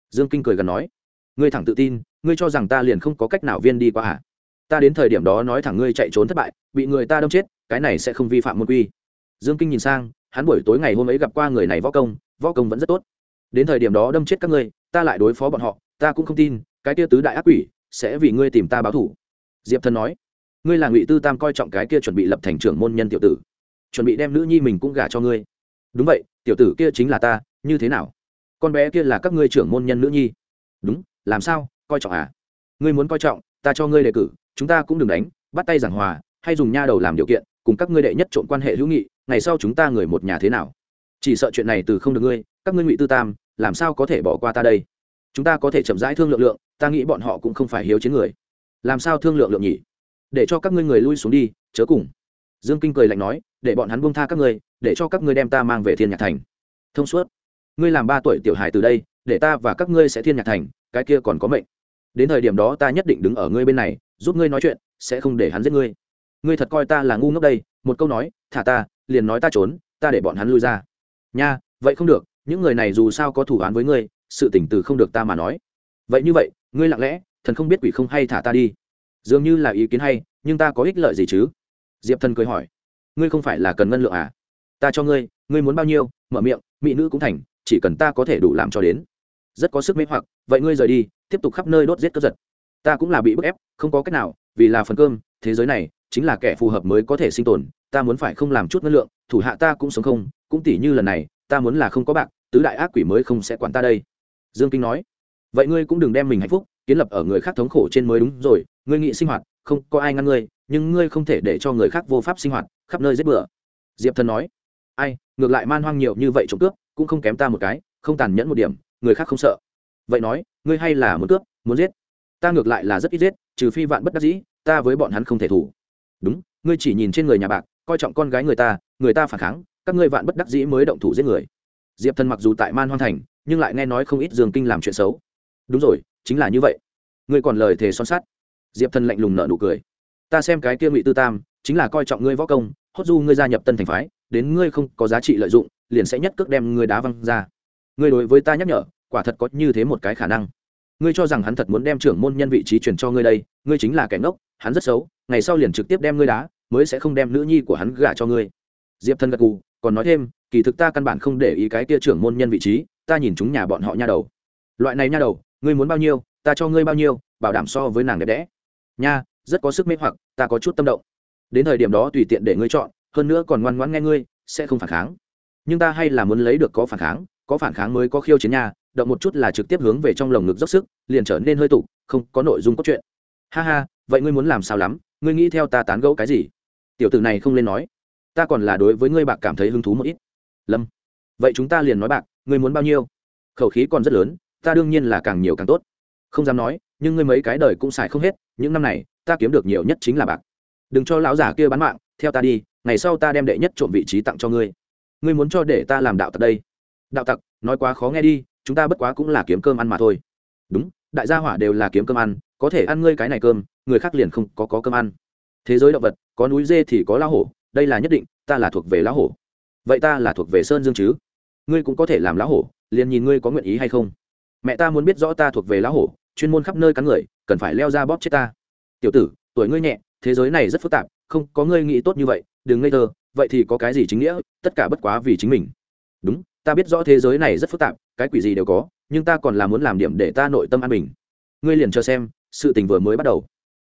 Dương kinh cười gần nói, ngươi thẳng tự tin, ngươi cho rằng ta liền không có cách nào viên đi qua à? Ta đến thời điểm đó nói thẳng ngươi chạy trốn thất bại, bị người ta đâm chết, cái này sẽ không vi phạm môn quy. Dương kinh nhìn sang, hắn buổi tối ngày hôm ấy gặp qua người này võ công võ công vẫn rất tốt. Đến thời điểm đó đâm chết các ngươi, ta lại đối phó bọn họ, ta cũng không tin, cái kia tứ đại ác quỷ sẽ vì ngươi tìm ta báo thủ diệp thần nói, ngươi là ngụy tư tam coi trọng cái kia chuẩn bị lập thành trưởng môn nhân tiểu tử chuẩn bị đem nữ nhi mình cũng gả cho ngươi. Đúng vậy, tiểu tử kia chính là ta, như thế nào? Con bé kia là các ngươi trưởng môn nhân nữ nhi. Đúng, làm sao, coi trọng à? Ngươi muốn coi trọng, ta cho ngươi đề cử, chúng ta cũng đừng đánh, bắt tay giảng hòa, hay dùng nha đầu làm điều kiện, cùng các ngươi đệ nhất trộn quan hệ hữu nghị, ngày sau chúng ta người một nhà thế nào? Chỉ sợ chuyện này từ không được ngươi, các ngươi ngụy tư tam, làm sao có thể bỏ qua ta đây? Chúng ta có thể chậm rãi thương lượng lượng, ta nghĩ bọn họ cũng không phải hiếu chiến người. Làm sao thương lượng lượng nhỉ? Để cho các ngươi người lui xuống đi, chớ cùng dương kinh cười lạnh nói, để bọn hắn buông tha các ngươi, để cho các ngươi đem ta mang về thiên nhạc thành. Thông suốt. Ngươi làm ba tuổi tiểu hài từ đây, để ta và các ngươi sẽ thiên nhạc thành, cái kia còn có mệnh. Đến thời điểm đó ta nhất định đứng ở ngươi bên này, giúp ngươi nói chuyện, sẽ không để hắn giết ngươi. Ngươi thật coi ta là ngu ngốc đây. Một câu nói, thả ta, liền nói ta trốn, ta để bọn hắn lui ra. Nha, vậy không được, những người này dù sao có thủ án với ngươi, sự tỉnh từ không được ta mà nói. Vậy như vậy, ngươi lặng lẽ, thần không biết quỷ không hay thả ta đi. Dường như là ý kiến hay, nhưng ta có ích lợi gì chứ? Diệp thần cười hỏi, ngươi không phải là cần ngân lượng à? Ta cho ngươi ngươi muốn bao nhiêu, mở miệng, mỹ nữ cũng thành, chỉ cần ta có thể đủ làm cho đến. Rất có sức mê hoặc, vậy ngươi rời đi, tiếp tục khắp nơi đốt giết cướp giật. Ta cũng là bị bức ép, không có cách nào, vì là phần cơm, thế giới này, chính là kẻ phù hợp mới có thể sinh tồn, ta muốn phải không làm chút ngân lượng, thủ hạ ta cũng sống không, cũng tỉ như lần này, ta muốn là không có bạc, tứ đại ác quỷ mới không sẽ quản ta đây. Dương kinh nói, vậy ngươi cũng đừng đem mình hạnh phúc, kiến lập ở người khác thống khổ trên mới đúng rồi, ngươi nghĩ sinh hoạt, không có ai ngăn ngươi nhưng ngươi không thể để cho người khác vô pháp sinh hoạt, khắp nơi giết bừa. Diệp thần nói, ai, ngược lại man hoang nhiều như vậy trộm cướp, cũng không kém ta một cái, không tàn nhẫn một điểm, người khác không sợ. Vậy nói, ngươi hay là muốn cướp, muốn giết? Ta ngược lại là rất ít giết, trừ phi vạn bất đắc dĩ, ta với bọn hắn không thể thủ. Đúng, ngươi chỉ nhìn trên người nhà bạc, coi trọng con gái người ta người ta phản kháng, các ngươi vạn bất đắc dĩ mới động thủ giết người. Diệp thần mặc dù tại man hoang thành, nhưng lại nghe nói không ít dương kinh làm chuyện xấu. Đúng rồi, chính là như vậy. Ngươi còn lời thề son sắt. Diệp thần lạnh lùng nợ nụ cười ta xem cái kia ngụy tư tam, chính là coi trọng ngươi võ công, hốt du ngươi gia nhập tân thành phái, đến ngươi không có giá trị lợi dụng, liền sẽ nhất cước đem ngươi đá văng ra. Ngươi đối với ta nhắc nhở, quả thật có như thế một cái khả năng. Ngươi cho rằng hắn thật muốn đem trưởng môn nhân vị trí truyền cho ngươi đây, ngươi chính là kẻ ngốc, hắn rất xấu, ngày sau liền trực tiếp đem ngươi đá, mới sẽ không đem nữ nhi của hắn gả cho ngươi. Diệp thân gật cù còn nói thêm, kỳ thực ta căn bản không để ý cái kia trưởng môn nhân vị trí, ta nhìn chúng nhà bọn họ nha đầu. Loại này nha đầu, ngươi muốn bao nhiêu, ta cho ngươi bao nhiêu, bảo đảm so với nàng đẹp đẽ. Nha rất có sức mê hoặc, ta có chút tâm động. Đến thời điểm đó tùy tiện để ngươi chọn, hơn nữa còn ngoan ngoãn nghe ngươi, sẽ không phản kháng. Nhưng ta hay là muốn lấy được có phản kháng, có phản kháng mới có khiêu chiến nha, động một chút là trực tiếp hướng về trong lồng ngực dốc sức, liền trở nên hơi tụ, không có nội dung cốt truyện. Ha ha, vậy ngươi muốn làm sao lắm, ngươi nghĩ theo ta tán gẫu cái gì? Tiểu tử này không lên nói. Ta còn là đối với ngươi bạc cảm thấy hứng thú một ít. Lâm, vậy chúng ta liền nói bạc, ngươi muốn bao nhiêu? Khẩu khí còn rất lớn, ta đương nhiên là càng nhiều càng tốt. Không dám nói nhưng ngươi mấy cái đời cũng xài không hết những năm này ta kiếm được nhiều nhất chính là bạc. Đừng cho lão giả kia bán mạng theo ta đi ngày sau ta đem đệ nhất trộm vị trí tặng cho ngươi. Ngươi muốn cho để ta làm đạo tặc đây? Đạo tặc nói quá khó nghe đi chúng ta bất quá cũng là kiếm cơm ăn mà thôi. Đúng đại gia hỏa đều là kiếm cơm ăn có thể ăn ngươi cái này cơm người khác liền không có, có cơm ăn. Thế giới động vật có núi dê thì có lá hổ đây là nhất định ta là thuộc về lá hổ. Vậy ta là thuộc về sơn dương chứ? Ngươi cũng có thể làm lá hổ liền nhìn ngươi có nguyện ý hay không. Mẹ ta muốn biết rõ ta thuộc về lá hổ chuyên môn khắp nơi cắn người, cần phải leo ra bóp chết ta. Tiểu tử, tuổi ngươi nhẹ, thế giới này rất phức tạp, không có ngươi nghĩ tốt như vậy, đừng ngây thơ, vậy thì có cái gì chính nghĩa, tất cả bất quá vì chính mình. Đúng, ta biết rõ thế giới này rất phức tạp, cái quỷ gì đều có, nhưng ta còn là muốn làm điểm để ta nội tâm an bình. Ngươi liền chờ xem, sự tình vừa mới bắt đầu.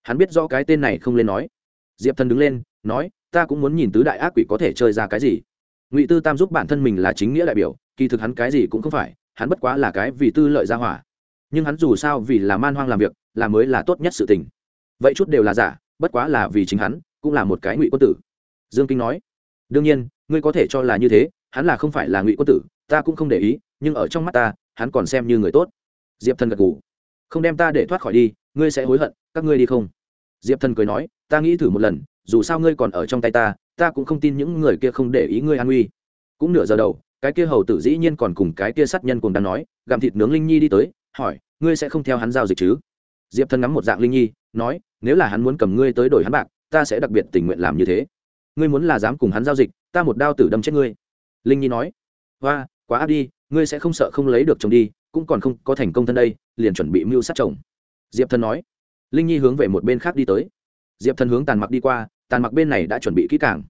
Hắn biết rõ cái tên này không lên nói. Diệp thần đứng lên, nói, ta cũng muốn nhìn tứ đại ác quỷ có thể chơi ra cái gì. Ngụy tư tam giúp bản thân mình là chính nghĩa đại biểu, kỳ thực hắn cái gì cũng không phải, hắn bất quá là cái vì tư lợi ra hỏa nhưng hắn dù sao vì là man hoang làm việc, là mới là tốt nhất sự tình. Vậy chút đều là giả, bất quá là vì chính hắn, cũng là một cái ngụy quân tử. Dương kinh nói. Đương nhiên, ngươi có thể cho là như thế, hắn là không phải là ngụy quân tử, ta cũng không để ý, nhưng ở trong mắt ta, hắn còn xem như người tốt. Diệp thần gật gù. Không đem ta để thoát khỏi đi, ngươi sẽ hối hận, các ngươi đi không? Diệp thần cười nói, ta nghĩ thử một lần, dù sao ngươi còn ở trong tay ta ta cũng không tin những người kia không để ý ngươi an nguy. Cũng nửa giờ đầu, cái kia hầu tử dĩ nhiên còn cùng cái kia sát nhân cùng đang nói, gặm thịt nướng linh nhi đi tới hỏi, ngươi sẽ không theo hắn giao dịch chứ? Diệp thần ngắm một dạng linh nhi, nói, nếu là hắn muốn cầm ngươi tới đổi hắn bạc, ta sẽ đặc biệt tình nguyện làm như thế. Ngươi muốn là dám cùng hắn giao dịch, ta một đao tử đâm chết ngươi. Linh nhi nói và quá áp đi, ngươi sẽ không sợ không lấy được chồng đi, cũng còn không có thành công thân đây, liền chuẩn bị mưu sát chồng. Diệp thần nói. Linh nhi hướng về một bên khác đi tới. Diệp thần hướng tàn mặc đi qua, tàn mặc bên này đã chuẩn bị kỹ càng.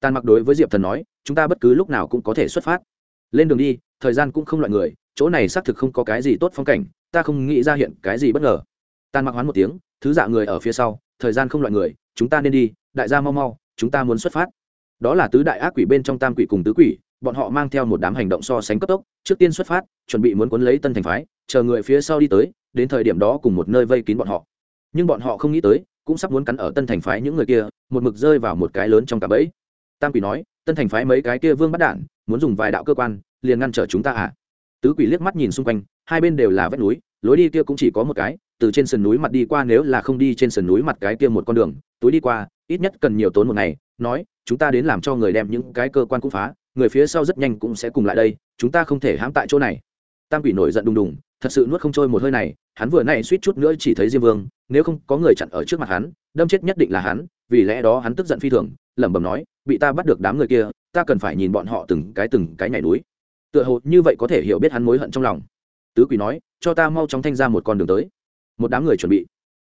Tàn mặc đối với diệp thần nói, chúng ta bất cứ lúc nào cũng có thể xuất phát. Lên đường đi, thời gian cũng không loại người chỗ này xác thực không có cái gì tốt phong cảnh, ta không nghĩ ra hiện cái gì bất ngờ. Tàn mặc hoán một tiếng, thứ dạ người ở phía sau, thời gian không loại người, chúng ta nên đi, đại gia mau mau, chúng ta muốn xuất phát. Đó là tứ đại ác quỷ bên trong tam quỷ cùng tứ quỷ, bọn họ mang theo một đám hành động so sánh cấp tốc, trước tiên xuất phát, chuẩn bị muốn cuốn lấy tân thành phái, chờ người phía sau đi tới, đến thời điểm đó cùng một nơi vây kín bọn họ. Nhưng bọn họ không nghĩ tới, cũng sắp muốn cắn ở tân thành phái những người kia, một mực rơi vào một cái lớn trong cả bẫy. Tam quỷ nói, tân thành phái mấy cái kia vương bắt đản muốn dùng vài đạo cơ quan, liền ngăn trở chúng ta à? Tứ quỷ liếc mắt nhìn xung quanh, hai bên đều là vách núi, lối đi kia cũng chỉ có một cái, từ trên sườn núi mặt đi qua nếu là không đi trên sườn núi mặt cái kia một con đường, túi đi qua, ít nhất cần nhiều tốn một ngày, nói, chúng ta đến làm cho người đem những cái cơ quan cũng phá, người phía sau rất nhanh cũng sẽ cùng lại đây, chúng ta không thể hãm tại chỗ này. Tam quỷ nổi giận đùng đùng, thật sự nuốt không trôi một hơi này, hắn vừa nay suýt chút nữa chỉ thấy diêm vương, nếu không có người chặn ở trước mặt hắn, đâm chết nhất định là hắn, vì lẽ đó hắn tức giận phi thường, lẩm bẩm nói, bị ta bắt được đám người kia, ta cần phải nhìn bọn họ từng cái từng cái nhảy núi tựa hồ như vậy có thể hiểu biết hắn mối hận trong lòng. Tứ quỷ nói, cho ta mau chóng thanh ra một con đường tới. Một đám người chuẩn bị.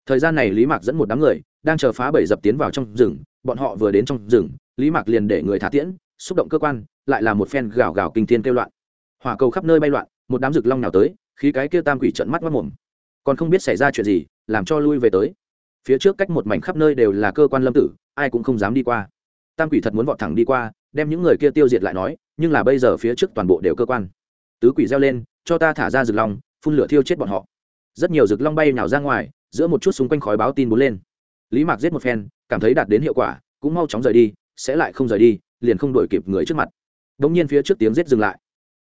Thời gian này lý mạc dẫn một đám người, đang chờ phá bảy dập tiến vào trong rừng. Bọn họ vừa đến trong rừng, lý mạc liền để người thả tiễn, xúc động cơ quan, lại là một phen gào gào kinh thiên kêu loạn. Hỏa cầu khắp nơi bay loạn, một đám rực long nào tới khi cái kia tam quỷ trận mắt mất mồm còn không biết xảy ra chuyện gì, làm cho lui về tới. Phía trước cách một mảnh khắp nơi đều là cơ quan lâm tử, ai cũng không dám đi qua. Tam quỷ thật muốn vọt thẳng đi qua, đem những người kia tiêu diệt lại nói nhưng là bây giờ phía trước toàn bộ đều cơ quan. Tứ quỷ reo lên, cho ta thả ra rực long, phun lửa thiêu chết bọn họ. Rất nhiều rực long bay nhào ra ngoài, giữa một chút xung quanh khói báo tin bốn lên. Lý mạc giết một phen, cảm thấy đạt đến hiệu quả, cũng mau chóng rời đi, sẽ lại không rời đi, liền không đổi kịp người trước mặt. Đ ỗ n g nhiên phía trước tiếng giết dừng lại.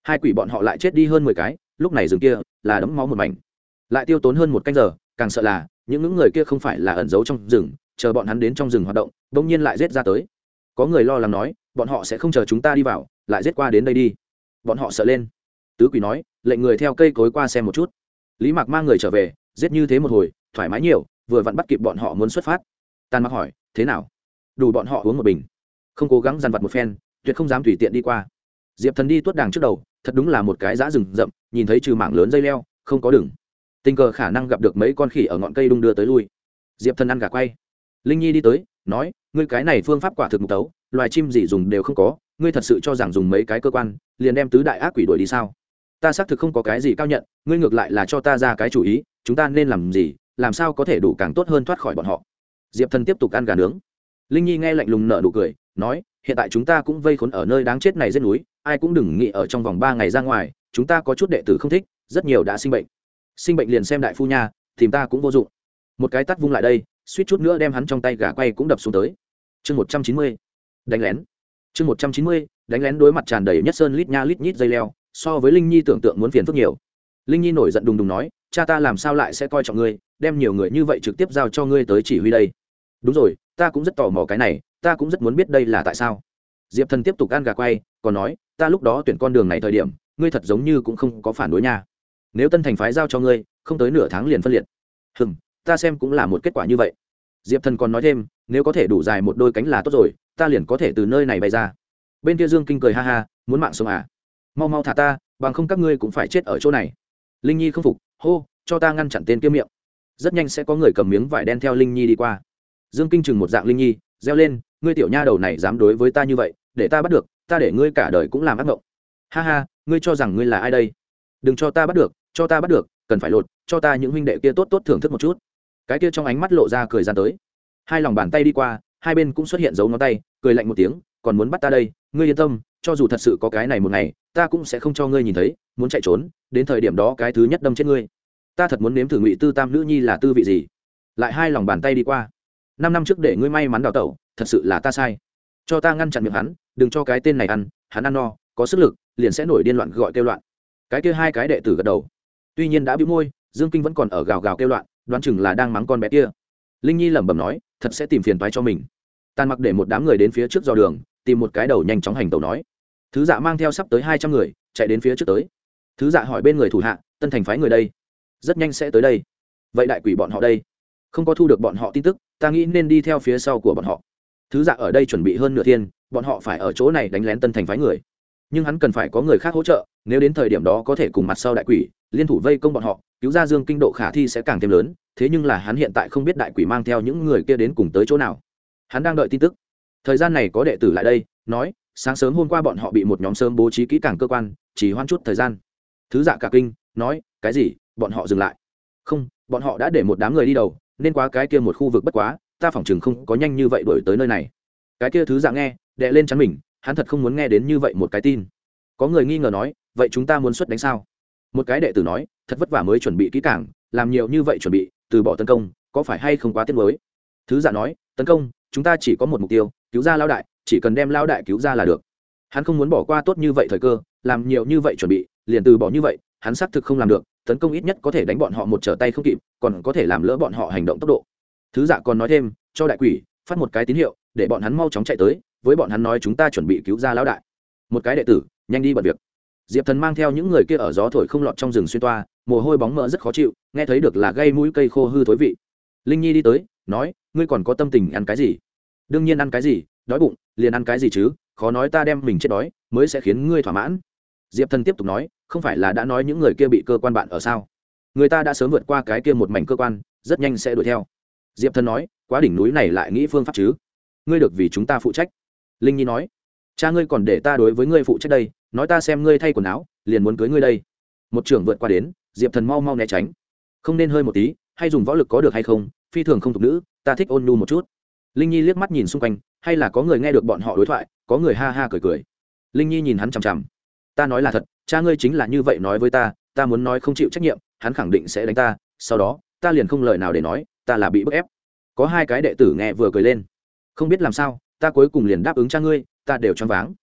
Hai quỷ bọn họ lại chết đi hơn mười cái, lúc này rừng kia là đấm máu một mảnh. Lại tiêu tốn hơn một canh giờ, càng sợ là, những những người kia không phải là ẩn giấu trong rừng, chờ bọn hắn đến trong rừng hoạt động đ ỗ n g nhiên lại giết ra tới. Có người lo lắng nói, bọn họ sẽ không chờ chúng ta đi vào lại giết qua đến đây đi. Bọn họ sợ lên. Tứ quỷ nói, lệnh người theo cây cối qua xem một chút. Lý mạc mang người trở về, giết như thế một hồi, thoải mái nhiều, vừa vặn bắt kịp bọn họ muốn xuất phát. Tàn mặc hỏi, thế nào? Đủ bọn họ uống một bình. Không cố gắng dằn vặt một phen, tuyệt không dám tùy tiện đi qua. Diệp thần đi tuốt đàng trước đầu, thật đúng là một cái giã rừng rậm, nhìn thấy trừ mảng lớn dây leo, không có đường. Tình cờ khả năng gặp được mấy con khỉ ở ngọn cây đung đưa tới lui. Diệp thần ăn gà quay. Linh nhi đi tới, nói, ngươi cái này phương pháp quả thực mục tấu, loài chim gì dùng đều không có ngươi thật sự cho rằng dùng mấy cái cơ quan, liền đem tứ đại ác quỷ đuổi đi sao? Ta xác thực không có cái gì cao nhận, ngươi ngược lại là cho ta ra cái chủ ý, chúng ta nên làm gì, làm sao có thể đủ càng tốt hơn thoát khỏi bọn họ? Diệp thần tiếp tục ăn gà nướng. Linh nhi nghe lạnh lùng nở nụ cười, nói, hiện tại chúng ta cũng vây khốn ở nơi đáng chết này trên núi, ai cũng đừng nghĩ ở trong vòng ba ngày ra ngoài, chúng ta có chút đệ tử không thích, rất nhiều đã sinh bệnh. Sinh bệnh liền xem đại phu nha, tìm ta cũng vô dụng. Một cái tắt vung lại đây, suýt chút nữa đem hắn trong tay gà quay cũng đập xuống tới. Chương một trăm chín mươi. Đánh lén chương một trăm chín mươi, đánh lén đối mặt tràn đầy nhất sơn lít nha lít nhít dây leo, so với linh nhi tưởng tượng muốn phiền phức nhiều. Linh nhi nổi giận đùng đùng nói, cha ta làm sao lại sẽ coi trọng ngươi, đem nhiều người như vậy trực tiếp giao cho ngươi tới chỉ huy đây? Đúng rồi, ta cũng rất tò mò cái này, ta cũng rất muốn biết đây là tại sao. Diệp thần tiếp tục ăn gà quay, còn nói, ta lúc đó tuyển con đường này thời điểm, ngươi thật giống như cũng không có phản đối nha. Nếu tân thành phái giao cho ngươi, không tới nửa tháng liền phân liệt. Hừm, ta xem cũng là một kết quả như vậy. Diệp thần còn nói thêm, nếu có thể đủ dài một đôi cánh là tốt rồi ta liền có thể từ nơi này bay ra. Bên kia dương kinh cười ha ha, muốn mạng sống à? Mau mau thả ta, bằng không các ngươi cũng phải chết ở chỗ này. Linh nhi không phục, hô, cho ta ngăn chặn tên kia miệng. Rất nhanh sẽ có người cầm miếng vải đen theo linh nhi đi qua. Dương kinh chừng một dạng linh nhi, reo lên, ngươi tiểu nha đầu này dám đối với ta như vậy, để ta bắt được, ta để ngươi cả đời cũng làm ác mộng. Ha ha, ngươi cho rằng ngươi là ai đây? Đừng cho ta bắt được, cho ta bắt được, cần phải lột, cho ta những huynh đệ kia tốt tốt thưởng thức một chút. Cái kia trong ánh mắt lộ ra cười ra tới. Hai lòng bàn tay đi qua hai bên cũng xuất hiện dấu ngón tay, cười lạnh một tiếng, còn muốn bắt ta đây? Ngươi yên tâm, cho dù thật sự có cái này một ngày, ta cũng sẽ không cho ngươi nhìn thấy, muốn chạy trốn, đến thời điểm đó cái thứ nhất đâm chết ngươi. Ta thật muốn nếm thử ngụy tư tam nữ nhi là tư vị gì? Lại hai lòng bàn tay đi qua. Năm năm trước để ngươi may mắn đào tẩu, thật sự là ta sai. Cho ta ngăn chặn miệng hắn, đừng cho cái tên này ăn, hắn ăn no, có sức lực, liền sẽ nổi điên loạn gọi kêu loạn. Cái kia hai cái đệ tử gật đầu. Tuy nhiên đã bĩu môi, dương kinh vẫn còn ở gào gào kêu loạn, đoán chừng là đang mắng con bé kia. Linh nhi lẩm bẩm nói, thật sẽ tìm phiền toái cho mình tàn mặc để một đám người đến phía trước dò đường, tìm một cái đầu nhanh chóng hành tẩu nói. Thứ dạ mang theo sắp tới hai trăm người, chạy đến phía trước tới. Thứ dạ hỏi bên người thủ hạ, tân thành phái người đây? Rất nhanh sẽ tới đây. Vậy đại quỷ bọn họ đây? Không có thu được bọn họ tin tức, ta nghĩ nên đi theo phía sau của bọn họ. Thứ dạ ở đây chuẩn bị hơn nửa thiên, bọn họ phải ở chỗ này đánh lén tân thành phái người. Nhưng hắn cần phải có người khác hỗ trợ, nếu đến thời điểm đó có thể cùng mặt sau đại quỷ, liên thủ vây công bọn họ, cứu ra dương kinh độ khả thi sẽ càng thêm lớn, thế nhưng là hắn hiện tại không biết đại quỷ mang theo những người kia đến cùng tới chỗ nào hắn đang đợi tin tức. Thời gian này có đệ tử lại đây, nói, sáng sớm hôm qua bọn họ bị một nhóm sớm bố trí kỹ càng cơ quan, chỉ hoan chút thời gian. Thứ dạ cả kinh, nói, cái gì, bọn họ dừng lại? Không, bọn họ đã để một đám người đi đầu, nên qua cái kia một khu vực bất quá, ta phỏng chừng không có nhanh như vậy đổi tới nơi này. Cái kia thứ dạ nghe đệ lên chắn mình, hắn thật không muốn nghe đến như vậy một cái tin. Có người nghi ngờ nói, vậy chúng ta muốn xuất đánh sao? Một cái đệ tử nói, thật vất vả mới chuẩn bị kỹ càng, làm nhiều như vậy chuẩn bị, từ bỏ tấn công, có phải hay không quá tiếc mới thứ dạ nói, tấn công, chúng ta chỉ có một mục tiêu, cứu ra lao đại, chỉ cần đem lao đại cứu ra là được. Hắn không muốn bỏ qua tốt như vậy thời cơ, làm nhiều như vậy chuẩn bị, liền từ bỏ như vậy, hắn xác thực không làm được, tấn công ít nhất có thể đánh bọn họ một trở tay không kịp, còn có thể làm lỡ bọn họ hành động tốc độ. Thứ dạ còn nói thêm, cho đại quỷ, phát một cái tín hiệu, để bọn hắn mau chóng chạy tới, với bọn hắn nói chúng ta chuẩn bị cứu ra lão đại. Một cái đệ tử, nhanh đi bật việc. Diệp thần mang theo những người kia ở gió thổi không lọt trong rừng xuyên toa, mồ hôi bóng mỡ rất khó chịu, nghe thấy được là gây mũi cây khô hư thối vị. Linh nhi đi tới, nói ngươi còn có tâm tình ăn cái gì? Đương nhiên ăn cái gì, đói bụng, liền ăn cái gì chứ, khó nói ta đem mình chết đói, mới sẽ khiến ngươi thỏa mãn. Diệp thần tiếp tục nói, không phải là đã nói những người kia bị cơ quan bạn ở sao? Người ta đã sớm vượt qua cái kia một mảnh cơ quan, rất nhanh sẽ đuổi theo. Diệp thần nói, quá đỉnh núi này lại nghĩ phương pháp chứ? Ngươi được vì chúng ta phụ trách. Linh nhi nói, cha ngươi còn để ta đối với ngươi phụ trách đây, nói ta xem ngươi thay quần áo, liền muốn cưới ngươi đây. Một trưởng vượt qua đến, diệp thần mau mau né tránh. Không nên hơi một tí, hay dùng võ lực có được hay không phi thường không thục nữ, ta thích ôn nhu một chút. Linh nhi liếc mắt nhìn xung quanh, hay là có người nghe được bọn họ đối thoại, có người ha ha cười cười. Linh nhi nhìn hắn chằm chằm. Ta nói là thật, cha ngươi chính là như vậy nói với ta ta muốn nói không chịu trách nhiệm, hắn khẳng định sẽ đánh ta, sau đó, ta liền không lời nào để nói, ta là bị bức ép. Có hai cái đệ tử nghe vừa cười lên. Không biết làm sao, ta cuối cùng liền đáp ứng cha ngươi, ta đều choáng váng.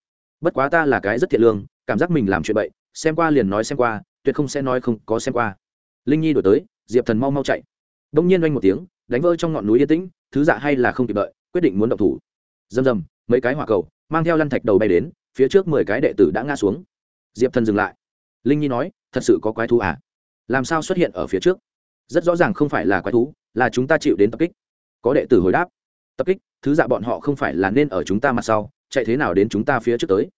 Bất quá ta là cái rất thiện lương, cảm giác mình làm chuyện bậy, xem qua liền nói xem qua, tuyệt không sẽ nói không có xem qua. Linh nhi đổi tới, diệp thần mau mau chạy đông nhiên oanh một tiếng, đánh vỡ trong ngọn núi yên tĩnh, thứ dạ hay là không kịp đợi, quyết định muốn động thủ. Dầm dầm, mấy cái hỏa cầu, mang theo lăn thạch đầu bay đến, phía trước mười cái đệ tử đã ngã xuống. Diệp thần dừng lại. Linh nhi nói, thật sự có quái thú à? Làm sao xuất hiện ở phía trước? Rất rõ ràng không phải là quái thú, là chúng ta chịu đến tập kích. Có đệ tử hồi đáp, tập kích, thứ dạ bọn họ không phải là nên ở chúng ta mặt sau, chạy thế nào đến chúng ta phía trước tới?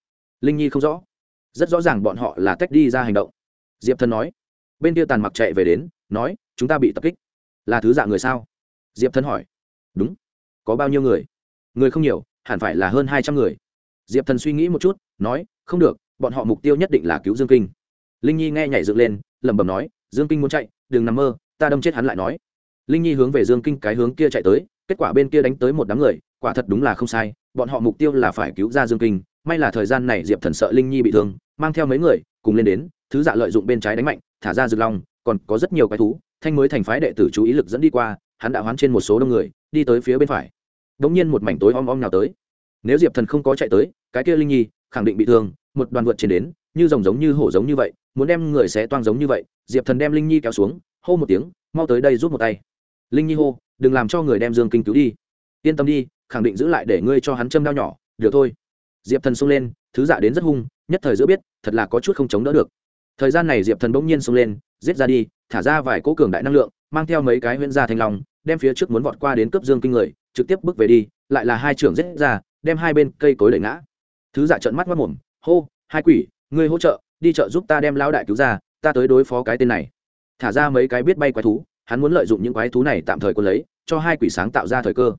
Linh nhi không rõ. Rất rõ ràng bọn họ là tách đi ra hành động. Diệp thần nói, bên kia tàn mặc chạy về đến, nói, chúng ta bị tập kích là thứ dạng người sao? Diệp thần hỏi. Đúng. Có bao nhiêu người? Người không nhiều, hẳn phải là hơn hai trăm người. Diệp thần suy nghĩ một chút, nói, không được, bọn họ mục tiêu nhất định là cứu dương kinh. Linh nhi nghe nhảy dựng lên, lẩm bẩm nói, dương kinh muốn chạy, đừng nằm mơ, ta đâm chết hắn lại nói. Linh nhi hướng về dương kinh cái hướng kia chạy tới, kết quả bên kia đánh tới một đám người, quả thật đúng là không sai, bọn họ mục tiêu là phải cứu ra dương kinh, may là thời gian này diệp thần sợ linh nhi bị thương, mang theo mấy người, cùng lên đến, thứ dạ lợi dụng bên trái đánh mạnh, thả ra rực long, còn có rất nhiều cái thú thanh mới thành phái đệ tử chú ý lực dẫn đi qua, hắn đã hoán trên một số đông người, đi tới phía bên phải. Đ ỗ n g nhiên một mảnh tối om om nào tới. Nếu diệp thần không có chạy tới, cái kia linh nhi khẳng định bị thương, một đoàn vượt trên đến, như rồng giống như hổ giống như vậy, muốn đem người sẽ toang giống như vậy, diệp thần đem linh nhi kéo xuống, hô một tiếng, mau tới đây rút một tay. Linh nhi hô, đừng làm cho người đem dương kinh cứu đi. Yên tâm đi, khẳng định giữ lại để ngươi cho hắn châm đau nhỏ, được thôi. Diệp thần xông lên, thứ dạ đến rất hung, nhất thời giữa biết, thật là có chút không chống đỡ được. Thời gian này diệp thần bỗng nhiên xông lên, giết ra đi thả ra vài cỗ cường đại năng lượng, mang theo mấy cái huyễn gia thanh long, đem phía trước muốn vọt qua đến cướp dương kinh người, trực tiếp bước về đi, lại là hai trưởng giết ra, đem hai bên cây cối đẩy ngã. Thứ giả trợn mắt mất mồm, hô, hai quỷ, ngươi hỗ trợ, đi chợ giúp ta đem lão đại cứu ra, ta tới đối phó cái tên này. Thả ra mấy cái biết bay quái thú, hắn muốn lợi dụng những quái thú này tạm thời quân lấy, cho hai quỷ sáng tạo ra thời cơ.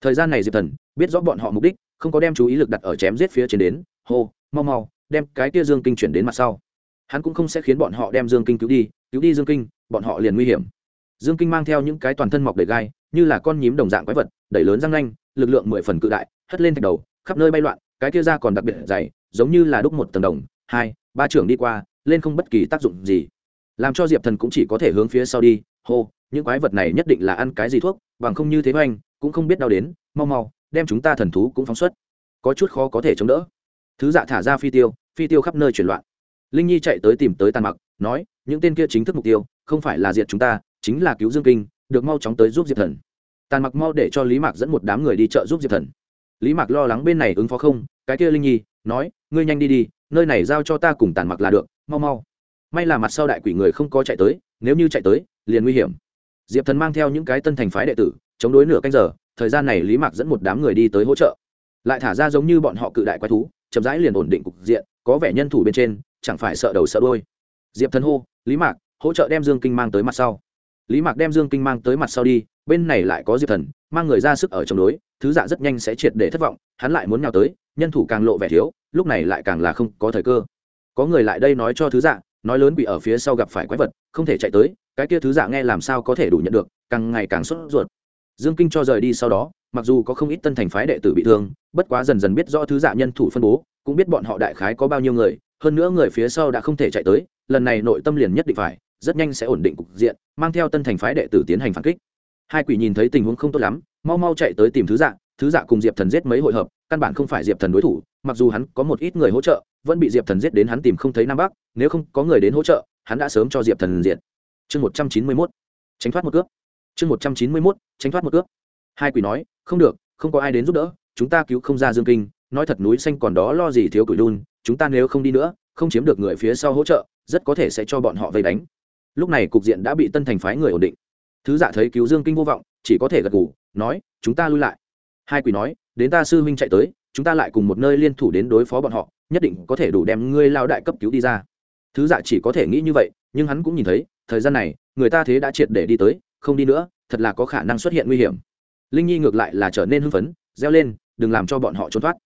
Thời gian này diệp thần biết rõ bọn họ mục đích, không có đem chú ý lực đặt ở chém giết phía trên đến, hô, mau mau, đem cái kia dương kinh chuyển đến mặt sau. Hắn cũng không sẽ khiến bọn họ đem dương kinh cứu đi cứu đi dương kinh bọn họ liền nguy hiểm. Dương kinh mang theo những cái toàn thân mọc đầy gai, như là con nhím đồng dạng quái vật, đẩy lớn răng nanh, lực lượng mười phần cự đại, hất lên thạch đầu, khắp nơi bay loạn, cái kia ra còn đặc biệt dày, giống như là đúc một tầng đồng. Hai, ba trưởng đi qua, lên không bất kỳ tác dụng gì. Làm cho diệp thần cũng chỉ có thể hướng phía sau đi, hô, những quái vật này nhất định là ăn cái gì thuốc, bằng không như thế oanh, cũng không biết đau đến, mau mau, đem chúng ta thần thú cũng phóng xuất. Có chút khó có thể chống đỡ. Thứ dạ thả ra phi tiêu phi tiêu khắp nơi chuyển loạn. Linh nhi chạy tới tìm tới tàn mặc nói, những tên kia chính thức mục tiêu, không phải là diệt chúng ta, chính là cứu dương kinh, được mau chóng tới giúp diệp thần. Tàn mặc mau để cho lý mạc dẫn một đám người đi chợ giúp diệp thần. Lý mạc lo lắng bên này ứng phó không, cái kia linh nhi, nói, ngươi nhanh đi đi, nơi này giao cho ta cùng tàn mặc là được, mau mau. May là mặt sau đại quỷ người không có chạy tới, nếu như chạy tới, liền nguy hiểm. Diệp thần mang theo những cái tân thành phái đệ tử, chống đối nửa canh giờ, thời gian này lý mạc dẫn một đám người đi tới hỗ trợ. Lại thả ra giống như bọn họ cự đại quái thú, chậm rãi liền ổn định cục diện, có vẻ nhân thủ bên trên, chẳng phải sợ đầu sợ đôi diệp thần hô, lý mạc, hỗ trợ đem dương kinh mang tới mặt sau. Lý mạc đem dương kinh mang tới mặt sau đi, bên này lại có diệp thần, mang người ra sức ở chống đối, thứ dạ rất nhanh sẽ triệt để thất vọng, hắn lại muốn nhào tới, nhân thủ càng lộ vẻ thiếu, lúc này lại càng là không có thời cơ. Có người lại đây nói cho thứ dạ nói lớn bị ở phía sau gặp phải quái vật, không thể chạy tới, cái kia thứ dạ nghe làm sao có thể đủ nhận được, càng ngày càng sốt ruột. Dương kinh cho rời đi sau đó, mặc dù có không ít tân thành phái đệ tử bị thương, bất quá dần dần biết rõ thứ dạ nhân thủ phân bố, cũng biết bọn họ đại khái có bao nhiêu người, hơn nữa người phía sau đã không thể chạy tới lần này nội tâm liền nhất định phải, rất nhanh sẽ ổn định cục diện, mang theo tân thành phái đệ tử tiến hành phản kích. Hai quỷ nhìn thấy tình huống không tốt lắm, mau mau chạy tới tìm thứ dạ thứ dạ cùng diệp thần giết mấy hội hợp, căn bản không phải diệp thần đối thủ, mặc dù hắn có một ít người hỗ trợ, vẫn bị diệp thần giết đến hắn tìm không thấy nam bắc, nếu không có người đến hỗ trợ, hắn đã sớm cho diệp thần diệt. Chương một trăm chín mươi mốt, tránh thoát một cướp chương một trăm chín mươi mốt, tránh thoát một cướp hai quỷ nói, không được, không có ai đến giúp đỡ, chúng ta cứu không ra dương kinh, nói thật núi xanh còn đó lo gì thiếu củi đun, chúng ta nếu không đi nữa, không chiếm được người phía sau hỗ trợ rất có thể sẽ cho bọn họ vây đánh. Lúc này cục diện đã bị tân thành phái người ổn định. Thứ dạ thấy cứu dương kinh vô vọng, chỉ có thể gật ngủ nói, chúng ta lui lại. Hai quỷ nói, đến ta sư huynh chạy tới, chúng ta lại cùng một nơi liên thủ đến đối phó bọn họ, nhất định có thể đủ đem ngươi lao đại cấp cứu đi ra. Thứ dạ chỉ có thể nghĩ như vậy, nhưng hắn cũng nhìn thấy, thời gian này, người ta thế đã triệt để đi tới, không đi nữa, thật là có khả năng xuất hiện nguy hiểm. Linh nhi ngược lại là trở nên hưng phấn, reo lên, đừng làm cho bọn họ trốn thoát,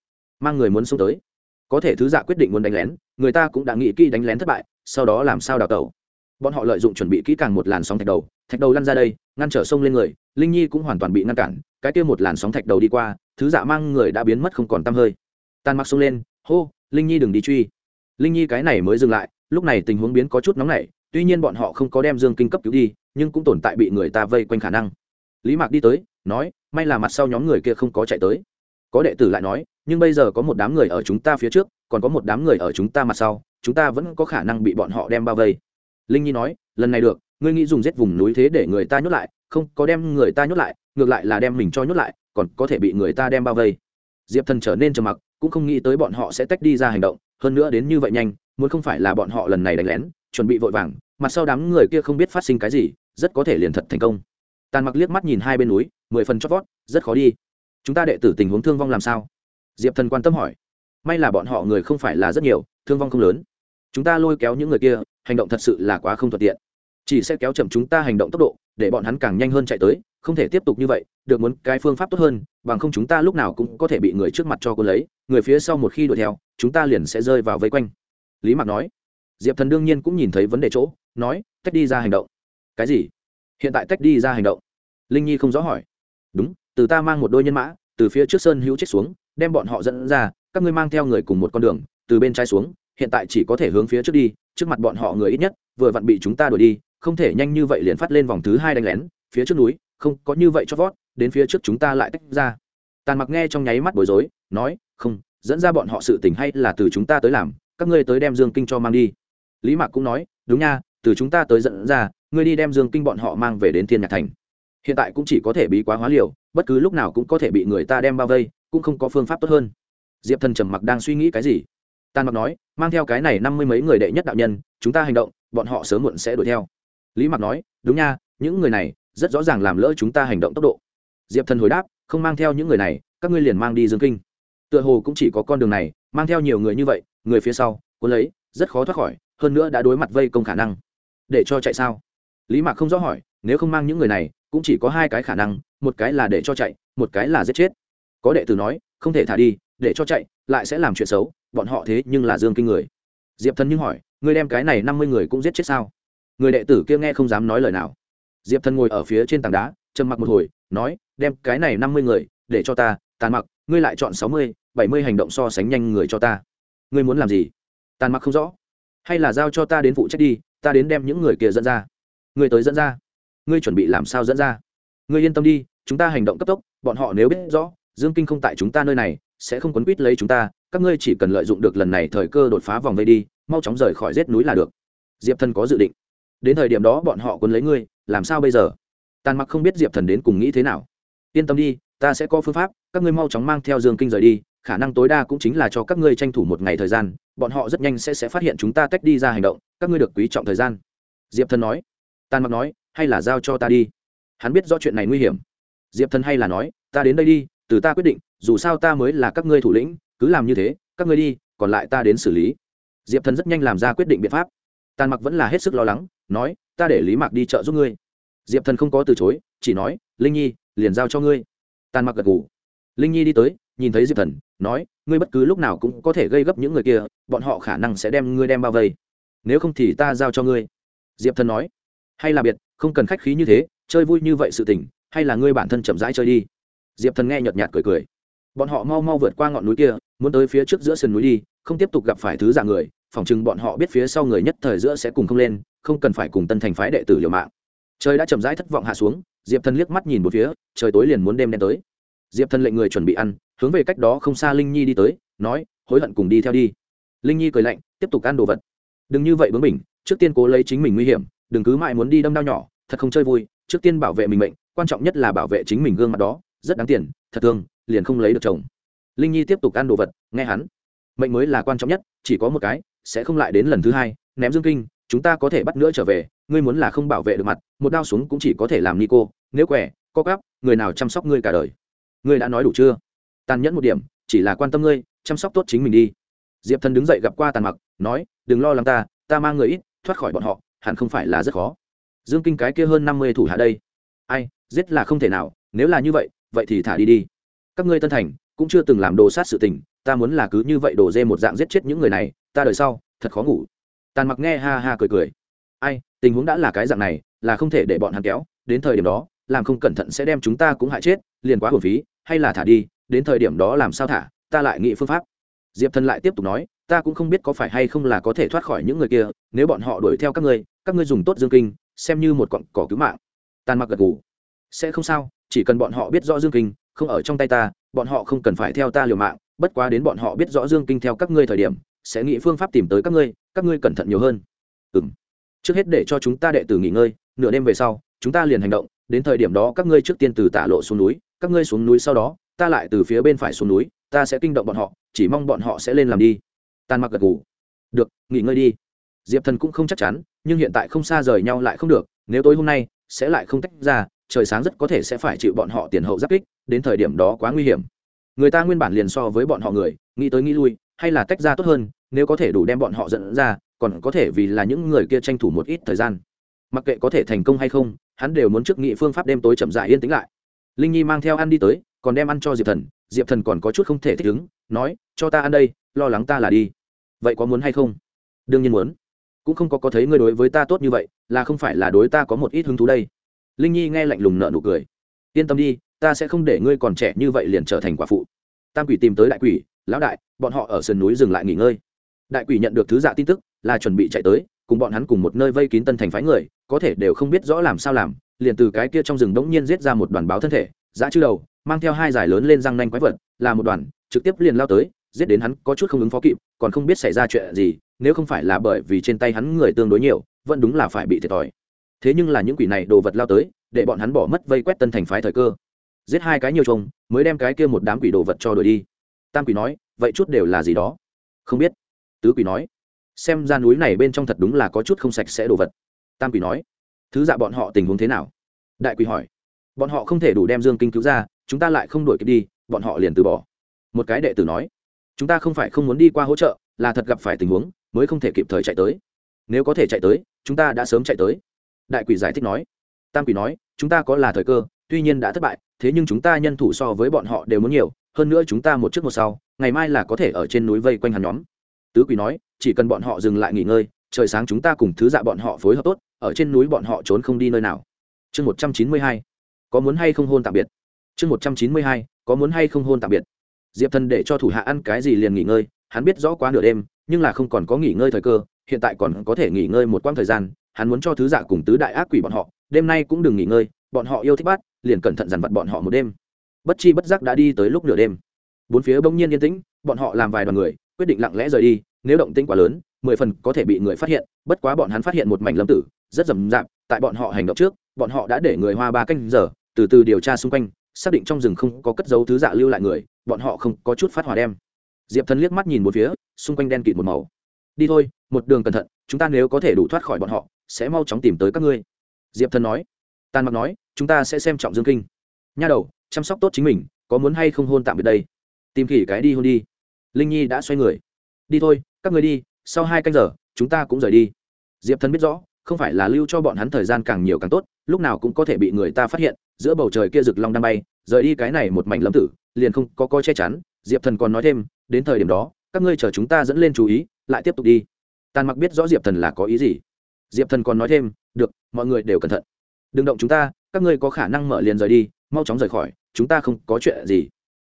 mang người muốn xông tới. Có thể thứ dạ quyết định muốn đánh lén, người ta cũng đã nghĩ kỹ đánh lén thất bại sau đó làm sao đào tẩu. Bọn họ lợi dụng chuẩn bị kỹ càng một làn sóng thạch đầu thạch đầu lăn ra đây, ngăn trở sông lên người, linh nhi cũng hoàn toàn bị ngăn cản, cái kia một làn sóng thạch đầu đi qua, thứ dạ mang người đã biến mất không còn t hơi. Tan mặc sông lên, hô, linh nhi đừng đi truy. Linh nhi cái này mới dừng lại, lúc này tình huống biến có chút nóng nảy, tuy nhiên bọn họ không có đem dương kinh cấp cứu đi, nhưng cũng tồn tại bị người ta vây quanh khả năng. Lý mạc đi tới, nói, may là mặt sau nhóm người kia không có chạy tới. Có đệ tử lại nói, nhưng bây giờ có một đám người ở chúng ta phía trước còn có một đám người ở chúng ta mặt sau, chúng ta vẫn có khả năng bị bọn họ đem bao vây. Linh nhi nói, lần này được, ngươi nghĩ dùng giết vùng núi thế để người ta nhốt lại, không, có đem người ta nhốt lại, ngược lại là đem mình cho nhốt lại, còn có thể bị người ta đem bao vây. Diệp thần trở nên trầm mặc, cũng không nghĩ tới bọn họ sẽ tách đi ra hành động, hơn nữa đến như vậy nhanh, muốn không phải là bọn họ lần này đánh lén, chuẩn bị vội vàng, mặt sau đám người kia không biết phát sinh cái gì, rất có thể liền thật thành công. Tàn mặc liếc mắt nhìn hai bên núi, mười phần chót vót, rất khó đi. Chúng ta đệ tử tình huống thương vong làm sao? Diệp thần quan tâm hỏi may là bọn họ người không phải là rất nhiều, thương vong không lớn. Chúng ta lôi kéo những người kia, hành động thật sự là quá không thuận tiện. Chỉ sẽ kéo chậm chúng ta hành động tốc độ, để bọn hắn càng nhanh hơn chạy tới, không thể tiếp tục như vậy, được muốn cái phương pháp tốt hơn, bằng không chúng ta lúc nào cũng có thể bị người trước mặt cho cô lấy, người phía sau một khi đuổi theo, chúng ta liền sẽ rơi vào vây quanh. Lý mạc nói. Diệp thần đương nhiên cũng nhìn thấy vấn đề chỗ, nói, tách đi ra hành động. Cái gì? Hiện tại tách đi ra hành động. Linh nhi không rõ hỏi. Đúng, từ ta mang một đôi nhân mã, từ phía trước sơn hữu chết xuống, đem bọn họ dẫn ra các ngươi mang theo người cùng một con đường, từ bên trái xuống, hiện tại chỉ có thể hướng phía trước đi, trước mặt bọn họ người ít nhất, vừa vặn bị chúng ta đuổi đi, không thể nhanh như vậy liền phát lên vòng thứ hai đánh lén, phía trước núi, không có như vậy cho vót, đến phía trước chúng ta lại tách ra. Tàn mặc nghe trong nháy mắt bối rối, nói, không, dẫn ra bọn họ sự tình hay là từ chúng ta tới làm, các ngươi tới đem dương kinh cho mang đi. Lý mạc cũng nói, đúng nha, từ chúng ta tới dẫn ra, ngươi đi đem dương kinh bọn họ mang về đến thiên nhạc thành. Hiện tại cũng chỉ có thể bị quá hóa liều, bất cứ lúc nào cũng có thể bị người ta đem bao vây, cũng không có phương pháp tốt hơn diệp thần trầm mặc đang suy nghĩ cái gì? Tàn mặc nói, mang theo cái này năm mươi mấy người đệ nhất đạo nhân, chúng ta hành động, bọn họ sớm muộn sẽ đuổi theo. Lý mặc nói, đúng nha, những người này rất rõ ràng làm lỡ chúng ta hành động tốc độ. Diệp thần hồi đáp, không mang theo những người này, các ngươi liền mang đi dương kinh. Tựa hồ cũng chỉ có con đường này, mang theo nhiều người như vậy, người phía sau, cuốn lấy, rất khó thoát khỏi, hơn nữa đã đối mặt vây công khả năng. Để cho chạy sao? Lý mạc không rõ hỏi, nếu không mang những người này, cũng chỉ có hai cái khả năng, một cái là để cho chạy, một cái là giết chết. Có đệ tử nói, không thể thả đi để cho chạy, lại sẽ làm chuyện xấu, bọn họ thế nhưng là dương kinh người. Diệp thần nhưng hỏi, ngươi đem cái này năm mươi người cũng giết chết sao? Người đệ tử kia nghe không dám nói lời nào. Diệp thần ngồi ở phía trên tảng đá, trầm mặc một hồi, nói, đem cái này năm mươi người để cho ta, tàn mặc, ngươi lại chọn sáu mươi, bảy mươi hành động so sánh nhanh người cho ta. Ngươi muốn làm gì? Tàn mặc không rõ. Hay là giao cho ta đến phụ trách đi, ta đến đem những người kia dẫn ra. Ngươi tới dẫn ra? Ngươi chuẩn bị làm sao dẫn ra? Ngươi yên tâm đi, chúng ta hành động cấp tốc, bọn họ nếu biết rõ, dương kinh không tại chúng ta nơi này sẽ không quấn quýt lấy chúng ta, các ngươi chỉ cần lợi dụng được lần này thời cơ đột phá vòng vây đi, mau chóng rời khỏi rết núi là được. Diệp thần có dự định. Đến thời điểm đó bọn họ quấn lấy ngươi, làm sao bây giờ? Tàn mặc không biết diệp thần đến cùng nghĩ thế nào. Yên tâm đi, ta sẽ có phương pháp, các ngươi mau chóng mang theo dương kinh rời đi, khả năng tối đa cũng chính là cho các ngươi tranh thủ một ngày thời gian, bọn họ rất nhanh sẽ sẽ phát hiện chúng ta tách đi ra hành động, các ngươi được quý trọng thời gian. Diệp thần nói. Tàn mặc nói, hay là giao cho ta đi. Hắn biết rõ chuyện này nguy hiểm. Diệp thần hay là nói, ta đến đây đi từ ta quyết định, dù sao ta mới là các ngươi thủ lĩnh, cứ làm như thế, các ngươi đi, còn lại ta đến xử lý. Diệp thần rất nhanh làm ra quyết định biện pháp. Tàn mặc vẫn là hết sức lo lắng, nói, ta để lý mạc đi chợ giúp ngươi. Diệp thần không có từ chối, chỉ nói, linh nhi, liền giao cho ngươi. Tàn mặc gật ngủ linh nhi đi tới, nhìn thấy diệp thần, nói, ngươi bất cứ lúc nào cũng có thể gây gấp những người kia, bọn họ khả năng sẽ đem ngươi đem bao vây. Nếu không thì ta giao cho ngươi. Diệp thần nói, hay là biệt, không cần khách khí như thế, chơi vui như vậy sự tình, hay là ngươi bản thân chậm rãi chơi đi diệp thần nghe nhợt nhạt cười cười. Bọn họ mau mau vượt qua ngọn núi kia, muốn tới phía trước giữa sườn núi đi, không tiếp tục gặp phải thứ dạng người, phỏng chừng bọn họ biết phía sau người nhất thời giữa sẽ cùng không lên, không cần phải cùng tân thành phái đệ tử liều mạng. Trời đã chậm rãi thất vọng hạ xuống, diệp thần liếc mắt nhìn một phía, trời tối liền muốn đêm đen tới. Diệp thần lệnh người chuẩn bị ăn, hướng về cách đó không xa linh nhi đi tới, nói, hối hận cùng đi theo đi. Linh nhi cười lạnh, tiếp tục ăn đồ vật. Đừng như vậy bướng mình trước tiên cố lấy chính mình nguy hiểm, đừng cứ mãi muốn đi đâm đau nhỏ, thật không chơi vui, trước tiên bảo vệ mình mệnh, quan trọng nhất là bảo vệ chính mình gương mặt đó rất đáng tiền, thật thương, liền không lấy được chồng. Linh nhi tiếp tục ăn đồ vật, nghe hắn. Mệnh mới là quan trọng nhất, chỉ có một cái, sẽ không lại đến lần thứ hai, ném dương kinh, chúng ta có thể bắt nữa trở về, ngươi muốn là không bảo vệ được mặt, một đao xuống cũng chỉ có thể làm ni cô nếu quẻ, co cắp người nào chăm sóc ngươi cả đời. Ngươi đã nói đủ chưa? Tàn nhẫn một điểm, chỉ là quan tâm ngươi, chăm sóc tốt chính mình đi. Diệp thần đứng dậy gặp qua tàn mặc, nói, đừng lo lắng ta ta mang người ít, thoát khỏi bọn họ, hẳn không phải là rất khó. Dương kinh cái kia hơn năm mươi thủ hạ đây. Ai, giết là không thể nào, nếu là như vậy vậy thì thả đi đi. Các ngươi tân thành cũng chưa từng làm đồ sát sự tình, ta muốn là cứ như vậy đổ dê một dạng giết chết những người này, ta đời sau, thật khó ngủ. Tàn mặc nghe ha ha cười cười. Ai, tình huống đã là cái dạng này, là không thể để bọn hắn kéo, đến thời điểm đó, làm không cẩn thận sẽ đem chúng ta cũng hại chết, liền quá hồn phí, hay là thả đi, đến thời điểm đó làm sao thả, ta lại nghĩ phương pháp. Diệp thần lại tiếp tục nói, ta cũng không biết có phải hay không là có thể thoát khỏi những người kia, nếu bọn họ đuổi theo các ngươi các ngươi dùng tốt dương kinh, xem như một cọn cỏ cứu mạng. Tàn mặc gật gù. Sẽ không sao chỉ cần bọn họ biết rõ dương kinh, không ở trong tay ta, bọn họ không cần phải theo ta liều mạng, bất quá đến bọn họ biết rõ dương kinh theo các ngươi thời điểm, sẽ nghĩ phương pháp tìm tới các ngươi các ngươi cẩn thận nhiều hơn. Ừ m trước hết để cho chúng ta đệ tử nghỉ ngơi, nửa đêm về sau, chúng ta liền hành động, đến thời điểm đó các ngươi trước tiên từ tả lộ xuống núi, các ngươi xuống núi sau đó, ta lại từ phía bên phải xuống núi, ta sẽ kinh động bọn họ, chỉ mong bọn họ sẽ lên làm đi. Tàn mặc gật ngủ được, nghỉ ngơi đi. Diệp thần cũng không chắc chắn, nhưng hiện tại không xa rời nhau lại không được, nếu tối hôm nay, sẽ lại không tách ra trời sáng rất có thể sẽ phải chịu bọn họ tiền hậu giáp kích, đến thời điểm đó quá nguy hiểm. Người ta nguyên bản liền so với bọn họ người, nghĩ tới nghĩ lui, hay là tách ra tốt hơn, nếu có thể đủ đem bọn họ dẫn ra, còn có thể vì là những người kia tranh thủ một ít thời gian. Mặc kệ có thể thành công hay không, hắn đều muốn trước nghị phương pháp đêm tối chậm dại yên tĩnh lại. Linh nhi mang theo ăn đi tới, còn đem ăn cho diệp thần diệp thần còn có chút không thể thích ứng, nói, cho ta ăn đây, lo lắng ta là đi. Vậy có muốn hay không? Đương nhiên muốn. Cũng không có có thấy ngươi đối với ta tốt như vậy, là không phải là đối ta có một ít hứng thú đây linh nhi nghe lạnh lùng nợ nụ cười. Yên tâm đi, ta sẽ không để ngươi còn trẻ như vậy liền trở thành quả phụ. Tam quỷ tìm tới đại quỷ, lão đại, bọn họ ở sườn núi dừng lại nghỉ ngơi. Đại quỷ nhận được thứ dạ tin tức, là chuẩn bị chạy tới, cùng bọn hắn cùng một nơi vây kín tân thành phái người, có thể đều không biết rõ làm sao làm, liền từ cái kia trong rừng đống nhiên giết ra một đoàn báo thân thể giã chư đầu, mang theo hai giải lớn lên răng nanh quái vật, là một đoàn, trực tiếp liền lao tới, giết đến hắn có chút không ứng phó kịp, còn không biết xảy ra chuyện gì, nếu không phải là bởi vì trên tay hắn người tương đối nhiều, vẫn đúng là phải bị thiệt thòi thế nhưng là những quỷ này đồ vật lao tới, để bọn hắn bỏ mất vây quét tân thành phái thời cơ. Giết hai cái nhiều chồng, mới đem cái kia một đám quỷ đồ vật cho đuổi đi. Tam quỷ nói, vậy chút đều là gì đó? Không biết. Tứ quỷ nói, xem ra núi này bên trong thật đúng là có chút không sạch sẽ đồ vật. Tam quỷ nói, thứ dạ bọn họ tình huống thế nào? Đại quỷ hỏi, bọn họ không thể đủ đem dương kinh cứu ra, chúng ta lại không đuổi kịp đi, bọn họ liền từ bỏ. Một cái đệ tử nói, chúng ta không phải không muốn đi qua hỗ trợ, là thật gặp phải tình huống, mới không thể kịp thời chạy tới. Nếu có thể chạy tới, chúng ta đã sớm chạy tới đại quỷ giải thích nói. Tam quỷ nói, chúng ta có là thời cơ, tuy nhiên đã thất bại, thế nhưng chúng ta nhân thủ so với bọn họ đều muốn nhiều, hơn nữa chúng ta một trước một sau, ngày mai là có thể ở trên núi vây quanh hắn nhóm. Tứ quỷ nói, chỉ cần bọn họ dừng lại nghỉ ngơi, trời sáng chúng ta cùng thứ dạ bọn họ phối hợp tốt, ở trên núi bọn họ trốn không đi nơi nào. Chương một trăm chín mươi hai, có muốn hay không hôn tạm biệt? Chương một trăm chín mươi hai, có muốn hay không hôn tạm biệt? Diệp thần để cho thủ hạ ăn cái gì liền nghỉ ngơi, hắn biết rõ quá nửa đêm, nhưng là không còn có nghỉ ngơi thời cơ, hiện tại còn có thể nghỉ ngơi một quãng thời gian hắn muốn cho thứ dạ cùng tứ đại ác quỷ bọn họ, đêm nay cũng đừng nghỉ ngơi, bọn họ yêu thích bắt, liền cẩn thận dằn vặt bọn họ một đêm. Bất chi bất giác đã đi tới lúc nửa đêm. Bốn phía bỗng nhiên yên tĩnh, bọn họ làm vài đoàn người, quyết định lặng lẽ rời đi, nếu động tĩnh quá lớn, mười phần có thể bị người phát hiện, bất quá bọn hắn phát hiện một mảnh lâm tử, rất rầm rạp, tại bọn họ hành động trước, bọn họ đã để người hoa ba canh giờ, từ từ điều tra xung quanh, xác định trong rừng không có cất dấu thứ dạ lưu lại người, bọn họ không có chút phát hỏa đem. Diệp thần liếc mắt nhìn một phía, xung quanh đen kịt một màu. Đi thôi, một đường cẩn thận, chúng ta nếu có thể đủ thoát khỏi bọn họ sẽ mau chóng tìm tới các ngươi. Diệp thần nói. Tàn mặc nói, chúng ta sẽ xem trọng dương kinh. Nha đầu, chăm sóc tốt chính mình, có muốn hay không hôn tạm biệt đây? Tìm khỉ cái đi hôn đi. Linh nhi đã xoay người. Đi thôi, các người đi, sau hai canh giờ, chúng ta cũng rời đi. Diệp thần biết rõ, không phải là lưu cho bọn hắn thời gian càng nhiều càng tốt, lúc nào cũng có thể bị người ta phát hiện, giữa bầu trời kia rực long đang bay, rời đi cái này một mảnh lâm tử, liền không có coi che chắn. Diệp thần còn nói thêm, đến thời điểm đó, các ngươi chờ chúng ta dẫn lên chú ý, lại tiếp tục đi. Tàn mặc biết rõ diệp thần là có ý gì diệp thần còn nói thêm, được, mọi người đều cẩn thận. Đừng động chúng ta, các ngươi có khả năng mở liền rời đi, mau chóng rời khỏi, chúng ta không có chuyện gì.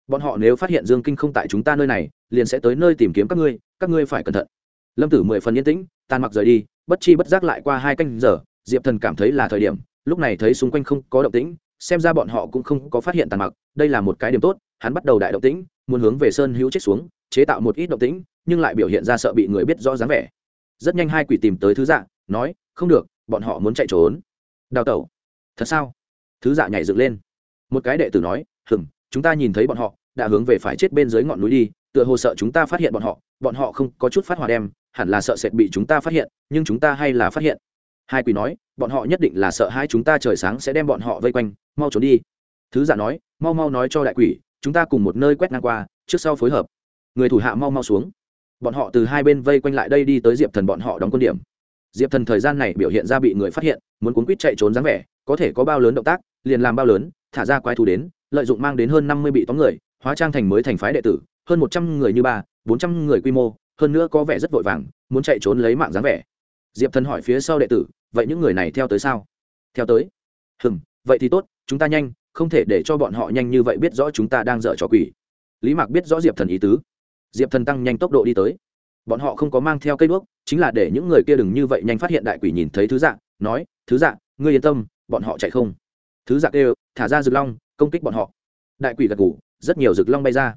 Bọn họ nếu phát hiện dương kinh không tại chúng ta nơi này, liền sẽ tới nơi tìm kiếm các ngươi các ngươi phải cẩn thận. Lâm tử mười phần yên tĩnh tàn mặc rời đi, bất chi bất giác lại qua hai canh giờ, diệp thần cảm thấy là thời điểm, lúc này thấy xung quanh không có động tĩnh, xem ra bọn họ cũng không có phát hiện tàn mặc, đây là một cái điểm tốt, hắn bắt đầu đại động tĩnh, muốn hướng về sơn hữu chết xuống, chế tạo một ít động tĩnh, nhưng lại biểu hiện ra sợ bị người biết rõ dáng vẻ. Rất nhanh hai quỷ tìm tới thứ dạng nói, không được, bọn họ muốn chạy trốn. Đào tẩu. Thật sao? Thứ dạ nhảy dựng lên. Một cái đệ tử nói hừng chúng ta nhìn thấy bọn họ, đã hướng về phải chết bên dưới ngọn núi đi, tựa hồ sợ chúng ta phát hiện bọn họ bọn họ không có chút phát hỏa đem, hẳn là sợ sệt bị chúng ta phát hiện, nhưng chúng ta hay là phát hiện. Hai quỷ nói, bọn họ nhất định là sợ hai chúng ta trời sáng sẽ đem bọn họ vây quanh, mau trốn đi. Thứ giả nói, mau mau nói cho đại quỷ, chúng ta cùng một nơi quét ngang qua, trước sau phối hợp. Người thủ hạ mau mau xuống. Bọn họ từ hai bên vây quanh lại đây đi tới diệp thần bọn họ đóng quân điểm diệp thần thời gian này biểu hiện ra bị người phát hiện, muốn cuốn quýt chạy trốn dáng vẻ, có thể có bao lớn động tác, liền làm bao lớn, thả ra quái thú đến, lợi dụng mang đến hơn năm mươi bị tóm người, hóa trang thành mới thành phái đệ tử, hơn một trăm người như ba, bốn trăm người quy mô, hơn nữa có vẻ rất vội vàng, muốn chạy trốn lấy mạng dáng vẻ. Diệp thần hỏi phía sau đệ tử, vậy những người này theo tới sao? Theo tới. Hừm, vậy thì tốt, chúng ta nhanh, không thể để cho bọn họ nhanh như vậy biết rõ chúng ta đang dở trò quỷ. Lý mạc biết rõ diệp thần ý tứ. Diệp thần tăng nhanh tốc độ đi tới bọn họ không có mang theo cây đuốc, chính là để những người kia đừng như vậy nhanh phát hiện đại quỷ nhìn thấy thứ dạng nói, thứ dạng ngươi yên tâm, bọn họ chạy không. Thứ dạng đều thả ra rực long, công kích bọn họ. Đại quỷ gật ngủ rất nhiều rực long bay ra.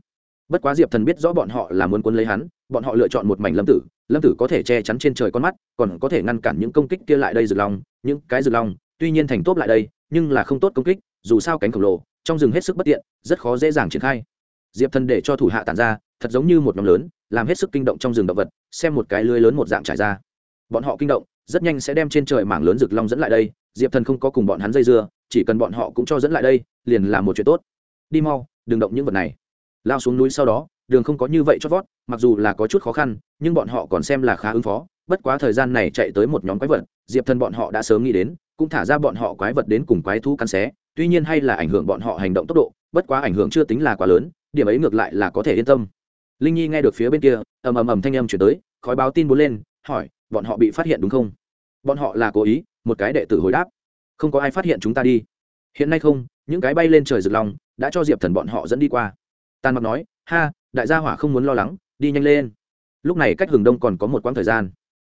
Bất quá diệp thần biết rõ bọn họ là muốn quân lấy hắn, bọn họ lựa chọn một mảnh lâm tử lâm tử có thể che chắn trên trời con mắt, còn có thể ngăn cản những công kích kia lại đây rực long, những cái rực long, tuy nhiên thành tốt lại đây, nhưng là không tốt công kích, dù sao cánh khổng lồ, trong rừng hết sức bất tiện, rất khó dễ dàng triển khai. Diệp thần để cho thủ hạ tản ra thật giống như một nhóm lớn, làm hết sức kinh động trong rừng động vật, xem một cái lưới lớn một dạng trải ra. Bọn họ kinh động, rất nhanh sẽ đem trên trời mảng lớn rực long dẫn lại đây, diệp thần không có cùng bọn hắn dây dưa, chỉ cần bọn họ cũng cho dẫn lại đây, liền là một chuyện tốt. Đi mau, đừng động những vật này. Lao xuống núi sau đó, đường không có như vậy cho vót, mặc dù là có chút khó khăn, nhưng bọn họ còn xem là khá ứng phó. Bất quá thời gian này chạy tới một nhóm quái vật, diệp thần bọn họ đã sớm nghĩ đến, cũng thả ra bọn họ quái vật đến cùng quái thú cắn xé, tuy nhiên hay là ảnh hưởng bọn họ hành động tốc độ, bất quá ảnh hưởng chưa tính là quá lớn, điểm ấy ngược lại là có thể yên tâm linh nhi nghe được phía bên kia, ầm ầm ầm thanh âm chuyển tới, khói báo tin bốn lên, hỏi, bọn họ bị phát hiện đúng không? Bọn họ là cố ý, một cái đệ tử hồi đáp. Không có ai phát hiện chúng ta đi. Hiện nay không, những cái bay lên trời rực lòng, đã cho diệp thần bọn họ dẫn đi qua. Tàn mặc nói, ha, đại gia hỏa không muốn lo lắng, đi nhanh lên. Lúc này cách hừng đông còn có một quãng thời gian.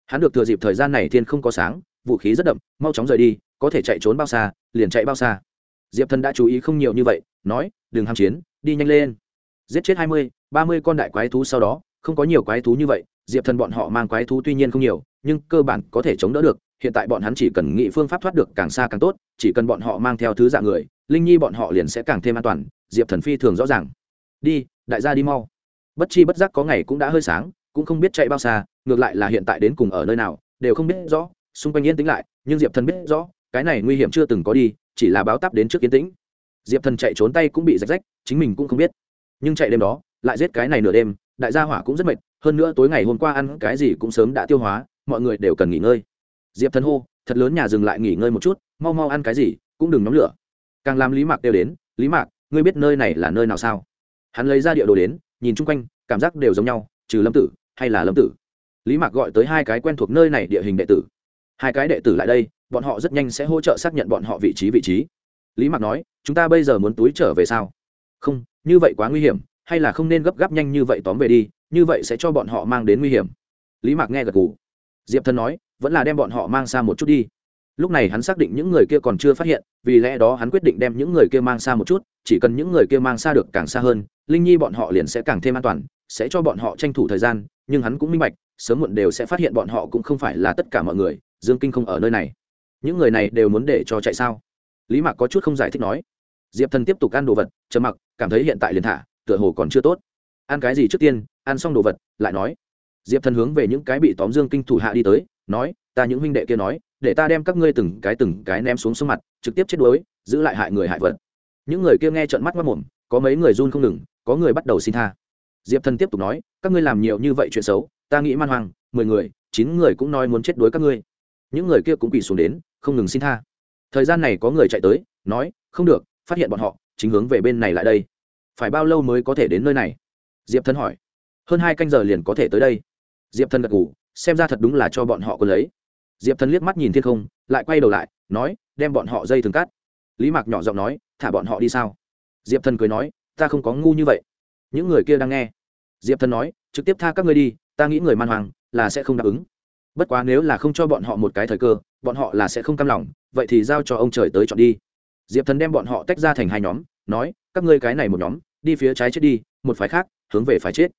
Hắn được thừa dịp thời gian này thiên không có sáng, vũ khí rất đậm, mau chóng rời đi, có thể chạy trốn bao xa, liền chạy bao xa. Diệp thần đã chú ý không nhiều như vậy, nói, đừng ham chiến, đi nhanh lên. Giết chết hai mươi ba mươi con đại quái thú sau đó, không có nhiều quái thú như vậy, diệp thần bọn họ mang quái thú tuy nhiên không nhiều, nhưng cơ bản có thể chống đỡ được, hiện tại bọn hắn chỉ cần nghĩ phương pháp thoát được càng xa càng tốt, chỉ cần bọn họ mang theo thứ dạng người, linh nhi bọn họ liền sẽ càng thêm an toàn, diệp thần phi thường rõ ràng. Đi, đại gia đi mau. Bất chi bất giác có ngày cũng đã hơi sáng, cũng không biết chạy bao xa, ngược lại là hiện tại đến cùng ở nơi nào, đều không biết rõ, xung quanh yên tĩnh lại, nhưng diệp thần biết rõ, cái này nguy hiểm chưa từng có đi, chỉ là báo tắp đến trước yên tĩnh. Diệp thần chạy trốn tay cũng bị rách rách, chính mình cũng không biết. Nhưng chạy đêm đó lại giết cái này nửa đêm, đại gia hỏa cũng rất mệt, hơn nữa tối ngày hôm qua ăn cái gì cũng sớm đã tiêu hóa, mọi người đều cần nghỉ ngơi. Diệp thần hô, thật lớn nhà dừng lại nghỉ ngơi một chút, mau mau ăn cái gì, cũng đừng nóng lửa. Càng làm lý mạc đều đến, lý mạc, ngươi biết nơi này là nơi nào sao? Hắn lấy ra địa đồ đến, nhìn chung quanh, cảm giác đều giống nhau, trừ lâm tử, hay là lâm tử. Lý mạc gọi tới hai cái quen thuộc nơi này địa hình đệ tử. Hai cái đệ tử lại đây, bọn họ rất nhanh sẽ hỗ trợ xác nhận bọn họ vị trí vị trí. Lý mạc nói, chúng ta bây giờ muốn túi trở về sao? Không, như vậy quá nguy hiểm hay là không nên gấp gáp nhanh như vậy tóm về đi, như vậy sẽ cho bọn họ mang đến nguy hiểm. Lý mạc nghe gật gù. Diệp Thần nói, vẫn là đem bọn họ mang xa một chút đi. Lúc này hắn xác định những người kia còn chưa phát hiện, vì lẽ đó hắn quyết định đem những người kia mang xa một chút, chỉ cần những người kia mang xa được càng xa hơn, linh nhi bọn họ liền sẽ càng thêm an toàn, sẽ cho bọn họ tranh thủ thời gian, nhưng hắn cũng minh bạch, sớm muộn đều sẽ phát hiện bọn họ cũng không phải là tất cả mọi người, dương kinh không ở nơi này. Những người này đều muốn để cho chạy sao? Lý mạc có chút không giải thích nói. Diệp thần tiếp tục ăn đồ vật chờ mặc, cảm thấy hiện tại liền thả tựa hồ còn chưa tốt. Ăn cái gì trước tiên, ăn xong đồ vật, lại nói. Diệp thần hướng về những cái bị tóm dương kinh thủ hạ đi tới, nói, ta những huynh đệ kia nói, để ta đem các ngươi từng cái từng cái ném xuống sông mặt, trực tiếp chết đuối, giữ lại hại người hại vật. Những người kia nghe trợn mắt mất mồm có mấy người run không ngừng, có người bắt đầu xin tha. Diệp thần tiếp tục nói, các ngươi làm nhiều như vậy chuyện xấu, ta nghĩ man hoang, mười người, chín người cũng nói muốn chết đuối các ngươi. Những người kia cũng quỳ xuống đến, không ngừng xin tha. Thời gian này có người chạy tới, nói, không được, phát hiện bọn họ, chính hướng về bên này lại đây phải bao lâu mới có thể đến nơi này? Diệp thần hỏi. Hơn hai canh giờ liền có thể tới đây. Diệp thần gật ngủ xem ra thật đúng là cho bọn họ có lấy. Diệp thần liếc mắt nhìn thiên không, lại quay đầu lại, nói, đem bọn họ dây thường cắt. Lý mạc nhỏ giọng nói, thả bọn họ đi sao? Diệp thần cười nói, ta không có ngu như vậy. Những người kia đang nghe. Diệp thần nói, trực tiếp tha các ngươi đi, ta nghĩ người man hoàng là sẽ không đáp ứng. Bất quá nếu là không cho bọn họ một cái thời cơ, bọn họ là sẽ không cam lòng, vậy thì giao cho ông trời tới chọn đi. Diệp thần đem bọn họ tách ra thành hai nhóm, nói, các ngươi cái này một nhóm đi phía trái chết đi, một phái khác, hướng về phải chết.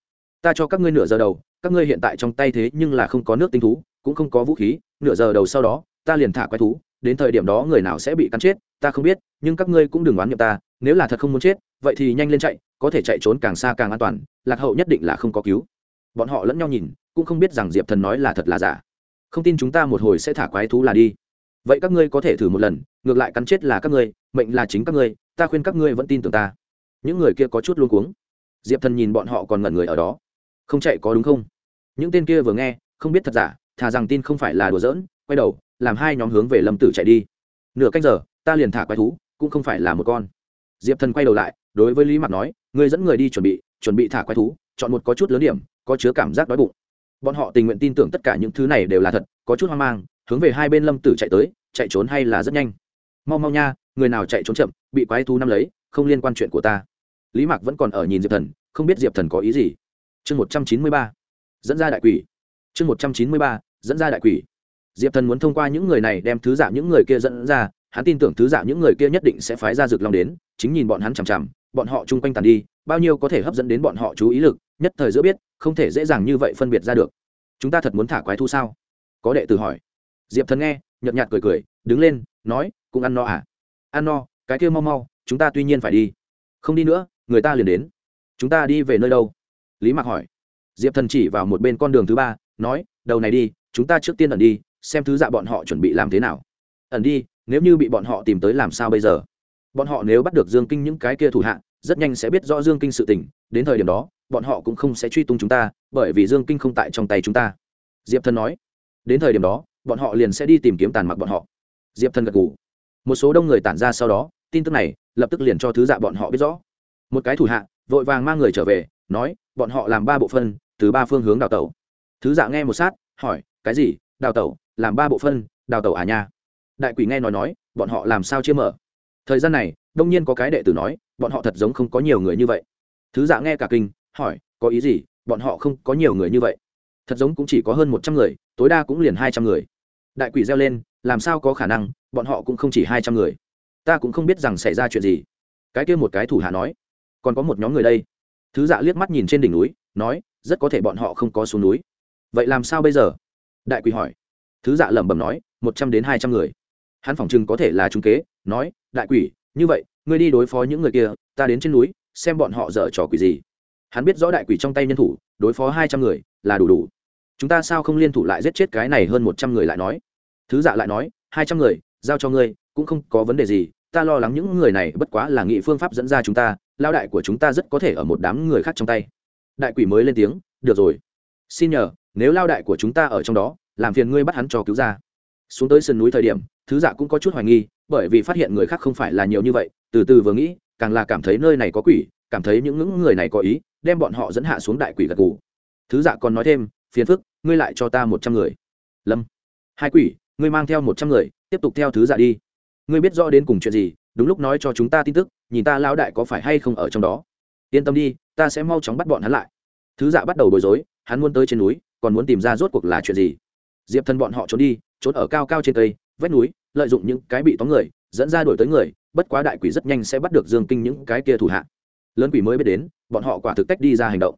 Ta cho các ngươi nửa giờ đầu, các ngươi hiện tại trong tay thế nhưng là không có nước tinh thú, cũng không có vũ khí, nửa giờ đầu sau đó, ta liền thả quái thú, đến thời điểm đó người nào sẽ bị cắn chết, ta không biết, nhưng các ngươi cũng đừng đoán nghiệm ta, nếu là thật không muốn chết, vậy thì nhanh lên chạy, có thể chạy trốn càng xa càng an toàn, lạc hậu nhất định là không có cứu. Bọn họ lẫn nhau nhìn, cũng không biết rằng diệp thần nói là thật là giả. Không tin chúng ta một hồi sẽ thả quái thú là đi. Vậy các ngươi có thể thử một lần, ngược lại cắn chết là các ngươi, mệnh là chính các ngươi, ta khuyên các ngươi vẫn tin tưởng ta những người kia có chút luôn cuống. Diệp thần nhìn bọn họ còn ngẩn người ở đó. Không chạy có đúng không? Những tên kia vừa nghe, không biết thật giả, thà rằng tin không phải là đùa giỡn, quay đầu, làm hai nhóm hướng về lâm tử chạy đi. Nửa canh giờ, ta liền thả quái thú, cũng không phải là một con. Diệp thần quay đầu lại, đối với lý mặt nói, ngươi dẫn người đi chuẩn bị chuẩn bị thả quái thú, chọn một có chút lớn điểm, có chứa cảm giác đói bụng. Bọn họ tình nguyện tin tưởng tất cả những thứ này đều là thật, có chút hoang mang, hướng về hai bên lâm tử chạy tới, chạy trốn hay là rất nhanh. Mau mau nha, người nào chạy trốn chậm, bị quái thú nắm lấy, không liên quan chuyện của ta lý mạc vẫn còn ở nhìn diệp thần, không biết diệp thần có ý gì. Chương một trăm chín mươi ba, dẫn ra đại quỷ. Chương một trăm chín mươi ba, dẫn ra đại quỷ. Diệp thần muốn thông qua những người này đem thứ giả những người kia dẫn ra, hắn tin tưởng thứ giả những người kia nhất định sẽ phái ra rực long đến, chính nhìn bọn hắn chằm chằm, bọn họ chung quanh tàn đi, bao nhiêu có thể hấp dẫn đến bọn họ chú ý lực, nhất thời giữa biết, không thể dễ dàng như vậy phân biệt ra được. Chúng ta thật muốn thả quái thu sao? Có đệ tử hỏi. Diệp thần nghe, nhợt nhạt cười cười, đứng lên, nói, cũng ăn no à? Ăn no, cái kia mau mau, chúng ta tuy nhiên phải đi. Không đi nữa người ta liền đến. Chúng ta đi về nơi đâu? Lý mạc hỏi. Diệp thần chỉ vào một bên con đường thứ ba, nói, đầu này đi, chúng ta trước tiên ẩn đi, xem thứ dạ bọn họ chuẩn bị làm thế nào. Ẩn đi, nếu như bị bọn họ tìm tới làm sao bây giờ? Bọn họ nếu bắt được dương kinh những cái kia thủ hạ, rất nhanh sẽ biết rõ dương kinh sự tình, đến thời điểm đó, bọn họ cũng không sẽ truy tung chúng ta, bởi vì dương kinh không tại trong tay chúng ta. Diệp thần nói. Đến thời điểm đó, bọn họ liền sẽ đi tìm kiếm tàn mặc bọn họ. Diệp thần gật ngủ một số đông người tản ra sau đó, tin tức này, lập tức liền cho thứ dạ bọn họ biết rõ một cái thủ hạ, vội vàng mang người trở về, nói, bọn họ làm ba bộ phân, từ ba phương hướng đào tẩu. Thứ dạ nghe một sát, hỏi, cái gì? Đào tẩu? Làm ba bộ phân, đào tẩu à nha? Đại quỷ nghe nói nói, bọn họ làm sao chia mở? Thời gian này, đông nhiên có cái đệ tử nói, bọn họ thật giống không có nhiều người như vậy. Thứ dạ nghe cả kinh, hỏi, có ý gì? Bọn họ không có nhiều người như vậy. Thật giống cũng chỉ có hơn một trăm người, tối đa cũng liền hai trăm người. Đại quỷ reo lên, làm sao có khả năng? Bọn họ cũng không chỉ hai trăm người. Ta cũng không biết rằng xảy ra chuyện gì. Cái kia một cái thủ hạ nói còn có một nhóm người đây. Thứ dạ liếc mắt nhìn trên đỉnh núi, nói, rất có thể bọn họ không có xuống núi. Vậy làm sao bây giờ? Đại quỷ hỏi. Thứ dạ lẩm bẩm nói, một trăm đến hai trăm người. Hắn phỏng chừng có thể là trung kế, nói, đại quỷ, như vậy, ngươi đi đối phó những người kia, ta đến trên núi, xem bọn họ dở trò quỷ gì. Hắn biết rõ đại quỷ trong tay nhân thủ, đối phó hai trăm người là đủ đủ. Chúng ta sao không liên thủ lại giết chết cái này hơn một trăm người lại nói? Thứ dạ lại nói, hai trăm người, giao cho ngươi, cũng không có vấn đề gì, ta lo lắng những người này bất quá là nghị phương pháp dẫn ra chúng ta lao đại của chúng ta rất có thể ở một đám người khác trong tay. Đại quỷ mới lên tiếng, được rồi. Xin nhờ, nếu lao đại của chúng ta ở trong đó, làm phiền ngươi bắt hắn cho cứu ra. Xuống tới sườn núi thời điểm, thứ dạ cũng có chút hoài nghi, bởi vì phát hiện người khác không phải là nhiều như vậy, từ từ vừa nghĩ, càng là cảm thấy nơi này có quỷ, cảm thấy những ngưỡng người này có ý, đem bọn họ dẫn hạ xuống đại quỷ gật cù thứ dạ còn nói thêm, phiền phức, ngươi lại cho ta một trăm người. Lâm. Hai quỷ, ngươi mang theo một trăm người, tiếp tục theo thứ dạ đi. Ngươi biết rõ đến cùng chuyện gì đúng lúc nói cho chúng ta tin tức, nhìn ta lão đại có phải hay không ở trong đó. Yên tâm đi, ta sẽ mau chóng bắt bọn hắn lại. Thứ dạ bắt đầu bối rối, hắn muốn tới trên núi, còn muốn tìm ra rốt cuộc là chuyện gì. Diệp thân bọn họ trốn đi, trốn ở cao cao trên cây, vách núi, lợi dụng những cái bị tóm người, dẫn ra đuổi tới người, bất quá đại quỷ rất nhanh sẽ bắt được dương kinh những cái kia thủ hạ. Lớn quỷ mới biết đến, bọn họ quả thực tách đi ra hành động.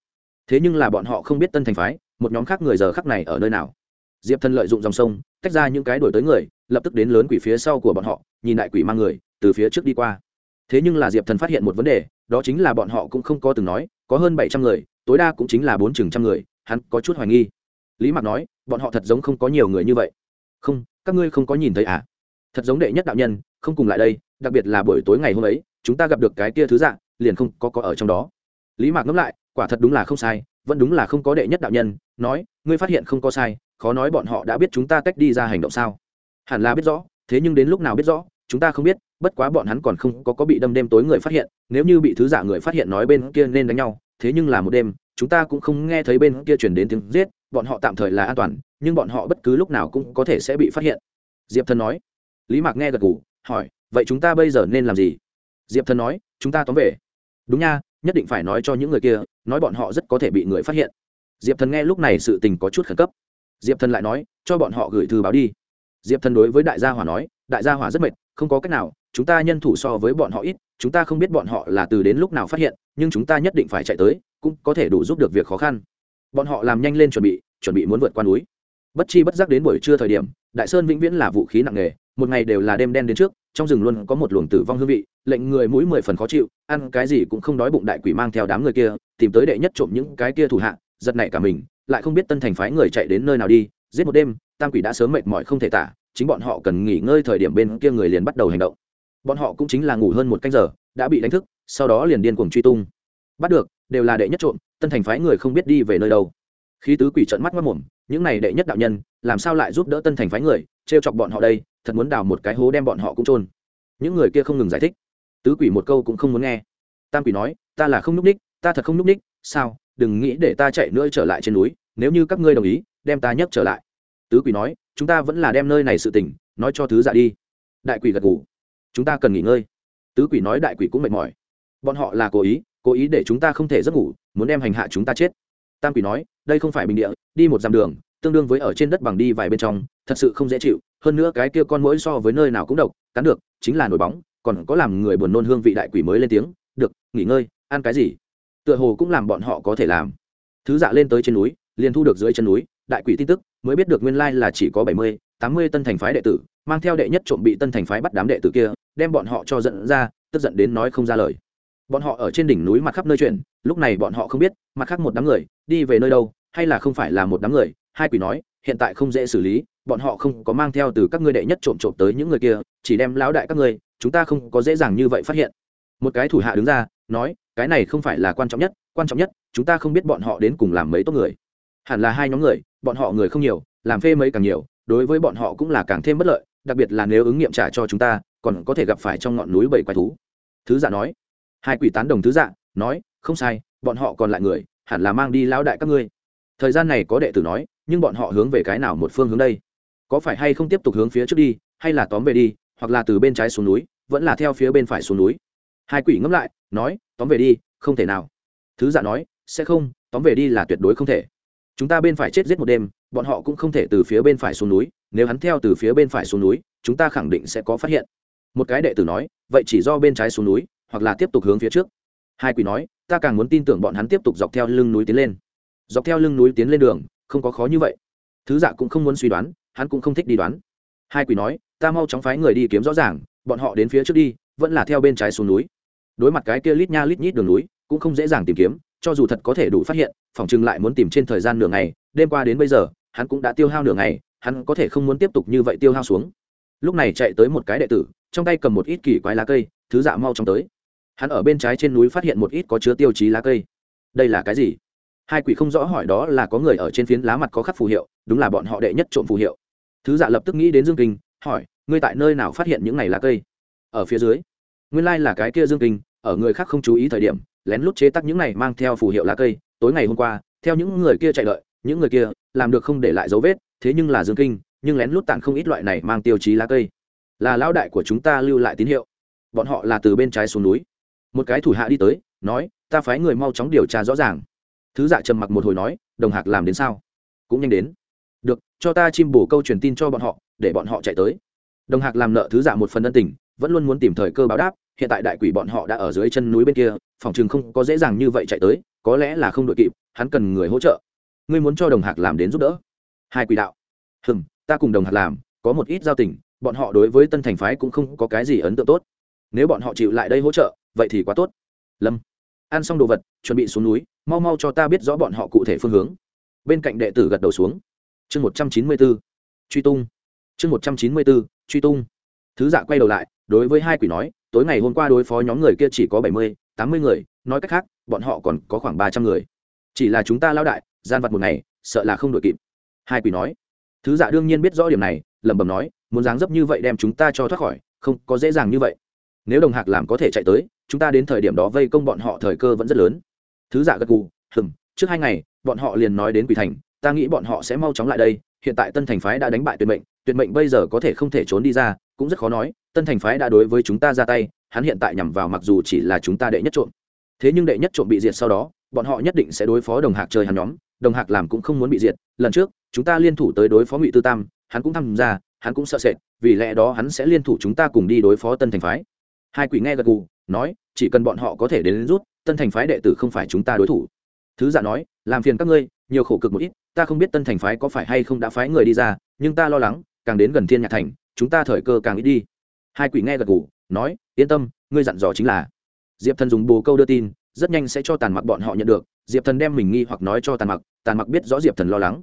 Thế nhưng là bọn họ không biết tân thành phái, một nhóm khác người giờ khắc này ở nơi nào. Diệp thân lợi dụng dòng sông, tách ra những cái đuổi tới người, lập tức đến lớn quỷ phía sau của bọn họ, nhìn đại quỷ mang người từ phía trước đi qua. Thế nhưng là diệp thần phát hiện một vấn đề, đó chính là bọn họ cũng không có từng nói, có hơn bảy trăm người, tối đa cũng chính là bốn chừng trăm người, hắn có chút hoài nghi. Lý mạc nói, bọn họ thật giống không có nhiều người như vậy. Không, các ngươi không có nhìn thấy à? Thật giống đệ nhất đạo nhân, không cùng lại đây, đặc biệt là buổi tối ngày hôm ấy, chúng ta gặp được cái kia thứ dạng, liền không có có ở trong đó. Lý mạc ngẫm lại, quả thật đúng là không sai, vẫn đúng là không có đệ nhất đạo nhân, nói, ngươi phát hiện không có sai, khó nói bọn họ đã biết chúng ta tách đi ra hành động sao. Hẳn là biết rõ, thế nhưng đến lúc nào biết rõ chúng ta không biết, bất quá bọn hắn còn không có có bị đâm đêm tối người phát hiện, nếu như bị thứ giả người phát hiện nói bên kia nên đánh nhau, thế nhưng là một đêm, chúng ta cũng không nghe thấy bên kia chuyển đến tiếng giết, bọn họ tạm thời là an toàn, nhưng bọn họ bất cứ lúc nào cũng có thể sẽ bị phát hiện. Diệp thần nói. Lý mạc nghe gật g ủ hỏi, vậy chúng ta bây giờ nên làm gì? Diệp thần nói, chúng ta tóm về. Đúng nha, nhất định phải nói cho những người kia, nói bọn họ rất có thể bị người phát hiện. Diệp thần nghe lúc này sự tình có chút khẩn cấp. Diệp thần lại nói, cho bọn họ gửi thư báo đi. Diệp thần đối với đại gia hỏa nói, đại gia hỏa rất mệt không có cách nào, chúng ta nhân thủ so với bọn họ ít, chúng ta không biết bọn họ là từ đến lúc nào phát hiện, nhưng chúng ta nhất định phải chạy tới, cũng có thể đủ giúp được việc khó khăn. Bọn họ làm nhanh lên chuẩn bị chuẩn bị muốn vượt qua núi. Bất chi bất giác đến buổi trưa thời điểm, đại sơn vĩnh viễn là vũ khí nặng nề, một ngày đều là đêm đen đến trước, trong rừng luôn có một luồng tử vong hương vị, lệnh người mũi mười phần khó chịu, ăn cái gì cũng không đói bụng đại quỷ mang theo đám người kia, tìm tới đệ nhất trộm những cái kia thủ hạ, giật nảy cả mình, lại không biết tân thành phái người chạy đến nơi nào đi, giết một đêm, tam quỷ đã sớm mệt mỏi không thể tả chính bọn họ cần nghỉ ngơi thời điểm bên kia người liền bắt đầu hành động. Bọn họ cũng chính là ngủ hơn một canh giờ, đã bị đánh thức, sau đó liền điên cuồng truy tung. Bắt được, đều là đệ nhất trộm, tân thành phái người không biết đi về nơi đâu. Khi tứ quỷ trận mắt mất mồm, những này đệ nhất đạo nhân, làm sao lại giúp đỡ tân thành phái người, trêu chọc bọn họ đây, thật muốn đào một cái hố đem bọn họ cũng trôn những người kia không ngừng giải thích. Tứ quỷ một câu cũng không muốn nghe. Tam quỷ nói, ta là không n ú c ních ta thật không n ú c ních sao? Đừng nghĩ để ta chạy nữa trở lại trên núi, nếu như các ngươi đồng ý, đem ta nhấc trở lại tứ quỷ nói, chúng ta vẫn là đem nơi này sự tỉnh nói cho thứ dạ đi. Đại quỷ gật ngủ chúng ta cần nghỉ ngơi. Tứ quỷ nói, đại quỷ cũng mệt mỏi. Bọn họ là cố ý cố ý để chúng ta không thể giấc ngủ, muốn đem hành hạ chúng ta chết. Tam quỷ nói, đây không phải bình địa, đi một dặm đường, tương đương với ở trên đất bằng đi vài bên trong, thật sự không dễ chịu, hơn nữa cái kia con mũi so với nơi nào cũng độc, cắn được, chính là nổi bóng, còn có làm người buồn nôn hương vị đại quỷ mới lên tiếng, được, nghỉ ngơi, ăn cái gì? Tựa hồ cũng làm bọn họ có thể làm. Thứ dạ lên tới trên núi, liền thu được dưới chân núi, đại quỷ tin tức mới biết được nguyên lai là chỉ có bảy mươi, tám mươi tân thành phái đệ tử, mang theo đệ nhất trộm bị tân thành phái bắt đám đệ tử kia, đem bọn họ cho dẫn ra, tức giận đến nói không ra lời. Bọn họ ở trên đỉnh núi mặt khắp nơi chuyển, lúc này bọn họ không biết, mặt khác một đám người, đi về nơi đâu, hay là không phải là một đám người, hai quỷ nói, hiện tại không dễ xử lý, bọn họ không có mang theo từ các ngươi đệ nhất trộm trộm tới những người kia, chỉ đem lão đại các ngươi, chúng ta không có dễ dàng như vậy phát hiện. Một cái thủ hạ đứng ra, nói, cái này không phải là quan trọng nhất, quan trọng nhất, chúng ta không biết bọn họ đến cùng làm mấy tốt người hẳn là hai nhóm người, bọn họ người không nhiều, làm phê mấy càng nhiều, đối với bọn họ cũng là càng thêm bất lợi, đặc biệt là nếu ứng nghiệm trả cho chúng ta, còn có thể gặp phải trong ngọn núi bảy quái thú. Thứ dạ nói. Hai quỷ tán đồng thứ dạ nói, không sai, bọn họ còn lại người, hẳn là mang đi lão đại các ngươi. Thời gian này có đệ tử nói, nhưng bọn họ hướng về cái nào một phương hướng đây? Có phải hay không tiếp tục hướng phía trước đi, hay là tóm về đi, hoặc là từ bên trái xuống núi, vẫn là theo phía bên phải xuống núi? Hai quỷ ngẫm lại, nói, tóm về đi, không thể nào. Thứ Dạ nói, sẽ không, tóm về đi là tuyệt đối không thể chúng ta bên phải chết giết một đêm, bọn họ cũng không thể từ phía bên phải xuống núi, nếu hắn theo từ phía bên phải xuống núi, chúng ta khẳng định sẽ có phát hiện. Một cái đệ tử nói, vậy chỉ do bên trái xuống núi, hoặc là tiếp tục hướng phía trước. Hai quỷ nói, ta càng muốn tin tưởng bọn hắn tiếp tục dọc theo lưng núi tiến lên. Dọc theo lưng núi tiến lên đường, không có khó như vậy. Thứ dạ cũng không muốn suy đoán, hắn cũng không thích đi đoán. Hai quỷ nói, ta mau chóng phái người đi kiếm rõ ràng, bọn họ đến phía trước đi, vẫn là theo bên trái xuống núi. Đối mặt cái kia lít nha lít nhít đường núi, cũng không dễ dàng tìm kiếm cho dù thật có thể đủ phát hiện, phòng chừng lại muốn tìm trên thời gian nửa ngày, đêm qua đến bây giờ, hắn cũng đã tiêu hao nửa ngày, hắn có thể không muốn tiếp tục như vậy tiêu hao xuống. Lúc này chạy tới một cái đệ tử, trong tay cầm một ít kỳ quái lá cây, thứ dạ mau chóng tới. Hắn ở bên trái trên núi phát hiện một ít có chứa tiêu chí lá cây. Đây là cái gì? Hai quỷ không rõ hỏi đó là có người ở trên phiến lá mặt có khắc phù hiệu, đúng là bọn họ đệ nhất trộm phù hiệu. Thứ dạ lập tức nghĩ đến dương kinh, hỏi, ngươi tại nơi nào phát hiện những này lá cây? Ở phía dưới. Nguyên lai、like、là cái kia dương kinh, ở người khác không chú ý thời điểm lén lút chế tác những này mang theo phù hiệu lá cây, tối ngày hôm qua, theo những người kia chạy đợi, những người kia làm được không để lại dấu vết, thế nhưng là dương kinh, nhưng lén lút tặng không ít loại này mang tiêu chí lá cây. Là lão đại của chúng ta lưu lại tín hiệu. Bọn họ là từ bên trái xuống núi. Một cái thủ hạ đi tới, nói, ta phái người mau chóng điều tra rõ ràng. Thứ dạ trầm mặc một hồi nói, đồng hạc làm đến sao? Cũng nhanh đến. Được, cho ta chim bổ câu truyền tin cho bọn họ, để bọn họ chạy tới. Đồng hạc làm nợ thứ dạ một phần ân tình, vẫn luôn muốn tìm thời cơ báo đáp, hiện tại đại quỷ bọn họ đã ở dưới chân núi bên kia phòng trường không có dễ dàng như vậy chạy tới, có lẽ là không đội kịp, hắn cần người hỗ trợ. Ngươi muốn cho đồng hạc làm đến giúp đỡ. Hai quỷ đạo. Hừm, ta cùng đồng hạc làm, có một ít giao tình, bọn họ đối với tân thành phái cũng không có cái gì ấn tượng tốt. Nếu bọn họ chịu lại đây hỗ trợ, vậy thì quá tốt. Lâm. Ăn xong đồ vật, chuẩn bị xuống núi, mau mau cho ta biết rõ bọn họ cụ thể phương hướng. Bên cạnh đệ tử gật đầu xuống. Chương một trăm chín mươi b ố truy tung. Chương một trăm chín mươi b ố truy tung. Thứ dạ quay đầu lại, đối với hai quỷ nói, tối ngày hôm qua đối phó nhóm người kia chỉ có bảy mươi tám mươi người, nói cách khác, bọn họ còn có khoảng ba trăm người. Chỉ là chúng ta lao đại, gian vặt một ngày, sợ là không đội kịp. Hai quỷ nói. Thứ dạ đương nhiên biết rõ điểm này, lẩm bẩm nói, muốn dáng dấp như vậy đem chúng ta cho thoát khỏi, không có dễ dàng như vậy. Nếu đồng hạc làm có thể chạy tới, chúng ta đến thời điểm đó vây công bọn họ thời cơ vẫn rất lớn. Thứ giả gật gù, hừm, trước hai ngày, bọn họ liền nói đến quỷ thành, ta nghĩ bọn họ sẽ mau chóng lại đây, hiện tại tân thành phái đã đánh bại tuyệt mệnh tuyệt mệnh bây giờ có thể không thể trốn đi ra, cũng rất khó nói, tân thành phái đã đối với chúng ta ra tay hắn hiện tại nhằm vào mặc dù chỉ là chúng ta đệ nhất trộm. Thế nhưng đệ nhất trộm bị diệt sau đó bọn họ nhất định sẽ đối phó đồng hạc chơi hắn nhóm. Đồng hạc làm cũng không muốn bị diệt. Lần trước chúng ta liên thủ tới đối phó ngụy tư tam hắn cũng tham gia hắn cũng sợ sệt vì lẽ đó hắn sẽ liên thủ chúng ta cùng đi đối phó tân thành phái. Hai quỷ nghe gật gù nói chỉ cần bọn họ có thể đến, đến rút tân thành phái đệ tử không phải chúng ta đối thủ. Thứ giả nói làm phiền các ngươi nhiều khổ cực một ít ta không biết tân thành phái có phải hay không đã phái người đi ra nhưng ta lo lắng càng đến gần thiên nhạc thành chúng ta thời cơ càng ít đi. Hai quỷ nghe gật gù nói yên tâm, ngươi dặn dò chính là. Diệp thần dùng bồ câu đưa tin, rất nhanh sẽ cho tàn mặc bọn họ nhận được. Diệp thần đem mình nghi hoặc nói cho tàn mặc tàn mặc biết rõ diệp thần lo lắng.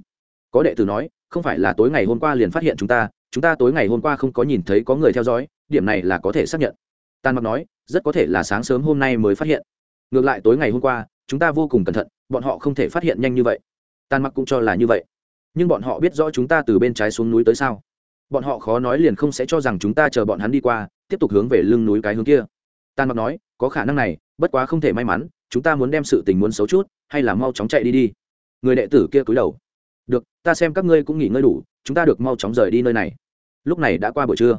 Có đệ tử nói, không phải là tối ngày hôm qua liền phát hiện chúng ta chúng ta tối ngày hôm qua không có nhìn thấy có người theo dõi, điểm này là có thể xác nhận. Tàn mặc nói, rất có thể là sáng sớm hôm nay mới phát hiện. Ngược lại tối ngày hôm qua, chúng ta vô cùng cẩn thận, bọn họ không thể phát hiện nhanh như vậy. Tàn mặc cũng cho là như vậy. Nhưng bọn họ biết rõ chúng ta từ bên trái xuống núi tới sao? Bọn họ khó nói liền không sẽ cho rằng chúng ta chờ bọn hắn đi qua, tiếp tục hướng về lưng núi cái hướng kia. Tàn mặc nói, có khả năng này, bất quá không thể may mắn, chúng ta muốn đem sự tình muốn xấu chút, hay là mau chóng chạy đi đi. Người đệ tử kia cúi đầu. Được, ta xem các ngươi cũng nghỉ ngơi đủ, chúng ta được mau chóng rời đi nơi này. Lúc này đã qua buổi trưa.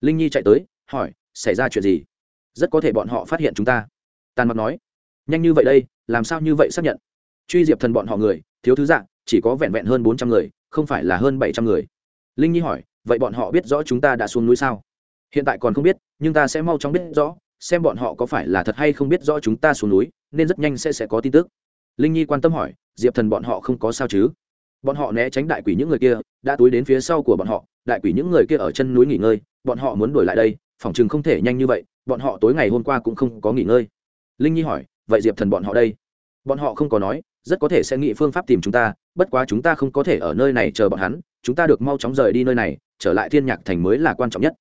Linh nhi chạy tới, hỏi, xảy ra chuyện gì? Rất có thể bọn họ phát hiện chúng ta. Tàn mặc nói, nhanh như vậy đây, làm sao như vậy xác nhận? Truy diệp thần bọn họ người, thiếu thứ dạng, chỉ có vẹn vẹn hơn bốn trăm người, không phải là hơn bảy trăm người. Linh nhi hỏi vậy bọn họ biết rõ chúng ta đã xuống núi sao? Hiện tại còn không biết, nhưng ta sẽ mau chóng biết rõ, xem bọn họ có phải là thật hay không biết rõ chúng ta xuống núi, nên rất nhanh sẽ sẽ có tin tức. Linh nhi quan tâm hỏi, diệp thần bọn họ không có sao chứ? Bọn họ né tránh đại quỷ những người kia, đã túi đến phía sau của bọn họ, đại quỷ những người kia ở chân núi nghỉ ngơi, bọn họ muốn đuổi lại đây, phòng chừng không thể nhanh như vậy, bọn họ tối ngày hôm qua cũng không có nghỉ ngơi. Linh nhi hỏi, vậy diệp thần bọn họ đây? Bọn họ không có nói, rất có thể sẽ nghĩ phương pháp tìm chúng ta, bất quá chúng ta không có thể ở nơi này chờ bọn hắn, chúng ta được mau chóng rời đi nơi này trở lại thiên nhạc thành mới là quan trọng nhất.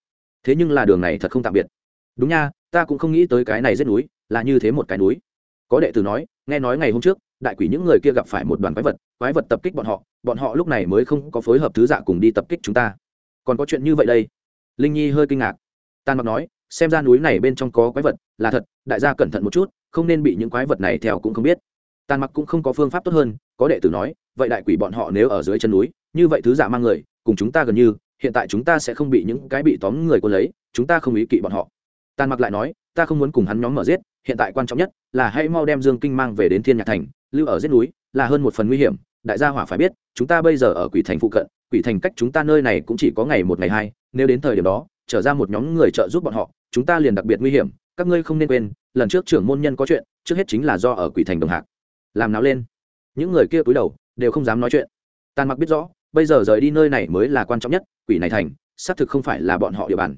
Thế nhưng là đường này thật không tạm biệt. Đúng nha, ta cũng không nghĩ tới cái này giết núi, là như thế một cái núi. Có đệ tử nói, nghe nói ngày hôm trước, đại quỷ những người kia gặp phải một đoàn quái vật quái vật tập kích bọn họ bọn họ lúc này mới không có phối hợp thứ dạ cùng đi tập kích chúng ta. Còn có chuyện như vậy đây? Linh nhi hơi kinh ngạc. Tàn mặc nói, xem ra núi này bên trong có quái vật, là thật, đại gia cẩn thận một chút, không nên bị những quái vật này theo cũng không biết. Tàn mặc cũng không có phương pháp tốt hơn, có đệ tử nói, vậy đại quỷ bọn họ nếu ở dưới chân núi, như vậy thứ giả mang người, cùng chúng ta gần như hiện tại chúng ta sẽ không bị những cái bị tóm người quân lấy, chúng ta không ý kỵ bọn họ. Tàn mặc lại nói, ta không muốn cùng hắn nhóm mở giết, hiện tại quan trọng nhất là hãy mau đem dương kinh mang về đến thiên nhạc thành, lưu ở giết núi, là hơn một phần nguy hiểm, đại gia hỏa phải biết, chúng ta bây giờ ở quỷ thành phụ cận, quỷ thành cách chúng ta nơi này cũng chỉ có ngày một ngày hai, nếu đến thời điểm đó, trở ra một nhóm người trợ giúp bọn họ, chúng ta liền đặc biệt nguy hiểm, các ngươi không nên quên, lần trước trưởng môn nhân có chuyện, trước hết chính là do ở quỷ thành đồng hạc. Làm náo lên. Những người kia cúi đầu, đều không dám nói chuyện. Tàn mặc biết rõ bây giờ rời đi nơi này mới là quan trọng nhất, quỷ này thành, xác thực không phải là bọn họ địa bàn.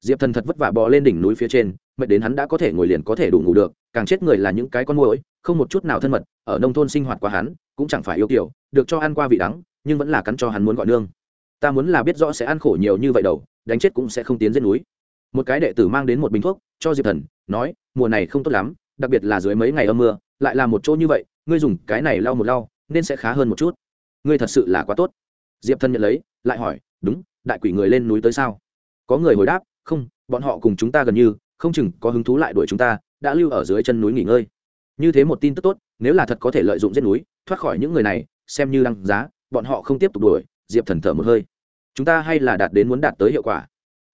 Diệp thần thật vất vả bò lên đỉnh núi phía trên, mệt đến hắn đã có thể ngồi liền có thể đủ ngủ được, càng chết người là những cái con mồi không một chút nào thân mật, ở nông thôn sinh hoạt qua hắn, cũng chẳng phải yêu kiểu, được cho ăn qua vị đắng, nhưng vẫn là cắn cho hắn muốn gọi nương. Ta muốn là biết rõ sẽ ăn khổ nhiều như vậy đâu, đánh chết cũng sẽ không tiến dưới núi. Một cái đệ tử mang đến một bình thuốc, cho diệp thần, nói, mùa này không tốt lắm, đặc biệt là dưới mấy ngày âm mưa, lại là một chỗ như vậy, ngươi dùng cái này lau một lau, nên sẽ khá hơn một chút. Ngươi thật sự là quá tốt diệp thần nhận lấy, lại hỏi, đúng, đại quỷ người lên núi tới sao? Có người hồi đáp, không, bọn họ cùng chúng ta gần như, không chừng có hứng thú lại đuổi chúng ta, đã lưu ở dưới chân núi nghỉ ngơi. Như thế một tin tức tốt, nếu là thật có thể lợi dụng giết núi, thoát khỏi những người này, xem như đăng giá, bọn họ không tiếp tục đuổi. Diệp thần thở một hơi. Chúng ta hay là đạt đến muốn đạt tới hiệu quả.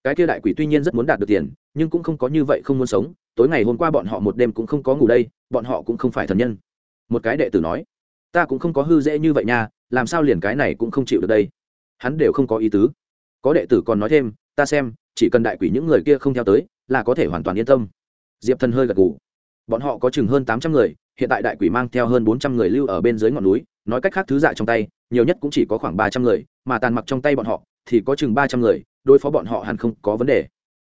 Cái kia đại quỷ tuy nhiên rất muốn đạt được tiền, nhưng cũng không có như vậy không muốn sống, tối ngày hôm qua bọn họ một đêm cũng không có ngủ đây, bọn họ cũng không phải thần nhân. Một cái đệ tử nói ta cũng không có hư dễ như vậy nha, làm sao liền cái này cũng không chịu được đây? Hắn đều không có ý tứ. Có đệ tử còn nói thêm, ta xem, chỉ cần đại quỷ những người kia không theo tới, là có thể hoàn toàn yên tâm. Diệp thần hơi gật gù. Bọn họ có chừng hơn tám trăm người, hiện tại đại quỷ mang theo hơn bốn trăm người lưu ở bên dưới ngọn núi, nói cách khác thứ dạ trong tay, nhiều nhất cũng chỉ có khoảng ba trăm người, mà tàn mặc trong tay bọn họ, thì có chừng ba trăm người, đối phó bọn họ hẳn không có vấn đề.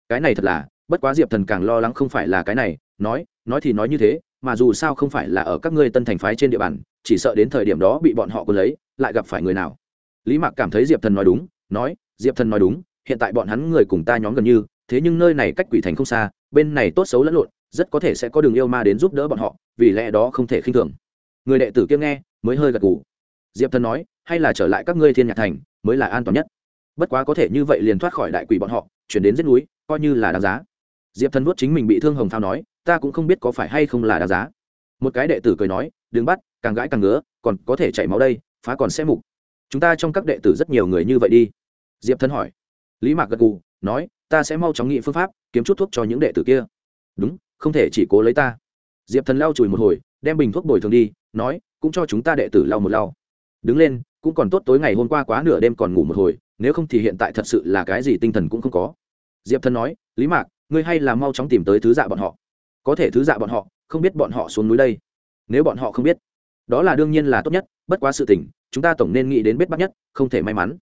Cái này thật là, bất quá diệp thần càng lo lắng không phải là cái này, nói nói thì nói như thế mà dù sao không phải là ở các ngươi tân thành phái trên địa bàn, chỉ sợ đến thời điểm đó bị bọn họ cuốn lấy, lại gặp phải người nào. Lý mạc cảm thấy diệp thần nói đúng, nói, diệp thần nói đúng, hiện tại bọn hắn người cùng ta nhóm gần như, thế nhưng nơi này cách quỷ thành không xa, bên này tốt xấu lẫn lộn, rất có thể sẽ có đường yêu ma đến giúp đỡ bọn họ, vì lẽ đó không thể khinh thường. Người đệ tử kia nghe, mới hơi gật gù. Diệp thần nói, hay là trở lại các ngươi thiên nhạc thành, mới là an toàn nhất. Bất quá có thể như vậy liền thoát khỏi đại quỷ bọn họ, chuyển đến giết núi, coi như là đáng giá. Diệp thần vuốt chính mình bị thương hồng thao nói ta cũng không biết có phải hay không là đáng giá. Một cái đệ tử cười nói, đừng bắt, càng gãi càng ngứa, còn có thể chảy máu đây, phá còn sẽ mục. Chúng ta trong các đệ tử rất nhiều người như vậy đi. Diệp thân hỏi. Lý mạc gật gù, nói, ta sẽ mau chóng nghị phương pháp, kiếm chút thuốc cho những đệ tử kia. Đúng, không thể chỉ cố lấy ta. Diệp thần lau chùi một hồi, đem bình thuốc bồi thường đi, nói, cũng cho chúng ta đệ tử lau một lau. Đứng lên, cũng còn tốt tối ngày hôm qua quá nửa đêm còn ngủ một hồi, nếu không thì hiện tại thật sự là cái gì tinh thần cũng không có. Diệp thần nói, lý mạc, ngươi hay là mau chóng tìm tới thứ dạ bọn họ có thể thứ dạ bọn họ, không biết bọn họ xuống núi đây. Nếu bọn họ không biết, đó là đương nhiên là tốt nhất, bất quá sự tình, chúng ta tổng nên nghĩ đến biết bắt nhất, không thể may mắn.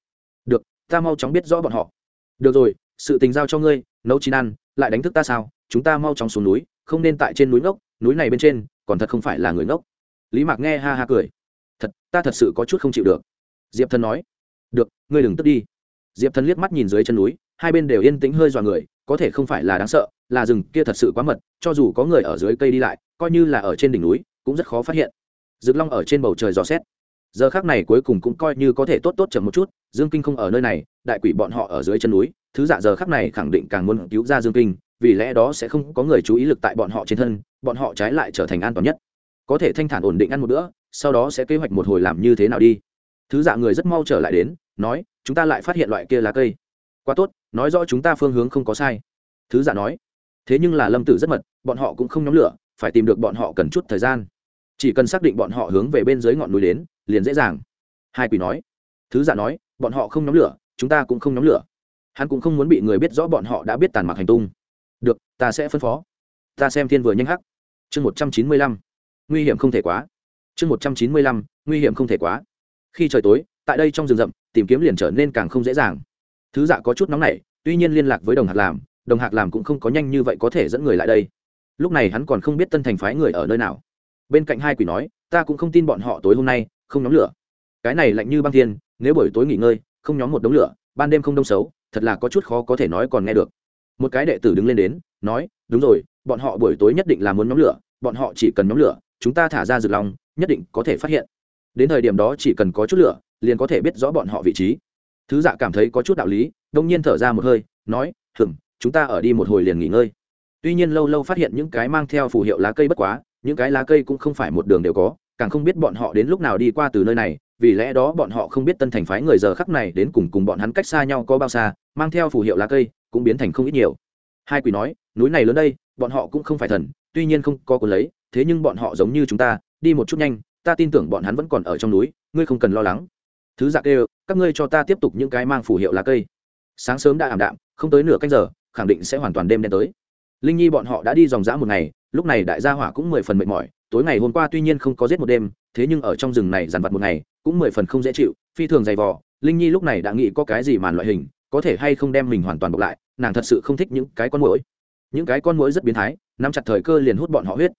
Được, ta mau chóng biết rõ bọn họ. Được rồi, sự tình giao cho ngươi, nấu chín ăn, lại đánh thức ta sao? Chúng ta mau chóng xuống núi, không nên tại trên núi ngốc, núi này bên trên, còn thật không phải là người ngốc. Lý mạc nghe ha ha cười. Thật, ta thật sự có chút không chịu được. Diệp thần nói. Được, ngươi đừng tức đi. Diệp thần liếc mắt nhìn dưới chân núi, hai bên đều yên tĩnh hơi dọa người, có thể không phải là đáng sợ là rừng kia thật sự quá mật, cho dù có người ở dưới cây đi lại, coi như là ở trên đỉnh núi, cũng rất khó phát hiện. Rực long ở trên bầu trời dò xét. Giờ khác này cuối cùng cũng coi như có thể tốt tốt chậm một chút, dương kinh không ở nơi này, đại quỷ bọn họ ở dưới chân núi, thứ dạ giờ khác này khẳng định càng muốn cứu ra dương kinh, vì lẽ đó sẽ không có người chú ý lực tại bọn họ trên thân, bọn họ trái lại trở thành an toàn nhất. Có thể thanh thản ổn định ăn một bữa, sau đó sẽ kế hoạch một hồi làm như thế nào đi. Thứ dạ người rất mau trở lại đến, nói, chúng ta lại phát hiện loại kia lá cây. Quá tốt, nói rõ chúng ta phương hướng không có sai. Thứ dạ nói thế nhưng là lâm tử rất mật, bọn họ cũng không nhóm lửa, phải tìm được bọn họ cần chút thời gian. Chỉ cần xác định bọn họ hướng về bên dưới ngọn núi đến, liền dễ dàng. Hai quỷ nói. Thứ giả nói, bọn họ không nhóm lửa, chúng ta cũng không nhóm lửa. Hắn cũng không muốn bị người biết rõ bọn họ đã biết tàn mặc hành tung. Được, ta sẽ phân phó. Ta xem thiên vừa nhanh hắc. Chương một trăm chín mươi lăm. Nguy hiểm không thể quá. Chương một trăm chín mươi lăm, nguy hiểm không thể quá. Khi trời tối, tại đây trong rừng rậm, tìm kiếm liền trở nên càng không dễ dàng. Thứ dạ có chút nóng nảy, tuy nhiên liên lạc với đồng hạt làm đồng hạc làm cũng không có nhanh như vậy có thể dẫn người lại đây. Lúc này hắn còn không biết tân thành phái người ở nơi nào. Bên cạnh hai quỷ nói, ta cũng không tin bọn họ tối hôm nay không nhóm lửa. Cái này lạnh như băng thiên, nếu buổi tối nghỉ ngơi, không nhóm một đống lửa, ban đêm không đông xấu, thật là có chút khó có thể nói còn nghe được. Một cái đệ tử đứng lên đến, nói, đúng rồi, bọn họ buổi tối nhất định là muốn nhóm lửa, bọn họ chỉ cần nhóm lửa, chúng ta thả ra rực lòng, nhất định có thể phát hiện. Đến thời điểm đó chỉ cần có chút lửa, liền có thể biết rõ bọn họ vị trí. Thứ dạ cảm thấy có chút đạo lý, đông nhiên thở ra một hơi, nói hừng chúng ta ở đi một hồi liền nghỉ ngơi. Tuy nhiên lâu lâu phát hiện những cái mang theo phù hiệu lá cây bất quá, những cái lá cây cũng không phải một đường đều có, càng không biết bọn họ đến lúc nào đi qua từ nơi này, vì lẽ đó bọn họ không biết tân thành phái người giờ khắc này đến cùng cùng bọn hắn cách xa nhau có bao xa, mang theo phù hiệu lá cây cũng biến thành không ít nhiều. Hai quỷ nói, núi này lớn đây, bọn họ cũng không phải thần, tuy nhiên không có cuốn lấy, thế nhưng bọn họ giống như chúng ta, đi một chút nhanh, ta tin tưởng bọn hắn vẫn còn ở trong núi, ngươi không cần lo lắng. Thứ giặc kêu, các ngươi cho ta tiếp tục những cái mang phù hiệu lá cây. Sáng sớm đã ảm đạm, không tới nửa canh giờ khẳng định sẽ hoàn toàn đêm đen tới. Linh nhi bọn họ đã đi dòng dã một ngày, lúc này đại gia hỏa cũng mười phần mệt mỏi, tối ngày hôm qua tuy nhiên không có giết một đêm, thế nhưng ở trong rừng này dàn vặt một ngày, cũng mười phần không dễ chịu, phi thường dày vò. Linh nhi lúc này đã nghĩ có cái gì màn loại hình, có thể hay không đem mình hoàn toàn bọc lại, nàng thật sự không thích những cái con mũi những cái con mũi rất biến thái, nắm chặt thời cơ liền hút bọn họ huyết.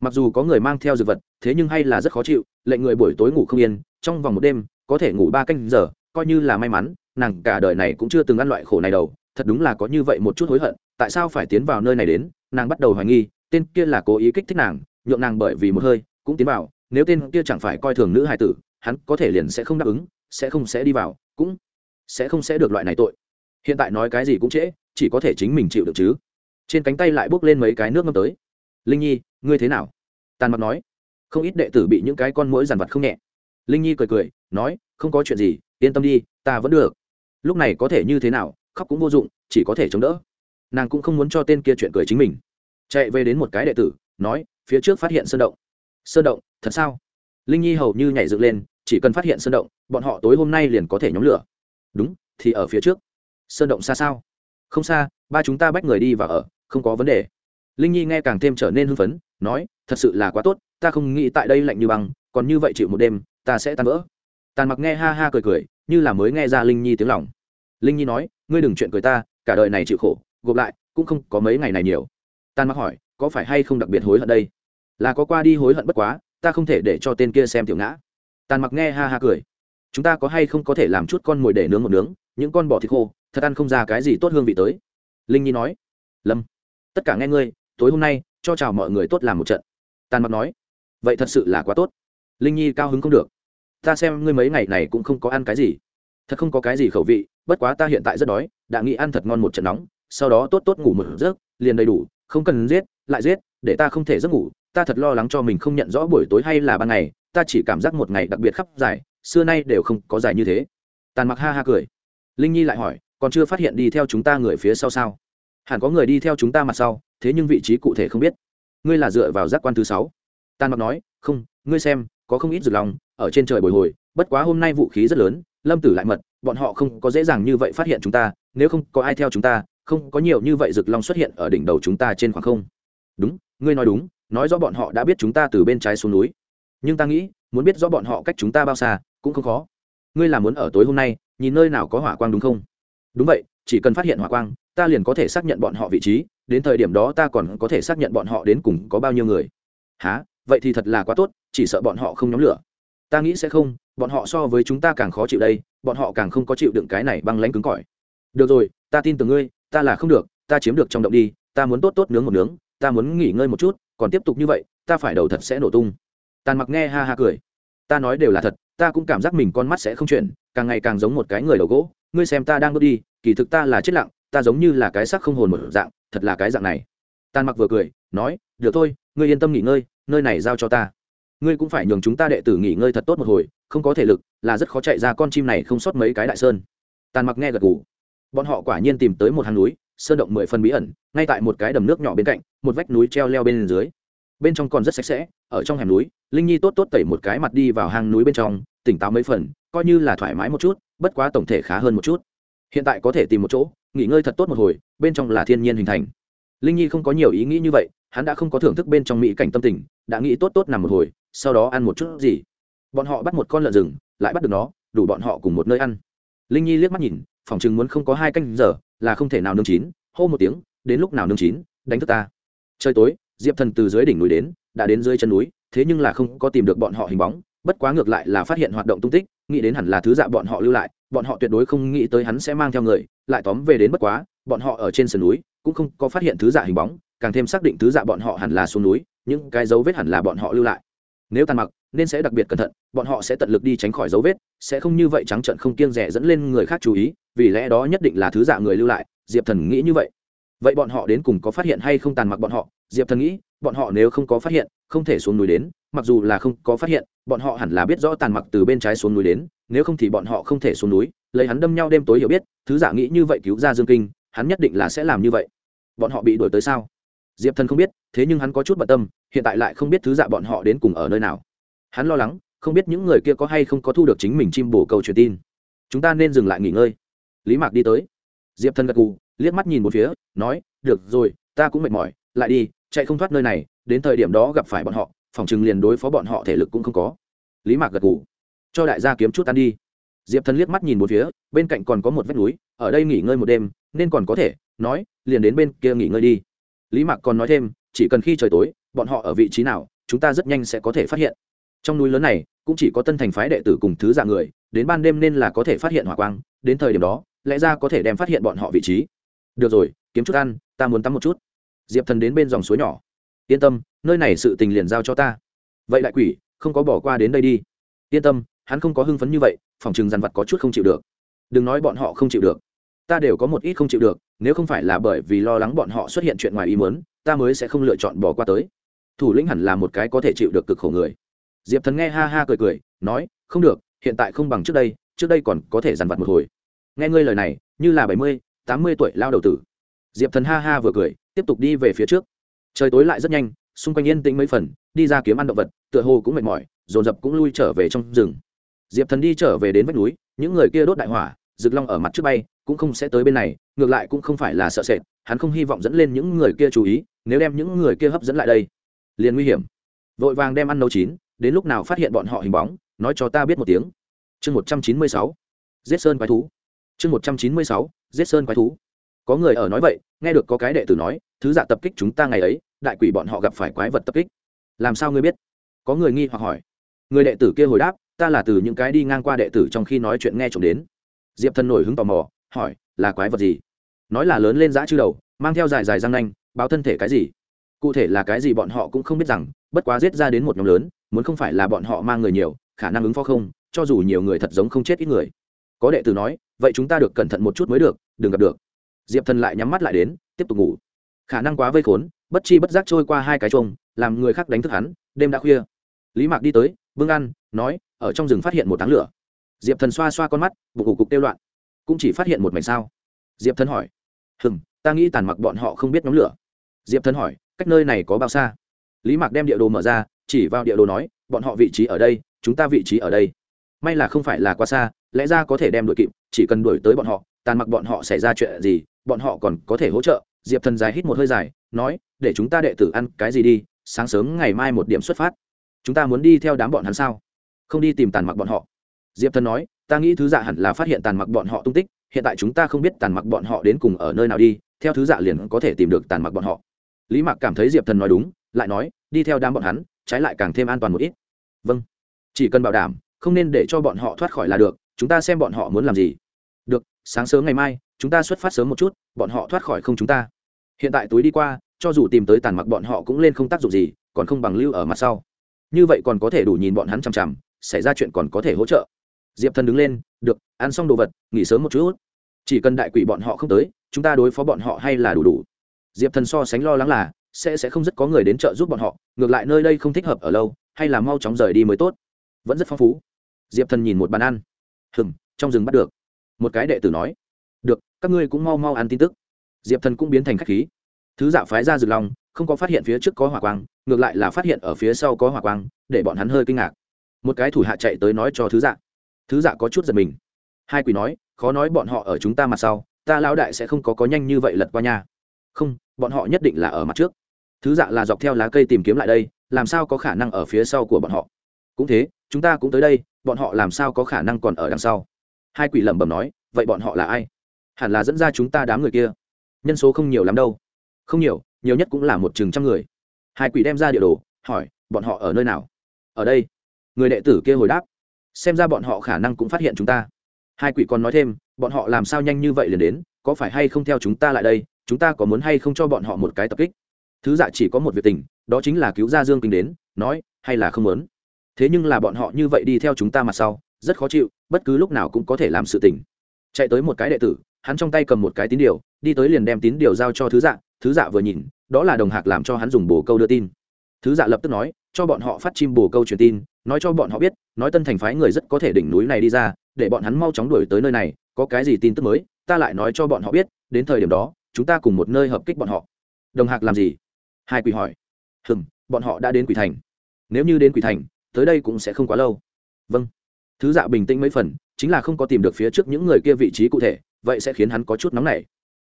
Mặc dù có người mang theo dược vật, thế nhưng hay là rất khó chịu, lệnh người buổi tối ngủ không yên, trong vòng một đêm, có thể ngủ ba canh giờ, coi như là may mắn, nàng cả đời này cũng chưa từng ăn loại khổ này đâu thật đúng là có như vậy một chút hối hận, tại sao phải tiến vào nơi này đến? Nàng bắt đầu hoài nghi, tên kia là cố ý kích thích nàng, nhượng nàng bởi vì một hơi, cũng tiến vào, nếu tên kia chẳng phải coi thường nữ hài tử, hắn có thể liền sẽ không đáp ứng, sẽ không sẽ đi vào, cũng sẽ không sẽ được loại này tội. Hiện tại nói cái gì cũng trễ, chỉ có thể chính mình chịu được chứ. Trên cánh tay lại bốc lên mấy cái nước ngâm tới. Linh nhi, ngươi thế nào? Tàn mặt nói. Không ít đệ tử bị những cái con mũi dằn vặt không nhẹ. Linh nhi cười cười, nói, không có chuyện gì, yên tâm đi, ta vẫn được. Lúc này có thể như thế nào? Khóc cũng vô dụng, chỉ có thể chống đỡ. Nàng cũng không muốn cho tên kia chuyện cười chính mình. Chạy về đến một cái đệ tử, nói, phía trước phát hiện sơn động. Sơn động, thật sao? Linh nhi hầu như nhảy dựng lên, chỉ cần phát hiện sơn động, bọn họ tối hôm nay liền có thể nhóm lửa. Đúng, thì ở phía trước. Sơn động xa sao? Không xa, ba chúng ta bách người đi và ở, không có vấn đề. Linh nhi nghe càng thêm trở nên hưng phấn, nói, thật sự là quá tốt, ta không nghĩ tại đây lạnh như băng, còn như vậy chịu một đêm, ta sẽ tan vỡ. Tàn mặc nghe ha ha cười cười, như là mới nghe ra linh nhi tiếng lòng linh nhi nói, ngươi đừng chuyện cười ta, cả đời này chịu khổ, gộp lại, cũng không có mấy ngày này nhiều. Tàn mặc hỏi, có phải hay không đặc biệt hối hận đây? Là có qua đi hối hận bất quá, ta không thể để cho tên kia xem tiểu ngã. Tàn mặc nghe ha ha cười, chúng ta có hay không có thể làm chút con mồi để nướng một nướng, những con bò thịt khô, thật ăn không ra cái gì tốt hương vị tới. Linh nhi nói, lâm, tất cả nghe ngươi, tối hôm nay, cho chào mọi người tốt làm một trận. Tàn mặc nói, vậy thật sự là quá tốt. Linh nhi cao hứng không được, ta xem ngươi mấy ngày này cũng không có ăn cái gì thật không có cái gì khẩu vị, bất quá ta hiện tại rất đói, đã nghĩ ăn thật ngon một trận nóng, sau đó tốt tốt ngủ một giấc, liền đầy đủ, không cần giết, lại giết, để ta không thể giấc ngủ, ta thật lo lắng cho mình không nhận rõ buổi tối hay là ban ngày, ta chỉ cảm giác một ngày đặc biệt khắp dài, xưa nay đều không có dài như thế. Tàn mặc ha ha cười. Linh nhi lại hỏi, còn chưa phát hiện đi theo chúng ta người phía sau sao? Hẳn có người đi theo chúng ta mặt sau, thế nhưng vị trí cụ thể không biết. Ngươi là dựa vào giác quan thứ sáu. Tàn mặc nói, không, ngươi xem, có không ít rực lòng, ở trên trời bồi hồi, bất quá hôm nay vũ khí rất lớn lâm tử lại mật, bọn họ không có dễ dàng như vậy phát hiện chúng ta, nếu không có ai theo chúng ta, không có nhiều như vậy rực long xuất hiện ở đỉnh đầu chúng ta trên khoảng không. Đúng, ngươi nói đúng, nói rõ bọn họ đã biết chúng ta từ bên trái xuống núi. Nhưng ta nghĩ, muốn biết rõ bọn họ cách chúng ta bao xa, cũng không khó. Ngươi là muốn ở tối hôm nay, nhìn nơi nào có hỏa quang đúng không? Đúng vậy, chỉ cần phát hiện hỏa quang, ta liền có thể xác nhận bọn họ vị trí, đến thời điểm đó ta còn có thể xác nhận bọn họ đến cùng có bao nhiêu người. Há vậy thì thật là quá tốt, chỉ sợ bọn họ không nhóm lửa ta nghĩ sẽ không, bọn họ so với chúng ta càng khó chịu đây, bọn họ càng không có chịu đựng cái này băng lánh cứng cỏi. Được rồi, ta tin tưởng ngươi, ta là không được, ta chiếm được trong động đi, ta muốn tốt tốt nướng một nướng, ta muốn nghỉ ngơi một chút, còn tiếp tục như vậy, ta phải đầu thật sẽ nổ tung. Tàn mặc nghe ha ha cười. Ta nói đều là thật, ta cũng cảm giác mình con mắt sẽ không chuyển, càng ngày càng giống một cái người đầu gỗ. Ngươi xem ta đang bước đi, kỳ thực ta là chết lặng, ta giống như là cái sắc không hồn một dạng, thật là cái dạng này. Tàn mặc vừa cười, nói, được thôi, ngươi yên tâm nghỉ ngơi, nơi này giao cho ta ngươi cũng phải nhường chúng ta đệ tử nghỉ ngơi thật tốt một hồi, không có thể lực, là rất khó chạy ra con chim này không sót mấy cái đại sơn. Tàn mặc nghe gật gù. Bọn họ quả nhiên tìm tới một hang núi, sơn động mười phần bí ẩn, ngay tại một cái đầm nước nhỏ bên cạnh, một vách núi treo leo bên dưới. Bên trong còn rất sạch sẽ, ở trong hẻm núi, linh nhi tốt tốt tẩy một cái mặt đi vào hang núi bên trong, tỉnh táo mấy phần, coi như là thoải mái một chút, bất quá tổng thể khá hơn một chút. Hiện tại có thể tìm một chỗ, nghỉ ngơi thật tốt một hồi, bên trong là thiên nhiên hình thành. Linh nhi không có nhiều ý nghĩ như vậy, hắn đã không có thưởng thức bên trong mỹ cảnh tâm tình, đã nghĩ tốt tốt nằm một hồi sau đó ăn một chút gì. Bọn họ bắt một con lợn rừng, lại bắt được nó, đủ bọn họ cùng một nơi ăn. Linh nhi liếc mắt nhìn, phòng chừng muốn không có hai canh giờ, là không thể nào nương chín, hô một tiếng, đến lúc nào nương chín, đánh thức ta. Trời tối, diệp thần từ dưới đỉnh núi đến, đã đến dưới chân núi, thế nhưng là không có tìm được bọn họ hình bóng, bất quá ngược lại là phát hiện hoạt động tung tích, nghĩ đến hẳn là thứ dạ bọn họ lưu lại, bọn họ tuyệt đối không nghĩ tới hắn sẽ mang theo người, lại tóm về đến bất quá, bọn họ ở trên sườn núi, cũng không có phát hiện thứ dạ hình bóng, càng thêm xác định thứ dạ bọn họ hẳn là xuống núi, những cái dấu vết hẳn là bọn họ lưu lại nếu tàn mặc, nên sẽ đặc biệt cẩn thận, bọn họ sẽ tận lực đi tránh khỏi dấu vết, sẽ không như vậy trắng trận không kiêng rẻ dẫn lên người khác chú ý, vì lẽ đó nhất định là thứ dạ người lưu lại, diệp thần nghĩ như vậy. Vậy bọn họ đến cùng có phát hiện hay không tàn mặc bọn họ? Diệp thần nghĩ, bọn họ nếu không có phát hiện, không thể xuống núi đến, mặc dù là không có phát hiện, bọn họ hẳn là biết rõ tàn mặc từ bên trái xuống núi đến, nếu không thì bọn họ không thể xuống núi, lấy hắn đâm nhau đêm tối hiểu biết, thứ giả nghĩ như vậy cứu ra dương kinh, hắn nhất định là sẽ làm như vậy. Bọn họ bị đuổi tới sao? Diệp thần không biết, thế nhưng hắn có chút bận tâm, hiện tại lại không biết thứ dạ bọn họ đến cùng ở nơi nào. Hắn lo lắng, không biết những người kia có hay không có thu được chính mình chim bổ câu truyền tin. Chúng ta nên dừng lại nghỉ ngơi. Lý mạc đi tới. Diệp thần gật gù, liếc mắt nhìn một phía, nói, được rồi, ta cũng mệt mỏi, lại đi, chạy không thoát nơi này, đến thời điểm đó gặp phải bọn họ, phòng chừng liền đối phó bọn họ thể lực cũng không có. Lý mạc gật gù, cho đại gia kiếm chút ăn đi. Diệp thần liếc mắt nhìn một phía, bên cạnh còn có một vách núi, ở đây nghỉ ngơi một đêm, nên còn có thể, nói, liền đến bên kia nghỉ ngơi đi lý mạc còn nói thêm, chỉ cần khi trời tối, bọn họ ở vị trí nào, chúng ta rất nhanh sẽ có thể phát hiện. Trong núi lớn này, cũng chỉ có tân thành phái đệ tử cùng thứ dạng người, đến ban đêm nên là có thể phát hiện hỏa quang, đến thời điểm đó, lẽ ra có thể đem phát hiện bọn họ vị trí. Được rồi, kiếm chút ăn, ta muốn tắm một chút. Diệp thần đến bên dòng suối nhỏ. Yên tâm, nơi này sự tình liền giao cho ta. Vậy đại quỷ, không có bỏ qua đến đây đi. Yên tâm, hắn không có hưng phấn như vậy, phòng chừng dằn vặt có chút không chịu được. Đừng nói bọn họ không chịu được ta đều có một ít không chịu được, nếu không phải là bởi vì lo lắng bọn họ xuất hiện chuyện ngoài ý muốn, ta mới sẽ không lựa chọn bỏ qua tới. Thủ lĩnh hẳn là một cái có thể chịu được cực khổ người. Diệp thần nghe ha ha cười cười, nói, không được, hiện tại không bằng trước đây trước đây còn có thể dằn vặt một hồi. Nghe ngươi lời này, như là bảy mươi, tám mươi tuổi lao đầu tử. Diệp thần ha ha vừa cười, tiếp tục đi về phía trước. Trời tối lại rất nhanh, xung quanh yên tĩnh mấy phần, đi ra kiếm ăn động vật, tựa hồ cũng mệt mỏi, dồn dập cũng lui trở về trong rừng. Diệp thần đi trở về đến vách núi, những người kia đốt đại hỏa rực long ở mặt trước bay cũng không sẽ tới bên này, ngược lại cũng không phải là sợ sệt, hắn không hy vọng dẫn lên những người kia chú ý, nếu đem những người kia hấp dẫn lại đây, liền nguy hiểm. Vội vàng đem ăn nấu chín, đến lúc nào phát hiện bọn họ hình bóng, nói cho ta biết một tiếng. Chương một trăm chín mươi sáu, giết sơn quái thú. Chương một trăm chín mươi sáu, giết sơn quái thú. Có người ở nói vậy, nghe được có cái đệ tử nói, thứ dạ tập kích chúng ta ngày ấy, đại quỷ bọn họ gặp phải quái vật tập kích. Làm sao ngươi biết? Có người nghi hoặc hỏi. Người đệ tử kia hồi đáp, ta là từ những cái đi ngang qua đệ tử trong khi nói chuyện nghe trộm đến. Diệp thần nổi hứng tò mò hỏi là quái vật gì? Nói là lớn lên dã chư đầu mang theo dài dài răng nanh báo thân thể cái gì? Cụ thể là cái gì bọn họ cũng không biết rằng bất quá giết ra đến một nhóm lớn muốn không phải là bọn họ mang người nhiều khả năng ứng phó không cho dù nhiều người thật giống không chết ít người. Có đệ tử nói vậy chúng ta được cẩn thận một chút mới được đừng gặp được. Diệp thần lại nhắm mắt lại đến tiếp tục ngủ. Khả năng quá vây khốn bất chi bất giác trôi qua hai cái chuông, làm người khác đánh thức hắn đêm đã khuya. Lý mạc đi tới vương ăn nói ở trong rừng phát hiện một táng lửa. Diệp thần xoa xoa con mắt bụng ủ cục tiêu loạn cũng chỉ phát hiện một mảnh sao? Diệp thần hỏi. Hừng ta nghĩ tàn mặc bọn họ không biết nhóm lửa. Diệp thần hỏi, cách nơi này có bao xa? Lý mạc đem địa đồ mở ra, chỉ vào địa đồ nói, bọn họ vị trí ở đây, chúng ta vị trí ở đây. May là không phải là quá xa, lẽ ra có thể đem đuổi kịp, chỉ cần đuổi tới bọn họ, tàn mặc bọn họ xảy ra chuyện gì, bọn họ còn có thể hỗ trợ. Diệp thần dài hít một hơi dài, nói, để chúng ta đệ tử ăn cái gì đi, sáng sớm ngày mai một điểm xuất phát. Chúng ta muốn đi theo đám bọn hắn sao? Không đi tìm tàn mặc bọn họ. Diệp thần nói ta nghĩ thứ dạ hẳn là phát hiện tàn mặc bọn họ tung tích, hiện tại chúng ta không biết tàn mặc bọn họ đến cùng ở nơi nào đi, theo thứ dạ liền có thể tìm được tàn mặc bọn họ. Lý mạc cảm thấy diệp thần nói đúng, lại nói, đi theo đám bọn hắn, trái lại càng thêm an toàn một ít. Vâng. Chỉ cần bảo đảm, không nên để cho bọn họ thoát khỏi là được, chúng ta xem bọn họ muốn làm gì. Được, sáng sớm ngày mai, chúng ta xuất phát sớm một chút, bọn họ thoát khỏi không chúng ta. Hiện tại túi đi qua, cho dù tìm tới tàn mặc bọn họ cũng lên không tác dụng gì, còn không bằng lưu ở mặt sau. Như vậy còn có thể đủ nhìn bọn hắn chằm chằm, xảy ra chuyện còn có thể hỗ trợ diệp thần đứng lên, được, ăn xong đồ vật, nghỉ sớm một chút. Chỉ cần đại quỷ bọn họ không tới, chúng ta đối phó bọn họ hay là đủ đủ. Diệp thần so sánh lo lắng là, sẽ sẽ không rất có người đến trợ giúp bọn họ, ngược lại nơi đây không thích hợp ở lâu, hay là mau chóng rời đi mới tốt. Vẫn rất phong phú. Diệp thần nhìn một bàn ăn. Hừng trong rừng bắt được. Một cái đệ tử nói. Được, các ngươi cũng mau mau ăn tin tức. Diệp thần cũng biến thành khách khí. Thứ dạ phái ra rực lòng không có phát hiện phía trước có hỏa quang, ngược lại là phát hiện ở phía sau có hỏa quang, để bọn hắn hơi kinh ngạc. Một cái thủ hạ chạy tới nói cho thứ dạ thứ dạ có chút giật mình. Hai quỷ nói, khó nói bọn họ ở chúng ta mặt sau, ta lão đại sẽ không có có nhanh như vậy lật qua nhà. không, bọn họ nhất định là ở mặt trước. Thứ dạ là dọc theo lá cây tìm kiếm lại đây, làm sao có khả năng ở phía sau của bọn họ? Cũng thế, chúng ta cũng tới đây, bọn họ làm sao có khả năng còn ở đằng sau? Hai quỷ lẩm bẩm nói, vậy bọn họ là ai? Hẳn là dẫn ra chúng ta đám người kia. Nhân số không nhiều lắm đâu. Không nhiều nhiều nhất cũng là một chừng trăm người. Hai quỷ đem ra địa đồ, hỏi, bọn họ ở nơi nào? Ở đây. Người đệ tử kia hồi đáp xem ra bọn họ khả năng cũng phát hiện chúng ta. Hai quỷ còn nói thêm, bọn họ làm sao nhanh như vậy liền đến, có phải hay không theo chúng ta lại đây, chúng ta có muốn hay không cho bọn họ một cái tập kích? Thứ dạ chỉ có một việc tình, đó chính là cứu ra dương kinh đến, nói, hay là không muốn? Thế nhưng là bọn họ như vậy đi theo chúng ta mặt sau, rất khó chịu, bất cứ lúc nào cũng có thể làm sự tình. Chạy tới một cái đệ tử, hắn trong tay cầm một cái tín điều, đi tới liền đem tín điều giao cho thứ dạ thứ dạ vừa nhìn, đó là đồng hạc làm cho hắn dùng bồ câu đưa tin. Thứ dạ lập tức nói cho bọn họ phát chim bồ câu truyền tin, nói cho bọn họ biết, nói tân thành phái người rất có thể đỉnh núi này đi ra, để bọn hắn mau chóng đuổi tới nơi này, có cái gì tin tức mới, ta lại nói cho bọn họ biết, đến thời điểm đó, chúng ta cùng một nơi hợp kích bọn họ. Đồng hạc làm gì? Hai quỷ hỏi. Hừm, bọn họ đã đến quỷ thành. Nếu như đến quỷ thành, tới đây cũng sẽ không quá lâu. Vâng. Thứ dạ bình tĩnh mấy phần, chính là không có tìm được phía trước những người kia vị trí cụ thể, vậy sẽ khiến hắn có chút nóng nảy.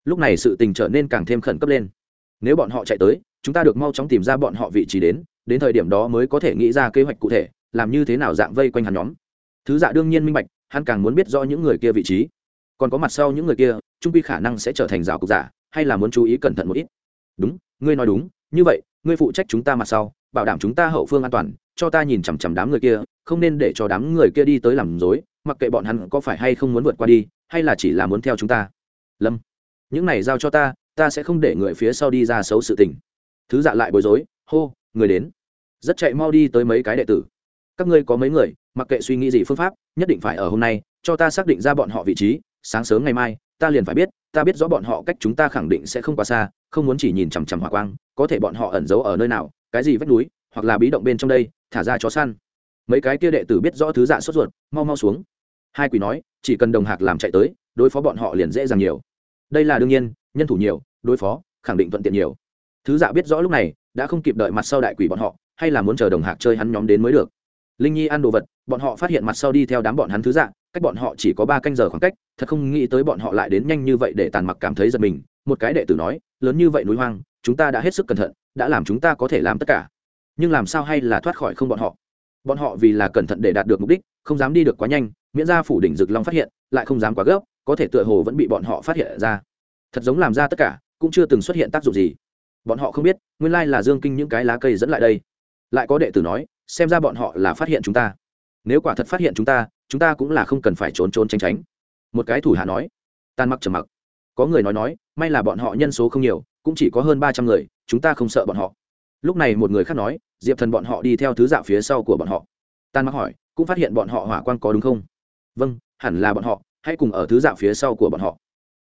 Lúc này sự tình trở nên càng thêm khẩn cấp lên. Nếu bọn họ chạy tới, chúng ta được mau chóng tìm ra bọn họ vị trí đến đến thời điểm đó mới có thể nghĩ ra kế hoạch cụ thể, làm như thế nào dạng vây quanh hắn nhóm. Thứ dạ đương nhiên minh bạch, hắn càng muốn biết rõ những người kia vị trí. Còn có mặt sau những người kia, trung quy khả năng sẽ trở thành rào cục giả, hay là muốn chú ý cẩn thận một ít. Đúng, ngươi nói đúng, như vậy, ngươi phụ trách chúng ta mặt sau, bảo đảm chúng ta hậu phương an toàn, cho ta nhìn chằm chằm đám người kia, không nên để cho đám người kia đi tới làm dối mặc kệ bọn hắn có phải hay không muốn vượt qua đi, hay là chỉ là muốn theo chúng ta. Lâm, những này giao cho ta ta sẽ không để người phía sau đi ra xấu sự tình. Thứ dạ lại bối rối, hô, người đến rất chạy mau đi tới mấy cái đệ tử. Các ngươi có mấy người, mặc kệ suy nghĩ gì phương pháp, nhất định phải ở hôm nay, cho ta xác định ra bọn họ vị trí, sáng sớm ngày mai, ta liền phải biết, ta biết rõ bọn họ cách chúng ta khẳng định sẽ không quá xa, không muốn chỉ nhìn chằm chằm hỏa quang, có thể bọn họ ẩn giấu ở nơi nào, cái gì vách núi, hoặc là bí động bên trong đây, thả ra chó săn. Mấy cái kia đệ tử biết rõ thứ dạ sốt ruột, mau mau xuống. Hai quỷ nói, chỉ cần đồng hạc làm chạy tới, đối phó bọn họ liền dễ dàng nhiều. Đây là đương nhiên, nhân thủ nhiều, đối phó, khẳng định thuận tiện nhiều. Thứ dạ biết rõ lúc này, đã không kịp đợi mặt sau đại quỷ bọn họ hay là muốn chờ đồng hạc chơi hắn nhóm đến mới được. Linh nhi ăn đồ vật, bọn họ phát hiện mặt sau đi theo đám bọn hắn thứ dạng, cách bọn họ chỉ có ba canh giờ khoảng cách, thật không nghĩ tới bọn họ lại đến nhanh như vậy để tàn mặc cảm thấy giật mình. Một cái đệ tử nói, lớn như vậy núi hoang, chúng ta đã hết sức cẩn thận, đã làm chúng ta có thể làm tất cả. Nhưng làm sao hay là thoát khỏi không bọn họ? Bọn họ vì là cẩn thận để đạt được mục đích, không dám đi được quá nhanh, miễn ra phủ đỉnh rực long phát hiện, lại không dám quá gấp, có thể tựa hồ vẫn bị bọn họ phát hiện ra. Thật giống làm ra tất cả, cũng chưa từng xuất hiện tác dụng gì. Bọn họ không biết, nguyên lai là dương kinh những cái lá cây dẫn lại đây lại có đệ tử nói, xem ra bọn họ là phát hiện chúng ta. Nếu quả thật phát hiện chúng ta chúng ta cũng là không cần phải trốn trốn tránh tránh. Một cái thủ hạ nói. Tan mặc trầm mặc. Có người nói nói, may là bọn họ nhân số không nhiều, cũng chỉ có hơn ba trăm người, chúng ta không sợ bọn họ. Lúc này một người khác nói, diệp thần bọn họ đi theo thứ dạo phía sau của bọn họ. Tan mặc hỏi, cũng phát hiện bọn họ hỏa quan có đúng không? Vâng hẳn là bọn họ, hãy cùng ở thứ dạo phía sau của bọn họ.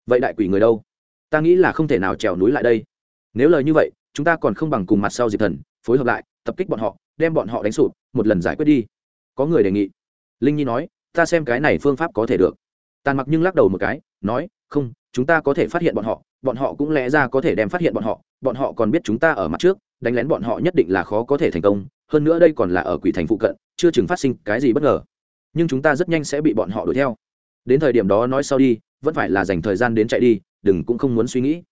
Vậy đại quỷ người đâu? Ta nghĩ là không thể nào trèo núi lại đây. Nếu lời như vậy, chúng ta còn không bằng cùng mặt sau diệp thần, phối hợp lại tập kích bọn họ, đem bọn họ đánh sụp, một lần giải quyết đi. Có người đề nghị. Linh nhi nói, ta xem cái này phương pháp có thể được. Tàn mặc nhưng lắc đầu một cái, nói, không, chúng ta có thể phát hiện bọn họ bọn họ cũng lẽ ra có thể đem phát hiện bọn họ bọn họ còn biết chúng ta ở mặt trước, đánh lén bọn họ nhất định là khó có thể thành công, hơn nữa đây còn là ở quỷ thành phụ cận, chưa chừng phát sinh cái gì bất ngờ. Nhưng chúng ta rất nhanh sẽ bị bọn họ đuổi theo. Đến thời điểm đó nói sau đi, vẫn phải là dành thời gian đến chạy đi, đừng cũng không muốn suy nghĩ.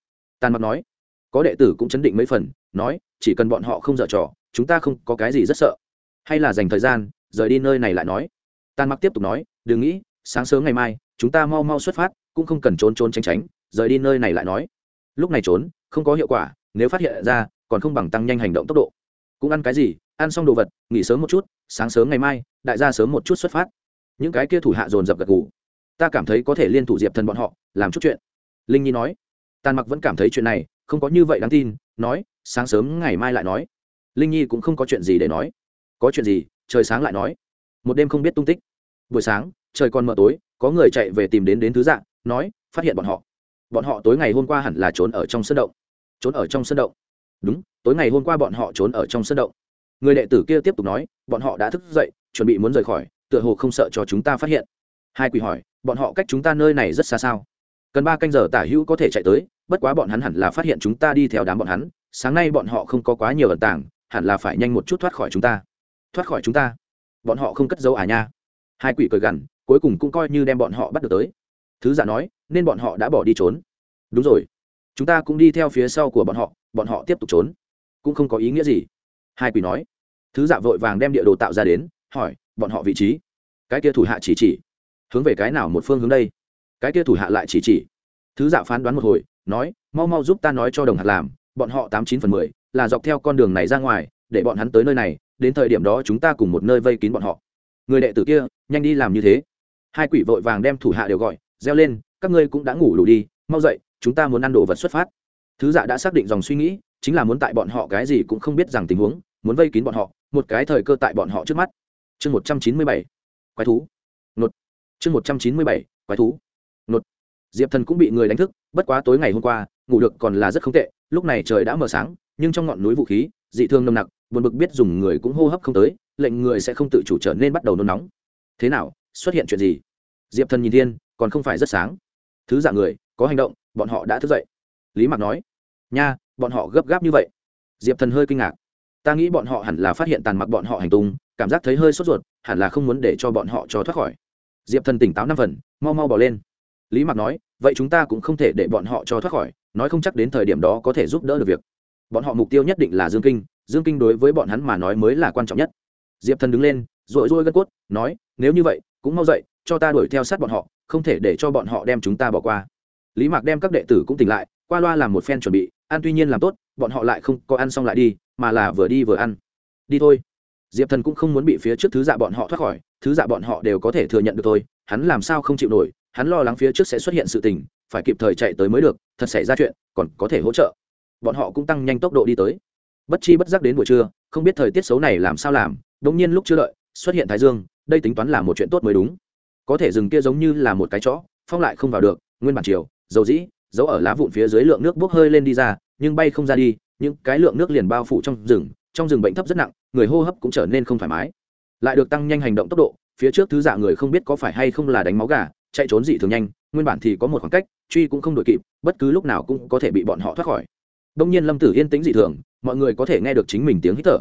Tàn mặc nói, có đệ tử cũng chấn định mấy phần, nói, chỉ cần bọn họ không dở trò chúng ta không có cái gì rất sợ. Hay là dành thời gian, rời đi nơi này lại nói. Tàn mặc tiếp tục nói, đừng nghĩ, sáng sớm ngày mai, chúng ta mau mau xuất phát, cũng không cần trốn trốn tránh tránh, rời đi nơi này lại nói. Lúc này trốn, không có hiệu quả, nếu phát hiện ra, còn không bằng tăng nhanh hành động tốc độ. Cũng ăn cái gì, ăn xong đồ vật, nghỉ sớm một chút, sáng sớm ngày mai, đại gia sớm một chút xuất phát. Những cái kia thủ hạ dồn dập gật gù. Ta cảm thấy có thể liên thủ diệp thần bọn họ, làm chút chuyện. Linh nhi nói. Tàn mặc vẫn cảm thấy chuyện này, không có như vậy đáng tin, nói, sáng sớm ngày mai lại nói linh nhi cũng không có chuyện gì để nói. Có chuyện gì, trời sáng lại nói. Một đêm không biết tung tích. Buổi sáng, trời còn mờ tối, có người chạy về tìm đến đến thứ dạng, nói, phát hiện bọn họ. Bọn họ tối ngày hôm qua hẳn là trốn ở trong sân động. Trốn ở trong sân động. Đúng, tối ngày hôm qua bọn họ trốn ở trong sân động. Người đệ tử kia tiếp tục nói, bọn họ đã thức dậy, chuẩn bị muốn rời khỏi, tựa hồ không sợ cho chúng ta phát hiện. Hai quỷ hỏi, bọn họ cách chúng ta nơi này rất xa sao? Cần ba canh giờ tả hữu có thể chạy tới, bất quá bọn hắn hẳn là phát hiện chúng ta đi theo đám bọn hắn, sáng nay bọn họ không có quá nhiều ẩn tàng hẳn là phải nhanh một chút thoát khỏi chúng ta. Thoát khỏi chúng ta? Bọn họ không cất dấu à nha? Hai quỷ cười gằn, cuối cùng cũng coi như đem bọn họ bắt được tới. Thứ giả nói, nên bọn họ đã bỏ đi trốn. Đúng rồi. Chúng ta cũng đi theo phía sau của bọn họ bọn họ tiếp tục trốn. Cũng không có ý nghĩa gì. Hai quỷ nói. Thứ giả vội vàng đem địa đồ tạo ra đến, hỏi, bọn họ vị trí? Cái kia thủ hạ chỉ chỉ. Hướng về cái nào một phương hướng đây? Cái kia thủ hạ lại chỉ chỉ. Thứ giả phán đoán một hồi, nói, mau mau giúp ta nói cho đồng hạt làm, bọn họ tám chín phần mười là dọc theo con đường này ra ngoài, để bọn hắn tới nơi này, đến thời điểm đó chúng ta cùng một nơi vây kín bọn họ. Người đệ tử kia, nhanh đi làm như thế. Hai quỷ vội vàng đem thủ hạ đều gọi, reo lên, các ngươi cũng đã ngủ đủ đi, mau dậy, chúng ta muốn ăn đồ vật xuất phát. Thứ dạ đã xác định dòng suy nghĩ, chính là muốn tại bọn họ cái gì cũng không biết rằng tình huống, muốn vây kín bọn họ, một cái thời cơ tại bọn họ trước mắt. Chương một trăm chín mươi bảy, quái thú. Nột. Chương một trăm chín mươi bảy, quái thú. Nột. Diệp thần cũng bị người đánh thức, bất quá tối ngày hôm qua, ngủ được còn là rất không tệ lúc này trời đã mờ sáng, nhưng trong ngọn núi vũ khí, dị thương nồng nặc, buồn bực biết dùng người cũng hô hấp không tới, lệnh người sẽ không tự chủ trở nên bắt đầu nôn nóng. Thế nào, xuất hiện chuyện gì? Diệp thần nhìn thiên, còn không phải rất sáng. Thứ dạng người, có hành động, bọn họ đã thức dậy. Lý mạc nói, nha, bọn họ gấp gáp như vậy. Diệp thần hơi kinh ngạc. Ta nghĩ bọn họ hẳn là phát hiện tàn mặc bọn họ hành tung, cảm giác thấy hơi sốt ruột, hẳn là không muốn để cho bọn họ cho thoát khỏi. Diệp thần tỉnh táo năm phần, mau mau bỏ lên. Lý mạc nói, vậy chúng ta cũng không thể để bọn họ cho thoát khỏi nói không chắc đến thời điểm đó có thể giúp đỡ được việc. Bọn họ mục tiêu nhất định là dương kinh dương kinh đối với bọn hắn mà nói mới là quan trọng nhất. Diệp thần đứng lên rồi rôi gân cốt, nói, nếu như vậy, cũng mau dậy, cho ta đuổi theo sát bọn họ, không thể để cho bọn họ đem chúng ta bỏ qua. Lý mạc đem các đệ tử cũng tỉnh lại, qua loa làm một phen chuẩn bị, ăn tuy nhiên làm tốt, bọn họ lại không có ăn xong lại đi, mà là vừa đi vừa ăn. Đi thôi. Diệp thần cũng không muốn bị phía trước thứ dạ bọn họ thoát khỏi, thứ dạ bọn họ đều có thể thừa nhận được thôi, hắn làm sao không chịu nổi, hắn lo lắng phía trước sẽ xuất hiện sự tình phải kịp thời chạy tới mới được, thật xảy ra chuyện, còn có thể hỗ trợ. Bọn họ cũng tăng nhanh tốc độ đi tới. Bất chi bất giác đến buổi trưa, không biết thời tiết xấu này làm sao làm, đống nhiên lúc chưa đợi, xuất hiện thái dương, đây tính toán là một chuyện tốt mới đúng. Có thể rừng kia giống như là một cái chó, phong lại không vào được, nguyên bản chiều, dầu dĩ, dấu ở lá vụn phía dưới lượng nước bốc hơi lên đi ra, nhưng bay không ra đi, những cái lượng nước liền bao phủ trong rừng trong rừng bệnh thấp rất nặng, người hô hấp cũng trở nên không thoải mái. Lại được tăng nhanh hành động tốc độ, phía trước thứ dạ người không biết có phải hay không là đánh máu gà, chạy trốn dị thường nhanh, nguyên bản thì có một khoảng cách truy cũng không đội kịp, bất cứ lúc nào cũng có thể bị bọn họ thoát khỏi. Đông nhiên lâm tử yên tĩnh dị thường, mọi người có thể nghe được chính mình tiếng hít thở.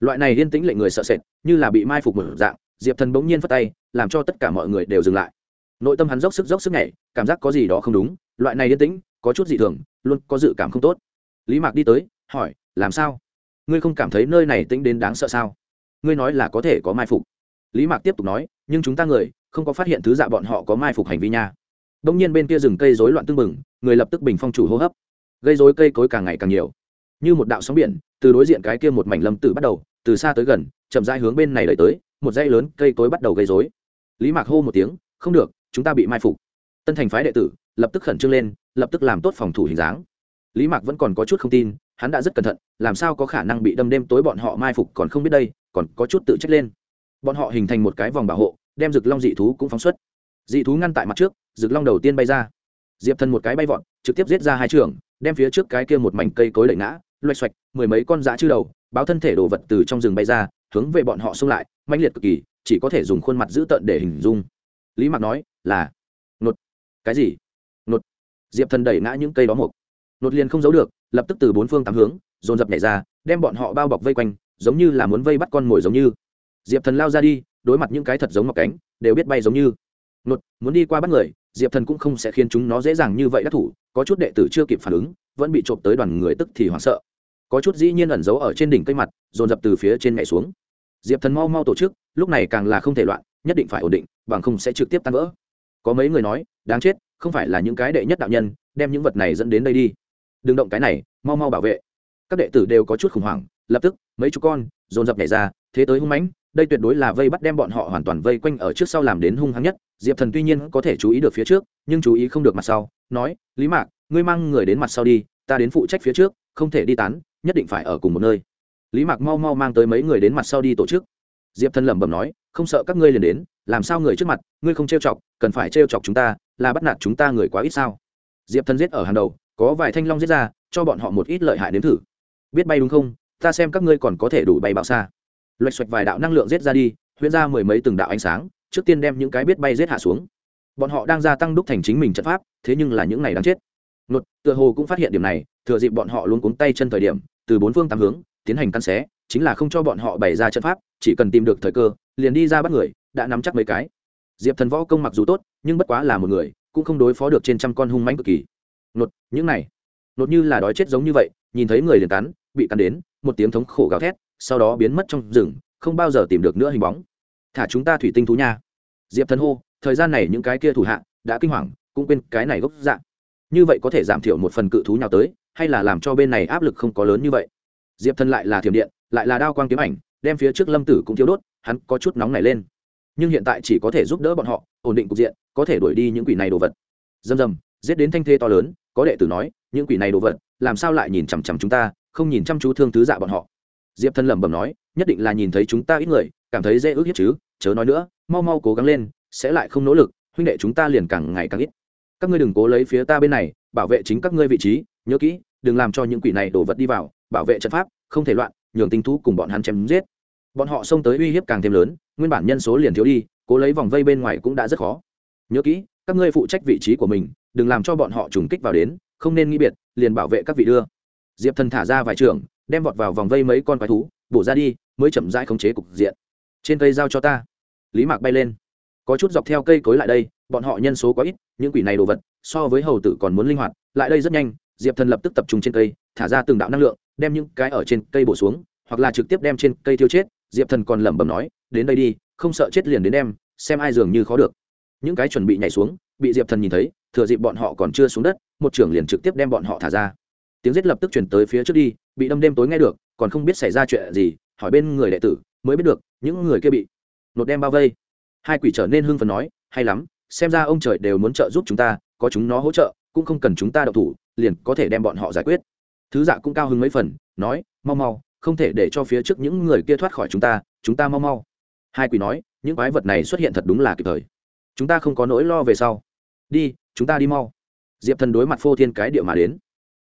Loại này yên tĩnh lệnh người sợ sệt, như là bị mai phục một dạng, diệp thần bỗng nhiên phất tay, làm cho tất cả mọi người đều dừng lại. Nội tâm hắn dốc sức dốc sức nhảy, cảm giác có gì đó không đúng, loại này yên tĩnh, có chút dị thường, luôn có dự cảm không tốt. Lý mạc đi tới, hỏi, làm sao? Ngươi không cảm thấy nơi này tĩnh đến đáng sợ sao? Ngươi nói là có thể có mai phục. Lý mạc tiếp tục nói, nhưng chúng ta người, không có phát hiện thứ dạ bọn họ có mai phục hành vi nha đông nhiên bên kia rừng cây rối loạn tưng bừng, người lập tức bình phong chủ hô hấp. Gây rối cây cối càng ngày càng nhiều. Như một đạo sóng biển, từ đối diện cái kia một mảnh lâm tử bắt đầu, từ xa tới gần, chậm rãi hướng bên này đẩy tới, một dãy lớn cây cối bắt đầu gây rối. Lý mạc hô một tiếng, không được, chúng ta bị mai phục. Tân thành phái đệ tử lập tức khẩn trương lên, lập tức làm tốt phòng thủ hình dáng. Lý mạc vẫn còn có chút không tin, hắn đã rất cẩn thận, làm sao có khả năng bị đâm đêm tối bọn họ mai phục còn không biết đây, còn có chút tự trách lên. Bọn họ hình thành một cái vòng bảo hộ, đem rực long dị thú cũng phóng xuất dị thú ngăn tại mặt trước, rực long đầu tiên bay ra. Diệp thần một cái bay vọt, trực tiếp giết ra hai trường, đem phía trước cái kia một mảnh cây cối đẩy ngã, loạch xoạch, mười mấy con dã chư đầu, báo thân thể đồ vật từ trong rừng bay ra, hướng về bọn họ xông lại, mãnh liệt cực kỳ, chỉ có thể dùng khuôn mặt dữ tợn để hình dung. Lý mạc nói, là, nột. Cái gì? Nột. Diệp thần đẩy ngã những cây đó mục. Nột liền không giấu được, lập tức từ bốn phương tám hướng, dồn dập nhảy ra, đem bọn họ bao bọc vây quanh, giống như là muốn vây bắt con mồi giống như. Diệp thần lao ra đi, đối mặt những cái thật giống ngọc cánh, đều biết bay giống như nột, muốn đi qua bắt người, diệp thần cũng không sẽ khiến chúng nó dễ dàng như vậy đắc thủ, có chút đệ tử chưa kịp phản ứng, vẫn bị trộm tới đoàn người tức thì hoảng sợ. Có chút dĩ nhiên ẩn giấu ở trên đỉnh cây mặt, dồn dập từ phía trên nhảy xuống. Diệp thần mau mau tổ chức, lúc này càng là không thể loạn, nhất định phải ổn định, bằng không sẽ trực tiếp tan vỡ. Có mấy người nói, đáng chết, không phải là những cái đệ nhất đạo nhân, đem những vật này dẫn đến đây đi. Đừng động cái này, mau mau bảo vệ. Các đệ tử đều có chút khủng hoảng, lập tức, mấy chú con, dồn dập nhảy ra, thế tới hung mãnh đây tuyệt đối là vây bắt đem bọn họ hoàn toàn vây quanh ở trước sau làm đến hung hăng nhất. Diệp thần tuy nhiên có thể chú ý được phía trước, nhưng chú ý không được mặt sau, nói, lý mạc, ngươi mang người đến mặt sau đi, ta đến phụ trách phía trước, không thể đi tán, nhất định phải ở cùng một nơi. Lý mạc mau mau mang tới mấy người đến mặt sau đi tổ chức. Diệp thần lẩm bẩm nói, không sợ các ngươi liền đến, làm sao người trước mặt, ngươi không trêu chọc, cần phải trêu chọc chúng ta, là bắt nạt chúng ta người quá ít sao? Diệp thần giết ở hàng đầu, có vài thanh long giết ra, cho bọn họ một ít lợi hại nếm thử. Biết bay đúng không? Ta xem các ngươi còn có thể đủ bay bao xa loạch xoạch vài đạo năng lượng rết ra đi, huyễn ra mười mấy từng đạo ánh sáng, trước tiên đem những cái biết bay rết hạ xuống. Bọn họ đang gia tăng đúc thành chính mình trận pháp, thế nhưng là những này đáng chết. Nột, tựa hồ cũng phát hiện điểm này, thừa dịp bọn họ luôn cuống tay chân thời điểm, từ bốn phương tám hướng, tiến hành căn xé, chính là không cho bọn họ bày ra trận pháp, chỉ cần tìm được thời cơ, liền đi ra bắt người, đã nắm chắc mấy cái. Diệp thần võ công mặc dù tốt, nhưng bất quá là một người, cũng không đối phó được trên trăm con hung mãnh cực kỳ. Nột, những này. Nột như là đói chết giống như vậy, nhìn thấy người liền cắn, bị cắn đến, một tiếng thống khổ gào thét sau đó biến mất trong rừng, không bao giờ tìm được nữa hình bóng. Thả chúng ta thủy tinh thú nha. Diệp thần hô, thời gian này những cái kia thủ hạ đã kinh hoàng, cũng quên cái này gốc dạng. Như vậy có thể giảm thiểu một phần cự thú nhào tới, hay là làm cho bên này áp lực không có lớn như vậy? Diệp thần lại là thiểm điện, lại là đao quang kiếm ảnh, đem phía trước lâm tử cũng thiếu đốt, hắn có chút nóng này lên. Nhưng hiện tại chỉ có thể giúp đỡ bọn họ, ổn định cục diện, có thể đuổi đi những quỷ này đồ vật. Dầm dầm giết đến thanh thê to lớn, có đệ tử nói, những quỷ này đồ vật, làm sao lại nhìn chằm chằm chúng ta, không nhìn chăm chú thương tứ dạ bọn họ? Diệp thân lẩm bẩm nói, nhất định là nhìn thấy chúng ta ít người, cảm thấy dễ ước hiếp chứ, chớ nói nữa, mau mau cố gắng lên, sẽ lại không nỗ lực, huynh đệ chúng ta liền càng ngày càng ít. Các ngươi đừng cố lấy phía ta bên này, bảo vệ chính các ngươi vị trí, nhớ kỹ, đừng làm cho những quỷ này đổ vật đi vào, bảo vệ trận pháp, không thể loạn, nhường tinh thú cùng bọn hắn chém giết. Bọn họ xông tới uy hiếp càng thêm lớn, nguyên bản nhân số liền thiếu đi, cố lấy vòng vây bên ngoài cũng đã rất khó. Nhớ kỹ, các ngươi phụ trách vị trí của mình, đừng làm cho bọn họ trùng kích vào đến, không nên nghĩ biệt, liền bảo vệ các vị đưa. Diệp thần thả ra vài trường đem vọt vào vòng vây mấy con quái thú, bổ ra đi, mới chậm rãi khống chế cục diện. Trên cây giao cho ta. Lý mạc bay lên. Có chút dọc theo cây cối lại đây, bọn họ nhân số quá ít, những quỷ này đồ vật, so với hầu tử còn muốn linh hoạt, lại đây rất nhanh, diệp thần lập tức tập trung trên cây, thả ra từng đạo năng lượng, đem những cái ở trên cây bổ xuống, hoặc là trực tiếp đem trên cây tiêu chết. Diệp thần còn lẩm bẩm nói, đến đây đi, không sợ chết liền đến đem xem ai dường như khó được. Những cái chuẩn bị nhảy xuống, bị diệp thần nhìn thấy, thừa dịp bọn họ còn chưa xuống đất, một trưởng liền trực tiếp đem bọn họ thả ra. Tiếng giết lập tức chuyển tới phía trước đi bị đâm đêm tối nghe được, còn không biết xảy ra chuyện gì, hỏi bên người đệ tử, mới biết được, những người kia bị nột đem bao vây. Hai quỷ trở nên hưng phần nói, hay lắm, xem ra ông trời đều muốn trợ giúp chúng ta, có chúng nó hỗ trợ, cũng không cần chúng ta đậu thủ, liền có thể đem bọn họ giải quyết. Thứ dạ cũng cao hứng mấy phần, nói, mau mau, không thể để cho phía trước những người kia thoát khỏi chúng ta chúng ta mau mau. Hai quỷ nói, những quái vật này xuất hiện thật đúng là kịp thời. Chúng ta không có nỗi lo về sau. Đi, chúng ta đi mau. Diệp thần đối mặt phô thiên cái địa mà đến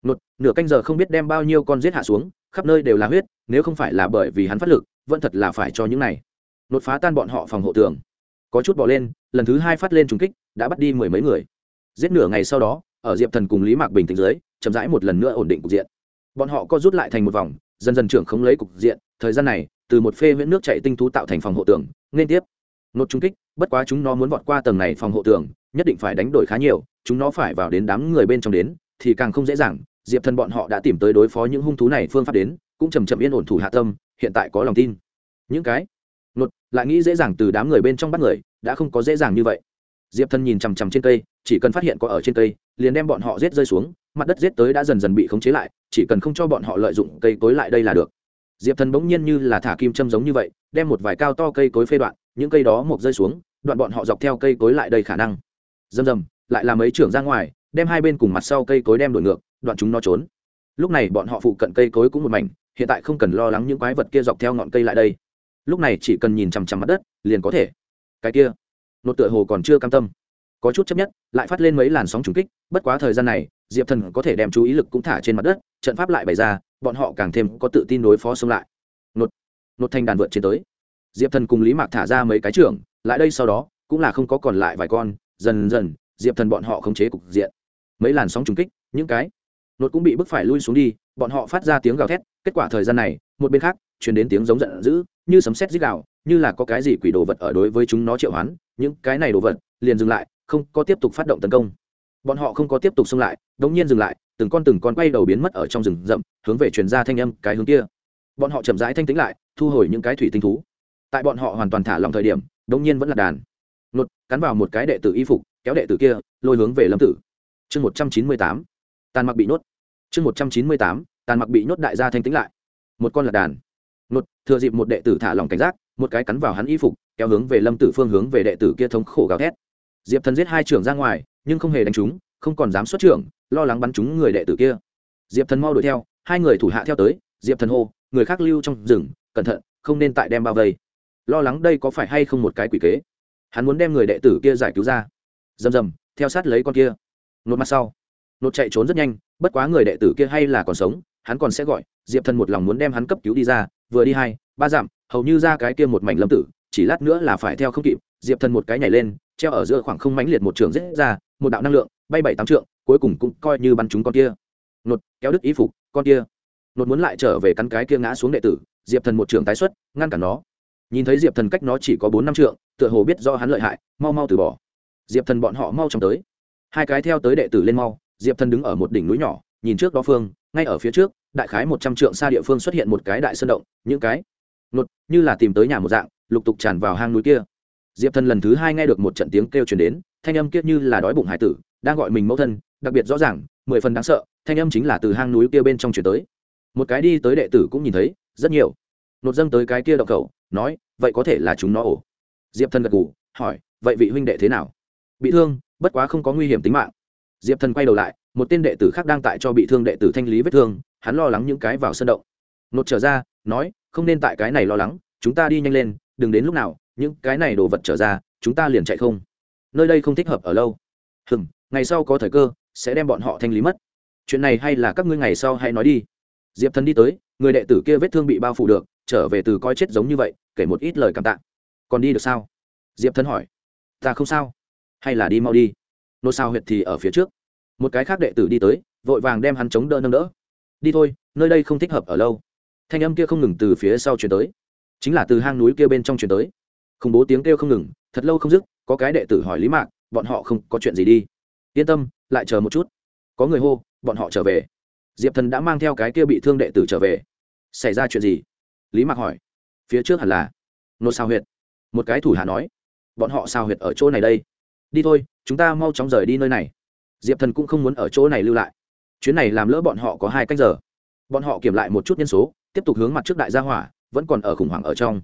nột, nửa canh giờ không biết đem bao nhiêu con giết hạ xuống, khắp nơi đều là huyết, nếu không phải là bởi vì hắn phát lực, vẫn thật là phải cho những này. Nột phá tan bọn họ phòng hộ tường. Có chút bỏ lên, lần thứ hai phát lên trùng kích, đã bắt đi mười mấy người. Giết nửa ngày sau đó, ở diệp thần cùng lý mạc bình tĩnh dưới, chậm rãi một lần nữa ổn định cục diện. Bọn họ co rút lại thành một vòng, dần dần trưởng không lấy cục diện, thời gian này, từ một phê huyễn nước chạy tinh thú tạo thành phòng hộ tường, nên tiếp. Nốt trung kích, bất quá chúng nó muốn vọt qua tầng này phòng hộ tường, nhất định phải đánh đổi khá nhiều, chúng nó phải vào đến đám người bên trong đến, thì càng không dễ dàng diệp thần bọn họ đã tìm tới đối phó những hung thú này phương pháp đến, cũng chầm chậm yên ổn thủ hạ tâm, hiện tại có lòng tin. Những cái? Nột, lại nghĩ dễ dàng từ đám người bên trong bắt người, đã không có dễ dàng như vậy. Diệp thần nhìn chằm chằm trên cây, chỉ cần phát hiện có ở trên cây, liền đem bọn họ giết rơi xuống, mặt đất giết tới đã dần dần bị khống chế lại, chỉ cần không cho bọn họ lợi dụng cây cối lại đây là được. Diệp thần bỗng nhiên như là thả kim châm giống như vậy, đem một vài cao to cây cối phê đoạn, những cây đó mộc rơi xuống, đoạn bọn họ dọc theo cây cối lại đây khả năng. Dầm dầm lại làm mấy trưởng ra ngoài đem hai bên cùng mặt sau cây cối đem đổi ngược, đoạn chúng nó trốn. Lúc này bọn họ phụ cận cây cối cũng một mảnh, hiện tại không cần lo lắng những quái vật kia dọc theo ngọn cây lại đây. Lúc này chỉ cần nhìn chằm chằm mặt đất, liền có thể. Cái kia nột tựa hồ còn chưa cam tâm. Có chút chấp nhất, lại phát lên mấy làn sóng trùng kích, bất quá thời gian này, diệp thần có thể đem chú ý lực cũng thả trên mặt đất, trận pháp lại bày ra, bọn họ càng thêm có tự tin đối phó xông lại. Nột nột thanh đàn vượt trên tới. Diệp thần cùng lý mạc thả ra mấy cái trưởng, lại đây sau đó, cũng là không có còn lại vài con, dần dần, diệp thần bọn họ khống chế cục diện mấy làn sóng trùng kích, những cái nột cũng bị bức phải lui xuống đi, bọn họ phát ra tiếng gào thét, kết quả thời gian này, một bên khác chuyển đến tiếng giống giận dữ, như sấm sét dích gào, như là có cái gì quỷ đồ vật ở đối với chúng nó triệu hoán, những cái này đồ vật, liền dừng lại, không có tiếp tục phát động tấn công. Bọn họ không có tiếp tục xông lại, đống nhiên dừng lại, từng con từng con quay đầu biến mất ở trong rừng rậm, hướng về truyền ra thanh âm, cái hướng kia. Bọn họ chậm rãi thanh tĩnh lại, thu hồi những cái thủy tinh thú. Tại bọn họ hoàn toàn thả lòng thời điểm, đống nhiên vẫn là đàn. Nột, cắn vào một cái đệ tử y phục, kéo đệ tử kia, lôi hướng về lâm tử chương một trăm chín mươi tám. Tàn mặc bị nhốt. Chương một trăm chín mươi tám. Tàn mặc bị nhốt đại gia thanh tĩnh lại. Một con là đàn. Nột, thừa dịp một đệ tử thả lòng cảnh giác, một cái cắn vào hắn y phục, kéo hướng về lâm tử phương hướng về đệ tử kia thống khổ gào thét. Diệp thần giết hai trưởng ra ngoài, nhưng không hề đánh chúng không còn dám xuất trưởng, lo lắng bắn chúng người đệ tử kia. Diệp thần mau đuổi theo, hai người thủ hạ theo tới, diệp thần hô, người khác lưu trong rừng, cẩn thận, không nên tại đem bao vây. Lo lắng đây có phải hay không một cái quỷ kế. Hắn muốn đem người đệ tử kia giải cứu ra. Rầm rầm, theo sát lấy con kia nốt mặt sau. Nốt chạy trốn rất nhanh, bất quá người đệ tử kia hay là còn sống, hắn còn sẽ gọi, diệp thần một lòng muốn đem hắn cấp cứu đi ra, vừa đi hai, ba dặm, hầu như ra cái kia một mảnh lâm tử, chỉ lát nữa là phải theo không kịp, diệp thần một cái nhảy lên, treo ở giữa khoảng không mãnh liệt một trường rết ra, một đạo năng lượng, bay bảy tám trượng, cuối cùng cũng coi như bắn chúng con kia. Nột, kéo đứt ý phục, con kia. Nột muốn lại trở về căn cái kia ngã xuống đệ tử, diệp thần một trường tái xuất, ngăn cản nó. Nhìn thấy diệp thần cách nó chỉ có bốn năm trượng, tựa hồ biết do hắn lợi hại, mau mau từ bỏ. Diệp thần bọn họ mau chóng tới hai cái theo tới đệ tử lên mau, diệp thần đứng ở một đỉnh núi nhỏ, nhìn trước đó phương, ngay ở phía trước, đại khái một trăm trượng xa địa phương xuất hiện một cái đại sơn động, những cái nột, như là tìm tới nhà một dạng, lục tục tràn vào hang núi kia. Diệp thần lần thứ hai nghe được một trận tiếng kêu chuyển đến, thanh âm kia như là đói bụng hải tử, đang gọi mình mẫu thân, đặc biệt rõ ràng, mười phần đáng sợ, thanh âm chính là từ hang núi kia bên trong chuyển tới. Một cái đi tới đệ tử cũng nhìn thấy, rất nhiều. Nột dâng tới cái kia động khẩu, nói, vậy có thể là chúng nó ổ. Diệp thần gật ngủ hỏi, vậy vị huynh đệ thế nào? Bị thương bất quá không có nguy hiểm tính mạng. Diệp thần quay đầu lại, một tên đệ tử khác đang tại cho bị thương đệ tử thanh lý vết thương, hắn lo lắng những cái vào sân động. Nột trở ra, nói, không nên tại cái này lo lắng, chúng ta đi nhanh lên, đừng đến lúc nào, những cái này đồ vật trở ra, chúng ta liền chạy không. Nơi đây không thích hợp ở lâu. Hừm, ngày sau có thời cơ, sẽ đem bọn họ thanh lý mất. Chuyện này hay là các ngươi ngày sau hãy nói đi. Diệp thần đi tới, người đệ tử kia vết thương bị bao phủ được, trở về từ coi chết giống như vậy, kể một ít lời cảm tạ. Còn đi được sao? Diệp thần hỏi. Ta không sao hay là đi mau đi? Nô sao huyệt thì ở phía trước. Một cái khác đệ tử đi tới, vội vàng đem hắn chống đỡ nâng đỡ. Đi thôi, nơi đây không thích hợp ở lâu. Thanh âm kia không ngừng từ phía sau chuyển tới. Chính là từ hang núi kia bên trong chuyển tới. Khủng bố tiếng kêu không ngừng, thật lâu không dứt, có cái đệ tử hỏi lý mạc, bọn họ không có chuyện gì đi. Yên tâm, lại chờ một chút. Có người hô, bọn họ trở về. Diệp thần đã mang theo cái kia bị thương đệ tử trở về. Xảy ra chuyện gì? Lý mạc hỏi. Phía trước hẳn là nô sao huyệt. Một cái thủ hạ nói. Bọn họ sao huyệt ở chỗ này đây? Đi thôi, chúng ta mau chóng rời đi nơi này. Diệp thần cũng không muốn ở chỗ này lưu lại. Chuyến này làm lỡ bọn họ có hai cách giờ. Bọn họ kiểm lại một chút nhân số, tiếp tục hướng mặt trước đại gia hỏa, vẫn còn ở khủng hoảng ở trong.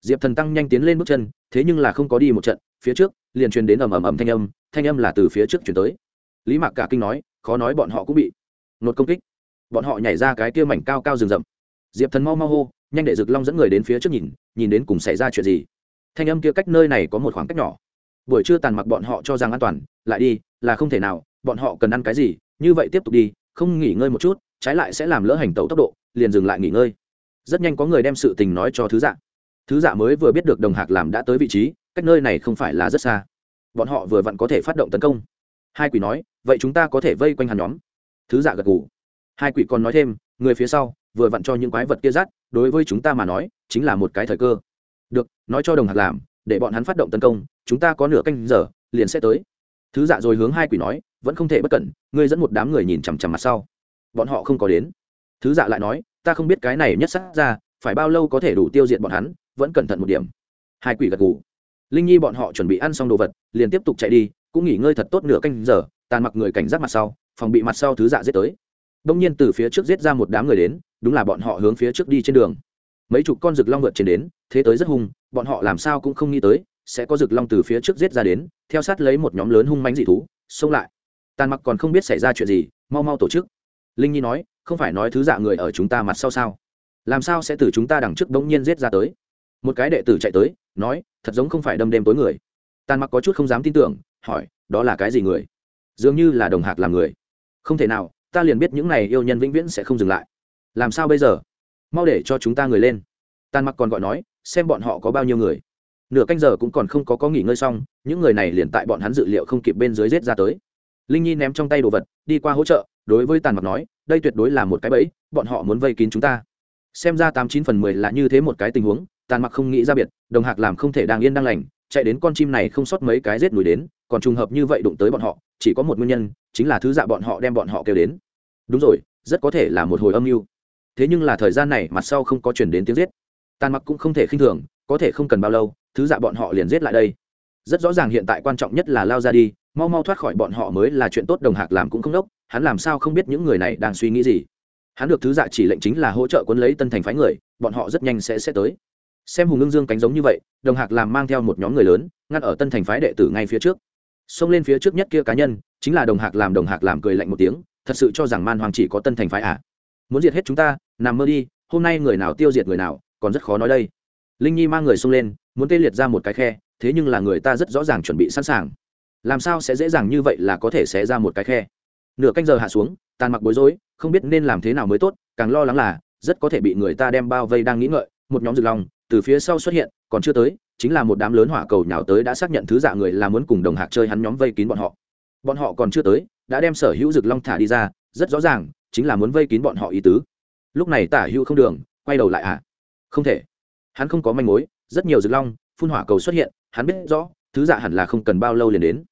Diệp thần tăng nhanh tiến lên bước chân, thế nhưng là không có đi một trận, phía trước, liền truyền đến ầm ầm ầm thanh âm thanh âm là từ phía trước chuyển tới. Lý mạc cả kinh nói, khó nói bọn họ cũng bị nột công kích. Bọn họ nhảy ra cái kia mảnh cao cao rừng rậm. Diệp thần mau mau hô, nhanh để rực long dẫn người đến phía trước nhìn nhìn đến cùng xảy ra chuyện gì. Thanh âm kia cách nơi này có một khoảng cách nhỏ buổi trưa tàn mặc bọn họ cho rằng an toàn, lại đi, là không thể nào, bọn họ cần ăn cái gì, như vậy tiếp tục đi, không nghỉ ngơi một chút, trái lại sẽ làm lỡ hành tẩu tốc độ, liền dừng lại nghỉ ngơi. Rất nhanh có người đem sự tình nói cho thứ dạ. Thứ dạ mới vừa biết được đồng hạc làm đã tới vị trí, cách nơi này không phải là rất xa. Bọn họ vừa vặn có thể phát động tấn công. Hai quỷ nói, vậy chúng ta có thể vây quanh hắn nhóm. Thứ dạ gật gù. Hai quỷ còn nói thêm, người phía sau, vừa vặn cho những quái vật kia rát, đối với chúng ta mà nói, chính là một cái thời cơ. Được, nói cho đồng hạc làm để bọn hắn phát động tấn công, chúng ta có nửa canh giờ, liền sẽ tới. Thứ dạ rồi hướng hai quỷ nói, vẫn không thể bất cẩn, ngươi dẫn một đám người nhìn chằm chằm mặt sau. Bọn họ không có đến. Thứ dạ lại nói, ta không biết cái này nhất sát ra, phải bao lâu có thể đủ tiêu diệt bọn hắn, vẫn cẩn thận một điểm. Hai quỷ gật gù. Linh nhi bọn họ chuẩn bị ăn xong đồ vật, liền tiếp tục chạy đi, cũng nghỉ ngơi thật tốt nửa canh giờ, tàn mặc người cảnh giác mặt sau, phòng bị mặt sau thứ dạ giết tới. Đông nhiên từ phía trước giết ra một đám người đến, đúng là bọn họ hướng phía trước đi trên đường mấy chục con rực long vượt trên đến, thế tới rất hung, bọn họ làm sao cũng không nghĩ tới, sẽ có rực long từ phía trước giết ra đến, theo sát lấy một nhóm lớn hung mánh dị thú, xông lại. Tàn mặc còn không biết xảy ra chuyện gì, mau mau tổ chức. Linh nhi nói, không phải nói thứ dạ người ở chúng ta mặt sau sao? Làm sao sẽ từ chúng ta đằng trước bỗng nhiên giết ra tới? Một cái đệ tử chạy tới, nói, thật giống không phải đâm đêm tối người. Tàn mặc có chút không dám tin tưởng, hỏi, đó là cái gì người? Dường như là đồng hạc làm người. Không thể nào, ta liền biết những này yêu nhân vĩnh viễn sẽ không dừng lại. Làm sao bây giờ? Mau để cho chúng ta người lên. Tàn mặc còn gọi nói, xem bọn họ có bao nhiêu người. Nửa canh giờ cũng còn không có có nghỉ ngơi xong, những người này liền tại bọn hắn dự liệu không kịp bên dưới rết ra tới. Linh nhi ném trong tay đồ vật, đi qua hỗ trợ, đối với tàn mặc nói, đây tuyệt đối là một cái bẫy, bọn họ muốn vây kín chúng ta. Xem ra tám chín phần mười là như thế một cái tình huống, tàn mặc không nghĩ ra biệt, đồng hạc làm không thể đang yên đang lành, chạy đến con chim này không sót mấy cái rết đuổi đến, còn trùng hợp như vậy đụng tới bọn họ, chỉ có một nguyên nhân, chính là thứ dạ bọn họ đem bọn họ kêu đến. Đúng rồi, rất có thể là một hồi âm mưu thế nhưng là thời gian này mặt sau không có chuyển đến tiếng giết. Tàn mặc cũng không thể khinh thường, có thể không cần bao lâu, thứ dạ bọn họ liền giết lại đây. Rất rõ ràng hiện tại quan trọng nhất là lao ra đi, mau mau thoát khỏi bọn họ mới là chuyện tốt, đồng hạc làm cũng không đốc, hắn làm sao không biết những người này đang suy nghĩ gì. Hắn được thứ dạ chỉ lệnh chính là hỗ trợ quân lấy tân thành phái người, bọn họ rất nhanh sẽ sẽ tới. Xem hùng ngưng dương cánh giống như vậy, đồng hạc làm mang theo một nhóm người lớn, ngăn ở tân thành phái đệ tử ngay phía trước. Xông lên phía trước nhất kia cá nhân, chính là đồng hạc làm đồng hạc làm cười lạnh một tiếng, thật sự cho rằng man hoàng chỉ có tân thành phái à? Muốn diệt hết chúng ta, nằm mơ đi, hôm nay người nào tiêu diệt người nào, còn rất khó nói đây. Linh nhi mang người xông lên, muốn tê liệt ra một cái khe, thế nhưng là người ta rất rõ ràng chuẩn bị sẵn sàng. Làm sao sẽ dễ dàng như vậy là có thể xé ra một cái khe? Nửa canh giờ hạ xuống, tàn mặc bối rối, không biết nên làm thế nào mới tốt, càng lo lắng là, rất có thể bị người ta đem bao vây đang nghĩ ngợi, một nhóm rực lòng từ phía sau xuất hiện, còn chưa tới, chính là một đám lớn hỏa cầu nhào tới đã xác nhận thứ dạ người là muốn cùng đồng hạc chơi hắn nhóm vây kín bọn họ. Bọn họ còn chưa tới, đã đem sở hữu rực long thả đi ra, rất rõ ràng chính là muốn vây kín bọn họ ý tứ. Lúc này tả hữu không đường, quay đầu lại à không thể. Hắn không có manh mối, rất nhiều rực long, phun hỏa cầu xuất hiện, hắn biết rõ, thứ dạ hẳn là không cần bao lâu liền đến.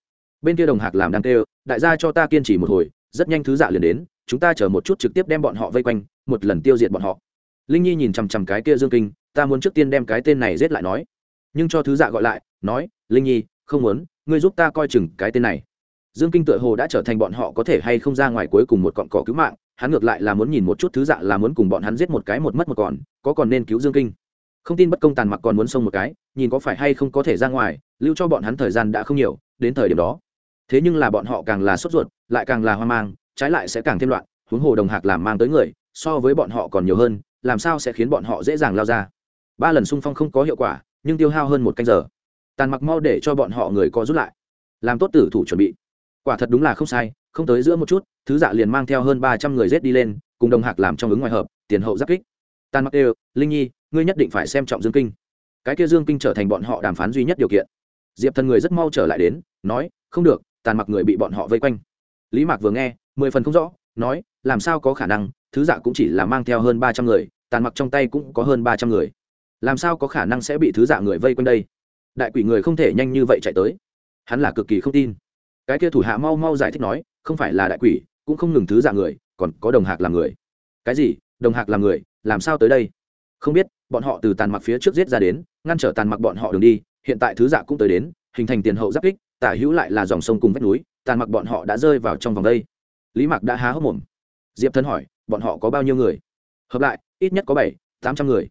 Bên kia đồng hạc làm đang kêu, đại gia cho ta kiên trì một hồi, rất nhanh thứ dạ liền đến, chúng ta chờ một chút trực tiếp đem bọn họ vây quanh, một lần tiêu diệt bọn họ. Linh nhi nhìn chằm chằm cái kia dương kinh, ta muốn trước tiên đem cái tên này giết lại nói. Nhưng cho thứ dạ gọi lại, nói, linh nhi, không muốn, ngươi giúp ta coi chừng cái tên này. Dương kinh tựa hồ đã trở thành bọn họ có thể hay không ra ngoài cuối cùng một cọn cỏ cứu mạng hắn ngược lại là muốn nhìn một chút thứ dạ là muốn cùng bọn hắn giết một cái một mất một còn, có còn nên cứu dương kinh. Không tin bất công tàn mặc còn muốn xông một cái, nhìn có phải hay không có thể ra ngoài, lưu cho bọn hắn thời gian đã không nhiều, đến thời điểm đó. Thế nhưng là bọn họ càng là sốt ruột, lại càng là hoang mang, trái lại sẽ càng thêm loạn, huống hồ đồng hạc làm mang tới người, so với bọn họ còn nhiều hơn, làm sao sẽ khiến bọn họ dễ dàng lao ra. Ba lần xung phong không có hiệu quả, nhưng tiêu hao hơn một canh giờ. Tàn mặc mau để cho bọn họ người có rút lại. Làm tốt tử thủ chuẩn bị. Quả thật đúng là không sai không tới giữa một chút, thứ dạ liền mang theo hơn ba trăm người rết đi lên, cùng đồng hạc làm trong ứng ngoài hợp, tiền hậu giáp kích. Tàn mặc đều, linh nhi, ngươi nhất định phải xem trọng dương kinh. Cái kia dương kinh trở thành bọn họ đàm phán duy nhất điều kiện. Diệp thần người rất mau trở lại đến, nói, không được, tàn mặc người bị bọn họ vây quanh. Lý mạc vừa nghe, mười phần không rõ, nói, làm sao có khả năng, thứ dạ cũng chỉ là mang theo hơn ba trăm người, tàn mặc trong tay cũng có hơn ba trăm người. Làm sao có khả năng sẽ bị thứ dạ người vây quanh đây? Đại quỷ người không thể nhanh như vậy chạy tới. Hắn là cực kỳ không tin cái kia thủ hạ mau mau giải thích nói, không phải là đại quỷ, cũng không ngừng thứ dạng người, còn có đồng hạc làm người. Cái gì? Đồng hạc làm người? Làm sao tới đây? Không biết, bọn họ từ tàn mặc phía trước giết ra đến, ngăn trở tàn mặc bọn họ đường đi, hiện tại thứ dạ cũng tới đến, hình thành tiền hậu giáp kích, tả hữu lại là dòng sông cùng vách núi, tàn mặc bọn họ đã rơi vào trong vòng đây. Lý mạc đã há hốc mồm. Diệp thân hỏi, bọn họ có bao nhiêu người? Hợp lại, ít nhất có bảy, tám trăm người.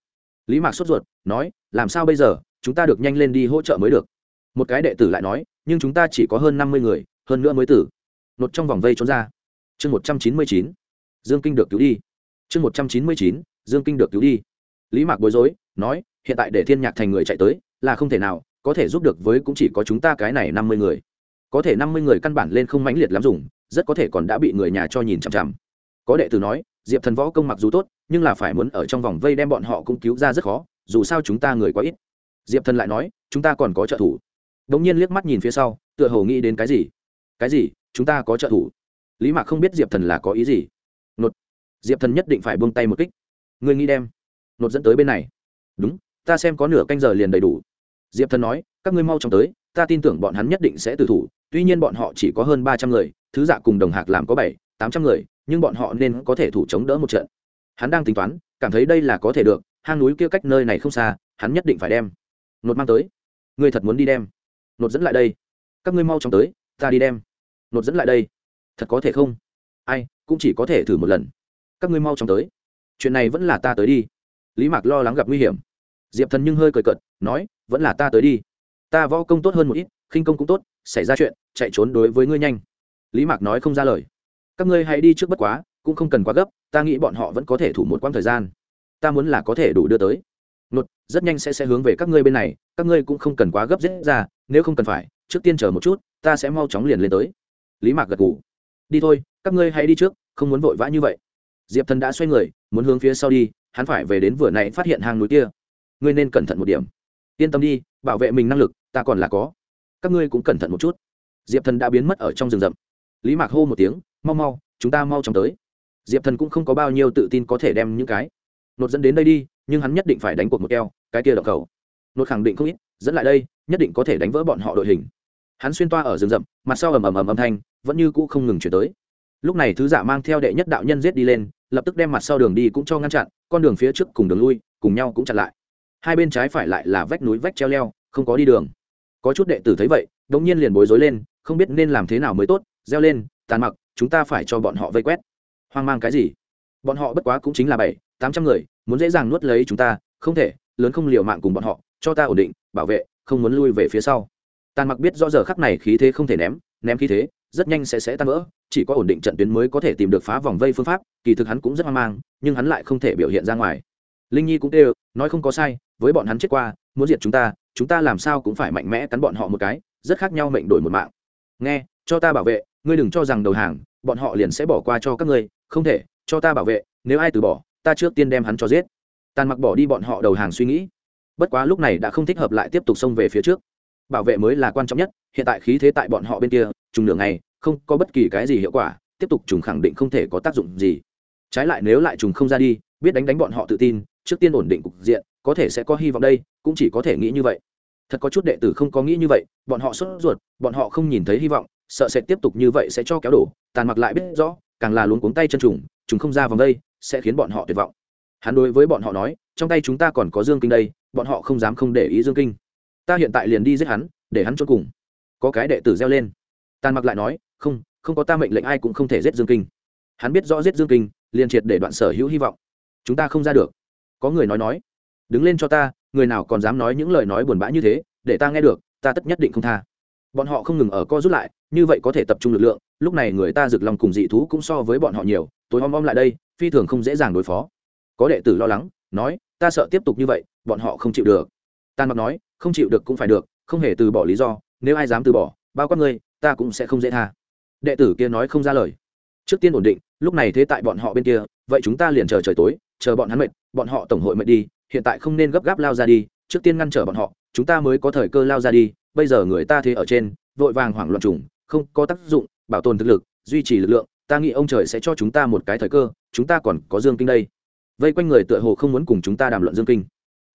Lý mạc sốt ruột, nói, làm sao bây giờ? Chúng ta được nhanh lên đi hỗ trợ mới được. Một cái đệ tử lại nói nhưng chúng ta chỉ có hơn năm mươi người, hơn nữa mới tử. Nột trong vòng vây trốn ra. Chương một trăm chín mươi chín. Dương kinh được cứu đi. Chương một trăm chín mươi chín, dương kinh được cứu đi. Lý mạc bối rối, nói, hiện tại để thiên nhạc thành người chạy tới, là không thể nào, có thể giúp được với cũng chỉ có chúng ta cái này năm mươi người. Có thể năm mươi người căn bản lên không mãnh liệt lắm dùng, rất có thể còn đã bị người nhà cho nhìn chằm chằm. Có đệ tử nói, diệp thần võ công mặc dù tốt, nhưng là phải muốn ở trong vòng vây đem bọn họ cũng cứu ra rất khó, dù sao chúng ta người quá ít. Diệp thần lại nói, chúng ta còn có trợ thủ đ nhiên liếc mắt nhìn phía sau, tựa hồ nghĩ đến cái gì? Cái gì? Chúng ta có trợ thủ. Lý mạc không biết diệp thần là có ý gì. Nột. Diệp thần nhất định phải buông tay một kích. Người nghĩ đem. Nột dẫn tới bên này. Đúng, ta xem có nửa canh giờ liền đầy đủ. Diệp thần nói, các ngươi mau chóng tới, ta tin tưởng bọn hắn nhất định sẽ từ thủ, tuy nhiên bọn họ chỉ có hơn ba trăm người, thứ dạ cùng đồng hạc làm có bảy, tám trăm người, nhưng bọn họ nên có thể thủ chống đỡ một trận. Hắn đang tính toán, cảm thấy đây là có thể được, hang núi kia cách nơi này không xa, hắn nhất định phải đem. Nột mang tới. Ngươi thật muốn đi đem nột dẫn lại đây. Các ngươi mau chóng tới, ta đi đem. Nột dẫn lại đây. Thật có thể không? Ai, cũng chỉ có thể thử một lần. Các ngươi mau chóng tới. Chuyện này vẫn là ta tới đi. Lý mạc lo lắng gặp nguy hiểm. Diệp thần nhưng hơi cười cợt, nói, vẫn là ta tới đi. Ta võ công tốt hơn một ít, khinh công cũng tốt, xảy ra chuyện, chạy trốn đối với ngươi nhanh. Lý mạc nói không ra lời. Các ngươi hãy đi trước bất quá, cũng không cần quá gấp, ta nghĩ bọn họ vẫn có thể thủ một quãng thời gian. Ta muốn là có thể đủ đưa tới nột, rất nhanh sẽ sẽ hướng về các ngươi bên này, các ngươi cũng không cần quá gấp dễ ra, nếu không cần phải, trước tiên chờ một chút, ta sẽ mau chóng liền lên tới. Lý mạc gật ngủ đi thôi, các ngươi hãy đi trước, không muốn vội vã như vậy. Diệp thần đã xoay người, muốn hướng phía sau đi, hắn phải về đến vừa nãy phát hiện hang núi kia. Ngươi nên cẩn thận một điểm. Yên tâm đi, bảo vệ mình năng lực, ta còn là có. Các ngươi cũng cẩn thận một chút. Diệp thần đã biến mất ở trong rừng rậm. Lý mạc hô một tiếng, mau mau, chúng ta mau chóng tới. Diệp thần cũng không có bao nhiêu tự tin có thể đem những cái nột dẫn đến đây đi nhưng hắn nhất định phải đánh cuộc một keo, cái kia đậu cầu nột khẳng định không ít, dẫn lại đây, nhất định có thể đánh vỡ bọn họ đội hình. Hắn xuyên toa ở rừng rậm, mặt sau ầm ầm ầm âm thanh, vẫn như cũ không ngừng chuyển tới. Lúc này thứ giả mang theo đệ nhất đạo nhân giết đi lên, lập tức đem mặt sau đường đi cũng cho ngăn chặn, con đường phía trước cùng đường lui, cùng nhau cũng chặn lại. Hai bên trái phải lại là vách núi vách treo leo, không có đi đường. Có chút đệ tử thấy vậy, đống nhiên liền bối rối lên, không biết nên làm thế nào mới tốt, reo lên, tàn mặc, chúng ta phải cho bọn họ vây quét. Hoang mang cái gì? Bọn họ bất quá cũng chính là bảy, tám trăm người muốn dễ dàng nuốt lấy chúng ta, không thể, lớn không liều mạng cùng bọn họ, cho ta ổn định, bảo vệ, không muốn lui về phía sau. Tàn mặc biết rõ giờ khắc này khí thế không thể ném ném khí thế, rất nhanh sẽ sẽ tan vỡ, chỉ có ổn định trận tuyến mới có thể tìm được phá vòng vây phương pháp, kỳ thực hắn cũng rất hoang mang, nhưng hắn lại không thể biểu hiện ra ngoài. Linh nhi cũng kêu, nói không có sai, với bọn hắn chết qua, muốn diệt chúng ta chúng ta làm sao cũng phải mạnh mẽ cắn bọn họ một cái, rất khác nhau mệnh đổi một mạng. Nghe, cho ta bảo vệ, ngươi đừng cho rằng đầu hàng, bọn họ liền sẽ bỏ qua cho các ngươi, không thể, cho ta bảo vệ, nếu ai từ bỏ ta trước tiên đem hắn cho giết. Tàn mặc bỏ đi bọn họ đầu hàng suy nghĩ. Bất quá lúc này đã không thích hợp lại tiếp tục xông về phía trước. Bảo vệ mới là quan trọng nhất, hiện tại khí thế tại bọn họ bên kia, trùng nửa ngày, không có bất kỳ cái gì hiệu quả, tiếp tục trùng khẳng định không thể có tác dụng gì. Trái lại nếu lại trùng không ra đi, biết đánh đánh bọn họ tự tin, trước tiên ổn định cục diện, có thể sẽ có hy vọng đây, cũng chỉ có thể nghĩ như vậy. Thật có chút đệ tử không có nghĩ như vậy, bọn họ sốt ruột, bọn họ không nhìn thấy hy vọng, sợ sẽ tiếp tục như vậy sẽ cho kéo đổ. Tàn mặc lại biết rõ, càng là luống cuống tay chân trùng chúng không ra vòng đây sẽ khiến bọn họ tuyệt vọng. Hắn đối với bọn họ nói, trong tay chúng ta còn có dương kinh đây, bọn họ không dám không để ý dương kinh. Ta hiện tại liền đi giết hắn, để hắn cho cùng. Có cái đệ tử reo lên. Tàn mặc lại nói, không không có ta mệnh lệnh ai cũng không thể giết dương kinh. Hắn biết rõ giết dương kinh, liền triệt để đoạn sở hữu hy vọng. Chúng ta không ra được. Có người nói nói, đứng lên cho ta, người nào còn dám nói những lời nói buồn bã như thế, để ta nghe được, ta tất nhất định không tha. Bọn họ không ngừng ở co rút lại, như vậy có thể tập trung lực lượng, lúc này người ta rực lòng cùng dị thú cũng so với bọn họ nhiều, tối om om lại đây phi thường không dễ dàng đối phó. Có đệ tử lo lắng, nói, ta sợ tiếp tục như vậy, bọn họ không chịu được. Tàn mặc nói, không chịu được cũng phải được, không hề từ bỏ lý do, nếu ai dám từ bỏ, bao quát ngươi, ta cũng sẽ không dễ tha. Đệ tử kia nói không ra lời. Trước tiên ổn định, lúc này thế tại bọn họ bên kia, vậy chúng ta liền chờ trời tối, chờ bọn hắn mệt, bọn họ tổng hội mệt đi, hiện tại không nên gấp gáp lao ra đi, trước tiên ngăn trở bọn họ, chúng ta mới có thời cơ lao ra đi, bây giờ người ta thế ở trên, vội vàng hoảng loạn trùng, không có tác dụng, bảo tồn thực lực, duy trì lực lượng ta nghĩ ông trời sẽ cho chúng ta một cái thời cơ, chúng ta còn có dương kinh đây. Vây quanh người tựa hồ không muốn cùng chúng ta đàm luận dương kinh.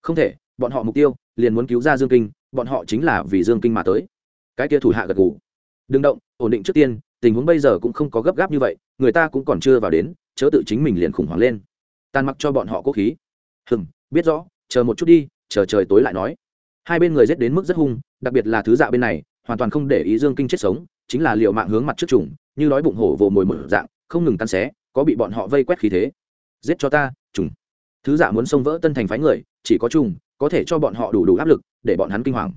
Không thể, bọn họ mục tiêu liền muốn cứu ra dương kinh, bọn họ chính là vì dương kinh mà tới. Cái kia thủ hạ gật gù. Đừng động, ổn định trước tiên, tình huống bây giờ cũng không có gấp gáp như vậy, người ta cũng còn chưa vào đến, chớ tự chính mình liền khủng hoảng lên. Tan mặc cho bọn họ cố khí. Hừm, biết rõ, chờ một chút đi, chờ trời tối lại nói. Hai bên người giết đến mức rất hung, đặc biệt là thứ dạ bên này, hoàn toàn không để ý dương kinh chết sống, chính là liệu mạng hướng mặt trước chủng như nói bụng hổ vồ mồi mở dạng, không ngừng tan xé, có bị bọn họ vây quét khí thế. Giết cho ta, trùng. Thứ giả muốn xông vỡ tân thành phái người, chỉ có trùng, có thể cho bọn họ đủ đủ áp lực, để bọn hắn kinh hoàng.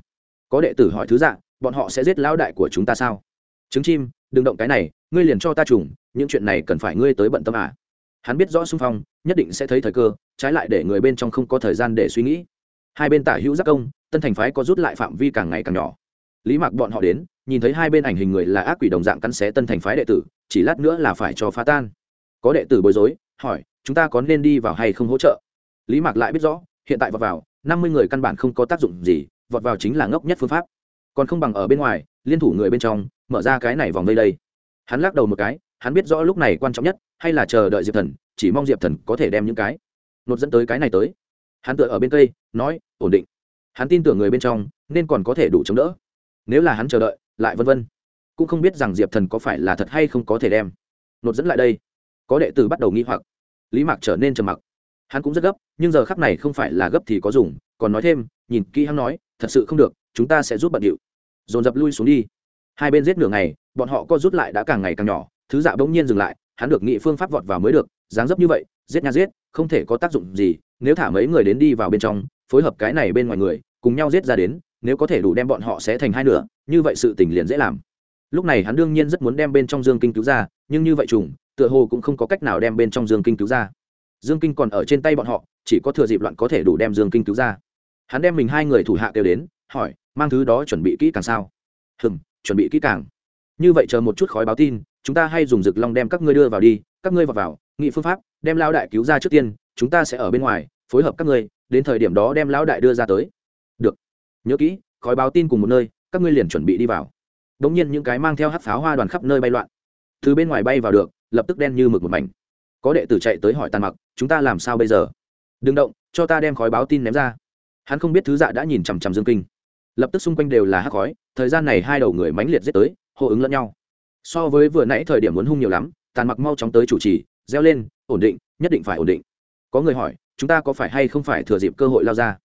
Có đệ tử hỏi thứ dạ bọn họ sẽ giết lão đại của chúng ta sao? Trứng chim, đừng động cái này, ngươi liền cho ta trùng, những chuyện này cần phải ngươi tới bận tâm à? Hắn biết rõ xung phong, nhất định sẽ thấy thời cơ, trái lại để người bên trong không có thời gian để suy nghĩ. Hai bên tả hữu giác công, tân thành phái có rút lại phạm vi càng ngày càng nhỏ lý mặc bọn họ đến, nhìn thấy hai bên ảnh hình người là ác quỷ đồng dạng cắn xé tân thành phái đệ tử, chỉ lát nữa là phải cho phá tan. Có đệ tử bối rối, hỏi, chúng ta có nên đi vào hay không hỗ trợ? Lý mạc lại biết rõ, hiện tại vọt vào, năm mươi người căn bản không có tác dụng gì, vọt vào chính là ngốc nhất phương pháp. Còn không bằng ở bên ngoài, liên thủ người bên trong, mở ra cái này vòng vây đây. Hắn lắc đầu một cái, hắn biết rõ lúc này quan trọng nhất, hay là chờ đợi diệp thần, chỉ mong diệp thần có thể đem những cái nột dẫn tới cái này tới. Hắn tựa ở bên cây, nói, ổn định. Hắn tin tưởng người bên trong, nên còn có thể đủ chống đỡ nếu là hắn chờ đợi, lại vân vân. Cũng không biết rằng diệp thần có phải là thật hay không có thể đem. Nột dẫn lại đây. Có đệ tử bắt đầu nghi hoặc. Lý mạc trở nên trầm mặc. Hắn cũng rất gấp, nhưng giờ khắc này không phải là gấp thì có dùng, còn nói thêm, nhìn kỹ hắn nói, thật sự không được, chúng ta sẽ giúp bận điệu. Dồn dập lui xuống đi. Hai bên giết nửa ngày, bọn họ co rút lại đã càng ngày càng nhỏ, thứ dạ bỗng nhiên dừng lại, hắn được nghị phương pháp vọt vào mới được, dáng dấp như vậy, giết nha giết, không thể có tác dụng gì, nếu thả mấy người đến đi vào bên trong, phối hợp cái này bên ngoài người, cùng nhau giết ra đến nếu có thể đủ đem bọn họ sẽ thành hai nửa, như vậy sự tình liền dễ làm. Lúc này hắn đương nhiên rất muốn đem bên trong dương kinh cứu ra, nhưng như vậy trùng, tựa hồ cũng không có cách nào đem bên trong dương kinh cứu ra. Dương kinh còn ở trên tay bọn họ, chỉ có thừa dịp loạn có thể đủ đem dương kinh cứu ra. Hắn đem mình hai người thủ hạ kêu đến, hỏi, mang thứ đó chuẩn bị kỹ càng sao? Hừm, chuẩn bị kỹ càng. Như vậy chờ một chút khói báo tin, chúng ta hay dùng rực long đem các ngươi đưa vào đi, các ngươi vào vào, nghị phương pháp, đem lao đại cứu ra trước tiên, chúng ta sẽ ở bên ngoài, phối hợp các ngươi, đến thời điểm đó đem lão đại đưa ra tới nhớ kỹ, khói báo tin cùng một nơi, các ngươi liền chuẩn bị đi vào. Đ ỗ n g nhiên những cái mang theo hát pháo hoa đoàn khắp nơi bay loạn. Từ bên ngoài bay vào được, lập tức đen như mực một mảnh. Có đệ tử chạy tới hỏi tàn mặc, chúng ta làm sao bây giờ? Đừng động, cho ta đem khói báo tin ném ra. Hắn không biết thứ dạ đã nhìn chằm chằm dương kinh. Lập tức xung quanh đều là hát khói, thời gian này hai đầu người mãnh liệt giết tới, hô ứng lẫn nhau. So với vừa nãy thời điểm muốn hung nhiều lắm, tàn mặc mau chóng tới chủ trì, reo lên, ổn định, nhất định phải ổn định. Có người hỏi, chúng ta có phải hay không phải thừa dịp cơ hội lao ra?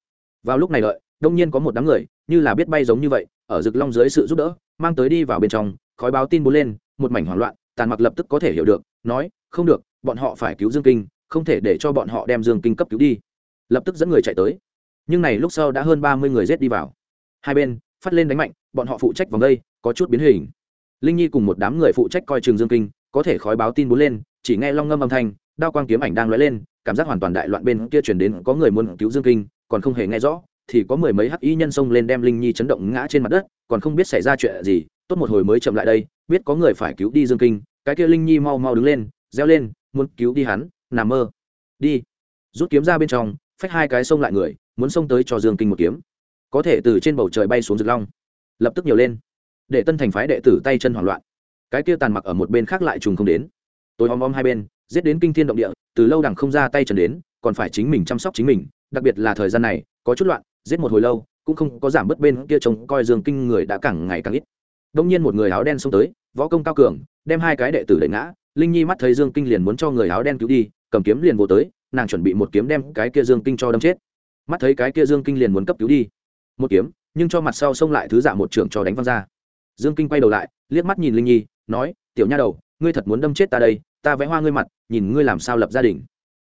Vào lúc này lợi đông nhiên có một đám người, như là biết bay giống như vậy, ở rực long dưới sự giúp đỡ, mang tới đi vào bên trong, khói báo tin bốn lên, một mảnh hoảng loạn, tàn mặc lập tức có thể hiểu được, nói, không được, bọn họ phải cứu dương kinh, không thể để cho bọn họ đem dương kinh cấp cứu đi. Lập tức dẫn người chạy tới. Nhưng này lúc sau đã hơn ba mươi người rết đi vào. Hai bên, phát lên đánh mạnh, bọn họ phụ trách vòng đây, có chút biến hình. Linh nhi cùng một đám người phụ trách coi trường dương kinh, có thể khói báo tin bốn lên, chỉ nghe long ngâm âm thanh, đao quang kiếm ảnh đang lóe lên, cảm giác hoàn toàn đại loạn bên kia chuyển đến, có người muốn cứu dương kinh, còn không hề nghe rõ thì có mười mấy hắc y nhân xông lên đem linh nhi chấn động ngã trên mặt đất, còn không biết xảy ra chuyện gì, tốt một hồi mới chậm lại đây, biết có người phải cứu đi dương kinh, cái kia linh nhi mau mau đứng lên, reo lên, muốn cứu đi hắn, nằm mơ. Đi. Rút kiếm ra bên trong, phách hai cái xông lại người, muốn xông tới cho dương kinh một kiếm. Có thể từ trên bầu trời bay xuống rực long. Lập tức nhiều lên. Để tân thành phái đệ tử tay chân hoảng loạn. Cái kia tàn mặc ở một bên khác lại trùng không đến. Tôi om om hai bên, giết đến kinh thiên động địa, từ lâu đằng không ra tay trần đến, còn phải chính mình chăm sóc chính mình, đặc biệt là thời gian này, có chút loạn giết một hồi lâu, cũng không có giảm bớt bên kia trông coi dương kinh người đã càng ngày càng ít. Đông nhiên một người áo đen xông tới, võ công cao cường, đem hai cái đệ tử đẩy ngã. Linh nhi mắt thấy dương kinh liền muốn cho người áo đen cứu đi, cầm kiếm liền vô tới, nàng chuẩn bị một kiếm đem cái kia dương kinh cho đâm chết. Mắt thấy cái kia dương kinh liền muốn cấp cứu đi. Một kiếm, nhưng cho mặt sau xông lại thứ dạ một trưởng cho đánh văng ra. Dương kinh quay đầu lại, liếc mắt nhìn linh nhi, nói, tiểu nha đầu, ngươi thật muốn đâm chết ta đây, ta vẽ hoa ngươi mặt, nhìn ngươi làm sao lập gia đình.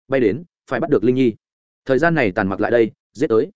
Bay đến, phải bắt được linh nhi. Thời gian này tàn mặc lại đây, giết tới.